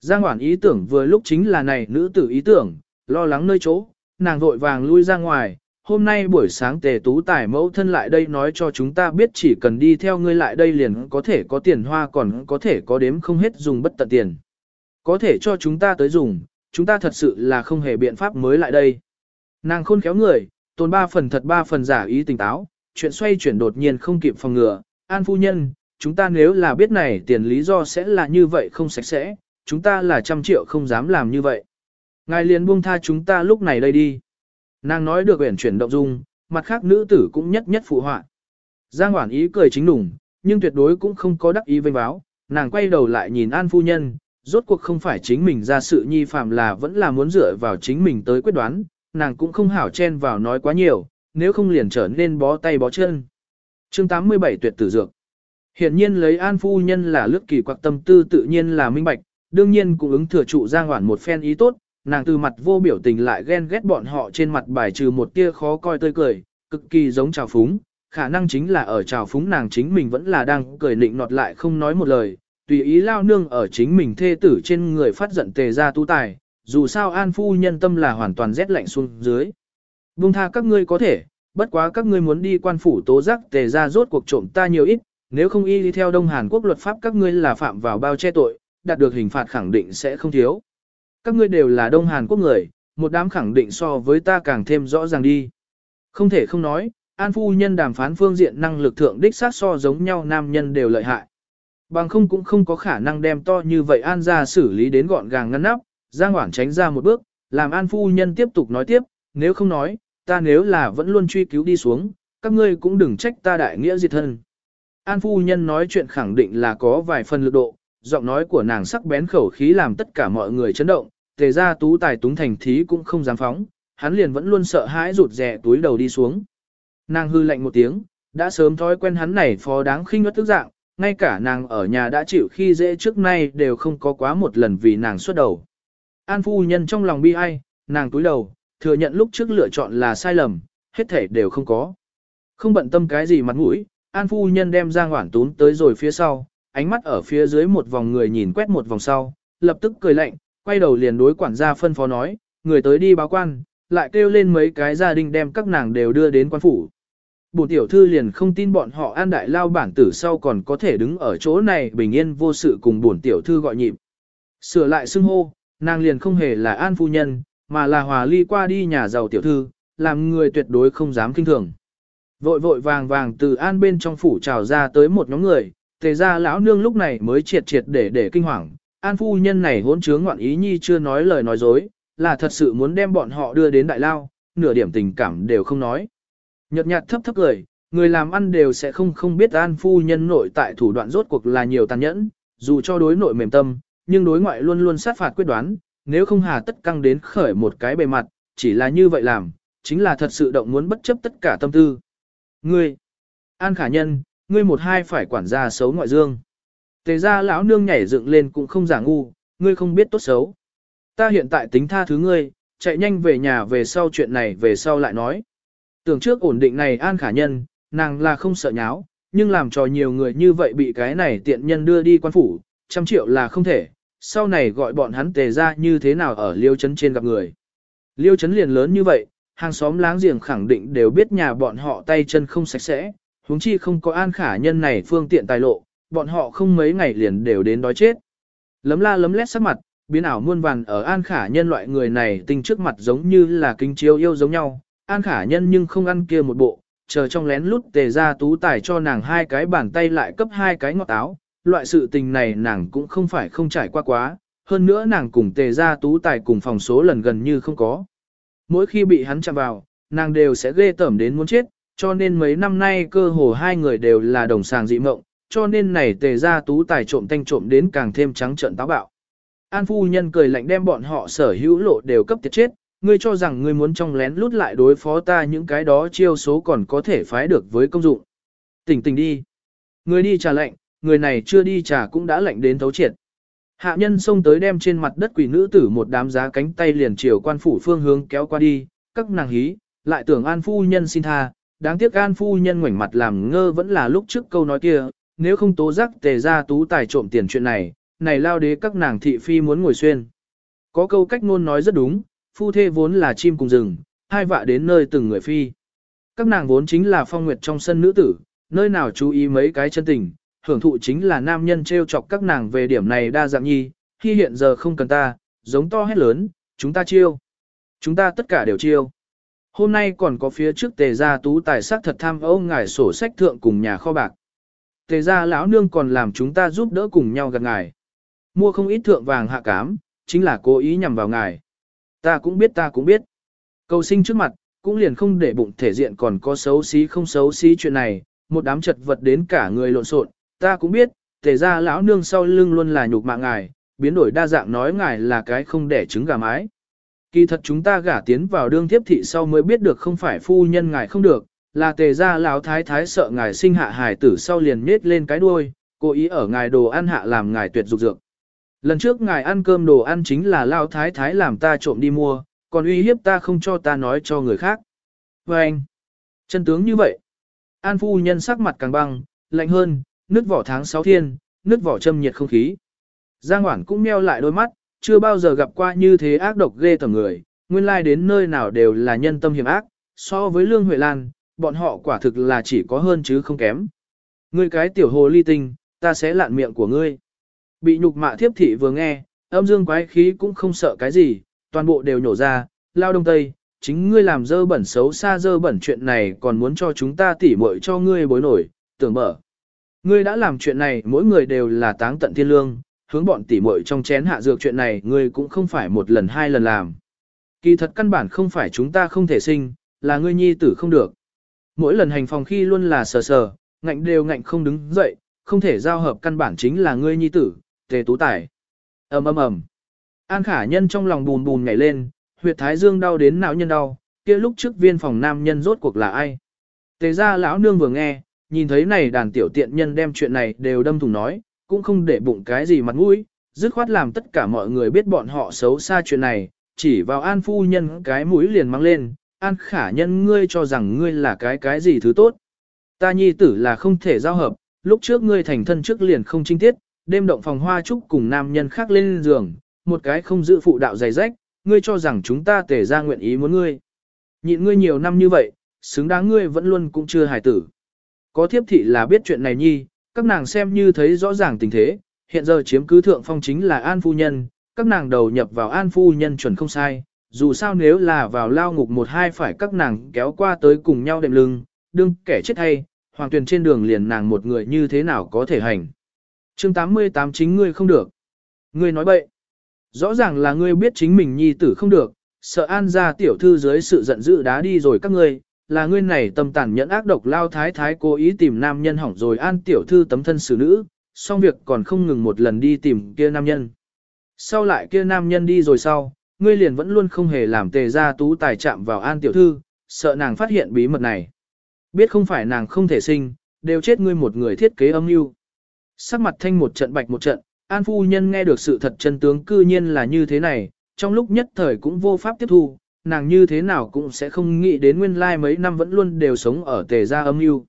Giang Hoản ý tưởng vừa lúc chính là này nữ tử ý tưởng, lo lắng nơi chỗ, nàng vội vàng lui ra ngoài, hôm nay buổi sáng tề tú tài mẫu thân lại đây nói cho chúng ta biết chỉ cần đi theo ngươi lại đây liền có thể có tiền hoa còn có thể có đếm không hết dùng bất tận tiền. Có thể cho chúng ta tới dùng, chúng ta thật sự là không hề biện pháp mới lại đây. Nàng khôn khéo người, tồn ba phần thật ba phần giả ý tỉnh táo, chuyện xoay chuyển đột nhiên không kịp phòng ngừa, an phu nhân, chúng ta nếu là biết này tiền lý do sẽ là như vậy không sạch sẽ, chúng ta là trăm triệu không dám làm như vậy. Ngài liền buông tha chúng ta lúc này đây đi. Nàng nói được uyển chuyển động dung, mặt khác nữ tử cũng nhất nhất phụ họa. Giang Hoản ý cười chính đủng, nhưng tuyệt đối cũng không có đắc ý vênh báo, nàng quay đầu lại nhìn An phu nhân, rốt cuộc không phải chính mình ra sự nhi phạm là vẫn là muốn dựa vào chính mình tới quyết đoán, nàng cũng không hảo chen vào nói quá nhiều, nếu không liền trở nên bó tay bó chân. Chương 87 tuyệt tử dược. Hiện nhiên lấy An phu nhân là lướt kỳ quặc tâm tư tự nhiên là minh bạch, đương nhiên cũng ứng thừa trụ Giang Hoản một phen ý tốt, nàng từ mặt vô biểu tình lại ghen ghét bọn họ trên mặt bài trừ một tia khó coi tươi cười, cực kỳ giống trào phúng, khả năng chính là ở trào phúng nàng chính mình vẫn là đang cười nịnh nọt lại không nói một lời, tùy ý lao nương ở chính mình thê tử trên người phát giận tề ra tu tài, dù sao an phu nhân tâm là hoàn toàn rét lạnh xuống dưới. Buông tha các ngươi có thể, bất quá các ngươi muốn đi quan phủ tố giác tề ra rốt cuộc trộm ta nhiều ít, nếu không y đi theo Đông Hàn Quốc luật pháp các ngươi là phạm vào bao che tội, đạt được hình phạt khẳng định sẽ không thiếu. Các ngươi đều là Đông Hàn Quốc người, một đám khẳng định so với ta càng thêm rõ ràng đi. Không thể không nói, An phu nhân đàm phán phương diện năng lực thượng đích sát so giống nhau nam nhân đều lợi hại. Bằng không cũng không có khả năng đem to như vậy An ra xử lý đến gọn gàng ngăn nắp, Giang Hoảng tránh ra một bước, làm An phu nhân tiếp tục nói tiếp, nếu không nói, ta nếu là vẫn luôn truy cứu đi xuống, các ngươi cũng đừng trách ta đại nghĩa diệt thân. An phu nhân nói chuyện khẳng định là có vài phần lực độ, giọng nói của nàng sắc bén khẩu khí làm tất cả mọi người chấn động, tề ra tú tài túng thành thí cũng không dám phóng, hắn liền vẫn luôn sợ hãi rụt rè túi đầu đi xuống. Nàng hư lạnh một tiếng, đã sớm thói quen hắn này phó đáng khinh ngất tức dạng, ngay cả nàng ở nhà đã chịu khi dễ trước nay đều không có quá một lần vì nàng xuất đầu. An phu nhân trong lòng bi ai, nàng túi đầu, thừa nhận lúc trước lựa chọn là sai lầm, hết thể đều không có. Không bận tâm cái gì mặt mũi, An phu nhân đem Giang Hoản tún tới rồi phía sau, ánh mắt ở phía dưới một vòng người nhìn quét một vòng sau, lập tức cười lạnh, quay đầu liền đối quản gia phân phó nói, người tới đi báo quan, lại kêu lên mấy cái gia đình đem các nàng đều đưa đến quan phủ. Bổn tiểu thư liền không tin bọn họ an đại lao bản tử sau còn có thể đứng ở chỗ này bình yên vô sự cùng bổn tiểu thư gọi nhịp. Sửa lại xưng hô, nàng liền không hề là an phu nhân, mà là hòa ly qua đi nhà giàu tiểu thư, làm người tuyệt đối không dám kinh thường. Vội vội vàng vàng từ an bên trong phủ trào ra tới một nhóm người, tề ra lão nương lúc này mới triệt triệt để để kinh hoàng. An phu nhân này hỗn chướng ngoạn ý nhi chưa nói lời nói dối, là thật sự muốn đem bọn họ đưa đến đại lao, nửa điểm tình cảm đều không nói. Nhật nhạt thấp thấp cười, người làm ăn đều sẽ không không biết an phu nhân nội tại thủ đoạn rốt cuộc là nhiều tàn nhẫn, dù cho đối nội mềm tâm, nhưng đối ngoại luôn luôn sát phạt quyết đoán, nếu không hà tất căng đến khởi một cái bề mặt, chỉ là như vậy làm, chính là thật sự động muốn bất chấp tất cả tâm tư. Ngươi, An Khả Nhân, ngươi một hai phải quản gia xấu ngoại dương. Tề ra lão nương nhảy dựng lên cũng không giả ngu, ngươi không biết tốt xấu. Ta hiện tại tính tha thứ ngươi, chạy nhanh về nhà về sau chuyện này về sau lại nói. Tưởng trước ổn định này An Khả Nhân, nàng là không sợ nháo, nhưng làm cho nhiều người như vậy bị cái này tiện nhân đưa đi quan phủ, trăm triệu là không thể, sau này gọi bọn hắn tề ra như thế nào ở liêu chấn trên gặp người. Liêu chấn liền lớn như vậy, hàng xóm láng giềng khẳng định đều biết nhà bọn họ tay chân không sạch sẽ, huống chi không có an khả nhân này phương tiện tài lộ, bọn họ không mấy ngày liền đều đến đói chết. Lấm la lấm lét sắc mặt, biến ảo muôn vàn ở an khả nhân loại người này tinh trước mặt giống như là kinh chiếu yêu giống nhau, an khả nhân nhưng không ăn kia một bộ, chờ trong lén lút tề ra tú tài cho nàng hai cái bàn tay lại cấp hai cái ngọt áo, loại sự tình này nàng cũng không phải không trải qua quá, hơn nữa nàng cùng tề ra tú tài cùng phòng số lần gần như không có. Mỗi khi bị hắn chạm vào, nàng đều sẽ ghê tởm đến muốn chết, cho nên mấy năm nay cơ hồ hai người đều là đồng sàng dị mộng, cho nên này tề ra tú tài trộm thanh trộm đến càng thêm trắng trợn táo bạo. An phu nhân cười lạnh đem bọn họ sở hữu lộ đều cấp tiệt chết, ngươi cho rằng ngươi muốn trong lén lút lại đối phó ta những cái đó chiêu số còn có thể phái được với công dụng. Tỉnh tỉnh đi. Ngươi đi trả lệnh, người này chưa đi trả cũng đã lệnh đến thấu triệt. Hạ nhân xông tới đem trên mặt đất quỷ nữ tử một đám giá cánh tay liền chiều quan phủ phương hướng kéo qua đi, các nàng hí, lại tưởng an phu nhân xin tha, đáng tiếc an phu nhân ngoảnh mặt làm ngơ vẫn là lúc trước câu nói kia, nếu không tố giác tề ra tú tài trộm tiền chuyện này, này lao đế các nàng thị phi muốn ngồi xuyên. Có câu cách ngôn nói rất đúng, phu thê vốn là chim cùng rừng, hai vạ đến nơi từng người phi. Các nàng vốn chính là phong nguyệt trong sân nữ tử, nơi nào chú ý mấy cái chân tình, hưởng thụ chính là nam nhân trêu chọc các nàng về điểm này đa dạng nhi, khi hiện giờ không cần ta, giống to hét lớn, chúng ta chiêu. Chúng ta tất cả đều chiêu. Hôm nay còn có phía trước tề gia tú tài sắc thật tham âu ngài sổ sách thượng cùng nhà kho bạc. Tề gia lão nương còn làm chúng ta giúp đỡ cùng nhau gặp ngài. Mua không ít thượng vàng hạ cám, chính là cố ý nhằm vào ngài. Ta cũng biết ta cũng biết. Cầu sinh trước mặt, cũng liền không để bụng thể diện còn có xấu xí không xấu xí chuyện này, một đám chật vật đến cả người lộn xộn, ta cũng biết, tề ra lão nương sau lưng luôn là nhục mạ ngài, biến đổi đa dạng nói ngài là cái không đẻ trứng gà mái. Kỳ thật chúng ta gả tiến vào đương tiếp thị sau mới biết được không phải phu nhân ngài không được, là tề gia lão thái thái sợ ngài sinh hạ hài tử sau liền nết lên cái đuôi, cố ý ở ngài đồ ăn hạ làm ngài tuyệt dục dược. Lần trước ngài ăn cơm đồ ăn chính là lão thái thái làm ta trộm đi mua, còn uy hiếp ta không cho ta nói cho người khác. Và anh, chân tướng như vậy. An phu nhân sắc mặt càng băng, lạnh hơn, nước vỏ tháng sáu thiên, nước vỏ châm nhiệt không khí. Giang Hoảng cũng meo lại đôi mắt, chưa bao giờ gặp qua như thế ác độc ghê tởm người, nguyên lai đến nơi nào đều là nhân tâm hiểm ác, so với Lương Huệ Lan, bọn họ quả thực là chỉ có hơn chứ không kém. Ngươi cái tiểu hồ ly tinh, ta sẽ lạn miệng của ngươi. Bị nhục mạ thiếp thị vừa nghe, âm dương quái khí cũng không sợ cái gì, toàn bộ đều nhổ ra, lao đông tây, chính ngươi làm dơ bẩn xấu xa dơ bẩn chuyện này còn muốn cho chúng ta tỉ muội cho ngươi bối nổi, tưởng mở. Ngươi đã làm chuyện này mỗi người đều là táng tận thiên lương, hướng bọn tỉ muội trong chén hạ dược chuyện này ngươi cũng không phải một lần hai lần làm. Kỳ thật căn bản không phải chúng ta không thể sinh, là ngươi nhi tử không được. Mỗi lần hành phòng khi luôn là sờ sờ, ngạnh đều ngạnh không đứng dậy, không thể giao hợp căn bản chính là ngươi nhi tử, tề tú tải. ầm ầm ầm. An khả nhân trong lòng bùn bùn nhảy lên, huyệt thái dương đau đến não nhân đau, kia lúc trước viên phòng nam nhân rốt cuộc là ai. Tề ra lão nương vừa nghe, nhìn thấy này đàn tiểu tiện nhân đem chuyện này đều đâm thùng nói, cũng không để bụng cái gì mặt mũi, dứt khoát làm tất cả mọi người biết bọn họ xấu xa chuyện này, chỉ vào an phu nhân cái mũi liền mang lên, an khả nhân ngươi cho rằng ngươi là cái cái gì thứ tốt. Ta nhi tử là không thể giao hợp, lúc trước ngươi thành thân trước liền không trinh tiết, đêm động phòng hoa trúc cùng nam nhân khác lên giường, một cái không giữ phụ đạo dày rách, ngươi cho rằng chúng ta tể ra nguyện ý muốn ngươi. Nhịn ngươi nhiều năm như vậy, xứng đáng ngươi vẫn luôn cũng chưa hài tử. Có thiếp thị là biết chuyện này nhi, các nàng xem như thấy rõ ràng tình thế, hiện giờ chiếm cứ thượng phong chính là An Phu Nhân, các nàng đầu nhập vào An Phu Nhân chuẩn không sai, dù sao nếu là vào lao ngục một hai phải các nàng kéo qua tới cùng nhau đệm lưng, đương kẻ chết hay, hoàng tuyển trên đường liền nàng một người như thế nào có thể hành. chương 88 chính ngươi không được. Ngươi nói bậy. Rõ ràng là ngươi biết chính mình nhi tử không được, sợ an ra tiểu thư dưới sự giận dữ đá đi rồi các ngươi, là ngươi này tâm tàn nhẫn ác độc lao thái thái cố ý tìm nam nhân hỏng rồi an tiểu thư tấm thân xử nữ, xong việc còn không ngừng một lần đi tìm kia nam nhân. Sau lại kia nam nhân đi rồi sau, ngươi liền vẫn luôn không hề làm tề ra tú tài chạm vào an tiểu thư, sợ nàng phát hiện bí mật này. Biết không phải nàng không thể sinh, đều chết ngươi một người thiết kế âm mưu. Sắc mặt thanh một trận bạch một trận, an phu nhân nghe được sự thật chân tướng cư nhiên là như thế này, trong lúc nhất thời cũng vô pháp tiếp thu, nàng như thế nào cũng sẽ không nghĩ đến nguyên lai like mấy năm vẫn luôn đều sống ở tề gia âm mưu.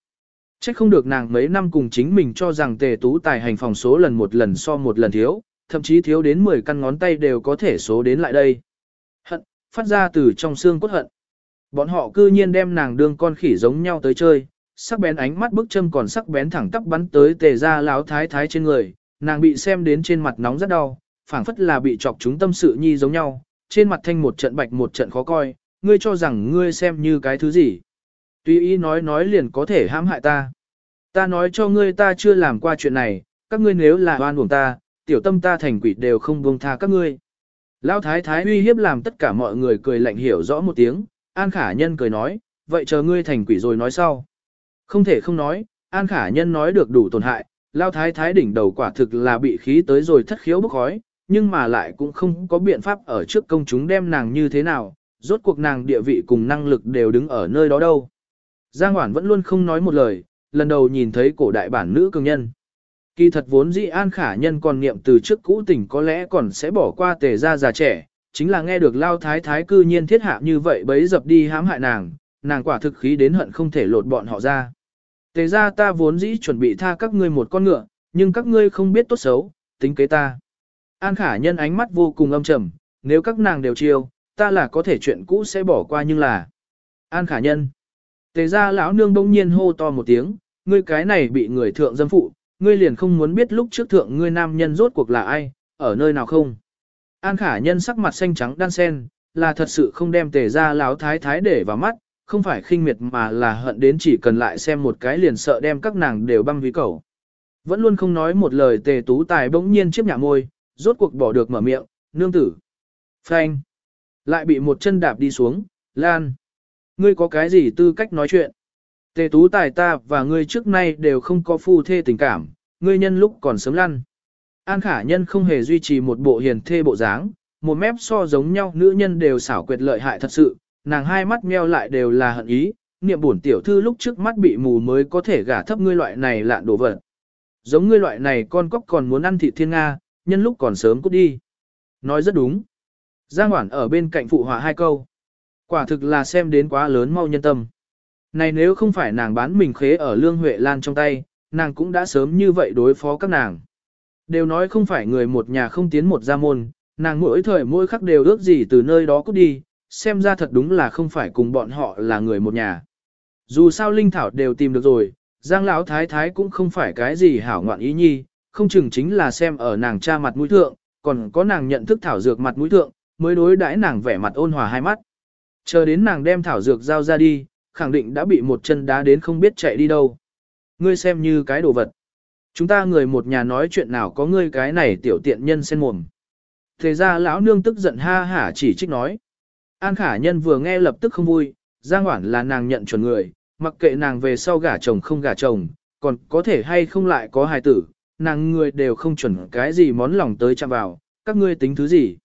Chắc không được nàng mấy năm cùng chính mình cho rằng tề tú tài hành phòng số lần một lần so một lần thiếu, thậm chí thiếu đến 10 căn ngón tay đều có thể số đến lại đây. Hận, phát ra từ trong xương cốt hận. Bọn họ cư nhiên đem nàng đương con khỉ giống nhau tới chơi, sắc bén ánh mắt bức châm còn sắc bén thẳng tắp bắn tới tề ra láo thái thái trên người, nàng bị xem đến trên mặt nóng rất đau, phảng phất là bị chọc chúng tâm sự nhi giống nhau, trên mặt thanh một trận bạch một trận khó coi, ngươi cho rằng ngươi xem như cái thứ gì. Tuy ý nói nói liền có thể hãm hại ta. Ta nói cho ngươi ta chưa làm qua chuyện này, các ngươi nếu là oan uổng ta, tiểu tâm ta thành quỷ đều không buông tha các ngươi. Lão thái thái uy hiếp làm tất cả mọi người cười lạnh hiểu rõ một tiếng, An Khả Nhân cười nói, vậy chờ ngươi thành quỷ rồi nói sau. Không thể không nói, An Khả Nhân nói được đủ tổn hại, Lão thái thái đỉnh đầu quả thực là bị khí tới rồi thất khiếu bốc khói, nhưng mà lại cũng không có biện pháp ở trước công chúng đem nàng như thế nào, rốt cuộc nàng địa vị cùng năng lực đều đứng ở nơi đó đâu. Giang Hoản vẫn luôn không nói một lời, lần đầu nhìn thấy cổ đại bản nữ cường nhân. Kỳ thật vốn dĩ an khả nhân còn niệm từ trước cũ tình có lẽ còn sẽ bỏ qua tề ra già trẻ, chính là nghe được lao thái thái cư nhiên thiết hạ như vậy bấy dập đi hãm hại nàng, nàng quả thực khí đến hận không thể lột bọn họ ra. Tề ra ta vốn dĩ chuẩn bị tha các ngươi một con ngựa, nhưng các ngươi không biết tốt xấu, tính kế ta. An khả nhân ánh mắt vô cùng âm trầm, nếu các nàng đều chiêu, ta là có thể chuyện cũ sẽ bỏ qua nhưng là. An khả nhân. Tề ra lão nương bỗng nhiên hô to một tiếng, ngươi cái này bị người thượng dâm phụ, ngươi liền không muốn biết lúc trước thượng ngươi nam nhân rốt cuộc là ai, ở nơi nào không. An khả nhân sắc mặt xanh trắng đan sen, là thật sự không đem tề ra Lão thái thái để vào mắt, không phải khinh miệt mà là hận đến chỉ cần lại xem một cái liền sợ đem các nàng đều băng ví cầu. Vẫn luôn không nói một lời tề tú tài bỗng nhiên chiếc nhà môi, rốt cuộc bỏ được mở miệng, nương tử. Phanh. Lại bị một chân đạp đi xuống, lan. Ngươi có cái gì tư cách nói chuyện? Tề tú tài ta và ngươi trước nay đều không có phu thê tình cảm, ngươi nhân lúc còn sớm lăn. An khả nhân không hề duy trì một bộ hiền thê bộ dáng, một mép so giống nhau nữ nhân đều xảo quyệt lợi hại thật sự, nàng hai mắt meo lại đều là hận ý, niệm bổn tiểu thư lúc trước mắt bị mù mới có thể gả thấp ngươi loại này lạn đồ vật. Giống ngươi loại này con cóc còn muốn ăn thịt thiên Nga, nhân lúc còn sớm cút đi. Nói rất đúng. Giang Hoản ở bên cạnh phụ họa hai câu. Quả thực là xem đến quá lớn mau nhân tâm. Này nếu không phải nàng bán mình khế ở Lương Huệ Lan trong tay, nàng cũng đã sớm như vậy đối phó các nàng. Đều nói không phải người một nhà không tiến một gia môn, nàng mỗi thời mỗi khắc đều ước gì từ nơi đó cút đi, xem ra thật đúng là không phải cùng bọn họ là người một nhà. Dù sao Linh Thảo đều tìm được rồi, Giang Lão Thái Thái cũng không phải cái gì hảo ngoạn ý nhi, không chừng chính là xem ở nàng cha mặt mũi thượng, còn có nàng nhận thức Thảo Dược mặt mũi thượng, mới đối đãi nàng vẻ mặt ôn hòa hai mắt. Chờ đến nàng đem Thảo Dược giao ra đi, khẳng định đã bị một chân đá đến không biết chạy đi đâu. Ngươi xem như cái đồ vật. Chúng ta người một nhà nói chuyện nào có ngươi cái này tiểu tiện nhân sen mồm. Thế ra lão nương tức giận ha hả chỉ trích nói. An khả nhân vừa nghe lập tức không vui, Giang Hoản là nàng nhận chuẩn người, mặc kệ nàng về sau gả chồng không gả chồng, còn có thể hay không lại có hài tử, nàng người đều không chuẩn cái gì món lòng tới chạm vào, các ngươi tính thứ gì.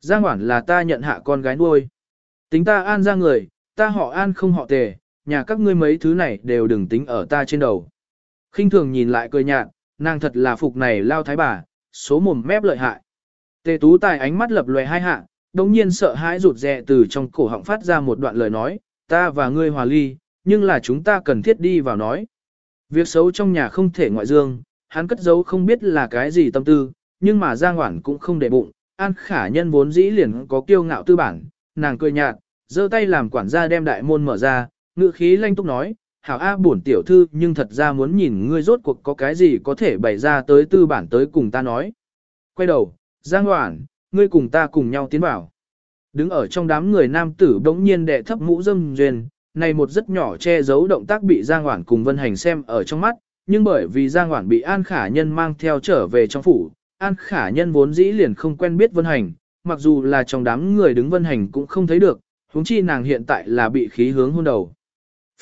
Giang Hoản là ta nhận hạ con gái nuôi. Tính ta an ra người, ta họ an không họ tề, nhà các ngươi mấy thứ này đều đừng tính ở ta trên đầu. khinh thường nhìn lại cười nhạt, nàng thật là phục này lao thái bà, số mồm mép lợi hại. Tề tú tài ánh mắt lập lòe hai hạ, đồng nhiên sợ hãi rụt rè từ trong cổ họng phát ra một đoạn lời nói, ta và ngươi hòa ly, nhưng là chúng ta cần thiết đi vào nói. Việc xấu trong nhà không thể ngoại dương, hắn cất giấu không biết là cái gì tâm tư, nhưng mà Giang Hoản cũng không để bụng, An Khả Nhân vốn dĩ liền có kiêu ngạo tư bản, nàng cười nhạt, giơ tay làm quản gia đem đại môn mở ra, ngự khí lanh túc nói, hảo A bổn tiểu thư nhưng thật ra muốn nhìn ngươi rốt cuộc có cái gì có thể bày ra tới tư bản tới cùng ta nói. Quay đầu, Giang Hoản, ngươi cùng ta cùng nhau tiến vào. Đứng ở trong đám người nam tử bỗng nhiên đệ thấp mũ dâm duyên, này một rất nhỏ che giấu động tác bị Giang Hoản cùng Vân Hành xem ở trong mắt, nhưng bởi vì Giang Hoản bị An Khả Nhân mang theo trở về trong phủ, An Khả Nhân vốn dĩ liền không quen biết Vân Hành, mặc dù là trong đám người đứng vân hành cũng không thấy được, huống chi nàng hiện tại là bị khí hướng hôn đầu.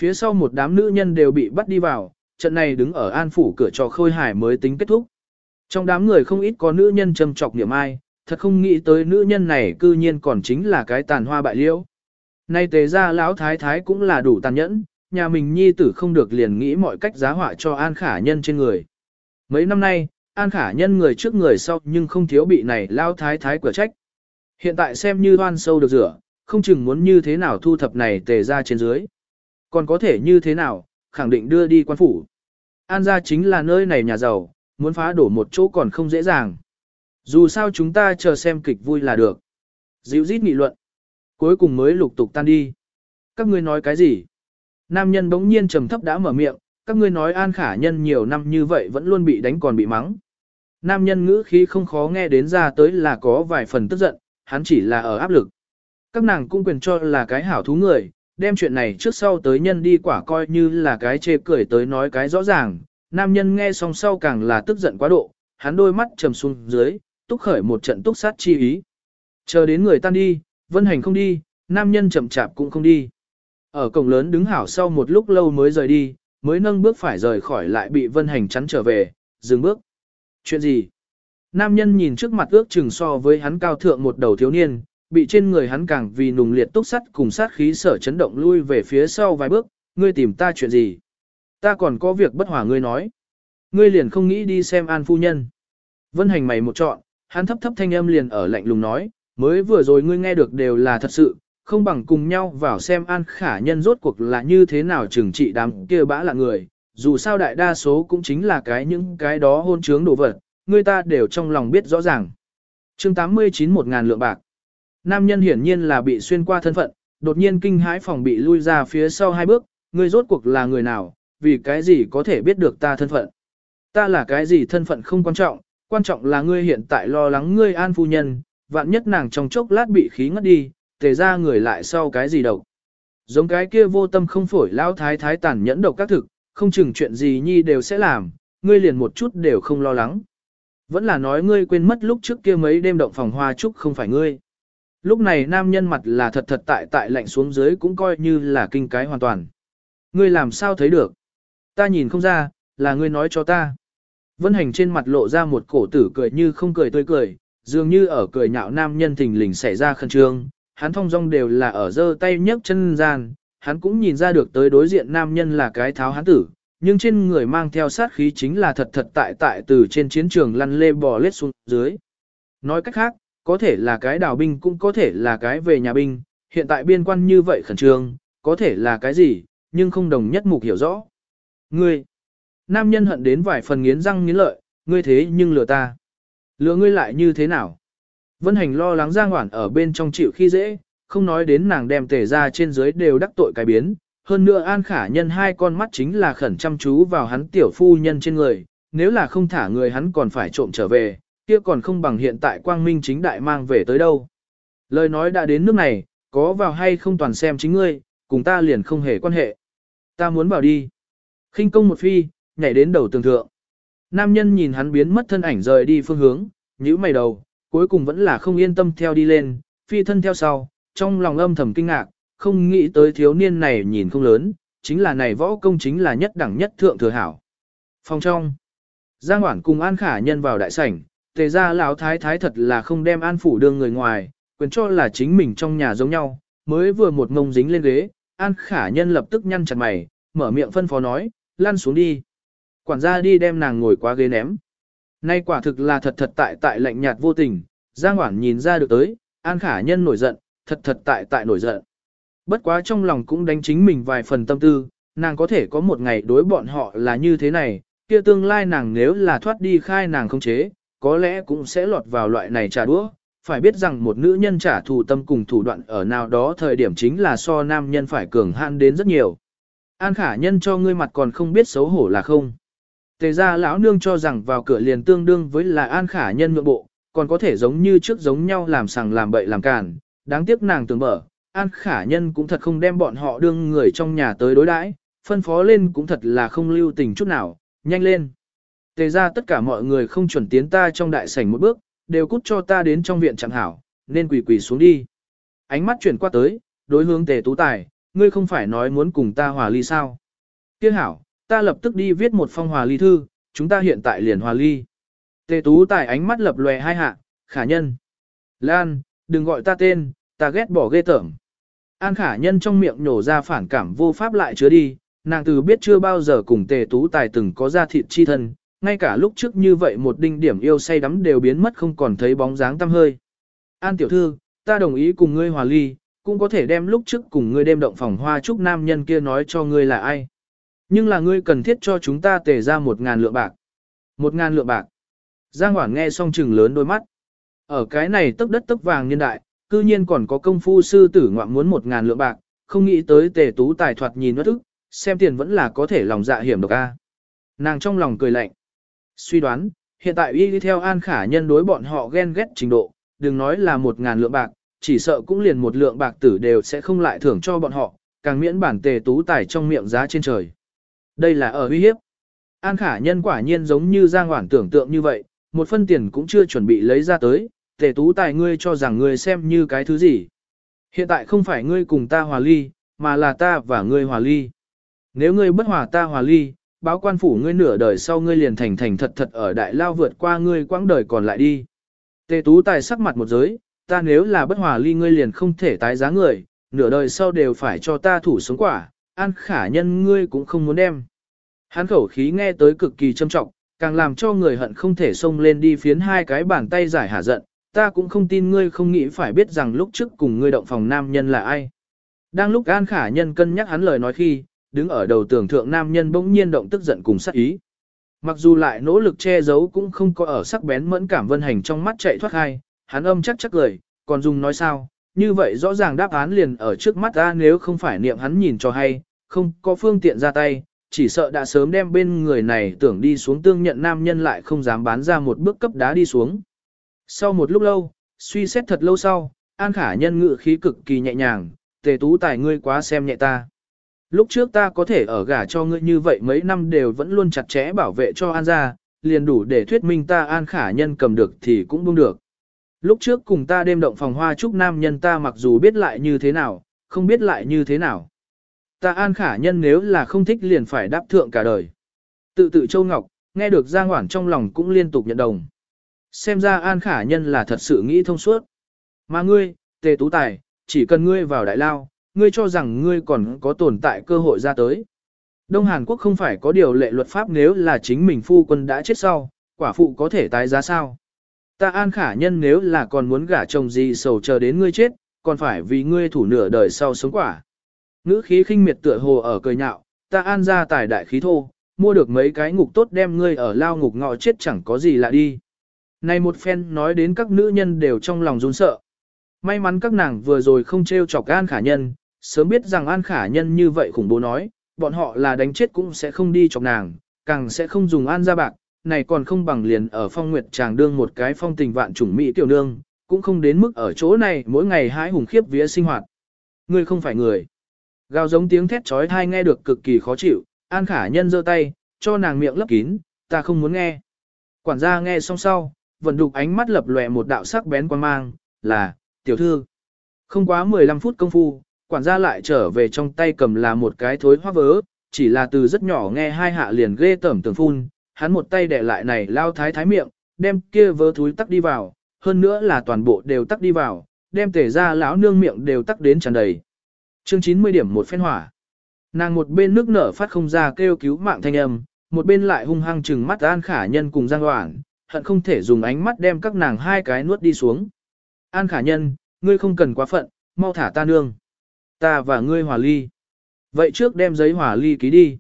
Phía sau một đám nữ nhân đều bị bắt đi vào, trận này đứng ở an phủ cửa trò khôi hải mới tính kết thúc. Trong đám người không ít có nữ nhân châm trọc niệm ai, thật không nghĩ tới nữ nhân này cư nhiên còn chính là cái tàn hoa bại liễu. Nay tế ra lão thái thái cũng là đủ tàn nhẫn, nhà mình nhi tử không được liền nghĩ mọi cách giá họa cho an khả nhân trên người. Mấy năm nay, an khả nhân người trước người sau nhưng không thiếu bị này lão thái thái cửa trách. Hiện tại xem như đoan sâu được rửa, không chừng muốn như thế nào thu thập này tề ra trên dưới. Còn có thể như thế nào, khẳng định đưa đi quan phủ. An gia chính là nơi này nhà giàu, muốn phá đổ một chỗ còn không dễ dàng. Dù sao chúng ta chờ xem kịch vui là được. Dịu rít nghị luận. Cuối cùng mới lục tục tan đi. Các ngươi nói cái gì? Nam nhân bỗng nhiên trầm thấp đã mở miệng, các ngươi nói an khả nhân nhiều năm như vậy vẫn luôn bị đánh còn bị mắng. Nam nhân ngữ khí không khó nghe đến ra tới là có vài phần tức giận, hắn chỉ là ở áp lực. Các nàng cũng quyền cho là cái hảo thú người, đem chuyện này trước sau tới nhân đi quả coi như là cái chê cười tới nói cái rõ ràng. Nam nhân nghe xong sau càng là tức giận quá độ, hắn đôi mắt trầm xuống dưới, túc khởi một trận túc sát chi ý. Chờ đến người tan đi, vân hành không đi, nam nhân chậm chạp cũng không đi. Ở cổng lớn đứng hảo sau một lúc lâu mới rời đi, mới nâng bước phải rời khỏi lại bị vân hành chắn trở về, dừng bước. Chuyện gì? Nam nhân nhìn trước mặt ước chừng so với hắn cao thượng một đầu thiếu niên, bị trên người hắn càng vì nùng liệt túc sắt cùng sát khí sở chấn động lui về phía sau vài bước, ngươi tìm ta chuyện gì? Ta còn có việc bất hòa ngươi nói. Ngươi liền không nghĩ đi xem an phu nhân. Vân hành mày một trọn, hắn thấp thấp thanh âm liền ở lạnh lùng nói, mới vừa rồi ngươi nghe được đều là thật sự, không bằng cùng nhau vào xem an khả nhân rốt cuộc là như thế nào trừng trị đám kia bã là người, dù sao đại đa số cũng chính là cái những cái đó hôn trướng đồ vật, người ta đều trong lòng biết rõ ràng. chương 89 một ngàn lượng bạc. Nam nhân hiển nhiên là bị xuyên qua thân phận, đột nhiên kinh hãi phòng bị lui ra phía sau hai bước, người rốt cuộc là người nào, vì cái gì có thể biết được ta thân phận. Ta là cái gì thân phận không quan trọng, quan trọng là ngươi hiện tại lo lắng ngươi an phu nhân, vạn nhất nàng trong chốc lát bị khí ngất đi, tề ra người lại sau cái gì độc. Giống cái kia vô tâm không phổi lao thái thái tàn nhẫn độc các thực, không chừng chuyện gì nhi đều sẽ làm, ngươi liền một chút đều không lo lắng. Vẫn là nói ngươi quên mất lúc trước kia mấy đêm động phòng hoa trúc không phải ngươi. Lúc này nam nhân mặt là thật thật tại tại lạnh xuống dưới cũng coi như là kinh cái hoàn toàn. Ngươi làm sao thấy được? Ta nhìn không ra, là ngươi nói cho ta. Vân hành trên mặt lộ ra một cổ tử cười như không cười tươi cười, dường như ở cười nhạo nam nhân thình lình xảy ra khẩn trương, hắn thong dong đều là ở giơ tay nhấc chân gian, hắn cũng nhìn ra được tới đối diện nam nhân là cái tháo hắn tử, nhưng trên người mang theo sát khí chính là thật thật tại tại từ trên chiến trường lăn lê bò lết xuống dưới. Nói cách khác, có thể là cái đào binh cũng có thể là cái về nhà binh, hiện tại biên quan như vậy khẩn trương, có thể là cái gì, nhưng không đồng nhất mục hiểu rõ. Ngươi, nam nhân hận đến vài phần nghiến răng nghiến lợi, ngươi thế nhưng lừa ta. Lừa ngươi lại như thế nào? Vân hành lo lắng Giang Hoản ở bên trong chịu khi dễ, không nói đến nàng đem tề ra trên dưới đều đắc tội cái biến. Hơn nữa An Khả Nhân hai con mắt chính là khẩn chăm chú vào hắn tiểu phu nhân trên người, nếu là không thả người hắn còn phải trộm trở về, kia còn không bằng hiện tại quang minh chính đại mang về tới đâu. Lời nói đã đến nước này, có vào hay không toàn xem chính ngươi, cùng ta liền không hề quan hệ. Ta muốn vào đi. khinh công một phi, nhảy đến đầu tường thượng. Nam nhân nhìn hắn biến mất thân ảnh rời đi phương hướng, nhíu mày đầu, cuối cùng vẫn là không yên tâm theo đi lên, phi thân theo sau, trong lòng âm thầm kinh ngạc, không nghĩ tới thiếu niên này nhìn không lớn, chính là này võ công chính là nhất đẳng nhất thượng thừa hảo. Phòng trong, Giang Hoản cùng An Khả Nhân vào đại sảnh, tề ra lão thái thái thật là không đem An Phủ đương người ngoài, quyền cho là chính mình trong nhà giống nhau, mới vừa một ngông dính lên ghế, An Khả Nhân lập tức nhăn chặt mày, mở miệng phân phó nói, lăn xuống đi. Quản gia đi đem nàng ngồi qua ghế ném. Nay quả thực là thật thật tại tại lạnh nhạt vô tình, Giang Hoản nhìn ra được tới, An Khả Nhân nổi giận, thật thật tại tại nổi giận. Bất quá trong lòng cũng đánh chính mình vài phần tâm tư, nàng có thể có một ngày đối bọn họ là như thế này, kia tương lai nàng nếu là thoát đi khai nàng không chế, có lẽ cũng sẽ lọt vào loại này trả đũa. Phải biết rằng một nữ nhân trả thù tâm cùng thủ đoạn ở nào đó thời điểm chính là so nam nhân phải cường hạn đến rất nhiều. An khả nhân cho ngươi mặt còn không biết xấu hổ là không. Tề ra lão nương cho rằng vào cửa liền tương đương với là an khả nhân nhượng bộ, còn có thể giống như trước giống nhau làm sằng làm bậy làm càn. Đáng tiếc nàng tưởng mở, an khả nhân cũng thật không đem bọn họ đương người trong nhà tới đối đãi, phân phó lên cũng thật là không lưu tình chút nào, nhanh lên. Tề ra tất cả mọi người không chuẩn tiến ta trong đại sảnh một bước, đều cút cho ta đến trong viện chẳng hảo, nên quỳ quỳ xuống đi. Ánh mắt chuyển qua tới, đối hướng tề tú tài, ngươi không phải nói muốn cùng ta hòa ly sao. Tiếc hảo, ta lập tức đi viết một phong hòa ly thư, chúng ta hiện tại liền hòa ly. Tề tú tài ánh mắt lập lòe hai hạ, khả nhân. Lan, đừng gọi ta tên, ta ghét bỏ ghê tởm. An khả nhân trong miệng nhổ ra phản cảm vô pháp lại chứa đi, nàng từ biết chưa bao giờ cùng tề tú tài từng có ra thịt chi thân, ngay cả lúc trước như vậy một đinh điểm yêu say đắm đều biến mất không còn thấy bóng dáng tăm hơi. An tiểu thư, ta đồng ý cùng ngươi hòa ly, cũng có thể đem lúc trước cùng ngươi đem động phòng hoa chúc nam nhân kia nói cho ngươi là ai. Nhưng là ngươi cần thiết cho chúng ta tề ra một ngàn lượng bạc. Một ngàn lượng bạc. Giang Hoảng nghe xong trừng lớn đôi mắt. Ở cái này tức đất tức vàng nhân đại, cư nhiên còn có công phu sư tử ngoạm muốn một ngàn lượng bạc, không nghĩ tới tề tú tài thoạt nhìn nó ức, xem tiền vẫn là có thể lòng dạ hiểm độc a. Nàng trong lòng cười lạnh. Suy đoán, hiện tại y đi theo an khả nhân đối bọn họ ghen ghét trình độ, đừng nói là một ngàn lượng bạc, chỉ sợ cũng liền một lượng bạc tử đều sẽ không lại thưởng cho bọn họ, càng miễn bản tề tú tài trong miệng giá trên trời. Đây là ở uy hiếp. An khả nhân quả nhiên giống như Giang Hoản tưởng tượng như vậy, một phân tiền cũng chưa chuẩn bị lấy ra tới, tề tú tài ngươi cho rằng ngươi xem như cái thứ gì. Hiện tại không phải ngươi cùng ta hòa ly, mà là ta và ngươi hòa ly. Nếu ngươi bất hòa ta hòa ly, báo quan phủ ngươi nửa đời sau ngươi liền thành thành thật thật ở đại lao vượt qua ngươi quãng đời còn lại đi. Tề tú tài sắc mặt một giới, ta nếu là bất hòa ly ngươi liền không thể tái giá người, nửa đời sau đều phải cho ta thủ sống quả, an khả nhân ngươi cũng không muốn đem. Hắn khẩu khí nghe tới cực kỳ châm trọng, càng làm cho người hận không thể xông lên đi phiến hai cái bàn tay giải hả giận, ta cũng không tin ngươi không nghĩ phải biết rằng lúc trước cùng ngươi động phòng nam nhân là ai. Đang lúc An Khả Nhân cân nhắc hắn lời nói khi, đứng ở đầu tường thượng nam nhân bỗng nhiên động tức giận cùng sát ý. Mặc dù lại nỗ lực che giấu cũng không có ở sắc bén mẫn cảm vân hành trong mắt chạy thoát hai, hắn âm chắc chắc cười, còn dùng nói sao, như vậy rõ ràng đáp án liền ở trước mắt ta nếu không phải niệm hắn nhìn cho hay, không có phương tiện ra tay, chỉ sợ đã sớm đem bên người này tưởng đi xuống tương nhận nam nhân lại không dám bán ra một bước cấp đá đi xuống. Sau một lúc lâu, suy xét thật lâu sau, An Khả Nhân ngự khí cực kỳ nhẹ nhàng, tề tú tài ngươi quá xem nhẹ ta. Lúc trước ta có thể ở gả cho ngươi như vậy mấy năm đều vẫn luôn chặt chẽ bảo vệ cho An gia, liền đủ để thuyết minh ta An Khả Nhân cầm được thì cũng buông được. Lúc trước cùng ta đêm động phòng hoa chúc nam nhân ta mặc dù biết lại như thế nào, không biết lại như thế nào. Ta An Khả Nhân nếu là không thích liền phải đáp thượng cả đời. Tự tự Châu Ngọc, nghe được Giang Hoản trong lòng cũng liên tục nhận đồng. Xem ra An Khả Nhân là thật sự nghĩ thông suốt. Mà ngươi, Tề Tú Tài, chỉ cần ngươi vào đại lao, ngươi cho rằng ngươi còn có tồn tại cơ hội ra tới. Đông Hàn Quốc không phải có điều lệ luật pháp nếu là chính mình phu quân đã chết sau, quả phụ có thể tái giá sao. Ta An Khả Nhân nếu là còn muốn gả chồng gì sầu chờ đến ngươi chết, còn phải vì ngươi thủ nửa đời sau sống quả. Ngữ khí khinh miệt tựa hồ ở cười nhạo, ta An ra tài đại khí thô, mua được mấy cái ngục tốt đem ngươi ở lao ngục ngọ chết chẳng có gì lạ đi. Này một phen nói đến các nữ nhân đều trong lòng run sợ. May mắn các nàng vừa rồi không trêu chọc An Khả Nhân, sớm biết rằng An Khả Nhân như vậy khủng bố nói, bọn họ là đánh chết cũng sẽ không đi chọc nàng, càng sẽ không dùng An ra bạc, này còn không bằng liền ở phong nguyệt chàng đương một cái phong tình vạn chủng Mỹ tiểu nương, cũng không đến mức ở chỗ này mỗi ngày hái hùng khiếp vía sinh hoạt. Ngươi không phải người. Gào giống tiếng thét trói thai nghe được cực kỳ khó chịu, An Khả Nhân giơ tay, cho nàng miệng lấp kín, ta không muốn nghe. Quản gia nghe xong sau, vẫn đục ánh mắt lập lòe một đạo sắc bén quan mang, là, tiểu thư. Không quá 15 phút công phu, quản gia lại trở về trong tay cầm là một cái thối hoa vớ, chỉ là từ rất nhỏ nghe hai hạ liền ghê tẩm tường phun, hắn một tay để lại này lao thái thái miệng, đem kia vớ thúi tắc đi vào, hơn nữa là toàn bộ đều tắc đi vào, đem tể ra lão nương miệng đều tắc đến tràn đầy. Chương 90 điểm một phen hỏa. Nàng một bên nước nở phát không ra kêu cứu mạng thanh âm, một bên lại hung hăng trừng mắt An Khả Nhân cùng Giang Hoảng, hận không thể dùng ánh mắt đem các nàng hai cái nuốt đi xuống. An Khả Nhân, ngươi không cần quá phận, mau thả ta nương. Ta và ngươi hòa ly. Vậy trước đem giấy hòa ly ký đi.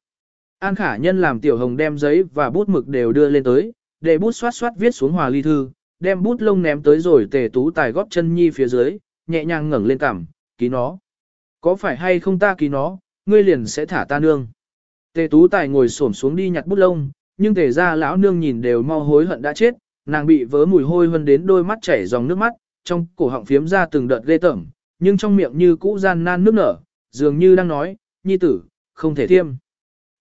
An Khả Nhân làm Tiểu Hồng đem giấy và bút mực đều đưa lên tới, để bút xoát xoát viết xuống hòa ly thư, đem bút lông ném tới rồi tề tú tài góp chân nhi phía dưới, nhẹ nhàng ngẩng lên cằm, ký nó. Có phải hay không ta ký nó, ngươi liền sẽ thả ta nương. Tề tú tài ngồi xổm xuống đi nhặt bút lông, nhưng tề ra lão nương nhìn đều mau hối hận đã chết, nàng bị vớ mùi hôi hơn đến đôi mắt chảy dòng nước mắt, trong cổ họng phiếm ra từng đợt ghê tởm, nhưng trong miệng như cũ gian nan nước nở, dường như đang nói, nhi tử, không thể thiêm.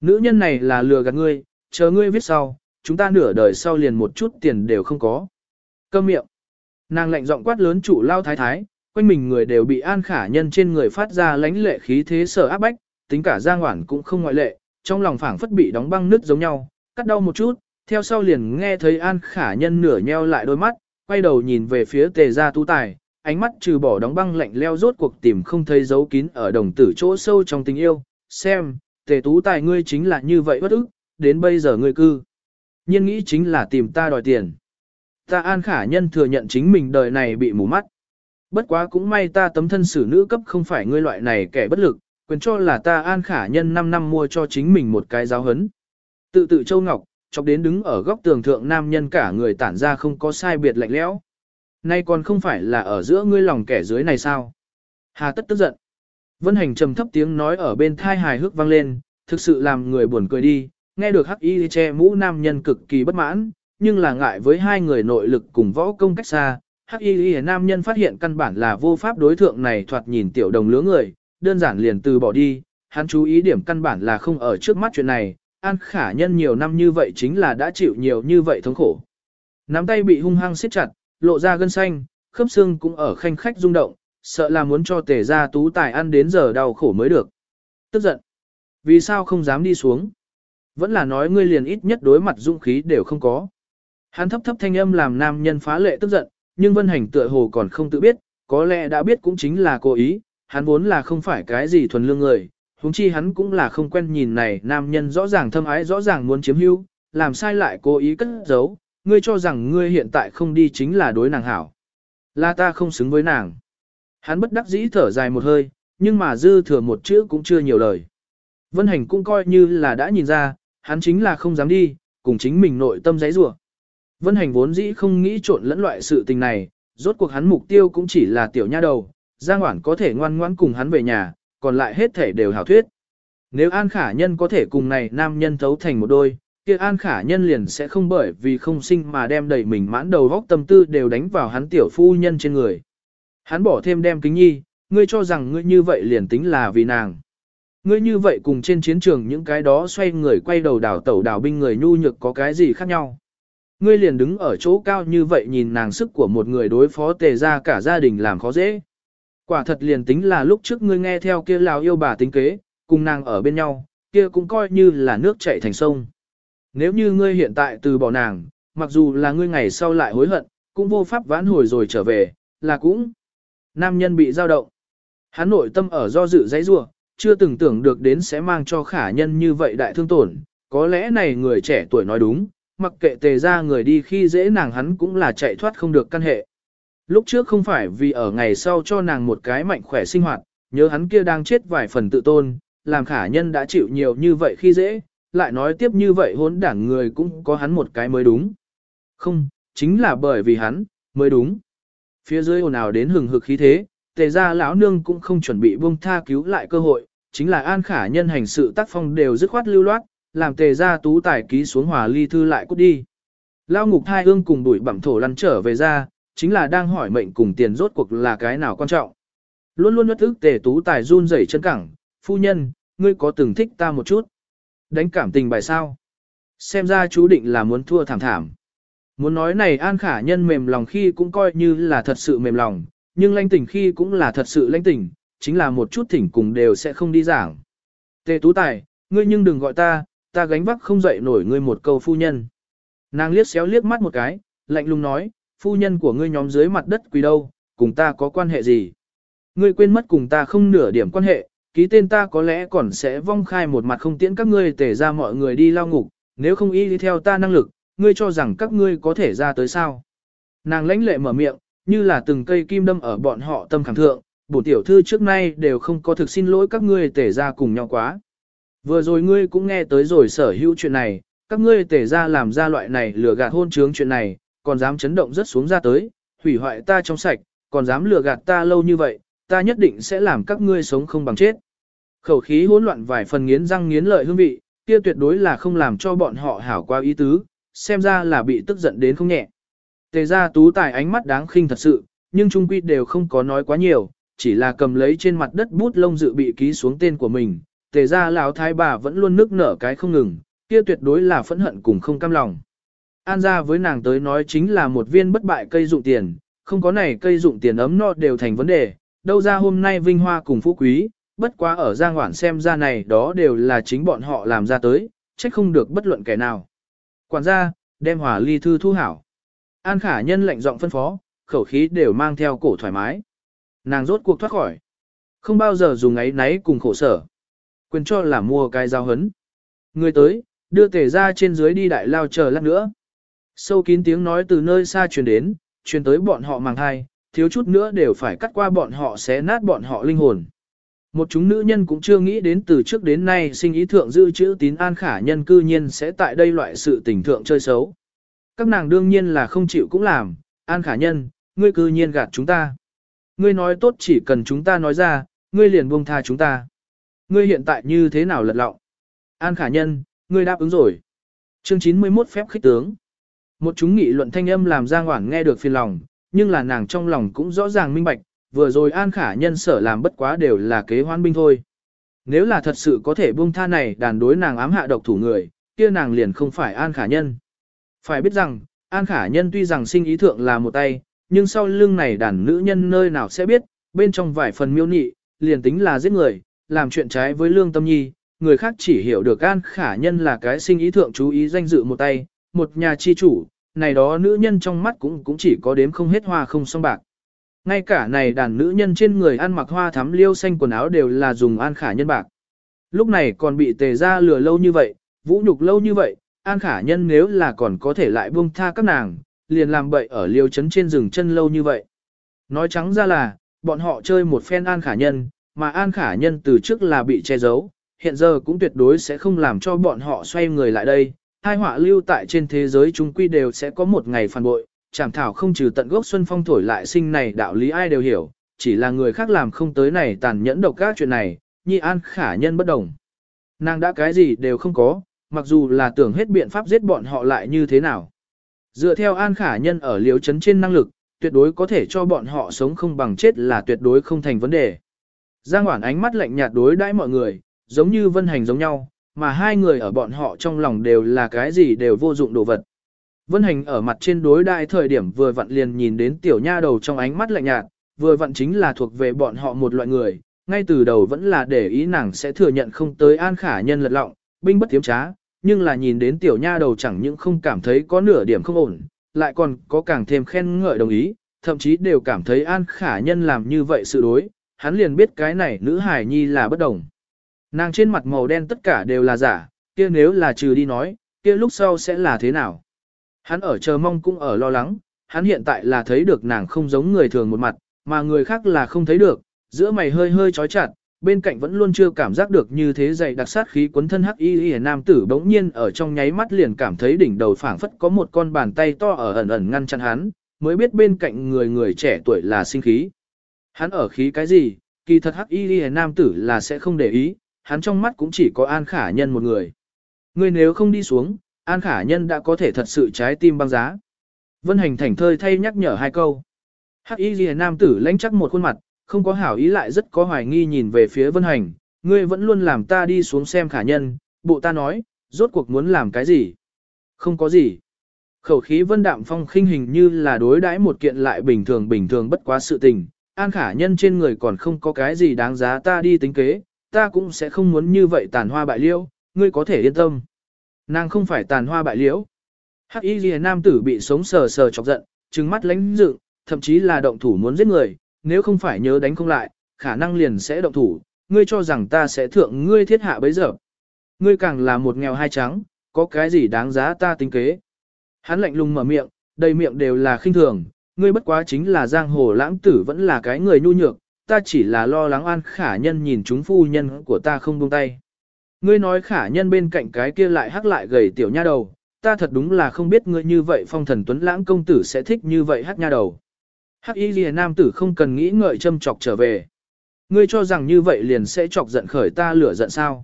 Nữ nhân này là lừa gạt ngươi, chờ ngươi viết sau, chúng ta nửa đời sau liền một chút tiền đều không có. Câm miệng. Nàng lạnh giọng quát lớn chủ lao thái thái, quanh mình người đều bị an khả nhân trên người phát ra lãnh lệ khí thế sở áp bách, tính cả Giang Hoản cũng không ngoại lệ, trong lòng phảng phất bị đóng băng nứt giống nhau, cắt đau một chút, theo sau liền nghe thấy an khả nhân nửa nheo lại đôi mắt, quay đầu nhìn về phía tề gia tú tài, ánh mắt trừ bỏ đóng băng lạnh leo rốt cuộc tìm không thấy dấu kín ở đồng tử chỗ sâu trong tình yêu, xem, tề tú tài ngươi chính là như vậy bất ức, đến bây giờ ngươi cư. Nhiên nghĩ chính là tìm ta đòi tiền. Ta an khả nhân thừa nhận chính mình đời này bị mù mắt. Bất quá cũng may ta tấm thân xử nữ cấp không phải ngươi loại này kẻ bất lực, quyền cho là ta an khả nhân 5 năm mua cho chính mình một cái giáo hấn. Tự tự Châu Ngọc, chọc đến đứng ở góc tường thượng nam nhân cả người tản ra không có sai biệt lạnh lẽo. Nay còn không phải là ở giữa ngươi lòng kẻ dưới này sao? Hà tất tức giận. Vân hành trầm thấp tiếng nói ở bên thai hài hước vang lên, thực sự làm người buồn cười đi, nghe được hắc y che mũ nam nhân cực kỳ bất mãn, nhưng là ngại với hai người nội lực cùng võ công cách xa. Hắc y nam nhân phát hiện căn bản là vô pháp đối thượng này thoạt nhìn tiểu đồng lứa người, đơn giản liền từ bỏ đi, hắn chú ý điểm căn bản là không ở trước mắt chuyện này, An khả nhân nhiều năm như vậy chính là đã chịu nhiều như vậy thống khổ. Nắm tay bị hung hăng siết chặt, lộ ra gân xanh, khớp xương cũng ở khanh khách rung động, sợ là muốn cho tề ra tú tài ăn đến giờ đau khổ mới được. Tức giận. Vì sao không dám đi xuống? Vẫn là nói ngươi liền ít nhất đối mặt dũng khí đều không có. Hắn thấp thấp thanh âm làm nam nhân phá lệ tức giận, nhưng vân hành tựa hồ còn không tự biết, có lẽ đã biết cũng chính là cố ý, hắn vốn là không phải cái gì thuần lương người, huống chi hắn cũng là không quen nhìn này nam nhân rõ ràng thâm ái rõ ràng muốn chiếm hữu, làm sai lại cố ý cất giấu, ngươi cho rằng ngươi hiện tại không đi chính là đối nàng hảo. Là ta không xứng với nàng. Hắn bất đắc dĩ thở dài một hơi, nhưng mà dư thừa một chữ cũng chưa nhiều lời. Vân Hành cũng coi như là đã nhìn ra, hắn chính là không dám đi, cùng chính mình nội tâm giấy rủa. Vân Hành vốn dĩ không nghĩ trộn lẫn loại sự tình này, rốt cuộc hắn mục tiêu cũng chỉ là tiểu nha đầu, Giang Hoản có thể ngoan ngoãn cùng hắn về nhà, còn lại hết thể đều hảo thuyết. Nếu An Khả Nhân có thể cùng này nam nhân thấu thành một đôi, kia An Khả Nhân liền sẽ không bởi vì không sinh mà đem đầy mình mãn đầu góc tâm tư đều đánh vào hắn tiểu phu nhân trên người. Hắn bỏ thêm đem kính nhi, ngươi cho rằng ngươi như vậy liền tính là vì nàng. Ngươi như vậy cùng trên chiến trường những cái đó xoay người quay đầu đảo tẩu đảo binh người nhu nhược có cái gì khác nhau. Ngươi liền đứng ở chỗ cao như vậy nhìn nàng sức của một người đối phó tề ra cả gia đình làm khó dễ. Quả thật liền tính là lúc trước ngươi nghe theo kia lào yêu bà tính kế, cùng nàng ở bên nhau, kia cũng coi như là nước chảy thành sông. Nếu như ngươi hiện tại từ bỏ nàng, mặc dù là ngươi ngày sau lại hối hận, cũng vô pháp vãn hồi rồi trở về, là cũng. Nam nhân bị dao động. Hắn nội tâm ở do dự dãy rua, chưa từng tưởng được đến sẽ mang cho khả nhân như vậy đại thương tổn. Có lẽ này người trẻ tuổi nói đúng, mặc kệ tề ra người đi khi dễ nàng hắn cũng là chạy thoát không được căn hệ. Lúc trước không phải vì ở ngày sau cho nàng một cái mạnh khỏe sinh hoạt, nhớ hắn kia đang chết vài phần tự tôn, làm khả nhân đã chịu nhiều như vậy khi dễ, lại nói tiếp như vậy hốn đảng người cũng có hắn một cái mới đúng. Không, chính là bởi vì hắn, mới đúng. Phía dưới ồn ào đến hừng hực khí thế, tề ra lão nương cũng không chuẩn bị buông tha cứu lại cơ hội, chính là an khả nhân hành sự tác phong đều dứt khoát lưu loát, làm tề ra tú tài ký xuống hòa ly thư lại cút đi. Lao ngục hai ương cùng đuổi bẩm thổ lăn trở về ra, chính là đang hỏi mệnh cùng tiền rốt cuộc là cái nào quan trọng. Luôn luôn nhất thức tề tú tài run rẩy chân cẳng, phu nhân, ngươi có từng thích ta một chút. Đánh cảm tình bài sao. Xem ra chú định là muốn thua thảm thảm. Muốn nói này an khả nhân mềm lòng khi cũng coi như là thật sự mềm lòng, nhưng lanh tỉnh khi cũng là thật sự lanh tỉnh, chính là một chút thỉnh cùng đều sẽ không đi giảng. Tề tú tài, ngươi nhưng đừng gọi ta, ta gánh vác không dậy nổi ngươi một câu phu nhân. Nàng liếc xéo liếc mắt một cái, lạnh lùng nói, phu nhân của ngươi nhóm dưới mặt đất quỳ đâu, cùng ta có quan hệ gì? Ngươi quên mất cùng ta không nửa điểm quan hệ, ký tên ta có lẽ còn sẽ vong khai một mặt không tiễn các ngươi tể ra mọi người đi lao ngục, nếu không y đi theo ta năng lực, ngươi cho rằng các ngươi có thể ra tới sao? Nàng lãnh lệ mở miệng, như là từng cây kim đâm ở bọn họ tâm khảm thượng, bổ tiểu thư trước nay đều không có thực xin lỗi các ngươi tể ra cùng nhau quá. Vừa rồi ngươi cũng nghe tới rồi sở hữu chuyện này, các ngươi tể ra làm ra loại này lừa gạt hôn trướng chuyện này, còn dám chấn động rất xuống ra tới, hủy hoại ta trong sạch, còn dám lừa gạt ta lâu như vậy, ta nhất định sẽ làm các ngươi sống không bằng chết. Khẩu khí hỗn loạn vài phần nghiến răng nghiến lợi hương vị, kia tuyệt đối là không làm cho bọn họ hảo qua ý tứ, xem ra là bị tức giận đến không nhẹ. Tề ra tú tài ánh mắt đáng khinh thật sự, nhưng trung quy đều không có nói quá nhiều, chỉ là cầm lấy trên mặt đất bút lông dự bị ký xuống tên của mình. Tề ra lão thái bà vẫn luôn nước nở cái không ngừng, kia tuyệt đối là phẫn hận cùng không cam lòng. An ra với nàng tới nói chính là một viên bất bại cây dụng tiền, không có này cây dụng tiền ấm no đều thành vấn đề, đâu ra hôm nay vinh hoa cùng phú quý, bất quá ở Giang hoảng xem ra này đó đều là chính bọn họ làm ra tới, trách không được bất luận kẻ nào. Quản gia, đem hỏa ly thư thu hảo. An khả nhân lệnh giọng phân phó, khẩu khí đều mang theo cổ thoải mái. Nàng rốt cuộc thoát khỏi. Không bao giờ dùng ấy náy cùng khổ sở. Quyền cho là mua cái giao hấn. Người tới, đưa tể ra trên dưới đi đại lao chờ lát nữa. Sâu kín tiếng nói từ nơi xa truyền đến, truyền tới bọn họ màng hai, thiếu chút nữa đều phải cắt qua bọn họ xé nát bọn họ linh hồn. Một chúng nữ nhân cũng chưa nghĩ đến từ trước đến nay sinh ý thượng dư chữ tín an khả nhân cư nhiên sẽ tại đây loại sự tình thượng chơi xấu. Các nàng đương nhiên là không chịu cũng làm, an khả nhân, ngươi cư nhiên gạt chúng ta. Ngươi nói tốt chỉ cần chúng ta nói ra, ngươi liền buông tha chúng ta. Ngươi hiện tại như thế nào lật lọng? An khả nhân, ngươi đáp ứng rồi. Chương 91 phép khích tướng. Một chúng nghị luận thanh âm làm Giang Hoảng nghe được phiền lòng, nhưng là nàng trong lòng cũng rõ ràng minh bạch, vừa rồi An Khả Nhân sở làm bất quá đều là kế hoan binh thôi. Nếu là thật sự có thể buông tha này đàn đối nàng ám hạ độc thủ người, kia nàng liền không phải An Khả Nhân. Phải biết rằng, An Khả Nhân tuy rằng sinh ý thượng là một tay, nhưng sau lưng này đàn nữ nhân nơi nào sẽ biết, bên trong vài phần miêu nị, liền tính là giết người, làm chuyện trái với lương tâm nhi, người khác chỉ hiểu được An Khả Nhân là cái sinh ý thượng chú ý danh dự một tay, một nhà chi chủ, này đó nữ nhân trong mắt cũng cũng chỉ có đếm không hết hoa không song bạc. Ngay cả này đàn nữ nhân trên người ăn mặc hoa thắm liêu xanh quần áo đều là dùng an khả nhân bạc. Lúc này còn bị tề ra lừa lâu như vậy, vũ nhục lâu như vậy, an khả nhân nếu là còn có thể lại buông tha các nàng, liền làm bậy ở liêu chấn trên rừng chân lâu như vậy. Nói trắng ra là, bọn họ chơi một phen an khả nhân, mà an khả nhân từ trước là bị che giấu, hiện giờ cũng tuyệt đối sẽ không làm cho bọn họ xoay người lại đây, hai họa lưu tại trên thế giới chúng quy đều sẽ có một ngày phản bội, chẳng thảo không trừ tận gốc xuân phong thổi lại sinh này đạo lý ai đều hiểu, chỉ là người khác làm không tới này tàn nhẫn độc các chuyện này, nhi an khả nhân bất đồng. Nàng đã cái gì đều không có, mặc dù là tưởng hết biện pháp giết bọn họ lại như thế nào. Dựa theo an khả nhân ở liếu chấn trên năng lực, tuyệt đối có thể cho bọn họ sống không bằng chết là tuyệt đối không thành vấn đề. Giang Hoản ánh mắt lạnh nhạt đối đãi mọi người, giống như vân hành giống nhau, mà hai người ở bọn họ trong lòng đều là cái gì đều vô dụng đồ vật. Vân hành ở mặt trên đối đại thời điểm vừa vặn liền nhìn đến tiểu nha đầu trong ánh mắt lạnh nhạt, vừa vặn chính là thuộc về bọn họ một loại người, ngay từ đầu vẫn là để ý nàng sẽ thừa nhận không tới an khả nhân lật lọng, binh bất tiếm trá, nhưng là nhìn đến tiểu nha đầu chẳng những không cảm thấy có nửa điểm không ổn, lại còn có càng thêm khen ngợi đồng ý, thậm chí đều cảm thấy an khả nhân làm như vậy sự đối, hắn liền biết cái này nữ hải nhi là bất đồng. Nàng trên mặt màu đen tất cả đều là giả, kia nếu là trừ đi nói, kia lúc sau sẽ là thế nào? Hắn ở chờ mong cũng ở lo lắng, hắn hiện tại là thấy được nàng không giống người thường một mặt, mà người khác là không thấy được, giữa mày hơi hơi chói chặt, bên cạnh vẫn luôn chưa cảm giác được như thế dày đặc sát khí quấn thân hắc y y nam tử bỗng nhiên ở trong nháy mắt liền cảm thấy đỉnh đầu phảng phất có một con bàn tay to ở ẩn ẩn ngăn chặn hắn, mới biết bên cạnh người người trẻ tuổi là sinh khí. Hắn ở khí cái gì, kỳ thật hắc y ghi nam tử là sẽ không để ý, hắn trong mắt cũng chỉ có An Khả Nhân một người. Ngươi nếu không đi xuống, An Khả Nhân đã có thể thật sự trái tim băng giá. Vân Hành thảnh thơi thay nhắc nhở hai câu. Hắc Y Liễu nam tử lãnh chắc một khuôn mặt, không có hảo ý lại rất có hoài nghi nhìn về phía Vân Hành, ngươi vẫn luôn làm ta đi xuống xem Khả Nhân, bộ ta nói, rốt cuộc muốn làm cái gì? Không có gì. Khẩu khí Vân Đạm Phong khinh hình như là đối đãi một kiện lại bình thường bình thường bất quá sự tình, An Khả Nhân trên người còn không có cái gì đáng giá ta đi tính kế, ta cũng sẽ không muốn như vậy tàn hoa bại liễu, ngươi có thể yên tâm. Nàng không phải tàn hoa bại liễu. Hắc y ghi nam tử bị sống sờ sờ chọc giận, trừng mắt lánh dựng, thậm chí là động thủ muốn giết người, nếu không phải nhớ đánh không lại, khả năng liền sẽ động thủ, ngươi cho rằng ta sẽ thượng ngươi thiết hạ bấy giờ. Ngươi càng là một nghèo hai trắng, có cái gì đáng giá ta tính kế. Hắn lạnh lùng mở miệng, đầy miệng đều là khinh thường, ngươi bất quá chính là giang hồ lãng tử vẫn là cái người nhu nhược, ta chỉ là lo lắng an khả nhân nhìn chúng phu nhân của ta không buông tay. Ngươi nói khả nhân bên cạnh cái kia lại hắc lại gầy tiểu nha đầu, ta thật đúng là không biết ngươi như vậy phong thần tuấn lãng công tử sẽ thích như vậy hắc nha đầu. Hắc y lìa nam tử không cần nghĩ ngợi châm chọc trở về. Ngươi cho rằng như vậy liền sẽ chọc giận khởi ta lửa giận sao.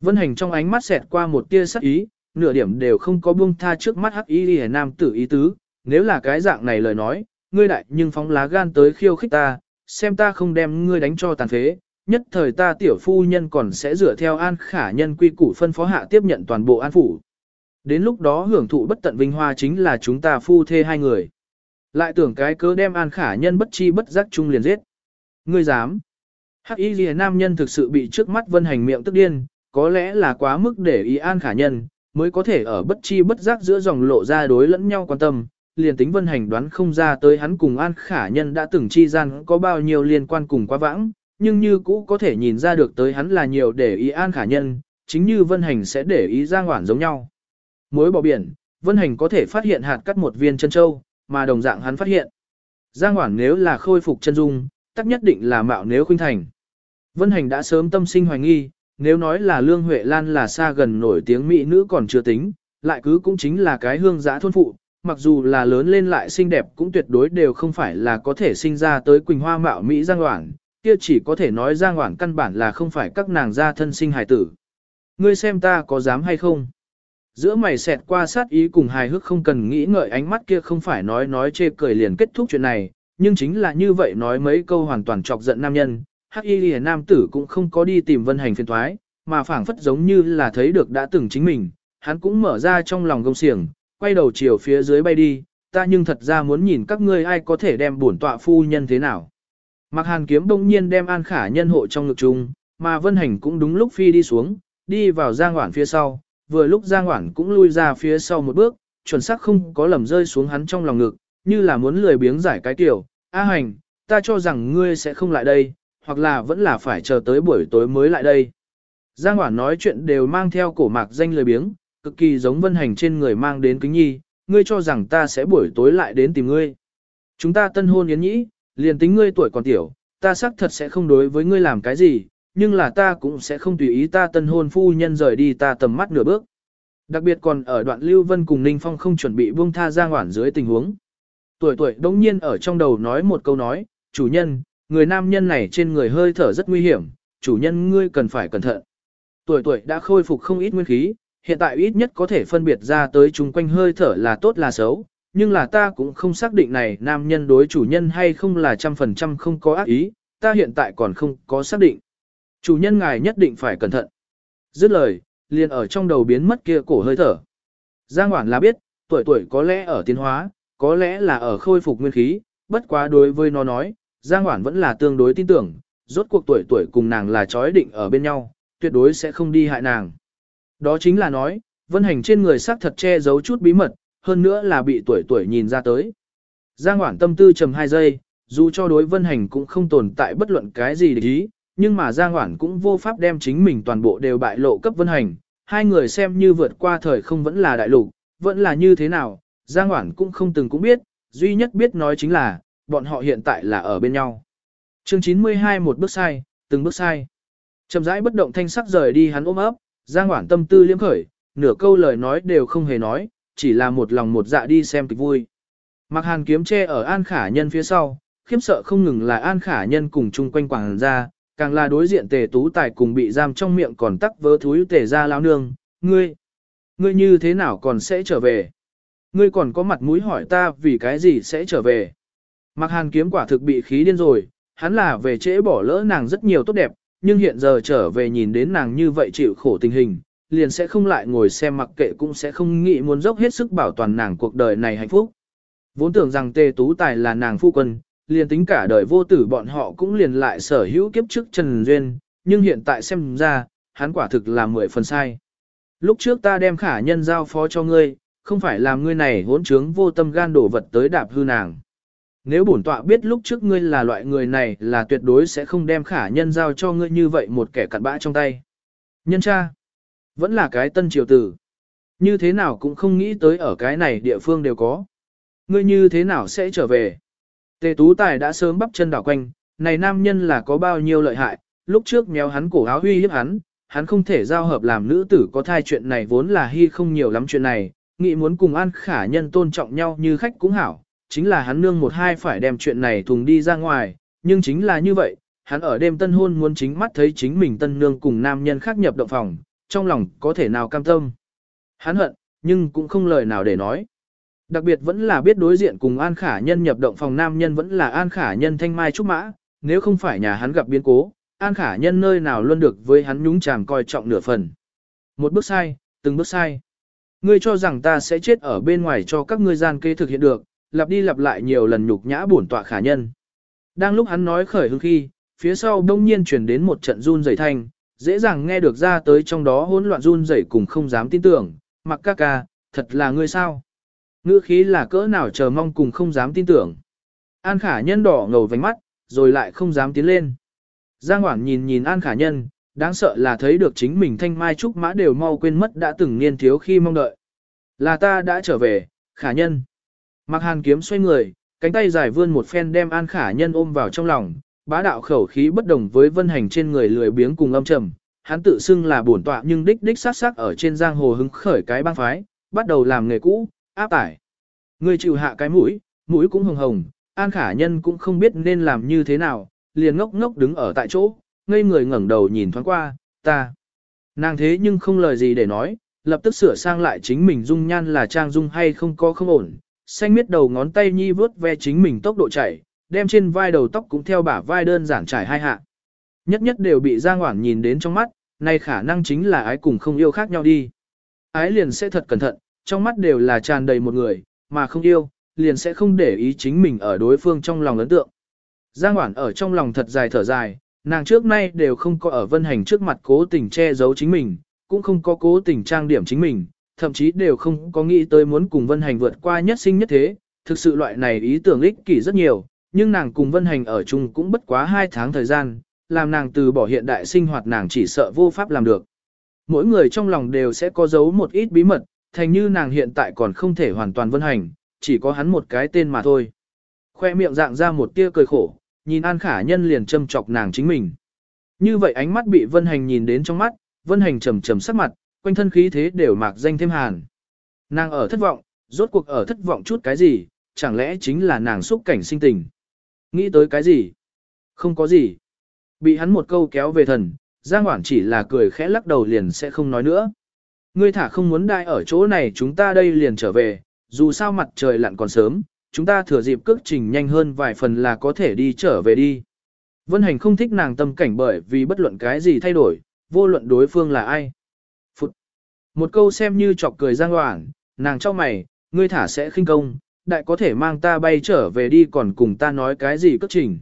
Vân hành trong ánh mắt xẹt qua một tia sắc ý, nửa điểm đều không có buông tha trước mắt hắc y lìa nam tử ý tứ, nếu là cái dạng này lời nói, ngươi đại nhưng phóng lá gan tới khiêu khích ta, xem ta không đem ngươi đánh cho tàn phế, nhất thời ta tiểu phu nhân còn sẽ dựa theo an khả nhân quy củ phân phó hạ tiếp nhận toàn bộ an phủ. Đến lúc đó hưởng thụ bất tận vinh hoa chính là chúng ta phu thê hai người. Lại tưởng cái cớ đem An Khả Nhân bất chi bất giác chung liền giết. Ngươi dám? Hắc Y ghi nam nhân thực sự bị trước mắt Vân Hành miệng tức điên, có lẽ là quá mức để ý An Khả Nhân, mới có thể ở bất chi bất giác giữa dòng lộ ra đối lẫn nhau quan tâm, liền tính Vân Hành đoán không ra tới hắn cùng An Khả Nhân đã từng chi gian có bao nhiêu liên quan cùng quá vãng, nhưng như cũ có thể nhìn ra được tới hắn là nhiều để ý An Khả Nhân, chính như Vân Hành sẽ để ý Giang Hoản giống nhau. Mối bỏ biển, Vân Hành có thể phát hiện hạt cắt một viên chân châu, mà đồng dạng hắn phát hiện. Giang Hoản nếu là khôi phục chân dung, tắc nhất định là mạo nếu khuynh thành. Vân Hành đã sớm tâm sinh hoài nghi, nếu nói là Lương Huệ Lan là xa gần nổi tiếng mỹ nữ còn chưa tính, lại cứ cũng chính là cái hương giã thôn phụ, mặc dù là lớn lên lại xinh đẹp cũng tuyệt đối đều không phải là có thể sinh ra tới Quỳnh Hoa mạo Mỹ Giang Hoảng, kia chỉ có thể nói Giang Hoảng căn bản là không phải các nàng gia thân sinh hài tử. Ngươi xem ta có dám hay không? Giữa mày xẹt qua sát ý cùng hài hước không cần nghĩ ngợi ánh mắt kia không phải nói nói chê cười liền kết thúc chuyện này, nhưng chính là như vậy nói mấy câu hoàn toàn chọc giận nam nhân, hắc y lìa nam tử cũng không có đi tìm vân hành phiền thoái, mà phảng phất giống như là thấy được đã từng chính mình, hắn cũng mở ra trong lòng gông xiềng, quay đầu chiều phía dưới bay đi, ta nhưng thật ra muốn nhìn các ngươi ai có thể đem bổn tọa phu nhân thế nào. Mạc Hàn kiếm đông nhiên đem An Khả nhân hộ trong ngực chung, mà Vân Hành cũng đúng lúc phi đi xuống, đi vào Giang Hoản phía sau, vừa lúc Giang Hoản cũng lui ra phía sau một bước, chuẩn xác không có lầm rơi xuống hắn trong lòng ngực, như là muốn lười biếng giải cái tiểu, A Hành, ta cho rằng ngươi sẽ không lại đây, hoặc là vẫn là phải chờ tới buổi tối mới lại đây. Giang Hoản nói chuyện đều mang theo cổ mạc danh lười biếng, cực kỳ giống vân hành trên người mang đến kính nhi, ngươi cho rằng ta sẽ buổi tối lại đến tìm ngươi. Chúng ta tân hôn yến nhĩ, liền tính ngươi tuổi còn tiểu, ta xác thật sẽ không đối với ngươi làm cái gì, nhưng là ta cũng sẽ không tùy ý ta tân hôn phu nhân rời đi ta tầm mắt nửa bước. Đặc biệt còn ở đoạn Lưu Vân cùng Ninh Phong không chuẩn bị buông tha ra ngoản dưới tình huống. Tuổi tuổi đống nhiên ở trong đầu nói một câu nói, chủ nhân, người nam nhân này trên người hơi thở rất nguy hiểm, chủ nhân ngươi cần phải cẩn thận. Tuổi tuổi đã khôi phục không ít nguyên khí, hiện tại ít nhất có thể phân biệt ra tới chung quanh hơi thở là tốt là xấu, nhưng là ta cũng không xác định này nam nhân đối chủ nhân hay không là trăm phần trăm không có ác ý, ta hiện tại còn không có xác định. Chủ nhân ngài nhất định phải cẩn thận. Dứt lời, liền ở trong đầu biến mất kia cổ hơi thở. Giang Hoản là biết, tuổi tuổi có lẽ ở tiến hóa, có lẽ là ở khôi phục nguyên khí, bất quá đối với nó nói, Giang Hoản vẫn là tương đối tin tưởng, rốt cuộc tuổi tuổi cùng nàng là chói định ở bên nhau, tuyệt đối sẽ không đi hại nàng. Đó chính là nói, vân hành trên người xác thật che giấu chút bí mật, hơn nữa là bị tuổi tuổi nhìn ra tới. Giang Hoảng tâm tư trầm 2 giây, dù cho đối vân hành cũng không tồn tại bất luận cái gì để ý, nhưng mà Giang Hoảng cũng vô pháp đem chính mình toàn bộ đều bại lộ cấp vân hành. Hai người xem như vượt qua thời không vẫn là đại lục, vẫn là như thế nào, Giang Hoảng cũng không từng cũng biết, duy nhất biết nói chính là, bọn họ hiện tại là ở bên nhau. chương 92 một bước sai, từng bước sai. Chậm rãi bất động thanh sắc rời đi hắn ôm ấp, Giang Hoản tâm tư liếm khởi, nửa câu lời nói đều không hề nói, chỉ là một lòng một dạ đi xem kịch vui. Mặc hàn kiếm che ở An Khả Nhân phía sau, khiếm sợ không ngừng là An Khả Nhân cùng chung quanh quảng ra, càng là đối diện tề tú tài cùng bị giam trong miệng còn tắc vớ thúi tề ra lao nương, ngươi, ngươi như thế nào còn sẽ trở về? Ngươi còn có mặt mũi hỏi ta vì cái gì sẽ trở về? Mặc hàn kiếm quả thực bị khí điên rồi, hắn là về trễ bỏ lỡ nàng rất nhiều tốt đẹp, nhưng hiện giờ trở về nhìn đến nàng như vậy chịu khổ tình hình, liền sẽ không lại ngồi xem mặc kệ cũng sẽ không nghĩ muốn dốc hết sức bảo toàn nàng cuộc đời này hạnh phúc. Vốn tưởng rằng tề tú tài là nàng phu quân, liền tính cả đời vô tử bọn họ cũng liền lại sở hữu kiếp trước Trần Duyên, nhưng hiện tại xem ra, hắn quả thực là mười phần sai. Lúc trước ta đem khả nhân giao phó cho ngươi, không phải làm ngươi này hỗn trướng vô tâm gan đổ vật tới đạp hư nàng. Nếu bổn tọa biết lúc trước ngươi là loại người này là tuyệt đối sẽ không đem khả nhân giao cho ngươi như vậy một kẻ cặn bã trong tay. Nhân cha, vẫn là cái tân triều tử. Như thế nào cũng không nghĩ tới ở cái này địa phương đều có. Ngươi như thế nào sẽ trở về? Tề Tú Tài đã sớm bắp chân đảo quanh, này nam nhân là có bao nhiêu lợi hại, lúc trước méo hắn cổ áo huy hiếp hắn, hắn không thể giao hợp làm nữ tử có thai chuyện này vốn là hy không nhiều lắm chuyện này, nghĩ muốn cùng an khả nhân tôn trọng nhau như khách cũng hảo, chính là hắn nương một hai phải đem chuyện này thùng đi ra ngoài, nhưng chính là như vậy, hắn ở đêm tân hôn muốn chính mắt thấy chính mình tân nương cùng nam nhân khác nhập động phòng, trong lòng có thể nào cam tâm. Hắn hận, nhưng cũng không lời nào để nói. Đặc biệt vẫn là biết đối diện cùng An Khả Nhân nhập động phòng nam nhân vẫn là An Khả Nhân thanh mai trúc mã, nếu không phải nhà hắn gặp biến cố, An Khả Nhân nơi nào luôn được với hắn nhúng chàm coi trọng nửa phần. Một bước sai, từng bước sai. Ngươi cho rằng ta sẽ chết ở bên ngoài cho các ngươi gian kê thực hiện được, lặp đi lặp lại nhiều lần nhục nhã bổn tọa khả nhân. Đang lúc hắn nói khởi hưng khi, phía sau đông nhiên chuyển đến một trận run rẩy thanh, dễ dàng nghe được ra tới trong đó hỗn loạn run rẩy cùng không dám tin tưởng, mặc ca ca, thật là ngươi sao? Ngữ khí là cỡ nào chờ mong cùng không dám tin tưởng. An khả nhân đỏ ngầu vánh mắt, rồi lại không dám tiến lên. Giang Hoảng nhìn nhìn An khả nhân, đáng sợ là thấy được chính mình thanh mai trúc mã đều mau quên mất đã từng niên thiếu khi mong đợi. Là ta đã trở về, khả nhân. Mặc hàn kiếm xoay người, cánh tay dài vươn một phen đem An khả nhân ôm vào trong lòng, bá đạo khẩu khí bất đồng với vân hành trên người lười biếng cùng âm trầm. Hắn tự xưng là bổn tọa nhưng đích đích sát sát ở trên giang hồ hứng khởi cái bang phái, bắt đầu làm nghề cũ, áp tải. Người chịu hạ cái mũi, mũi cũng hồng hồng, An Khả Nhân cũng không biết nên làm như thế nào, liền ngốc ngốc đứng ở tại chỗ, ngây người ngẩng đầu nhìn thoáng qua, ta. Nàng thế nhưng không lời gì để nói, lập tức sửa sang lại chính mình dung nhan là trang dung hay không có không ổn, xanh miết đầu ngón tay nhi vướt ve chính mình tốc độ chảy, đem trên vai đầu tóc cũng theo bả vai đơn giản trải hai hạ. Nhất nhất đều bị Giang Hoảng nhìn đến trong mắt, này khả năng chính là ái cùng không yêu khác nhau đi. Ái liền sẽ thật cẩn thận, trong mắt đều là tràn đầy một người, mà không yêu, liền sẽ không để ý chính mình ở đối phương trong lòng ấn tượng. Giang Hoảng ở trong lòng thật dài thở dài, nàng trước nay đều không có ở vân hành trước mặt cố tình che giấu chính mình, cũng không có cố tình trang điểm chính mình, thậm chí đều không có nghĩ tới muốn cùng vân hành vượt qua nhất sinh nhất thế. Thực sự loại này ý tưởng ích kỷ rất nhiều, nhưng nàng cùng vân hành ở chung cũng bất quá hai tháng thời gian, làm nàng từ bỏ hiện đại sinh hoạt nàng chỉ sợ vô pháp làm được. Mỗi người trong lòng đều sẽ có giấu một ít bí mật, thành như nàng hiện tại còn không thể hoàn toàn vân hành, chỉ có hắn một cái tên mà thôi. Khoe miệng dạng ra một tia cười khổ, nhìn An Khả Nhân liền châm chọc nàng chính mình. Như vậy ánh mắt bị Vân Hành nhìn đến trong mắt, Vân Hành trầm trầm sắc mặt, quanh thân khí thế đều mạc danh thêm hàn. Nàng ở thất vọng, rốt cuộc ở thất vọng chút cái gì, chẳng lẽ chính là nàng xúc cảnh sinh tình. Nghĩ tới cái gì? Không có gì. Bị hắn một câu kéo về thần, Giang Hoảng chỉ là cười khẽ lắc đầu liền sẽ không nói nữa. Ngươi thả không muốn đại ở chỗ này chúng ta đây liền trở về, dù sao mặt trời lặn còn sớm, chúng ta thừa dịp cước trình nhanh hơn vài phần là có thể đi trở về đi. Vân Hành không thích nàng tâm cảnh bởi vì bất luận cái gì thay đổi, vô luận đối phương là ai. Một câu xem như chọc cười giang hoảng, nàng cho mày, ngươi thả sẽ khinh công, đại có thể mang ta bay trở về đi còn cùng ta nói cái gì cất trình.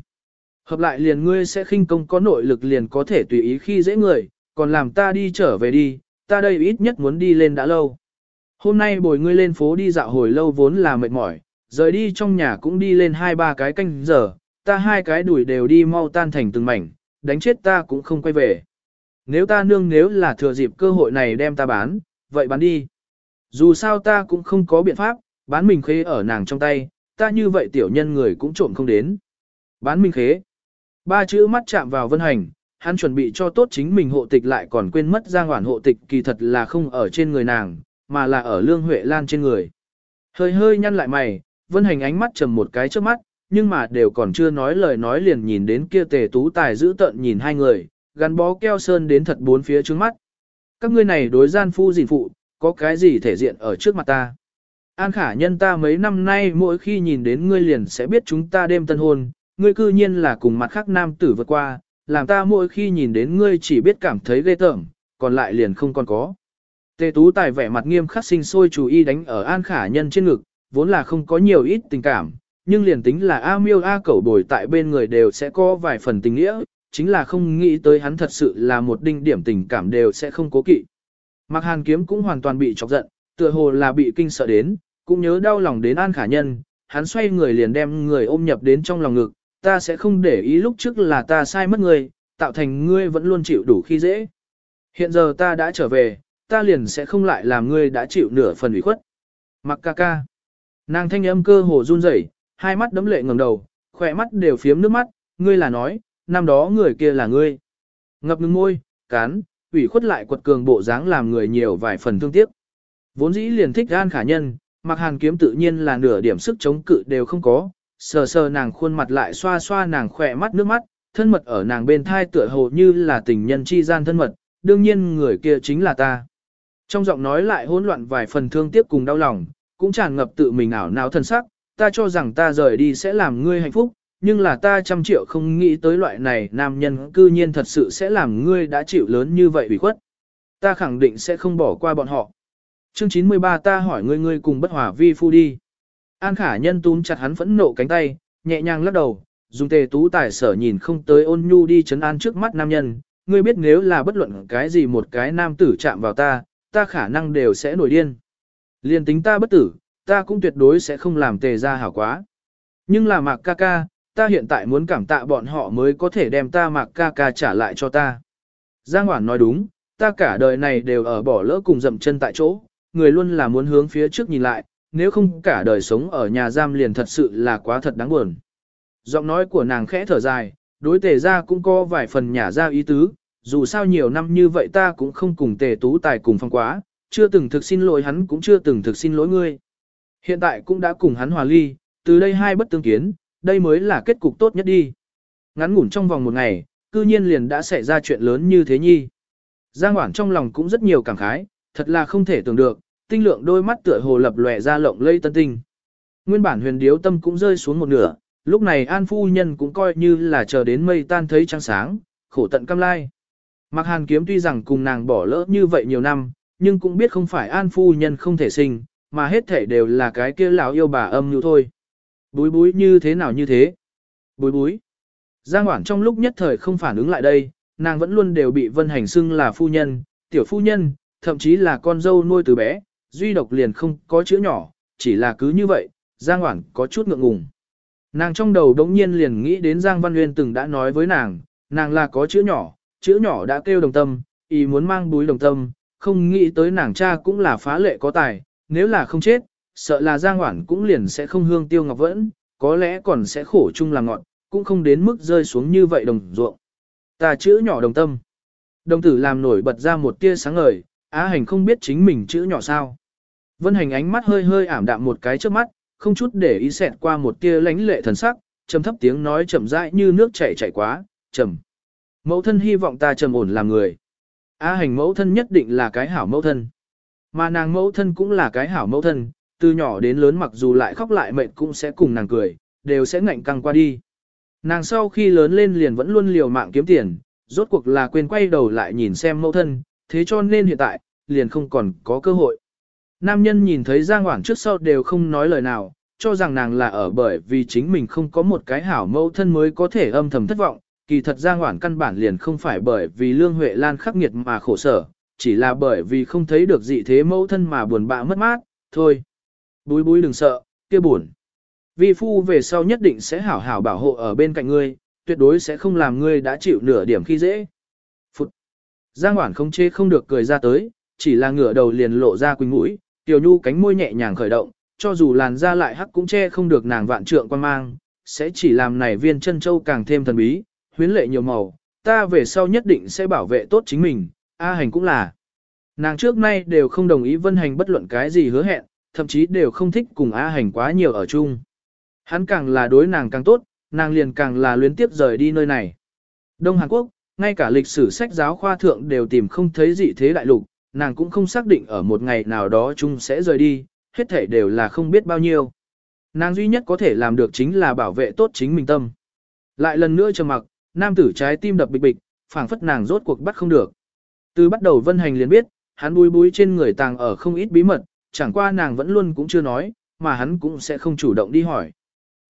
Hợp lại liền ngươi sẽ khinh công có nội lực liền có thể tùy ý khi dễ người, còn làm ta đi trở về đi, ta đây ít nhất muốn đi lên đã lâu. Hôm nay bồi ngươi lên phố đi dạo hồi lâu vốn là mệt mỏi, rời đi trong nhà cũng đi lên hai ba cái canh giờ, ta hai cái đuổi đều đi mau tan thành từng mảnh, đánh chết ta cũng không quay về. Nếu ta nương nếu là thừa dịp cơ hội này đem ta bán, vậy bán đi. Dù sao ta cũng không có biện pháp, bán mình khế ở nàng trong tay, ta như vậy tiểu nhân người cũng trộm không đến. Bán mình khế. Ba chữ mắt chạm vào vân hành, hắn chuẩn bị cho tốt chính mình hộ tịch lại còn quên mất giang hoản hộ tịch kỳ thật là không ở trên người nàng, mà là ở Lương Huệ Lan trên người. Hơi hơi nhăn lại mày, Vân Hành ánh mắt trầm một cái trước mắt, nhưng mà đều còn chưa nói lời nói liền nhìn đến kia tề tú tài giữ tận nhìn hai người, gắn bó keo sơn đến thật bốn phía trước mắt. Các ngươi này đối gian phu gìn phụ, có cái gì thể diện ở trước mặt ta. An khả nhân ta mấy năm nay mỗi khi nhìn đến ngươi liền sẽ biết chúng ta đêm tân hôn, ngươi cư nhiên là cùng mặt khác nam tử vượt qua, làm ta mỗi khi nhìn đến ngươi chỉ biết cảm thấy ghê tởm, còn lại liền không còn có. Tề Tú Tài vẻ mặt nghiêm khắc sinh sôi chú ý đánh ở An Khả Nhân trên ngực, vốn là không có nhiều ít tình cảm, nhưng liền tính là A Miêu A Cẩu bồi tại bên người đều sẽ có vài phần tình nghĩa, chính là không nghĩ tới hắn thật sự là một đinh điểm tình cảm đều sẽ không cố kỵ. Mạc Hàn Kiếm cũng hoàn toàn bị chọc giận, tựa hồ là bị kinh sợ đến, cũng nhớ đau lòng đến An Khả Nhân, hắn xoay người liền đem người ôm nhập đến trong lòng ngực, ta sẽ không để ý lúc trước là ta sai mất người, tạo thành ngươi vẫn luôn chịu đủ khi dễ. Hiện giờ ta đã trở về, ta liền sẽ không lại làm ngươi đã chịu nửa phần ủy khuất. Mặc ca ca. Nàng thanh âm cơ hồ run rẩy, hai mắt đấm lệ ngẩng đầu, khỏe mắt đều phiếm nước mắt, ngươi là nói, năm đó người kia là ngươi. Ngập ngừng môi, cán, ủy khuất lại quật cường bộ dáng làm người nhiều vài phần thương tiếc. Vốn dĩ liền thích gan khả nhân, mặc hàn kiếm tự nhiên là nửa điểm sức chống cự đều không có, sờ sờ nàng khuôn mặt lại xoa xoa nàng khỏe mắt nước mắt, thân mật ở nàng bên thai tựa hồ như là tình nhân chi gian thân mật, đương nhiên người kia chính là ta. Trong giọng nói lại hỗn loạn vài phần thương tiếc cùng đau lòng, cũng tràn ngập tự mình ảo não thân sắc, ta cho rằng ta rời đi sẽ làm ngươi hạnh phúc, nhưng là ta trăm triệu không nghĩ tới loại này nam nhân cư nhiên thật sự sẽ làm ngươi đã chịu lớn như vậy bị khuất. Ta khẳng định sẽ không bỏ qua bọn họ. Chương 93 ta hỏi ngươi ngươi cùng bất hòa vi phu đi. An khả nhân túm chặt hắn phẫn nộ cánh tay, nhẹ nhàng lắc đầu, dùng tề tú tài sở nhìn không tới ôn nhu đi chấn an trước mắt nam nhân. Ngươi biết nếu là bất luận cái gì một cái nam tử chạm vào ta, ta khả năng đều sẽ nổi điên. Liên tính ta bất tử, ta cũng tuyệt đối sẽ không làm tề ra hảo quá. Nhưng là mạc ca ca, ta hiện tại muốn cảm tạ bọn họ mới có thể đem ta mạc ca ca trả lại cho ta. Giang Hoản nói đúng, ta cả đời này đều ở bỏ lỡ cùng dậm chân tại chỗ, người luôn là muốn hướng phía trước nhìn lại, nếu không cả đời sống ở nhà giam liền thật sự là quá thật đáng buồn. Giọng nói của nàng khẽ thở dài, đối tề ra cũng có vài phần nhà ra ý tứ, dù sao nhiều năm như vậy ta cũng không cùng tề tú tài cùng phong quá, chưa từng thực xin lỗi hắn cũng chưa từng thực xin lỗi ngươi. Hiện tại cũng đã cùng hắn hòa ly, từ đây hai bất tương kiến, đây mới là kết cục tốt nhất đi. Ngắn ngủn trong vòng một ngày, cư nhiên liền đã xảy ra chuyện lớn như thế nhi. Giang Hoảng trong lòng cũng rất nhiều cảm khái, thật là không thể tưởng được, tinh lượng đôi mắt tựa hồ lập lòe ra lộng lây tân tinh. Nguyên bản huyền điếu tâm cũng rơi xuống một nửa, lúc này An Phu Nhân cũng coi như là chờ đến mây tan thấy trăng sáng, khổ tận cam lai. Mạc Hàn Kiếm tuy rằng cùng nàng bỏ lỡ như vậy nhiều năm, nhưng cũng biết không phải An Phu Nhân không thể sinh, mà hết thể đều là cái kia lão yêu bà âm như thôi. Búi búi như thế nào như thế? Búi búi. Giang Hoảng trong lúc nhất thời không phản ứng lại đây, nàng vẫn luôn đều bị Vân Hành xưng là phu nhân, tiểu phu nhân, thậm chí là con dâu nuôi từ bé, duy độc liền không có chữ nhỏ, chỉ là cứ như vậy, Giang Hoảng có chút ngượng ngùng. Nàng trong đầu đống nhiên liền nghĩ đến Giang Văn Nguyên từng đã nói với nàng, nàng là có chữ nhỏ, chữ nhỏ đã kêu đồng tâm, ý muốn mang búi đồng tâm, không nghĩ tới nàng cha cũng là phá lệ có tài, nếu là không chết, sợ là Giang Hoản cũng liền sẽ không hương tiêu ngọc vẫn, có lẽ còn sẽ khổ chung làm ngọn, cũng không đến mức rơi xuống như vậy đồng ruộng. Ta chữ nhỏ đồng tâm. Đồng tử làm nổi bật ra một tia sáng ngời, á hành không biết chính mình chữ nhỏ sao. Vân hành ánh mắt hơi hơi ảm đạm một cái trước mắt, không chút để ý xẹt qua một tia lánh lệ thần sắc, trầm thấp tiếng nói chậm rãi như nước chảy chảy quá, trầm. Mẫu thân hy vọng ta trầm ổn làm người. Á hành mẫu thân nhất định là cái hảo mẫu thân. Mà nàng mẫu thân cũng là cái hảo mẫu thân, từ nhỏ đến lớn mặc dù lại khóc lại mệt cũng sẽ cùng nàng cười, đều sẽ ngạnh căng qua đi. Nàng sau khi lớn lên liền vẫn luôn liều mạng kiếm tiền, rốt cuộc là quên quay đầu lại nhìn xem mẫu thân, thế cho nên hiện tại, liền không còn có cơ hội. Nam nhân nhìn thấy Giang Hoảng trước sau đều không nói lời nào, cho rằng nàng là ở bởi vì chính mình không có một cái hảo mẫu thân mới có thể âm thầm thất vọng, kỳ thật Giang Hoảng căn bản liền không phải bởi vì Lương Huệ Lan khắc nghiệt mà khổ sở, chỉ là bởi vì không thấy được dị thế mẫu thân mà buồn bã mất mát, thôi. Búi búi đừng sợ, kia buồn. Vi phu về sau nhất định sẽ hảo hảo bảo hộ ở bên cạnh ngươi, tuyệt đối sẽ không làm ngươi đã chịu nửa điểm khi dễ. Phụt. Giang Hoản không chê không được cười ra tới, chỉ là ngửa đầu liền lộ ra quỳnh mũi, tiểu nhu cánh môi nhẹ nhàng khởi động, cho dù làn da lại hắc cũng che không được nàng vạn trượng quan mang, sẽ chỉ làm này viên chân châu càng thêm thần bí, huyến lệ nhiều màu, ta về sau nhất định sẽ bảo vệ tốt chính mình, A hành cũng là. Nàng trước nay đều không đồng ý vân hành bất luận cái gì hứa hẹn, thậm chí đều không thích cùng A hành quá nhiều ở chung. Hắn càng là đối nàng càng tốt, nàng liền càng là luyến tiếp rời đi nơi này. Đông Hàn Quốc, ngay cả lịch sử sách giáo khoa thượng đều tìm không thấy gì thế đại lục, nàng cũng không xác định ở một ngày nào đó chung sẽ rời đi, hết thể đều là không biết bao nhiêu. Nàng duy nhất có thể làm được chính là bảo vệ tốt chính mình tâm. Lại lần nữa trầm mặc, nam tử trái tim đập bịch bịch, phảng phất nàng rốt cuộc bắt không được. Từ bắt đầu vân hành liền biết, hắn búi búi trên người tàng ở không ít bí mật, chẳng qua nàng vẫn luôn cũng chưa nói, mà hắn cũng sẽ không chủ động đi hỏi.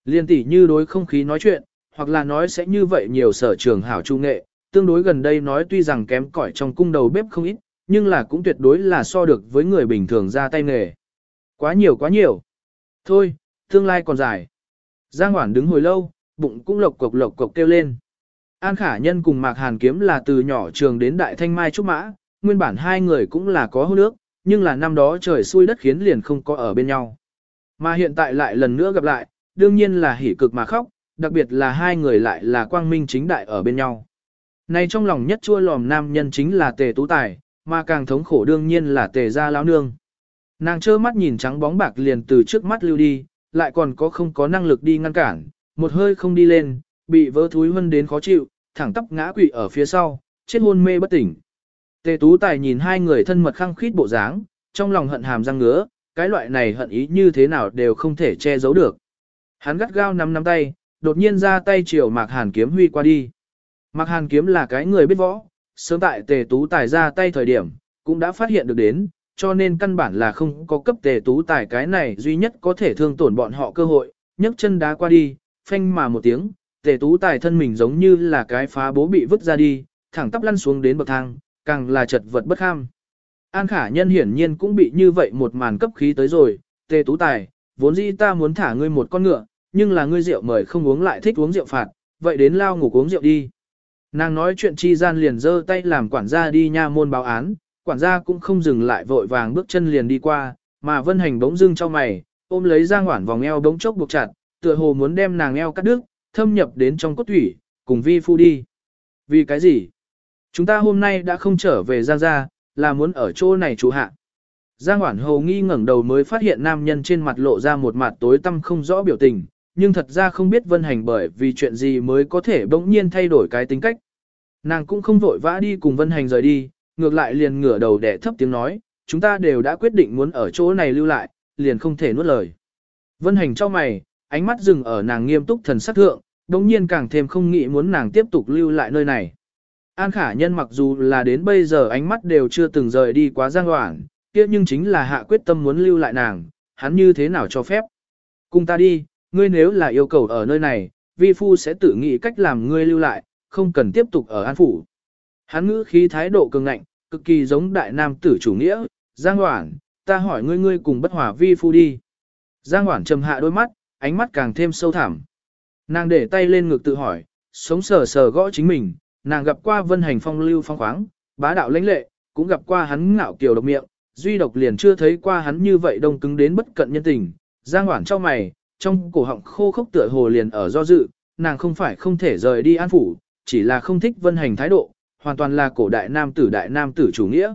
Liên tỷ như đối không khí nói chuyện, hoặc là nói sẽ như vậy nhiều sở trường hảo trung nghệ, tương đối gần đây nói tuy rằng kém cỏi trong cung đầu bếp không ít, nhưng là cũng tuyệt đối là so được với người bình thường ra tay nghề. Quá nhiều quá nhiều. Thôi, tương lai còn dài. Giang Hoản đứng hồi lâu, bụng cũng lộc cộc lộc cộc kêu lên. An Khả Nhân cùng Mạc Hàn Kiếm là từ nhỏ trường đến Đại Thanh Mai Trúc Mã, nguyên bản hai người cũng là có hôn nước, nhưng là năm đó trời xui đất khiến liền không có ở bên nhau. Mà hiện tại lại lần nữa gặp lại, đương nhiên là hỉ cực mà khóc, đặc biệt là hai người lại là quang minh chính đại ở bên nhau. Này trong lòng nhất chua lòm nam nhân chính là tề tú tài, mà càng thống khổ đương nhiên là tề gia lão nương. Nàng trơ mắt nhìn trắng bóng bạc liền từ trước mắt lưu đi, lại còn có không có năng lực đi ngăn cản, một hơi không đi lên, bị vỡ thúi hân đến khó chịu, thẳng tắp ngã quỵ ở phía sau, chết hôn mê bất tỉnh. Tề tú tài nhìn hai người thân mật khăng khít bộ dáng, trong lòng hận hàm răng ngứa, cái loại này hận ý như thế nào đều không thể che giấu được. Hắn gắt gao nắm nắm tay, đột nhiên ra tay chiều Mạc Hàn kiếm huy qua đi. Mạc Hàn kiếm là cái người biết võ, sớm tại tề tú tài ra tay thời điểm, cũng đã phát hiện được đến, cho nên căn bản là không có cấp tề tú tài cái này duy nhất có thể thương tổn bọn họ cơ hội, nhấc chân đá qua đi, phanh mà một tiếng, tề tú tài thân mình giống như là cái phá bố bị vứt ra đi, thẳng tắp lăn xuống đến bậc thang, càng là chật vật bất kham. An khả nhân hiển nhiên cũng bị như vậy một màn cấp khí tới rồi, tề tú tài, vốn dĩ ta muốn thả ngươi một con ngựa, nhưng là ngươi rượu mời không uống lại thích uống rượu phạt, vậy đến lao ngủ uống rượu đi. Nàng nói chuyện chi gian liền giơ tay làm quản gia đi nha môn báo án, quản gia cũng không dừng lại vội vàng bước chân liền đi qua, mà vân hành bỗng dưng cho mày, ôm lấy giang hoản vòng eo bỗng chốc buộc chặt, tựa hồ muốn đem nàng eo cắt đứt, thâm nhập đến trong cốt thủy, cùng vi phu đi. Vì cái gì? Chúng ta hôm nay đã không trở về Giang gia, là muốn ở chỗ này trụ hạ. Giang Hoản Hầu nghi ngẩng đầu mới phát hiện nam nhân trên mặt lộ ra một mặt tối tăm không rõ biểu tình, nhưng thật ra không biết Vân Hành bởi vì chuyện gì mới có thể bỗng nhiên thay đổi cái tính cách. Nàng cũng không vội vã đi cùng Vân Hành rời đi, ngược lại liền ngửa đầu để thấp tiếng nói, chúng ta đều đã quyết định muốn ở chỗ này lưu lại, liền không thể nuốt lời. Vân Hành cho mày, ánh mắt dừng ở nàng nghiêm túc thần sắc thượng, đồng nhiên càng thêm không nghĩ muốn nàng tiếp tục lưu lại nơi này. An khả nhân mặc dù là đến bây giờ ánh mắt đều chưa từng rời đi quá giang hoảng, kia nhưng chính là hạ quyết tâm muốn lưu lại nàng, hắn như thế nào cho phép. Cùng ta đi, ngươi nếu là yêu cầu ở nơi này, vi phu sẽ tự nghĩ cách làm ngươi lưu lại, không cần tiếp tục ở an phủ. Hắn ngữ khí thái độ cường ngạnh, cực kỳ giống đại nam tử chủ nghĩa, Giang Hoảng, ta hỏi ngươi ngươi cùng bất hòa vi phu đi. Giang Hoảng trầm hạ đôi mắt, ánh mắt càng thêm sâu thẳm. Nàng để tay lên ngực tự hỏi, sống sờ sờ gõ chính mình, nàng gặp qua vân hành phong lưu phong khoáng, bá đạo lãnh lệ, cũng gặp qua hắn ngạo kiều độc miệng, duy độc liền chưa thấy qua hắn như vậy đông cứng đến bất cận nhân tình. Giang Hoảng cho mày, trong cổ họng khô khốc tựa hồ liền ở do dự, nàng không phải không thể rời đi an phủ, chỉ là không thích vân hành thái độ, hoàn toàn là cổ đại nam tử đại nam tử chủ nghĩa.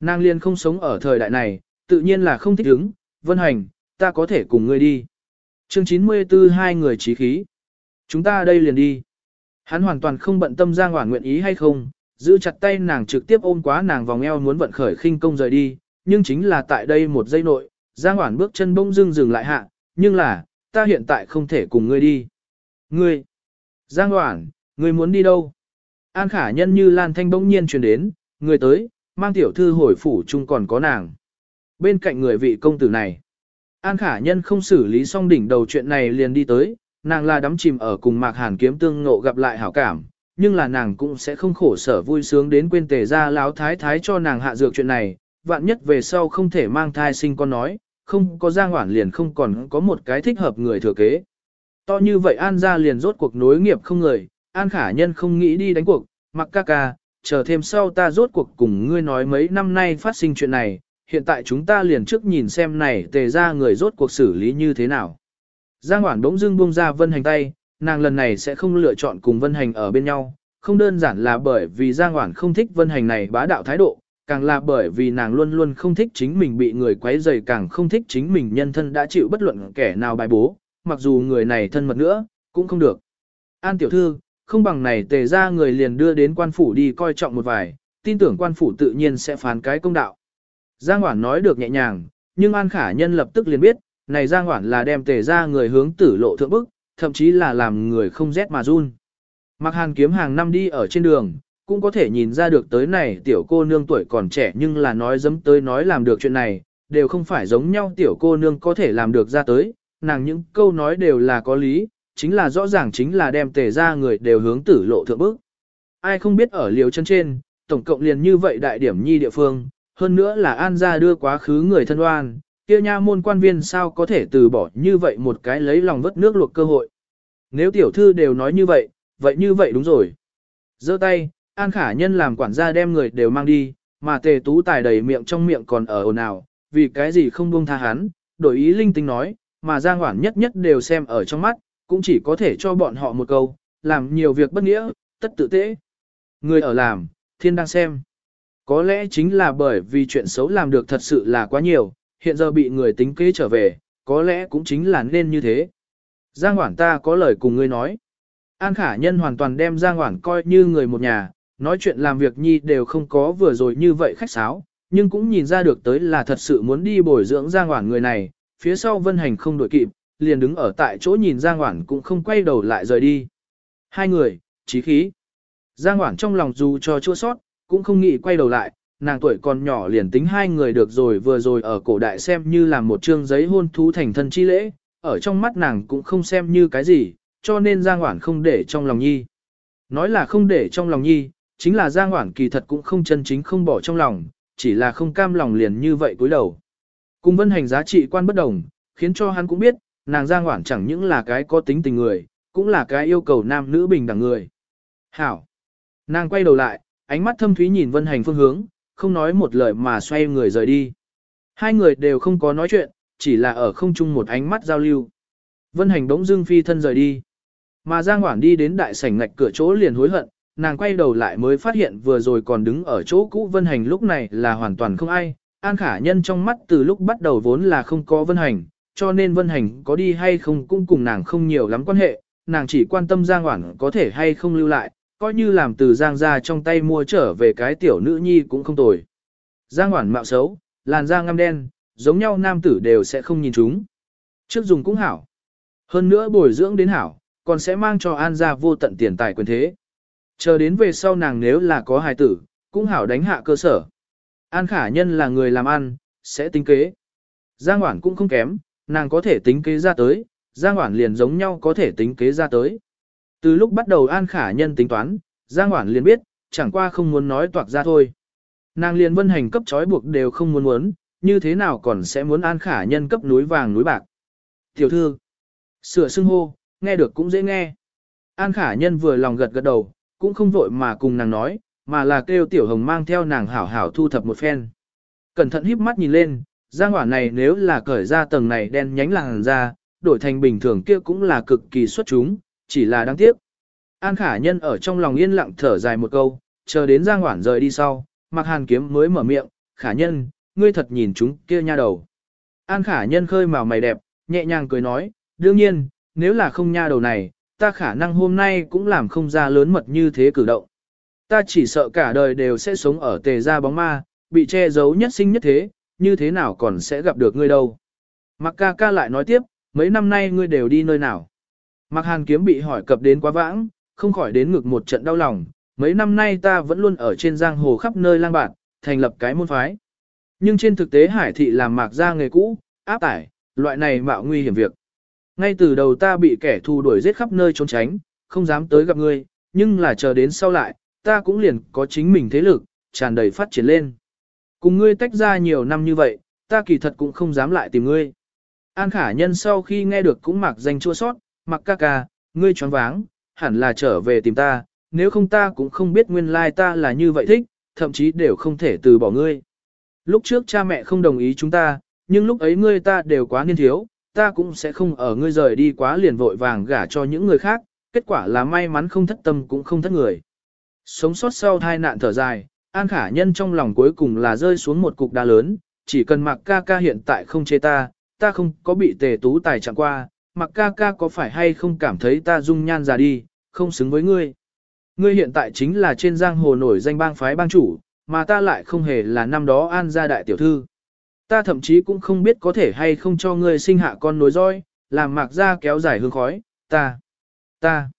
Nàng liền không sống ở thời đại này, tự nhiên là không thích ứng, vân hành, ta có thể cùng ngươi đi. Chương 94 hai người trí khí. Chúng ta đây liền đi. Hắn hoàn toàn không bận tâm Giang Hoản nguyện ý hay không, giữ chặt tay nàng trực tiếp ôm quá nàng vòng eo muốn vận khởi khinh công rời đi, nhưng chính là tại đây một giây nội, Giang Hoản bước chân bông dưng dừng lại hạ, nhưng là, ta hiện tại không thể cùng ngươi đi. Ngươi, Giang Hoản, ngươi muốn đi đâu? An khả nhân như Lan Thanh bỗng nhiên truyền đến, người tới, mang tiểu thư hồi phủ chung còn có nàng. Bên cạnh người vị công tử này, An khả nhân không xử lý xong đỉnh đầu chuyện này liền đi tới, nàng là đắm chìm ở cùng Mạc Hàn kiếm tương ngộ gặp lại hảo cảm, nhưng là nàng cũng sẽ không khổ sở vui sướng đến quên tề ra láo thái thái cho nàng hạ dược chuyện này, vạn nhất về sau không thể mang thai sinh con nói, không có giang hoản liền không còn có một cái thích hợp người thừa kế. To như vậy An ra liền rốt cuộc nối nghiệp không người, An khả nhân không nghĩ đi đánh cuộc, mặc ca ca, chờ thêm sau ta rốt cuộc cùng ngươi nói mấy năm nay phát sinh chuyện này, hiện tại chúng ta liền trước nhìn xem này tề ra người rốt cuộc xử lý như thế nào. Giang Hoản bỗng dưng buông ra Vân Hành tay, nàng lần này sẽ không lựa chọn cùng Vân Hành ở bên nhau, không đơn giản là bởi vì Giang Hoản không thích Vân Hành này bá đạo thái độ, càng là bởi vì nàng luôn luôn không thích chính mình bị người quấy rầy càng không thích chính mình nhân thân đã chịu bất luận kẻ nào bài bố, mặc dù người này thân mật nữa, cũng không được. An tiểu thư, không bằng này tề ra người liền đưa đến quan phủ đi coi trọng một vài, tin tưởng quan phủ tự nhiên sẽ phán cái công đạo. Giang Hoản nói được nhẹ nhàng, nhưng An Khả Nhân lập tức liền biết, này Giang Hoản là đem tề ra người hướng tử lộ thượng bức, thậm chí là làm người không rét mà run. Mặc hàn kiếm hàng năm đi ở trên đường, cũng có thể nhìn ra được tới này tiểu cô nương tuổi còn trẻ nhưng là nói dấm tới nói làm được chuyện này, đều không phải giống nhau tiểu cô nương có thể làm được ra tới, nàng những câu nói đều là có lý, chính là rõ ràng chính là đem tề ra người đều hướng tử lộ thượng bức. Ai không biết ở liều chân trên, tổng cộng liền như vậy đại điểm nhi địa phương, hơn nữa là an ra đưa quá khứ người thân oan, kia nha môn quan viên sao có thể từ bỏ như vậy một cái lấy lòng vất nước luộc cơ hội. Nếu tiểu thư đều nói như vậy, vậy như vậy đúng rồi. giơ tay, An Khả Nhân làm quản gia đem người đều mang đi, mà tề tú tài đầy miệng trong miệng còn ở ồn ào, vì cái gì không buông tha hắn, đổi ý linh tinh nói, mà Giang Hoản nhất nhất đều xem ở trong mắt, cũng chỉ có thể cho bọn họ một câu, làm nhiều việc bất nghĩa, tất tự tế. Người ở làm, thiên đang xem. Có lẽ chính là bởi vì chuyện xấu làm được thật sự là quá nhiều, hiện giờ bị người tính kế trở về, có lẽ cũng chính là nên như thế. Giang Hoản ta có lời cùng ngươi nói. An Khả Nhân hoàn toàn đem Giang Hoản coi như người một nhà, nói chuyện làm việc nhi đều không có vừa rồi như vậy khách sáo, nhưng cũng nhìn ra được tới là thật sự muốn đi bồi dưỡng Giang Hoản người này, phía sau Vân Hành không đổi kịp, liền đứng ở tại chỗ nhìn Giang Hoản cũng không quay đầu lại rời đi. Hai người, trí khí. Giang Hoản trong lòng dù cho chua sót, cũng không nghĩ quay đầu lại, nàng tuổi còn nhỏ liền tính hai người được rồi vừa rồi ở cổ đại xem như là một chương giấy hôn thú thành thân chi lễ, ở trong mắt nàng cũng không xem như cái gì, cho nên Giang Hoản không để trong lòng nhi. Nói là không để trong lòng nhi, chính là Giang Hoản kỳ thật cũng không chân chính không bỏ trong lòng, chỉ là không cam lòng liền như vậy cúi đầu. Cùng vân hành giá trị quan bất đồng, khiến cho hắn cũng biết, nàng Giang Hoản chẳng những là cái có tính tình người, cũng là cái yêu cầu nam nữ bình đẳng người. Hảo! Nàng quay đầu lại, ánh mắt thâm thúy nhìn vân hành phương hướng, không nói một lời mà xoay người rời đi. Hai người đều không có nói chuyện, chỉ là ở không chung một ánh mắt giao lưu. Vân hành đống dưng phi thân rời đi. Mà Giang Hoảng đi đến đại sảnh ngạch cửa chỗ liền hối hận, nàng quay đầu lại mới phát hiện vừa rồi còn đứng ở chỗ cũ Vân Hành lúc này là hoàn toàn không ai. An khả nhân trong mắt từ lúc bắt đầu vốn là không có Vân Hành, cho nên Vân Hành có đi hay không cũng cùng nàng không nhiều lắm quan hệ, nàng chỉ quan tâm Giang Hoảng có thể hay không lưu lại, coi như làm từ Giang ra trong tay mua trở về cái tiểu nữ nhi cũng không tồi. Giang Hoản mạo xấu, làn da ngăm đen, giống nhau nam tử đều sẽ không nhìn chúng. Trước dùng cũng hảo. Hơn nữa bồi dưỡng đến hảo, còn sẽ mang cho An gia vô tận tiền tài quyền thế. Chờ đến về sau nàng nếu là có hài tử, cũng hảo đánh hạ cơ sở. An khả nhân là người làm ăn, sẽ tính kế. Giang Hoản cũng không kém, nàng có thể tính kế ra tới, Giang Hoản liền giống nhau có thể tính kế ra tới. Từ lúc bắt đầu An khả nhân tính toán, Giang Hoản liền biết, chẳng qua không muốn nói toạc ra thôi. Nàng liền vân hành cấp trói buộc đều không muốn muốn, như thế nào còn sẽ muốn An khả nhân cấp núi vàng núi bạc. Tiểu thư, sửa xưng hô, nghe được cũng dễ nghe. An khả nhân vừa lòng gật gật đầu, cũng không vội mà cùng nàng nói, mà là kêu tiểu hồng mang theo nàng hảo hảo thu thập một phen. Cẩn thận híp mắt nhìn lên, giang Hoản này nếu là cởi ra tầng này đen nhánh làng ra, đổi thành bình thường kia cũng là cực kỳ xuất chúng, chỉ là đáng tiếc. An khả nhân ở trong lòng yên lặng thở dài một câu, chờ đến giang Hoản rời đi sau, mặc hàn kiếm mới mở miệng, khả nhân, ngươi thật nhìn chúng kia nha đầu. An khả nhân khơi màu mày đẹp, nhẹ nhàng cười nói, đương nhiên, nếu là không nha đầu này, ta khả năng hôm nay cũng làm không ra lớn mật như thế cử động. Ta chỉ sợ cả đời đều sẽ sống ở tề gia bóng ma, bị che giấu nhất sinh nhất thế, như thế nào còn sẽ gặp được ngươi đâu. Mặc ca ca lại nói tiếp, mấy năm nay ngươi đều đi nơi nào. Mặc hàn kiếm bị hỏi cập đến quá vãng, không khỏi đến ngực một trận đau lòng, mấy năm nay ta vẫn luôn ở trên giang hồ khắp nơi lang bạt, thành lập cái môn phái. Nhưng trên thực tế hải thị làm mạc ra nghề cũ, áp tải, loại này mạo nguy hiểm việc. Ngay từ đầu ta bị kẻ thù đuổi giết khắp nơi trốn tránh, không dám tới gặp ngươi, nhưng là chờ đến sau lại, ta cũng liền có chính mình thế lực, tràn đầy phát triển lên. Cùng ngươi tách ra nhiều năm như vậy, ta kỳ thật cũng không dám lại tìm ngươi. An khả nhân sau khi nghe được cũng mạc danh chua sót, mặc ca ca, ngươi choáng váng, hẳn là trở về tìm ta, nếu không ta cũng không biết nguyên lai ta là như vậy thích, thậm chí đều không thể từ bỏ ngươi. Lúc trước cha mẹ không đồng ý chúng ta, nhưng lúc ấy ngươi ta đều quá niên thiếu, ta cũng sẽ không ở ngươi rời đi quá liền vội vàng gả cho những người khác, kết quả là may mắn không thất tâm cũng không thất người. Sống sót sau tai nạn thở dài, An Khả Nhân trong lòng cuối cùng là rơi xuống một cục đá lớn, chỉ cần mặc ca ca hiện tại không chê ta, ta không có bị tề tú tài chẳng qua, mặc ca ca có phải hay không cảm thấy ta dung nhan già đi, không xứng với ngươi. Ngươi hiện tại chính là trên giang hồ nổi danh bang phái bang chủ, mà ta lại không hề là năm đó An gia đại tiểu thư. Ta thậm chí cũng không biết có thể hay không cho ngươi sinh hạ con nối roi, làm mạc ra kéo dài hương khói, ta, ta.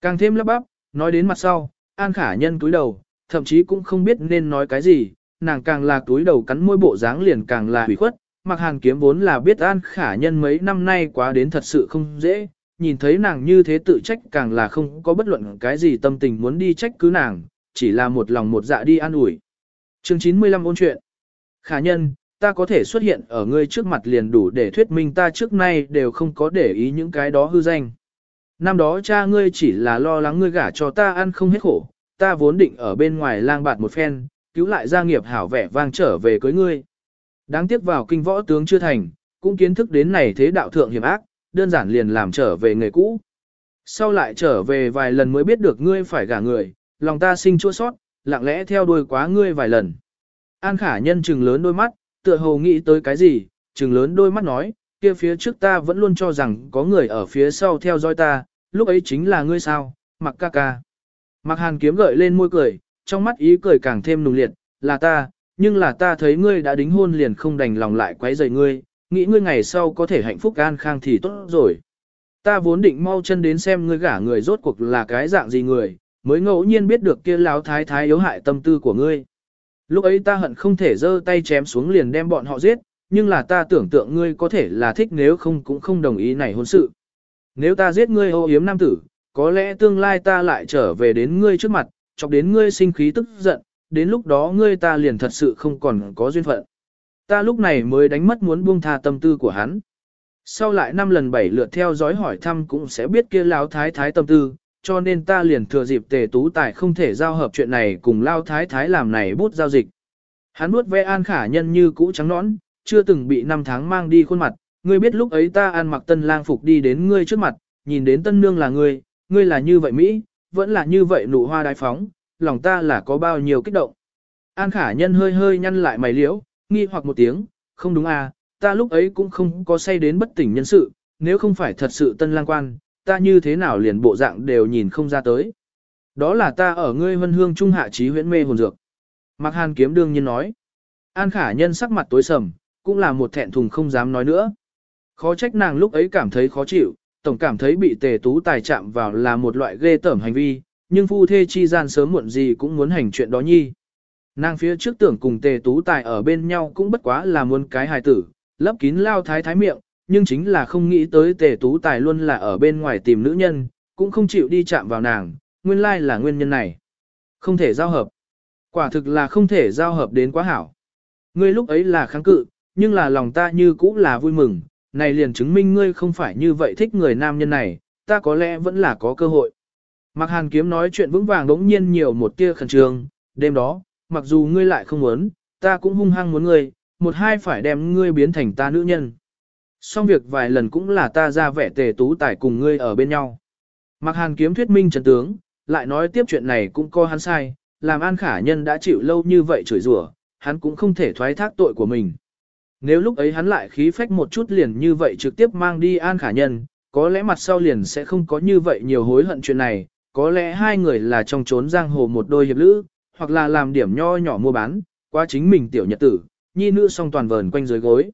Càng thêm lắp bắp, nói đến mặt sau, An Khả Nhân túi đầu, thậm chí cũng không biết nên nói cái gì, nàng càng là túi đầu cắn môi bộ dáng liền càng là hủy khuất. Mặc hàn kiếm vốn là biết An Khả Nhân mấy năm nay quá đến thật sự không dễ, nhìn thấy nàng như thế tự trách càng là không có bất luận cái gì tâm tình muốn đi trách cứ nàng, chỉ là một lòng một dạ đi an ủi. Chương 95 ôn chuyện. Khả Nhân, ta có thể xuất hiện ở ngươi trước mặt liền đủ để thuyết minh ta trước nay đều không có để ý những cái đó hư danh. Năm đó cha ngươi chỉ là lo lắng ngươi gả cho ta ăn không hết khổ, ta vốn định ở bên ngoài lang bạt một phen, cứu lại gia nghiệp hảo vẻ vang trở về cưới ngươi. Đáng tiếc vào kinh võ tướng chưa thành, cũng kiến thức đến này thế đạo thượng hiểm ác, đơn giản liền làm trở về nghề cũ. Sau lại trở về vài lần mới biết được ngươi phải gả người, lòng ta sinh chua sót, lặng lẽ theo đuôi quá ngươi vài lần. An khả nhân trừng lớn đôi mắt, tựa hồ nghĩ tới cái gì, trừng lớn đôi mắt nói, kia phía trước ta vẫn luôn cho rằng có người ở phía sau theo dõi ta, lúc ấy chính là ngươi sao, mặc ca ca. Mặc hàn kiếm gợi lên môi cười, trong mắt ý cười càng thêm nùng liệt, là ta, nhưng là ta thấy ngươi đã đính hôn liền không đành lòng lại quấy rầy ngươi, nghĩ ngươi ngày sau có thể hạnh phúc an khang thì tốt rồi. Ta vốn định mau chân đến xem ngươi gả người rốt cuộc là cái dạng gì người, mới ngẫu nhiên biết được kia láo thái thái yếu hại tâm tư của ngươi. Lúc ấy ta hận không thể giơ tay chém xuống liền đem bọn họ giết, nhưng là ta tưởng tượng ngươi có thể là thích nếu không cũng không đồng ý này hôn sự. Nếu ta giết ngươi ô yếm nam tử, có lẽ tương lai ta lại trở về đến ngươi trước mặt, chọc đến ngươi sinh khí tức giận, đến lúc đó ngươi ta liền thật sự không còn có duyên phận. Ta lúc này mới đánh mất muốn buông tha tâm tư của hắn. Sau lại năm lần bảy lượt theo dõi hỏi thăm cũng sẽ biết kia lão thái thái tâm tư, cho nên ta liền thừa dịp tề tú tài không thể giao hợp chuyện này cùng lao thái thái làm này bút giao dịch. Hắn nuốt ve an khả nhân như cũ trắng nõn, chưa từng bị năm tháng mang đi khuôn mặt, ngươi biết lúc ấy ta ăn mặc tân lang phục đi đến ngươi trước mặt, nhìn đến tân nương là ngươi, ngươi là như vậy Mỹ, vẫn là như vậy nụ hoa đái phóng, lòng ta là có bao nhiêu kích động. An khả nhân hơi hơi nhăn lại mày liễu, nghi hoặc một tiếng, không đúng à, ta lúc ấy cũng không có say đến bất tỉnh nhân sự, nếu không phải thật sự tân lang quan, ta như thế nào liền bộ dạng đều nhìn không ra tới. Đó là ta ở ngươi vân hương trung hạ trí huyễn mê hồn dược. Mạc Hàn kiếm đương nhiên nói. An khả nhân sắc mặt tối sầm, cũng là một thẹn thùng không dám nói nữa. Khó trách nàng lúc ấy cảm thấy khó chịu, tổng cảm thấy bị tề tú tài chạm vào là một loại ghê tởm hành vi, nhưng phu thê chi gian sớm muộn gì cũng muốn hành chuyện đó nhi. Nàng phía trước tưởng cùng tề tú tài ở bên nhau cũng bất quá là muốn cái hài tử, lấp kín lao thái thái miệng, nhưng chính là không nghĩ tới tề tú tài luôn là ở bên ngoài tìm nữ nhân, cũng không chịu đi chạm vào nàng, nguyên lai là nguyên nhân này. Không thể giao hợp. Quả thực là không thể giao hợp đến quá hảo. Ngươi lúc ấy là kháng cự, nhưng là lòng ta như cũ là vui mừng, này liền chứng minh ngươi không phải như vậy thích người nam nhân này, ta có lẽ vẫn là có cơ hội. Mạc Hàn Kiếm nói chuyện vững vàng đống nhiên nhiều một tia khẩn trương, đêm đó, mặc dù ngươi lại không muốn, ta cũng hung hăng muốn ngươi, một hai phải đem ngươi biến thành ta nữ nhân. Xong việc vài lần cũng là ta ra vẻ tề tú tải cùng ngươi ở bên nhau. Mạc Hàn Kiếm thuyết minh trần tướng, lại nói tiếp chuyện này cũng có hắn sai, làm An Khả Nhân đã chịu lâu như vậy chửi rủa, hắn cũng không thể thoái thác tội của mình. Nếu lúc ấy hắn lại khí phách một chút liền như vậy trực tiếp mang đi An Khả Nhân, có lẽ mặt sau liền sẽ không có như vậy nhiều hối hận chuyện này, có lẽ hai người là trong trốn giang hồ một đôi hiệp lữ, hoặc là làm điểm nho nhỏ mua bán, qua chính mình tiểu nhật tử, nhi nữ song toàn vờn quanh dưới gối.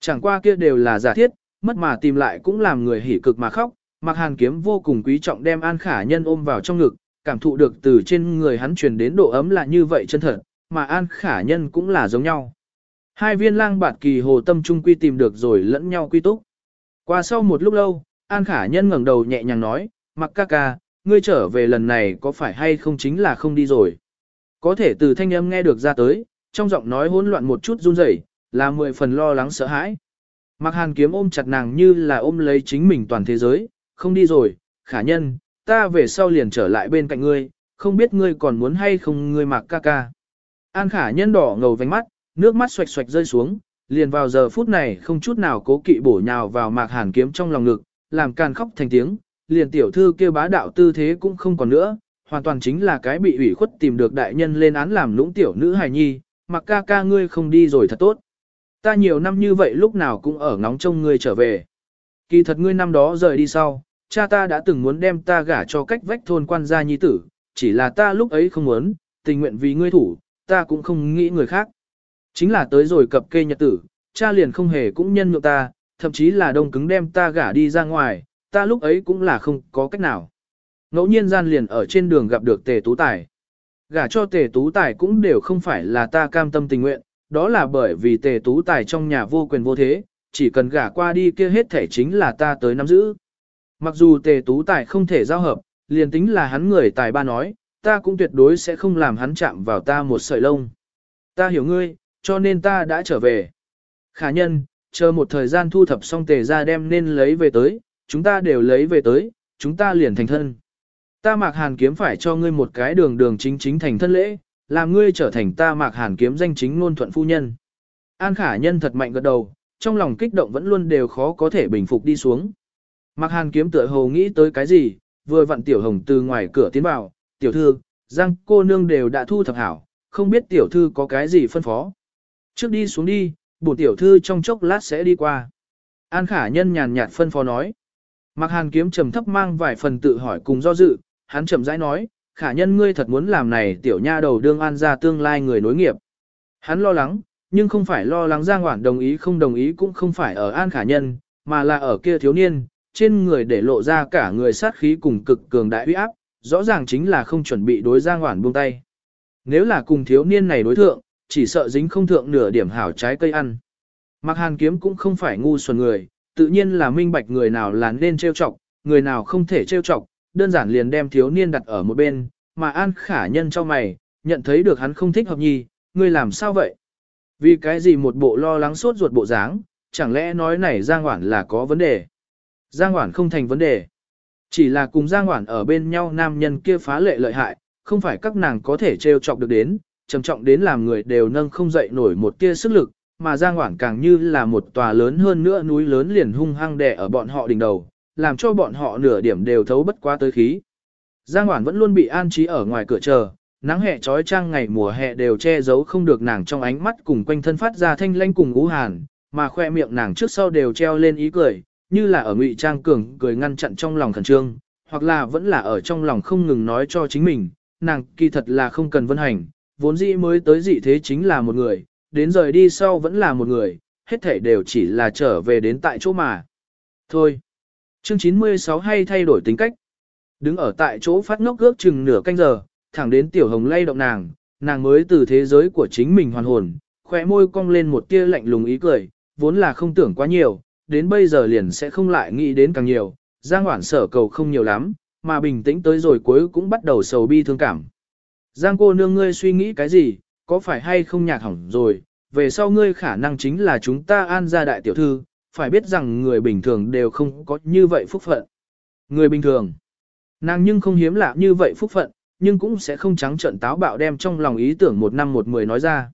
Chẳng qua kia đều là giả thiết, mất mà tìm lại cũng làm người hỉ cực mà khóc, Mạc Hàn Kiếm vô cùng quý trọng đem An Khả Nhân ôm vào trong ngực, cảm thụ được từ trên người hắn truyền đến độ ấm là như vậy chân thật, mà An Khả Nhân cũng là giống nhau. Hai viên lang bạt kỳ hồ tâm trung quy tìm được rồi lẫn nhau quy túc. Qua sau một lúc lâu, An Khả Nhân ngẩng đầu nhẹ nhàng nói, mặc ca ca, ngươi trở về lần này có phải hay không chính là không đi rồi. Có thể từ thanh âm nghe được ra tới, trong giọng nói hỗn loạn một chút run rẩy, là mười phần lo lắng sợ hãi. Mặc hàn kiếm ôm chặt nàng như là ôm lấy chính mình toàn thế giới, không đi rồi, khả nhân, ta về sau liền trở lại bên cạnh ngươi, không biết ngươi còn muốn hay không ngươi mặc ca ca. An khả nhân đỏ ngầu vánh mắt, nước mắt xoạch xoạch rơi xuống, liền vào giờ phút này không chút nào cố kỵ bổ nhào vào mạc hàn kiếm trong lòng ngực, làm càn khóc thành tiếng, liền tiểu thư kêu bá đạo tư thế cũng không còn nữa, hoàn toàn chính là cái bị ủy khuất tìm được đại nhân lên án làm lũng tiểu nữ hài nhi, mặc ca ca ngươi không đi rồi thật tốt. Ta nhiều năm như vậy lúc nào cũng ở ngóng trông ngươi trở về. Kỳ thật ngươi năm đó rời đi sau, cha ta đã từng muốn đem ta gả cho cách vách thôn quan gia nhi tử, chỉ là ta lúc ấy không muốn, tình nguyện vì ngươi thủ, ta cũng không nghĩ người khác. Chính là tới rồi cập kê nhật tử, cha liền không hề cũng nhân nhượng ta, thậm chí là đông cứng đem ta gả đi ra ngoài, ta lúc ấy cũng là không có cách nào. Ngẫu nhiên gian liền ở trên đường gặp được tề tú tài. Gả cho tề tú tài cũng đều không phải là ta cam tâm tình nguyện, đó là bởi vì tề tú tài trong nhà vô quyền vô thế, chỉ cần gả qua đi kia hết thể chính là ta tới nắm giữ. Mặc dù tề tú tài không thể giao hợp, liền tính là hắn người tài ba nói, ta cũng tuyệt đối sẽ không làm hắn chạm vào ta một sợi lông. Ta hiểu ngươi, cho nên ta đã trở về. Khả nhân, chờ một thời gian thu thập xong tề ra đem nên lấy về tới, chúng ta đều lấy về tới, chúng ta liền thành thân. Ta mạc hàn kiếm phải cho ngươi một cái đường đường chính chính thành thân lễ, làm ngươi trở thành ta mạc hàn kiếm danh chính ngôn thuận phu nhân. An khả nhân thật mạnh gật đầu, trong lòng kích động vẫn luôn đều khó có thể bình phục đi xuống. Mạc hàn kiếm tựa hồ nghĩ tới cái gì, vừa vặn tiểu hồng từ ngoài cửa tiến vào, tiểu thư, giang cô nương đều đã thu thập hảo, không biết tiểu thư có cái gì phân phó. Trước đi xuống đi, bổ tiểu thư trong chốc lát sẽ đi qua. An khả nhân nhàn nhạt phân phó nói. Mạc hàn kiếm trầm thấp mang vài phần tự hỏi cùng do dự, hắn chậm rãi nói, khả nhân ngươi thật muốn làm này tiểu nha đầu đương an ra tương lai người nối nghiệp. Hắn lo lắng, nhưng không phải lo lắng Giang Hoản đồng ý không đồng ý cũng không phải ở an khả nhân, mà là ở kia thiếu niên, trên người để lộ ra cả người sát khí cùng cực cường đại uy áp, rõ ràng chính là không chuẩn bị đối Giang Hoản buông tay. Nếu là cùng thiếu niên này đối thượng, chỉ sợ dính không thượng nửa điểm hảo trái cây ăn. Mạc Hàn Kiếm cũng không phải ngu xuẩn người, tự nhiên là minh bạch người nào là nên trêu chọc, người nào không thể trêu chọc, đơn giản liền đem thiếu niên đặt ở một bên, mà An Khả Nhân cho mày, nhận thấy được hắn không thích hợp nhi, ngươi làm sao vậy? Vì cái gì một bộ lo lắng sốt ruột bộ dáng, chẳng lẽ nói này Giang Hoản là có vấn đề? Giang Hoản không thành vấn đề. Chỉ là cùng Giang Hoản ở bên nhau nam nhân kia phá lệ lợi hại, không phải các nàng có thể trêu chọc được đến, trầm trọng đến làm người đều nâng không dậy nổi một tia sức lực, mà Giang Hoảng càng như là một tòa lớn hơn nữa núi lớn liền hung hăng đè ở bọn họ đỉnh đầu, làm cho bọn họ nửa điểm đều thấu bất quá tới khí. Giang Hoảng vẫn luôn bị an trí ở ngoài cửa chờ, nắng hè trói trang ngày mùa hè đều che giấu không được nàng trong ánh mắt cùng quanh thân phát ra thanh lanh cùng ú hàn, mà khoe miệng nàng trước sau đều treo lên ý cười, như là ở ngụy trang cường cười ngăn chặn trong lòng khẩn trương, hoặc là vẫn là ở trong lòng không ngừng nói cho chính mình, nàng kỳ thật là không cần vân hành, vốn dĩ mới tới dị thế chính là một người, đến rời đi sau vẫn là một người, hết thể đều chỉ là trở về đến tại chỗ mà. Thôi. Chương 96 hay thay đổi tính cách. Đứng ở tại chỗ phát ngốc ước chừng nửa canh giờ, thẳng đến tiểu hồng lay động nàng, nàng mới từ thế giới của chính mình hoàn hồn, khỏe môi cong lên một tia lạnh lùng ý cười, vốn là không tưởng quá nhiều, đến bây giờ liền sẽ không lại nghĩ đến càng nhiều, Giang Hoản sở cầu không nhiều lắm, mà bình tĩnh tới rồi cuối cũng bắt đầu sầu bi thương cảm. Giang cô nương ngươi suy nghĩ cái gì, có phải hay không nhạc hỏng rồi, về sau ngươi khả năng chính là chúng ta an gia đại tiểu thư, phải biết rằng người bình thường đều không có như vậy phúc phận. Người bình thường, nàng nhưng không hiếm lạ như vậy phúc phận, nhưng cũng sẽ không trắng trợn táo bạo đem trong lòng ý tưởng một năm một mười nói ra.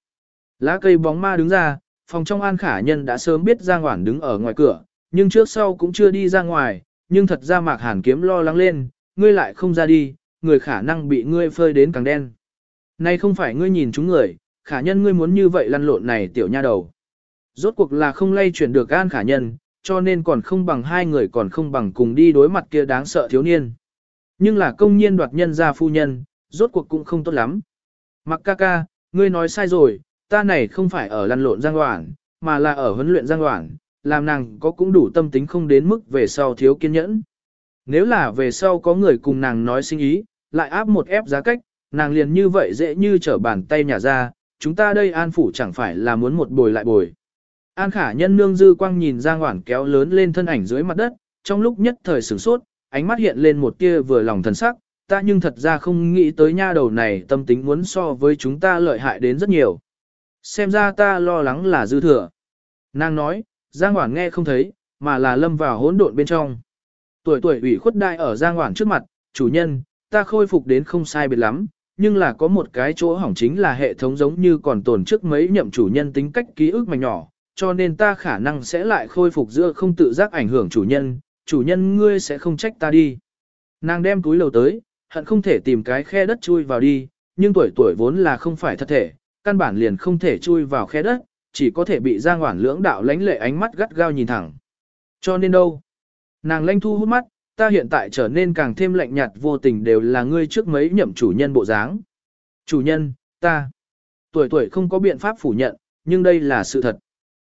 Lá cây bóng ma đứng ra, phòng trong an khả nhân đã sớm biết Giang Hoản đứng ở ngoài cửa, nhưng trước sau cũng chưa đi ra ngoài, nhưng thật ra mạc hàn kiếm lo lắng lên, ngươi lại không ra đi, người khả năng bị ngươi phơi đến càng đen. Nay không phải ngươi nhìn chúng người, khả nhân ngươi muốn như vậy lăn lộn này tiểu nha đầu. Rốt cuộc là không lay chuyển được an khả nhân, cho nên còn không bằng hai người còn không bằng cùng đi đối mặt kia đáng sợ thiếu niên. Nhưng là công nhiên đoạt nhân ra phu nhân, rốt cuộc cũng không tốt lắm. Mặc ca ca, ngươi nói sai rồi, ta này không phải ở lăn lộn giang hoảng, mà là ở huấn luyện giang hoảng, làm nàng có cũng đủ tâm tính không đến mức về sau thiếu kiên nhẫn. Nếu là về sau có người cùng nàng nói sinh ý, lại áp một ép giá cách, nàng liền như vậy dễ như trở bàn tay nhả ra, chúng ta đây an phủ chẳng phải là muốn một bồi lại bồi. An khả nhân nương dư quang nhìn Giang Hoản kéo lớn lên thân ảnh dưới mặt đất, trong lúc nhất thời sửng sốt, ánh mắt hiện lên một tia vừa lòng thần sắc, ta nhưng thật ra không nghĩ tới nha đầu này tâm tính muốn so với chúng ta lợi hại đến rất nhiều. Xem ra ta lo lắng là dư thừa. Nàng nói, Giang Hoản nghe không thấy, mà là lâm vào hỗn độn bên trong. Tuổi tuổi ủy khuất đại ở Giang Hoản trước mặt, chủ nhân, ta khôi phục đến không sai biệt lắm, nhưng là có một cái chỗ hỏng chính là hệ thống giống như còn tồn trước mấy nhậm chủ nhân tính cách ký ức mảnh nhỏ, cho nên ta khả năng sẽ lại khôi phục giữa không tự giác ảnh hưởng chủ nhân, chủ nhân ngươi sẽ không trách ta đi. Nàng đem túi lầu tới, hận không thể tìm cái khe đất chui vào đi, nhưng tuổi tuổi vốn là không phải thật thể, căn bản liền không thể chui vào khe đất, chỉ có thể bị Giang Hoản lưỡng đạo lánh lệ ánh mắt gắt gao nhìn thẳng. Cho nên đâu? Nàng lanh thu hút mắt, ta hiện tại trở nên càng thêm lạnh nhạt vô tình đều là ngươi trước mấy nhậm chủ nhân bộ dáng. Chủ nhân, ta. Tuổi tuổi không có biện pháp phủ nhận, nhưng đây là sự thật.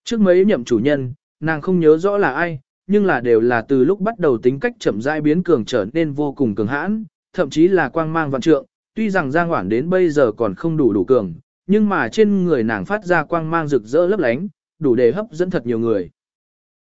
Trước mấy nhậm chủ nhân, nàng không nhớ rõ là ai, nhưng là đều là từ lúc bắt đầu tính cách chậm rãi biến cường trở nên vô cùng cường hãn, thậm chí là quang mang vạn trượng, tuy rằng Giang Hoản đến bây giờ còn không đủ đủ cường, nhưng mà trên người nàng phát ra quang mang rực rỡ lấp lánh, đủ để hấp dẫn thật nhiều người.